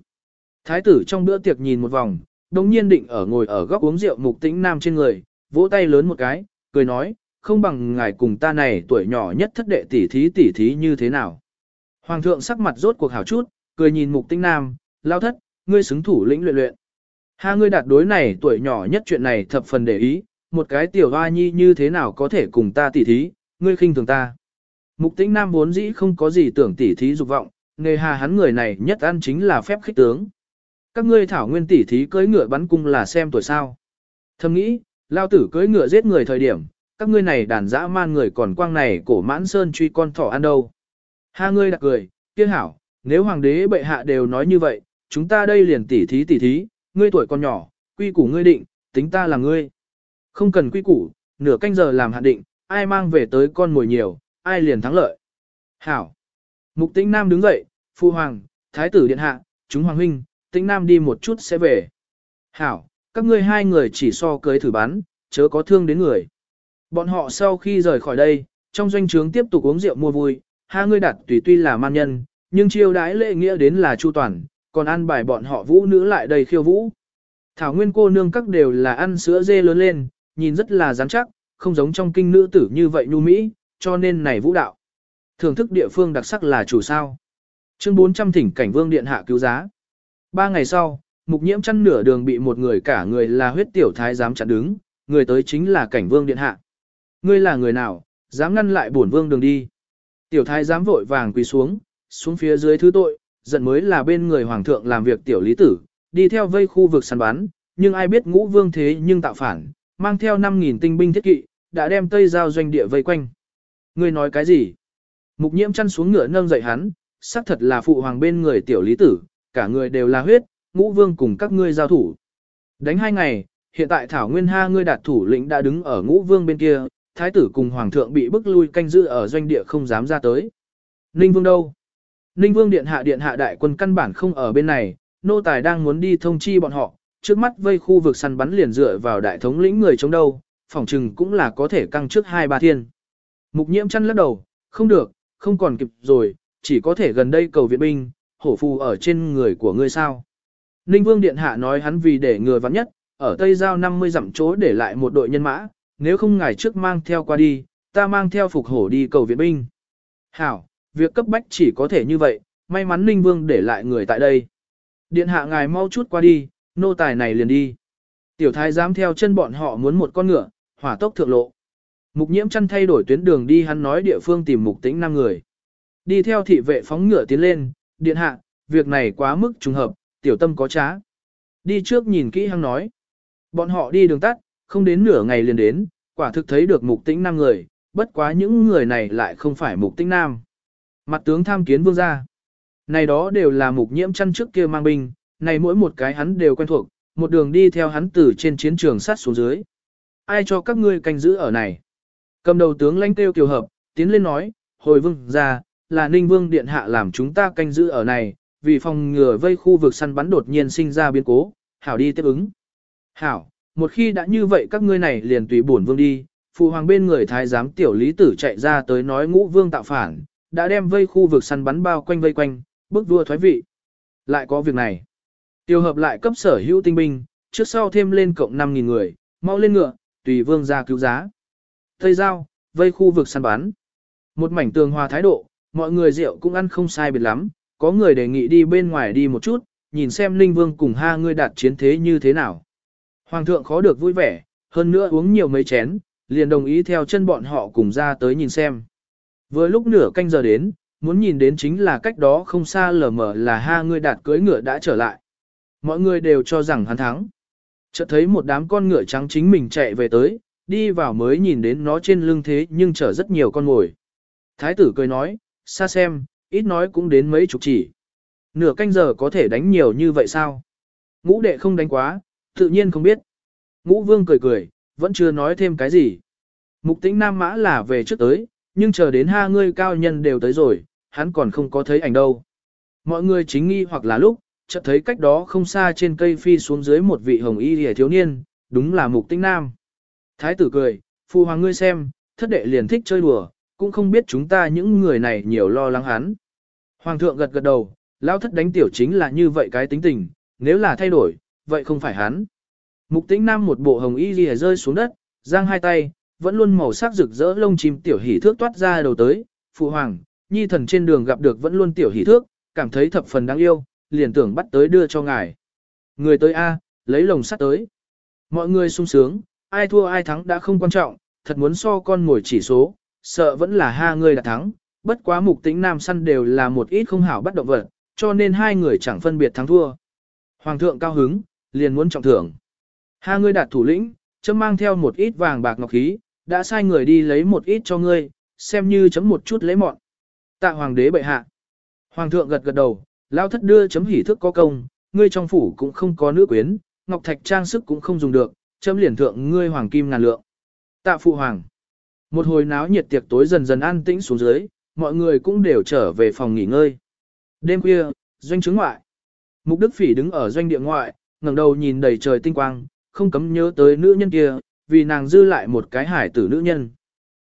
Thái tử trong bữa tiệc nhìn một vòng, đồng nhiên định ở ngồi ở góc uống rượu mục tĩnh nam trên người, vỗ tay lớn một cái, cười nói, không bằng ngài cùng ta này tuổi nhỏ nhất thất đệ tỷ thí tỷ thí như thế nào. Hoàng thượng sắc mặt rốt cuộc hảo chút, cười nhìn mục tinh nam, lao thất, ngươi xứng thủ lĩnh luyện luyện. Ha ngươi đạt đối này tuổi nhỏ nhất chuyện này thập phần để ý, một cái tiểu hoa nhi như thế nào có thể cùng ta tỉ thí, ngươi khinh thường ta. Mục tĩnh nam vốn dĩ không có gì tưởng tỉ thí dục vọng, nghề hà hắn người này nhất ăn chính là phép khích tướng. Các ngươi thảo nguyên tỉ thí cưỡi ngựa bắn cung là xem tuổi sao. Thầm nghĩ, lao tử cưỡi ngựa giết người thời điểm, các ngươi này đàn dã man người còn quang này cổ mãn sơn truy con thỏ ăn đâu. Ha ngươi đặc cười, kia hảo, nếu hoàng đế bệ hạ đều nói như vậy, chúng ta đây liền tỉ thí tỉ thí, ngươi tuổi còn nhỏ, quy củ ngươi định, tính ta là ngươi. Không cần quy củ, nửa canh giờ làm hạn định, ai mang về tới con mồi nhiều, ai liền thắng lợi. Hảo. Mục tĩnh Nam đứng dậy, phu hoàng, thái tử điện hạ, chúng hoàng huynh, tĩnh Nam đi một chút sẽ về. Hảo, các ngươi hai người chỉ so cưới thử bắn, chớ có thương đến người. Bọn họ sau khi rời khỏi đây, trong doanh trướng tiếp tục uống rượu mua vui, hai ngươi đặt tùy tuy là man nhân, nhưng chiêu đãi lễ nghĩa đến là chu toàn, còn ăn bài bọn họ vũ nữ lại đầy khiêu vũ. Thảo nguyên cô nương các đều là ăn sữa dê lớn lên, nhìn rất là rắn chắc, không giống trong kinh nữ tử như vậy nhu mỹ, cho nên này vũ đạo. Thưởng thức địa phương đặc sắc là chủ sao. Chương 400 thỉnh cảnh vương điện hạ cứu giá. Ba ngày sau, mục nhiễm chăn nửa đường bị một người cả người là huyết tiểu thái dám chặn đứng, người tới chính là cảnh vương điện hạ. Ngươi là người nào, dám ngăn lại bổn vương đường đi. Tiểu thái dám vội vàng quỳ xuống, xuống phía dưới thứ tội, giận mới là bên người hoàng thượng làm việc tiểu lý tử, đi theo vây khu vực săn bắn, nhưng ai biết ngũ vương thế nhưng tạo phản, mang theo 5.000 tinh binh thiết kỵ, đã đem tây giao doanh địa vây quanh. Ngươi nói cái gì? Mục nhiễm chăn xuống ngựa nâng dậy hắn, xác thật là phụ hoàng bên người tiểu lý tử, cả người đều là huyết, ngũ vương cùng các ngươi giao thủ. Đánh hai ngày, hiện tại Thảo Nguyên Ha ngươi đạt thủ lĩnh đã đứng ở ngũ vương bên kia, thái tử cùng hoàng thượng bị bức lui canh giữ ở doanh địa không dám ra tới. Ninh vương đâu? Ninh vương điện hạ điện hạ đại quân căn bản không ở bên này, nô tài đang muốn đi thông chi bọn họ, trước mắt vây khu vực săn bắn liền dựa vào đại thống lĩnh người chống đâu, phỏng chừng cũng là có thể căng trước hai ba thiên. Mục nhiễm chăn lắc đầu, không được, không còn kịp rồi, chỉ có thể gần đây cầu viện binh, hổ phù ở trên người của ngươi sao. Ninh Vương Điện Hạ nói hắn vì để ngừa vắng nhất, ở Tây Giao 50 dặm chỗ để lại một đội nhân mã, nếu không ngài trước mang theo qua đi, ta mang theo phục hổ đi cầu viện binh. Hảo, việc cấp bách chỉ có thể như vậy, may mắn Ninh Vương để lại người tại đây. Điện hạ ngài mau chút qua đi, nô tài này liền đi. Tiểu thái dám theo chân bọn họ muốn một con ngựa, hỏa tốc thượng lộ. Mục nhiễm chăn thay đổi tuyến đường đi hắn nói địa phương tìm mục tĩnh 5 người. Đi theo thị vệ phóng ngựa tiến lên, điện hạ, việc này quá mức trùng hợp, tiểu tâm có trá. Đi trước nhìn kỹ hắn nói. Bọn họ đi đường tắt, không đến nửa ngày liền đến, quả thực thấy được mục tĩnh 5 người, bất quá những người này lại không phải mục tĩnh nam. Mặt tướng tham kiến vương gia. Này đó đều là mục nhiễm chăn trước kia mang binh, này mỗi một cái hắn đều quen thuộc, một đường đi theo hắn từ trên chiến trường sát xuống dưới. Ai cho các ngươi canh giữ ở này? Cầm đầu tướng lãnh tiêu kiều hợp, tiến lên nói, hồi vương gia là ninh vương điện hạ làm chúng ta canh giữ ở này, vì phòng ngừa vây khu vực săn bắn đột nhiên sinh ra biến cố, hảo đi tiếp ứng. Hảo, một khi đã như vậy các ngươi này liền tùy bổn vương đi, phụ hoàng bên người thái giám tiểu lý tử chạy ra tới nói ngũ vương tạo phản, đã đem vây khu vực săn bắn bao quanh vây quanh, bước vua thoái vị. Lại có việc này. Tiêu hợp lại cấp sở hữu tinh binh, trước sau thêm lên cộng 5.000 người, mau lên ngựa, tùy vương ra cứu giá. Tây giao, vây khu vực săn bắn. Một mảnh tường hòa thái độ, mọi người rượu cũng ăn không sai biệt lắm, có người đề nghị đi bên ngoài đi một chút, nhìn xem Linh Vương cùng ha ngươi đạt chiến thế như thế nào. Hoàng thượng khó được vui vẻ, hơn nữa uống nhiều mấy chén, liền đồng ý theo chân bọn họ cùng ra tới nhìn xem. Vừa lúc nửa canh giờ đến, muốn nhìn đến chính là cách đó không xa lờ mờ là ha người đạt cưới ngựa đã trở lại. Mọi người đều cho rằng hắn thắng. Chợt thấy một đám con ngựa trắng chính mình chạy về tới, đi vào mới nhìn đến nó trên lưng thế nhưng chở rất nhiều con ngồi. Thái tử cười nói, xa xem, ít nói cũng đến mấy chục chỉ. Nửa canh giờ có thể đánh nhiều như vậy sao? Ngũ đệ không đánh quá, tự nhiên không biết. Ngũ vương cười cười, vẫn chưa nói thêm cái gì. Mục tính nam mã là về trước tới, nhưng chờ đến ha ngươi cao nhân đều tới rồi, hắn còn không có thấy ảnh đâu. Mọi người chính nghi hoặc là lúc, chợt thấy cách đó không xa trên cây phi xuống dưới một vị hồng y hề thiếu niên, đúng là mục tinh nam. Thái tử cười, phu hoàng ngươi xem, thất đệ liền thích chơi đùa, cũng không biết chúng ta những người này nhiều lo lắng hắn. Hoàng thượng gật gật đầu, lao thất đánh tiểu chính là như vậy cái tính tình, nếu là thay đổi, vậy không phải hắn. Mục tĩnh nam một bộ hồng y lìa rơi xuống đất, giang hai tay, vẫn luôn màu sắc rực rỡ lông chim tiểu hỉ thước toát ra đầu tới, phụ hoàng, nhi thần trên đường gặp được vẫn luôn tiểu hỉ thước, cảm thấy thập phần đáng yêu, liền tưởng bắt tới đưa cho ngài. Người tới A, lấy lồng sắt tới. Mọi người sung sướng, ai thua ai thắng đã không quan trọng, thật muốn so con ngồi chỉ số, sợ vẫn là ha người đã thắng, bất quá mục tính nam săn đều là một ít không hảo bắt động vật, cho nên hai người chẳng phân biệt thắng thua. Hoàng thượng cao hứng, liền muốn trọng thưởng. Ha ngươi đạt thủ lĩnh, chấm mang theo một ít vàng bạc ngọc khí, đã sai người đi lấy một ít cho ngươi, xem như chấm một chút lấy mọn. Tạ hoàng đế bệ hạ. Hoàng thượng gật gật đầu, lao thất đưa chấm hỉ thức có công, ngươi trong phủ cũng không có nữ quyến, ngọc thạch trang sức cũng không dùng được, chấm liền thượng ngươi hoàng kim ngàn lượng. Tạ phụ hoàng. Một hồi náo nhiệt tiệc tối dần dần an tĩnh xuống dưới, mọi người cũng đều trở về phòng nghỉ ngơi. Đêm khuya, doanh trướng ngoại. Mục Đức Phỉ đứng ở doanh địa ngoại, ngẩng đầu nhìn đầy trời tinh quang, không cấm nhớ tới nữ nhân kia, vì nàng dư lại một cái hải tử nữ nhân.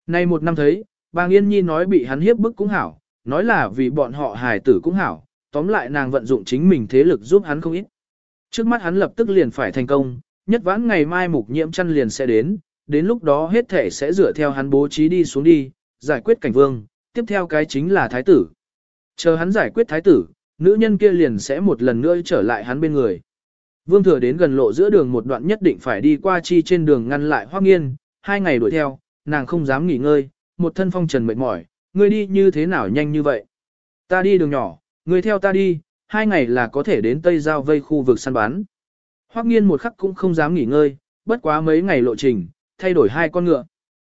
Nay một năm thấy, bà Yên Nhi nói bị hắn hiếp bức cũng hảo, nói là vì bọn họ hải tử cũng hảo, tóm lại nàng vận dụng chính mình thế lực giúp hắn không ít. Trước mắt hắn lập tức liền phải thành công, nhất vãn ngày mai mục nhiễm chăn liền sẽ đến, đến lúc đó hết thể sẽ dựa theo hắn bố trí đi xuống đi, giải quyết cảnh vương, tiếp theo cái chính là thái tử. Chờ hắn giải quyết thái tử, nữ nhân kia liền sẽ một lần nữa trở lại hắn bên người. Vương thừa đến gần lộ giữa đường một đoạn nhất định phải đi qua chi trên đường ngăn lại Hoắc nghiên, hai ngày đuổi theo, nàng không dám nghỉ ngơi, một thân phong trần mệt mỏi, ngươi đi như thế nào nhanh như vậy. Ta đi đường nhỏ, ngươi theo ta đi, hai ngày là có thể đến Tây Giao vây khu vực săn bắn. Hoắc nghiên một khắc cũng không dám nghỉ ngơi, bất quá mấy ngày lộ trình, thay đổi hai con ngựa.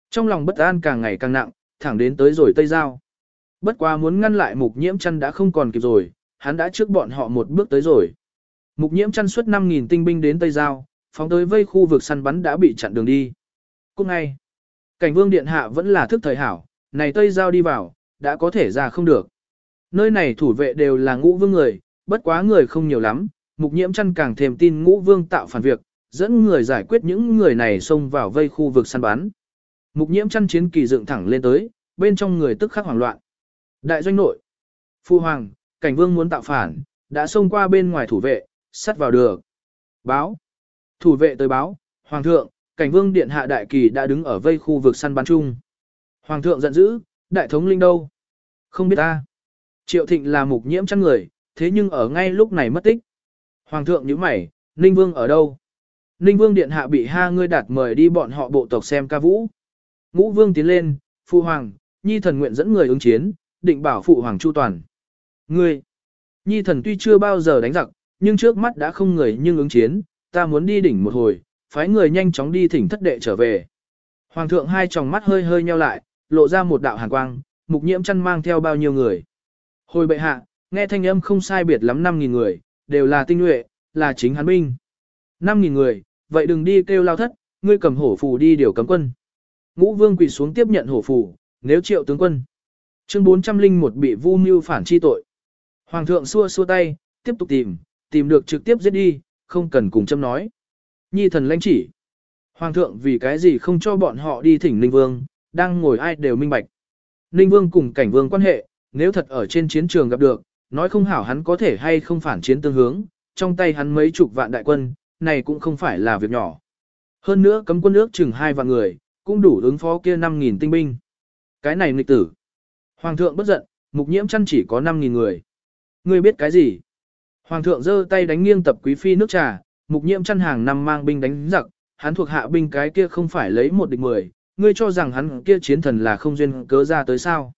Trong lòng bất an càng ngày càng nặng, thẳng đến tới rồi Tây Giao. Bất quá muốn ngăn lại mục nhiễm chăn đã không còn kịp rồi, hắn đã trước bọn họ một bước tới rồi. Mục nhiễm chăn suốt 5.000 tinh binh đến Tây Giao, phóng tới vây khu vực săn bắn đã bị chặn đường đi. Cũng ngay, cảnh vương điện hạ vẫn là thức thời hảo, này Tây Giao đi vào, đã có thể ra không được. Nơi này thủ vệ đều là ngũ vương người, bất quá người không nhiều lắm, mục nhiễm chăn càng thêm tin ngũ vương tạo phản việc, dẫn người giải quyết những người này xông vào vây khu vực săn bắn. Mục nhiễm chăn chiến kỳ dựng thẳng lên tới, bên trong người tức khắc hoảng loạn. Đại doanh nội, phu hoàng, cảnh vương muốn tạo phản, đã xông qua bên ngoài thủ vệ, sắt vào được. Báo. Thủ vệ tới báo, Hoàng thượng, cảnh vương điện hạ đại kỳ đã đứng ở vây khu vực săn bắn chung. Hoàng thượng giận dữ, đại thống linh đâu? Không biết ta. Triệu thịnh là mục nhiễm chăn người, thế nhưng ở ngay lúc này mất tích. Hoàng thượng nhíu mày, Ninh Vương ở đâu? Ninh Vương điện hạ bị ha ngươi đạt mời đi bọn họ bộ tộc xem ca vũ. Ngũ Vương tiến lên, phụ Hoàng, Nhi thần nguyện dẫn người ứng chiến, định bảo Phụ Hoàng chu toàn. Ngươi, Nhi thần tuy chưa bao giờ đánh giặc, nhưng trước mắt đã không người nhưng ứng chiến, ta muốn đi đỉnh một hồi, phái người nhanh chóng đi thỉnh thất đệ trở về. Hoàng thượng hai tròng mắt hơi hơi nheo lại, lộ ra một đạo hàn quang, mục nhiễm chăn mang theo bao nhiêu người. Hồi bệ hạ, nghe thanh âm không sai biệt lắm 5.000 người, đều là tinh nhuệ, là chính hắn binh. 5.000 người, vậy đừng đi kêu lao thất, ngươi cầm hổ phù đi điều cấm quân. Ngũ vương quỳ xuống tiếp nhận hổ phù, nếu triệu tướng quân. Chương 401 bị vu mưu phản chi tội. Hoàng thượng xua xua tay, tiếp tục tìm, tìm được trực tiếp giết đi, không cần cùng châm nói. Nhi thần lãnh chỉ. Hoàng thượng vì cái gì không cho bọn họ đi thỉnh Ninh Vương, đang ngồi ai đều minh bạch. Ninh Vương cùng cảnh vương quan hệ, nếu thật ở trên chiến trường gặp được, nói không hảo hắn có thể hay không phản chiến tương hướng, trong tay hắn mấy chục vạn đại quân, này cũng không phải là việc nhỏ. Hơn nữa cấm quân ước chừng hai vạn người, cũng đủ ứng phó kia 5.000 tinh binh. Cái này nghịch tử. Hoàng thượng bất giận, mục nhiễm chăn chỉ có 5.000 người. Ngươi biết cái gì? Hoàng thượng giơ tay đánh nghiêng tập quý phi nước trà, mục nhiễm chăn hàng năm mang binh đánh giặc, hắn thuộc hạ binh cái kia không phải lấy một địch mười, ngươi cho rằng hắn kia chiến thần là không duyên cớ ra tới sao.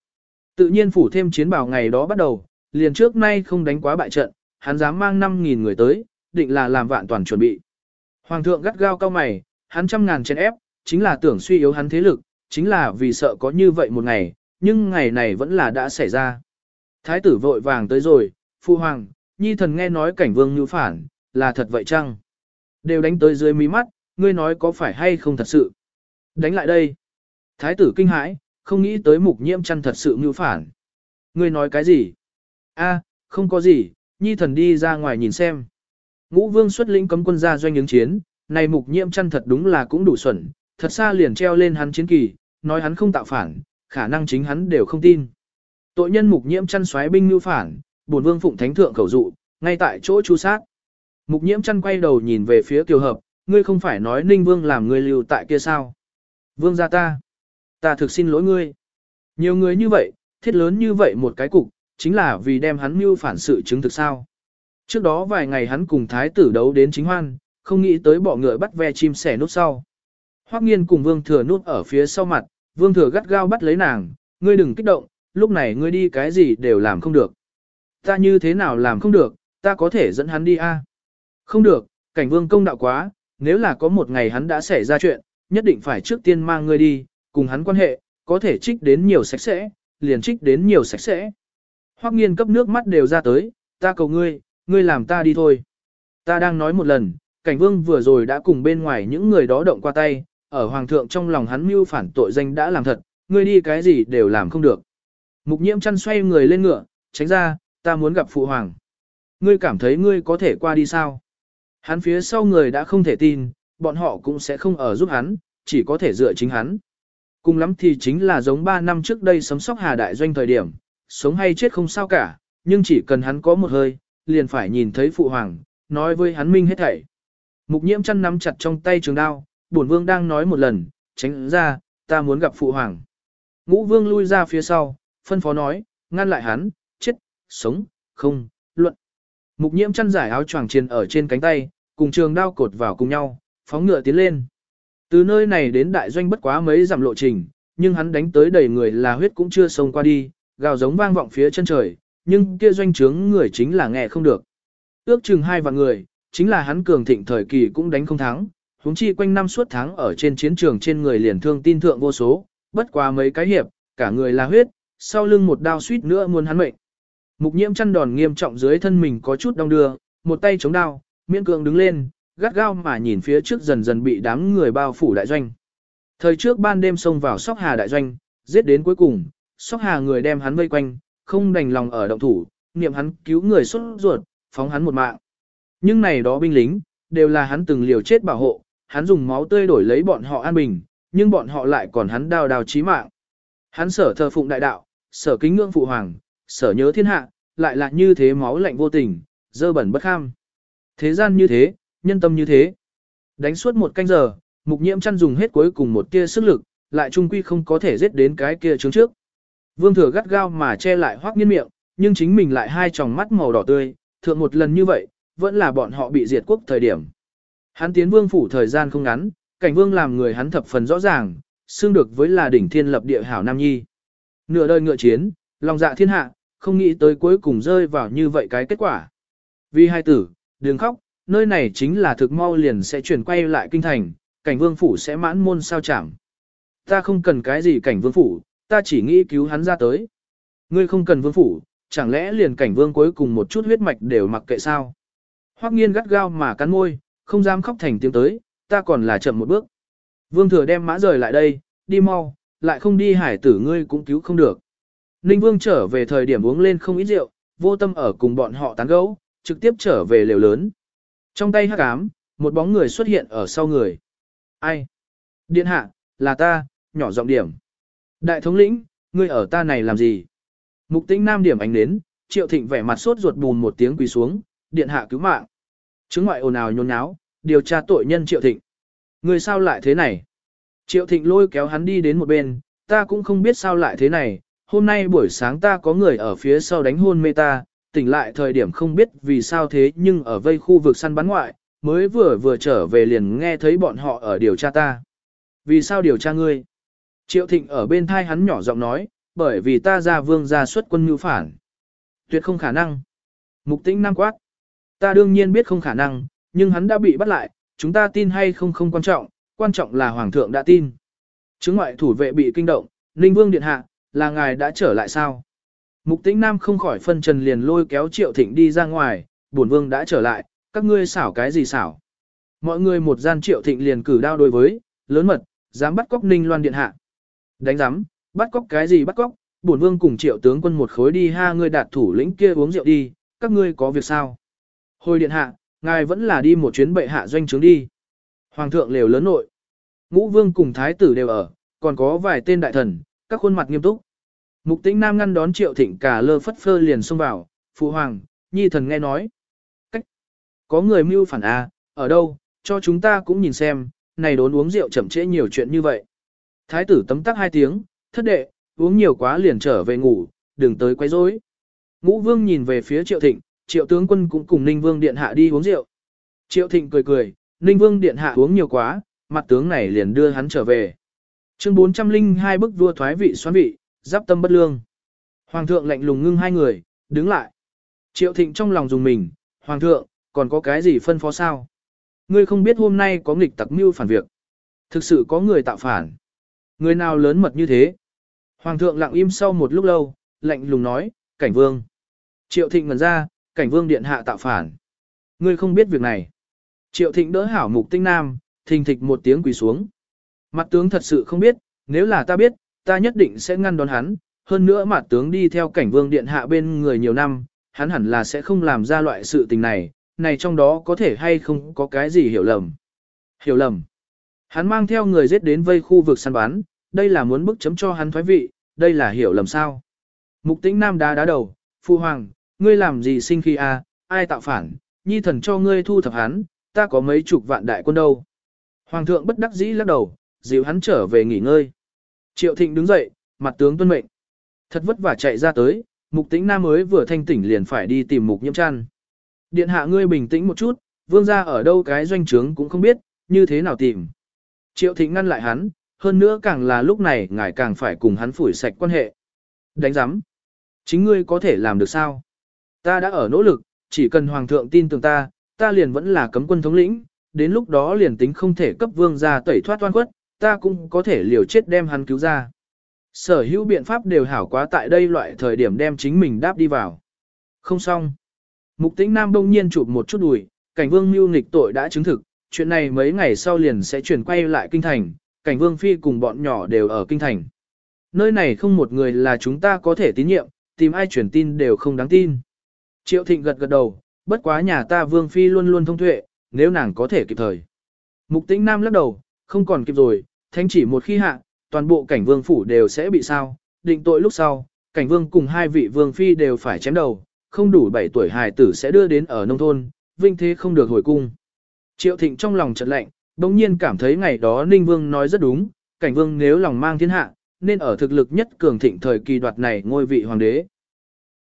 Tự nhiên phủ thêm chiến bảo ngày đó bắt đầu, liền trước nay không đánh quá bại trận, hắn dám mang 5.000 người tới, định là làm vạn toàn chuẩn bị. Hoàng thượng gắt gao cao mày, hắn trăm ngàn chén ép, chính là tưởng suy yếu hắn thế lực, chính là vì sợ có như vậy một ngày, nhưng ngày này vẫn là đã xảy ra. Thái tử vội vàng tới rồi, phu hoàng, nhi thần nghe nói cảnh vương như phản, là thật vậy chăng? Đều đánh tới dưới mí mắt, ngươi nói có phải hay không thật sự? Đánh lại đây. Thái tử kinh hãi, không nghĩ tới mục nhiễm chăn thật sự như phản. Ngươi nói cái gì? A, không có gì, nhi thần đi ra ngoài nhìn xem. Ngũ vương xuất lĩnh cấm quân ra doanh ứng chiến, này mục nhiễm chăn thật đúng là cũng đủ xuẩn, thật xa liền treo lên hắn chiến kỳ, nói hắn không tạo phản, khả năng chính hắn đều không tin. Tội nhân mục nhiễm chăn xoáy binh như phản, bổn vương phụng thánh thượng khẩu dụ, ngay tại chỗ chu sát. Mục nhiễm chăn quay đầu nhìn về phía kiều hợp, ngươi không phải nói ninh vương làm ngươi lưu tại kia sao? Vương gia ta, ta thực xin lỗi ngươi. Nhiều người như vậy, thiết lớn như vậy một cái cục, chính là vì đem hắn mưu phản sự chứng thực sao. Trước đó vài ngày hắn cùng thái tử đấu đến chính hoan, không nghĩ tới bỏ ngựa bắt ve chim sẻ nút sau. Hoắc nghiên cùng vương thừa nút ở phía sau mặt, vương thừa gắt gao bắt lấy nàng, ngươi đừng kích động, lúc này ngươi đi cái gì đều làm không được. Ta như thế nào làm không được, ta có thể dẫn hắn đi a? Không được, cảnh vương công đạo quá, nếu là có một ngày hắn đã xảy ra chuyện, nhất định phải trước tiên mang ngươi đi, cùng hắn quan hệ, có thể trích đến nhiều sạch sẽ, liền trích đến nhiều sạch sẽ. Hoắc nghiên cấp nước mắt đều ra tới, ta cầu ngươi, ngươi làm ta đi thôi. Ta đang nói một lần, cảnh vương vừa rồi đã cùng bên ngoài những người đó động qua tay, ở hoàng thượng trong lòng hắn mưu phản tội danh đã làm thật, ngươi đi cái gì đều làm không được. Mục nhiễm chăn xoay người lên ngựa, tránh ra, ta muốn gặp phụ hoàng. Ngươi cảm thấy ngươi có thể qua đi sao? Hắn phía sau người đã không thể tin, bọn họ cũng sẽ không ở giúp hắn, chỉ có thể dựa chính hắn. Cùng lắm thì chính là giống 3 năm trước đây sấm sóc hà đại doanh thời điểm, sống hay chết không sao cả, nhưng chỉ cần hắn có một hơi, liền phải nhìn thấy phụ hoàng, nói với hắn minh hết thảy. Mục nhiễm chăn nắm chặt trong tay trường đao, bổn vương đang nói một lần, tránh ra, ta muốn gặp phụ hoàng. Ngũ vương lui ra phía sau, phân phó nói, ngăn lại hắn, sống, không, luận. Mục nhiễm chăn giải áo choàng trên ở trên cánh tay, cùng trường đao cột vào cùng nhau, phóng ngựa tiến lên. Từ nơi này đến đại doanh bất quá mấy dặm lộ trình, nhưng hắn đánh tới đầy người là huyết cũng chưa sông qua đi, gào giống vang vọng phía chân trời, nhưng kia doanh trướng người chính là nghe không được. Ước chừng hai vạn người, chính là hắn cường thịnh thời kỳ cũng đánh không thắng, huống chi quanh năm suốt tháng ở trên chiến trường trên người liền thương tin thượng vô số, bất quá mấy cái hiệp, cả người là huyết, sau lưng một đao suýt nữa muốn hắn mệnh. Mục nhiễm chăn đòn nghiêm trọng dưới thân mình có chút đong đưa, một tay chống đao, miễn cưỡng đứng lên, gắt gao mà nhìn phía trước dần dần bị đám người bao phủ đại doanh. Thời trước ban đêm xông vào sóc hà đại doanh, giết đến cuối cùng, sóc hà người đem hắn vây quanh, không đành lòng ở động thủ, niệm hắn cứu người xuất ruột, phóng hắn một mạng. Nhưng này đó binh lính, đều là hắn từng liều chết bảo hộ, hắn dùng máu tươi đổi lấy bọn họ an bình, nhưng bọn họ lại còn hắn đào đào chí mạng. Hắn sở thờ phụng đại đạo, sở kính ngưỡng phụ hoàng, sở nhớ thiên hạ, lại là như thế máu lạnh vô tình, dơ bẩn bất kham. Thế gian như thế, nhân tâm như thế. Đánh suốt một canh giờ, mục nhiễm chăn dùng hết cuối cùng một tia sức lực, lại trung quy không có thể giết đến cái kia trướng trước. Vương thừa gắt gao mà che lại hoác nghiên miệng, nhưng chính mình lại hai tròng mắt màu đỏ tươi, thượng một lần như vậy, vẫn là bọn họ bị diệt quốc thời điểm. Hắn tiến vương phủ thời gian không ngắn, cảnh vương làm người hắn thập phần rõ ràng, xương được với là đỉnh thiên lập địa hảo nam nhi. Nửa đời ngựa chiến, lòng dạ thiên hạ, không nghĩ tới cuối cùng rơi vào như vậy cái kết quả. Vì hai tử, đừng khóc, nơi này chính là thực mau liền sẽ chuyển quay lại kinh thành, cảnh vương phủ sẽ mãn môn sao chẳng. Ta không cần cái gì cảnh vương phủ, ta chỉ nghĩ cứu hắn ra tới. Ngươi không cần vương phủ, chẳng lẽ liền cảnh vương cuối cùng một chút huyết mạch đều mặc kệ sao? Hoắc nghiên gắt gao mà cắn môi, không dám khóc thành tiếng tới, ta còn là chậm một bước. Vương thừa đem mã rời lại đây, đi mau, lại không đi hải tử ngươi cũng cứu không được. Ninh vương trở về thời điểm uống lên không ít rượu, vô tâm ở cùng bọn họ tán gẫu, trực tiếp trở về lều lớn. Trong tay hắc ám, một bóng người xuất hiện ở sau người. Ai? Điện hạ, là ta, nhỏ giọng điểm. Đại thống lĩnh, ngươi ở ta này làm gì? Mục tĩnh nam điểm ánh đến, triệu thịnh vẻ mặt sốt ruột bùn một tiếng quỳ xuống, điện hạ cứu mạng. Chứng ngoại ồn ào nhôn nháo, điều tra tội nhân triệu thịnh. Ngươi sao lại thế này? Triệu thịnh lôi kéo hắn đi đến một bên, ta cũng không biết sao lại thế này, hôm nay buổi sáng ta có người ở phía sau đánh hôn mê ta, tỉnh lại thời điểm không biết vì sao thế nhưng ở vây khu vực săn bắn ngoại, mới vừa vừa trở về liền nghe thấy bọn họ ở điều tra ta. Vì sao điều tra ngươi? Triệu thịnh ở bên thai hắn nhỏ giọng nói, bởi vì ta ra vương ra xuất quân mưu phản. Tuyệt không khả năng. Mục tĩnh năng quát. Ta đương nhiên biết không khả năng, nhưng hắn đã bị bắt lại, chúng ta tin hay không không quan trọng, quan trọng là hoàng thượng đã tin. Chứng ngoại thủ vệ bị kinh động, Ninh Vương điện hạ, là ngài đã trở lại sao? Mục tĩnh nam không khỏi phân trần liền lôi kéo triệu thịnh đi ra ngoài, bổn vương đã trở lại, các ngươi xảo cái gì xảo? Mọi người một gian triệu thịnh liền cử đao đối với, lớn mật, dám bắt cóc ninh loan điện hạ. Đánh giám, bắt cóc cái gì bắt cóc, bổn vương cùng triệu tướng quân một khối đi ha ngươi đạt thủ lĩnh kia uống rượu đi, các ngươi có việc sao? Hồi điện hạ, ngài vẫn là đi một chuyến bệ hạ doanh trướng đi. Hoàng thượng lều lớn nội. Ngũ vương cùng thái tử đều ở, còn có vài tên đại thần, các khuôn mặt nghiêm túc. Mục tĩnh nam ngăn đón triệu thịnh cả lơ phất phơ liền xông vào, phụ hoàng, nhi thần nghe nói. Cách, có người mưu phản à, ở đâu, cho chúng ta cũng nhìn xem, này đốn uống rượu chậm trễ nhiều chuyện như vậy. Thái tử tấm tắc hai tiếng, thất đệ, uống nhiều quá liền trở về ngủ, đừng tới quấy rối. Ngũ vương nhìn về phía triệu thịnh, triệu tướng quân cũng cùng ninh vương điện hạ đi uống rượu. Triệu thịnh cười cười, ninh vương điện hạ uống nhiều quá, mặt tướng này liền đưa hắn trở về. Chương 402 bức vua thoái vị xoán vị, giáp tâm bất lương. Hoàng thượng lạnh lùng ngưng hai người, đứng lại. Triệu thịnh trong lòng dùng mình, Hoàng thượng, còn có cái gì phân phó sao? Ngươi không biết hôm nay có nghịch tặc mưu phản việc. Thực sự có người tạo phản. Người nào lớn mật như thế? Hoàng thượng lặng im sau một lúc lâu, lạnh lùng nói, cảnh vương. Triệu thịnh ngần ra, cảnh vương điện hạ tạo phản. Ngươi không biết việc này. Triệu thịnh đỡ hảo mục tinh nam, thình thịch một tiếng quỳ xuống. Mặt tướng thật sự không biết, nếu là ta biết, ta nhất định sẽ ngăn đón hắn. Hơn nữa mặt tướng đi theo cảnh vương điện hạ bên người nhiều năm, hắn hẳn là sẽ không làm ra loại sự tình này, này trong đó có thể hay không có cái gì hiểu lầm. Hiểu lầm. Hắn mang theo người giết đến vây khu vực săn bắn, đây là muốn bức chấm cho hắn thoái vị, đây là hiểu lầm sao. Mục tĩnh nam đá đá đầu, phu hoàng, ngươi làm gì sinh khi a? ai tạo phản, nhi thần cho ngươi thu thập hắn, ta có mấy chục vạn đại quân đâu. Hoàng thượng bất đắc dĩ lắc đầu, dìu hắn trở về nghỉ ngơi. Triệu thịnh đứng dậy, mặt tướng tuân mệnh. Thật vất vả chạy ra tới, mục tĩnh nam mới vừa thanh tỉnh liền phải đi tìm mục nhiễm chăn. Điện hạ ngươi bình tĩnh một chút, vương gia ở đâu cái doanh trướng cũng không biết, như thế nào tìm. Triệu thịnh ngăn lại hắn, hơn nữa càng là lúc này ngài càng phải cùng hắn phủi sạch quan hệ. Đánh giám. Chính ngươi có thể làm được sao? Ta đã ở nỗ lực, chỉ cần hoàng thượng tin tưởng ta, ta liền vẫn là cấm quân thống lĩnh, đến lúc đó liền tính không thể cấp vương gia tẩy thoát toan quất, ta cũng có thể liều chết đem hắn cứu ra. Sở hữu biện pháp đều hảo quá tại đây loại thời điểm đem chính mình đáp đi vào. Không xong. Mục tĩnh Nam đông nhiên chụp một chút đùi, cảnh vương mưu nghịch tội đã chứng thực, chuyện này mấy ngày sau liền sẽ chuyển quay lại kinh thành, cảnh vương phi cùng bọn nhỏ đều ở kinh thành. Nơi này không một người là chúng ta có thể tín nhiệm, tìm ai chuyển tin đều không đáng tin. Triệu thịnh gật gật đầu, bất quá nhà ta vương phi luôn luôn thông tuệ, nếu nàng có thể kịp thời. Mục tĩnh Nam lắc đầu, không còn kịp rồi, Thánh chỉ một khi hạ, toàn bộ cảnh vương phủ đều sẽ bị sao, định tội lúc sau, cảnh vương cùng hai vị vương phi đều phải chém đầu, không đủ 7 tuổi hài tử sẽ đưa đến ở nông thôn, vinh thế không được hồi cung. Triệu thịnh trong lòng chợt lạnh, đồng nhiên cảm thấy ngày đó Ninh Vương nói rất đúng, cảnh vương nếu lòng mang thiên hạ, nên ở thực lực nhất cường thịnh thời kỳ đoạt này ngôi vị hoàng đế.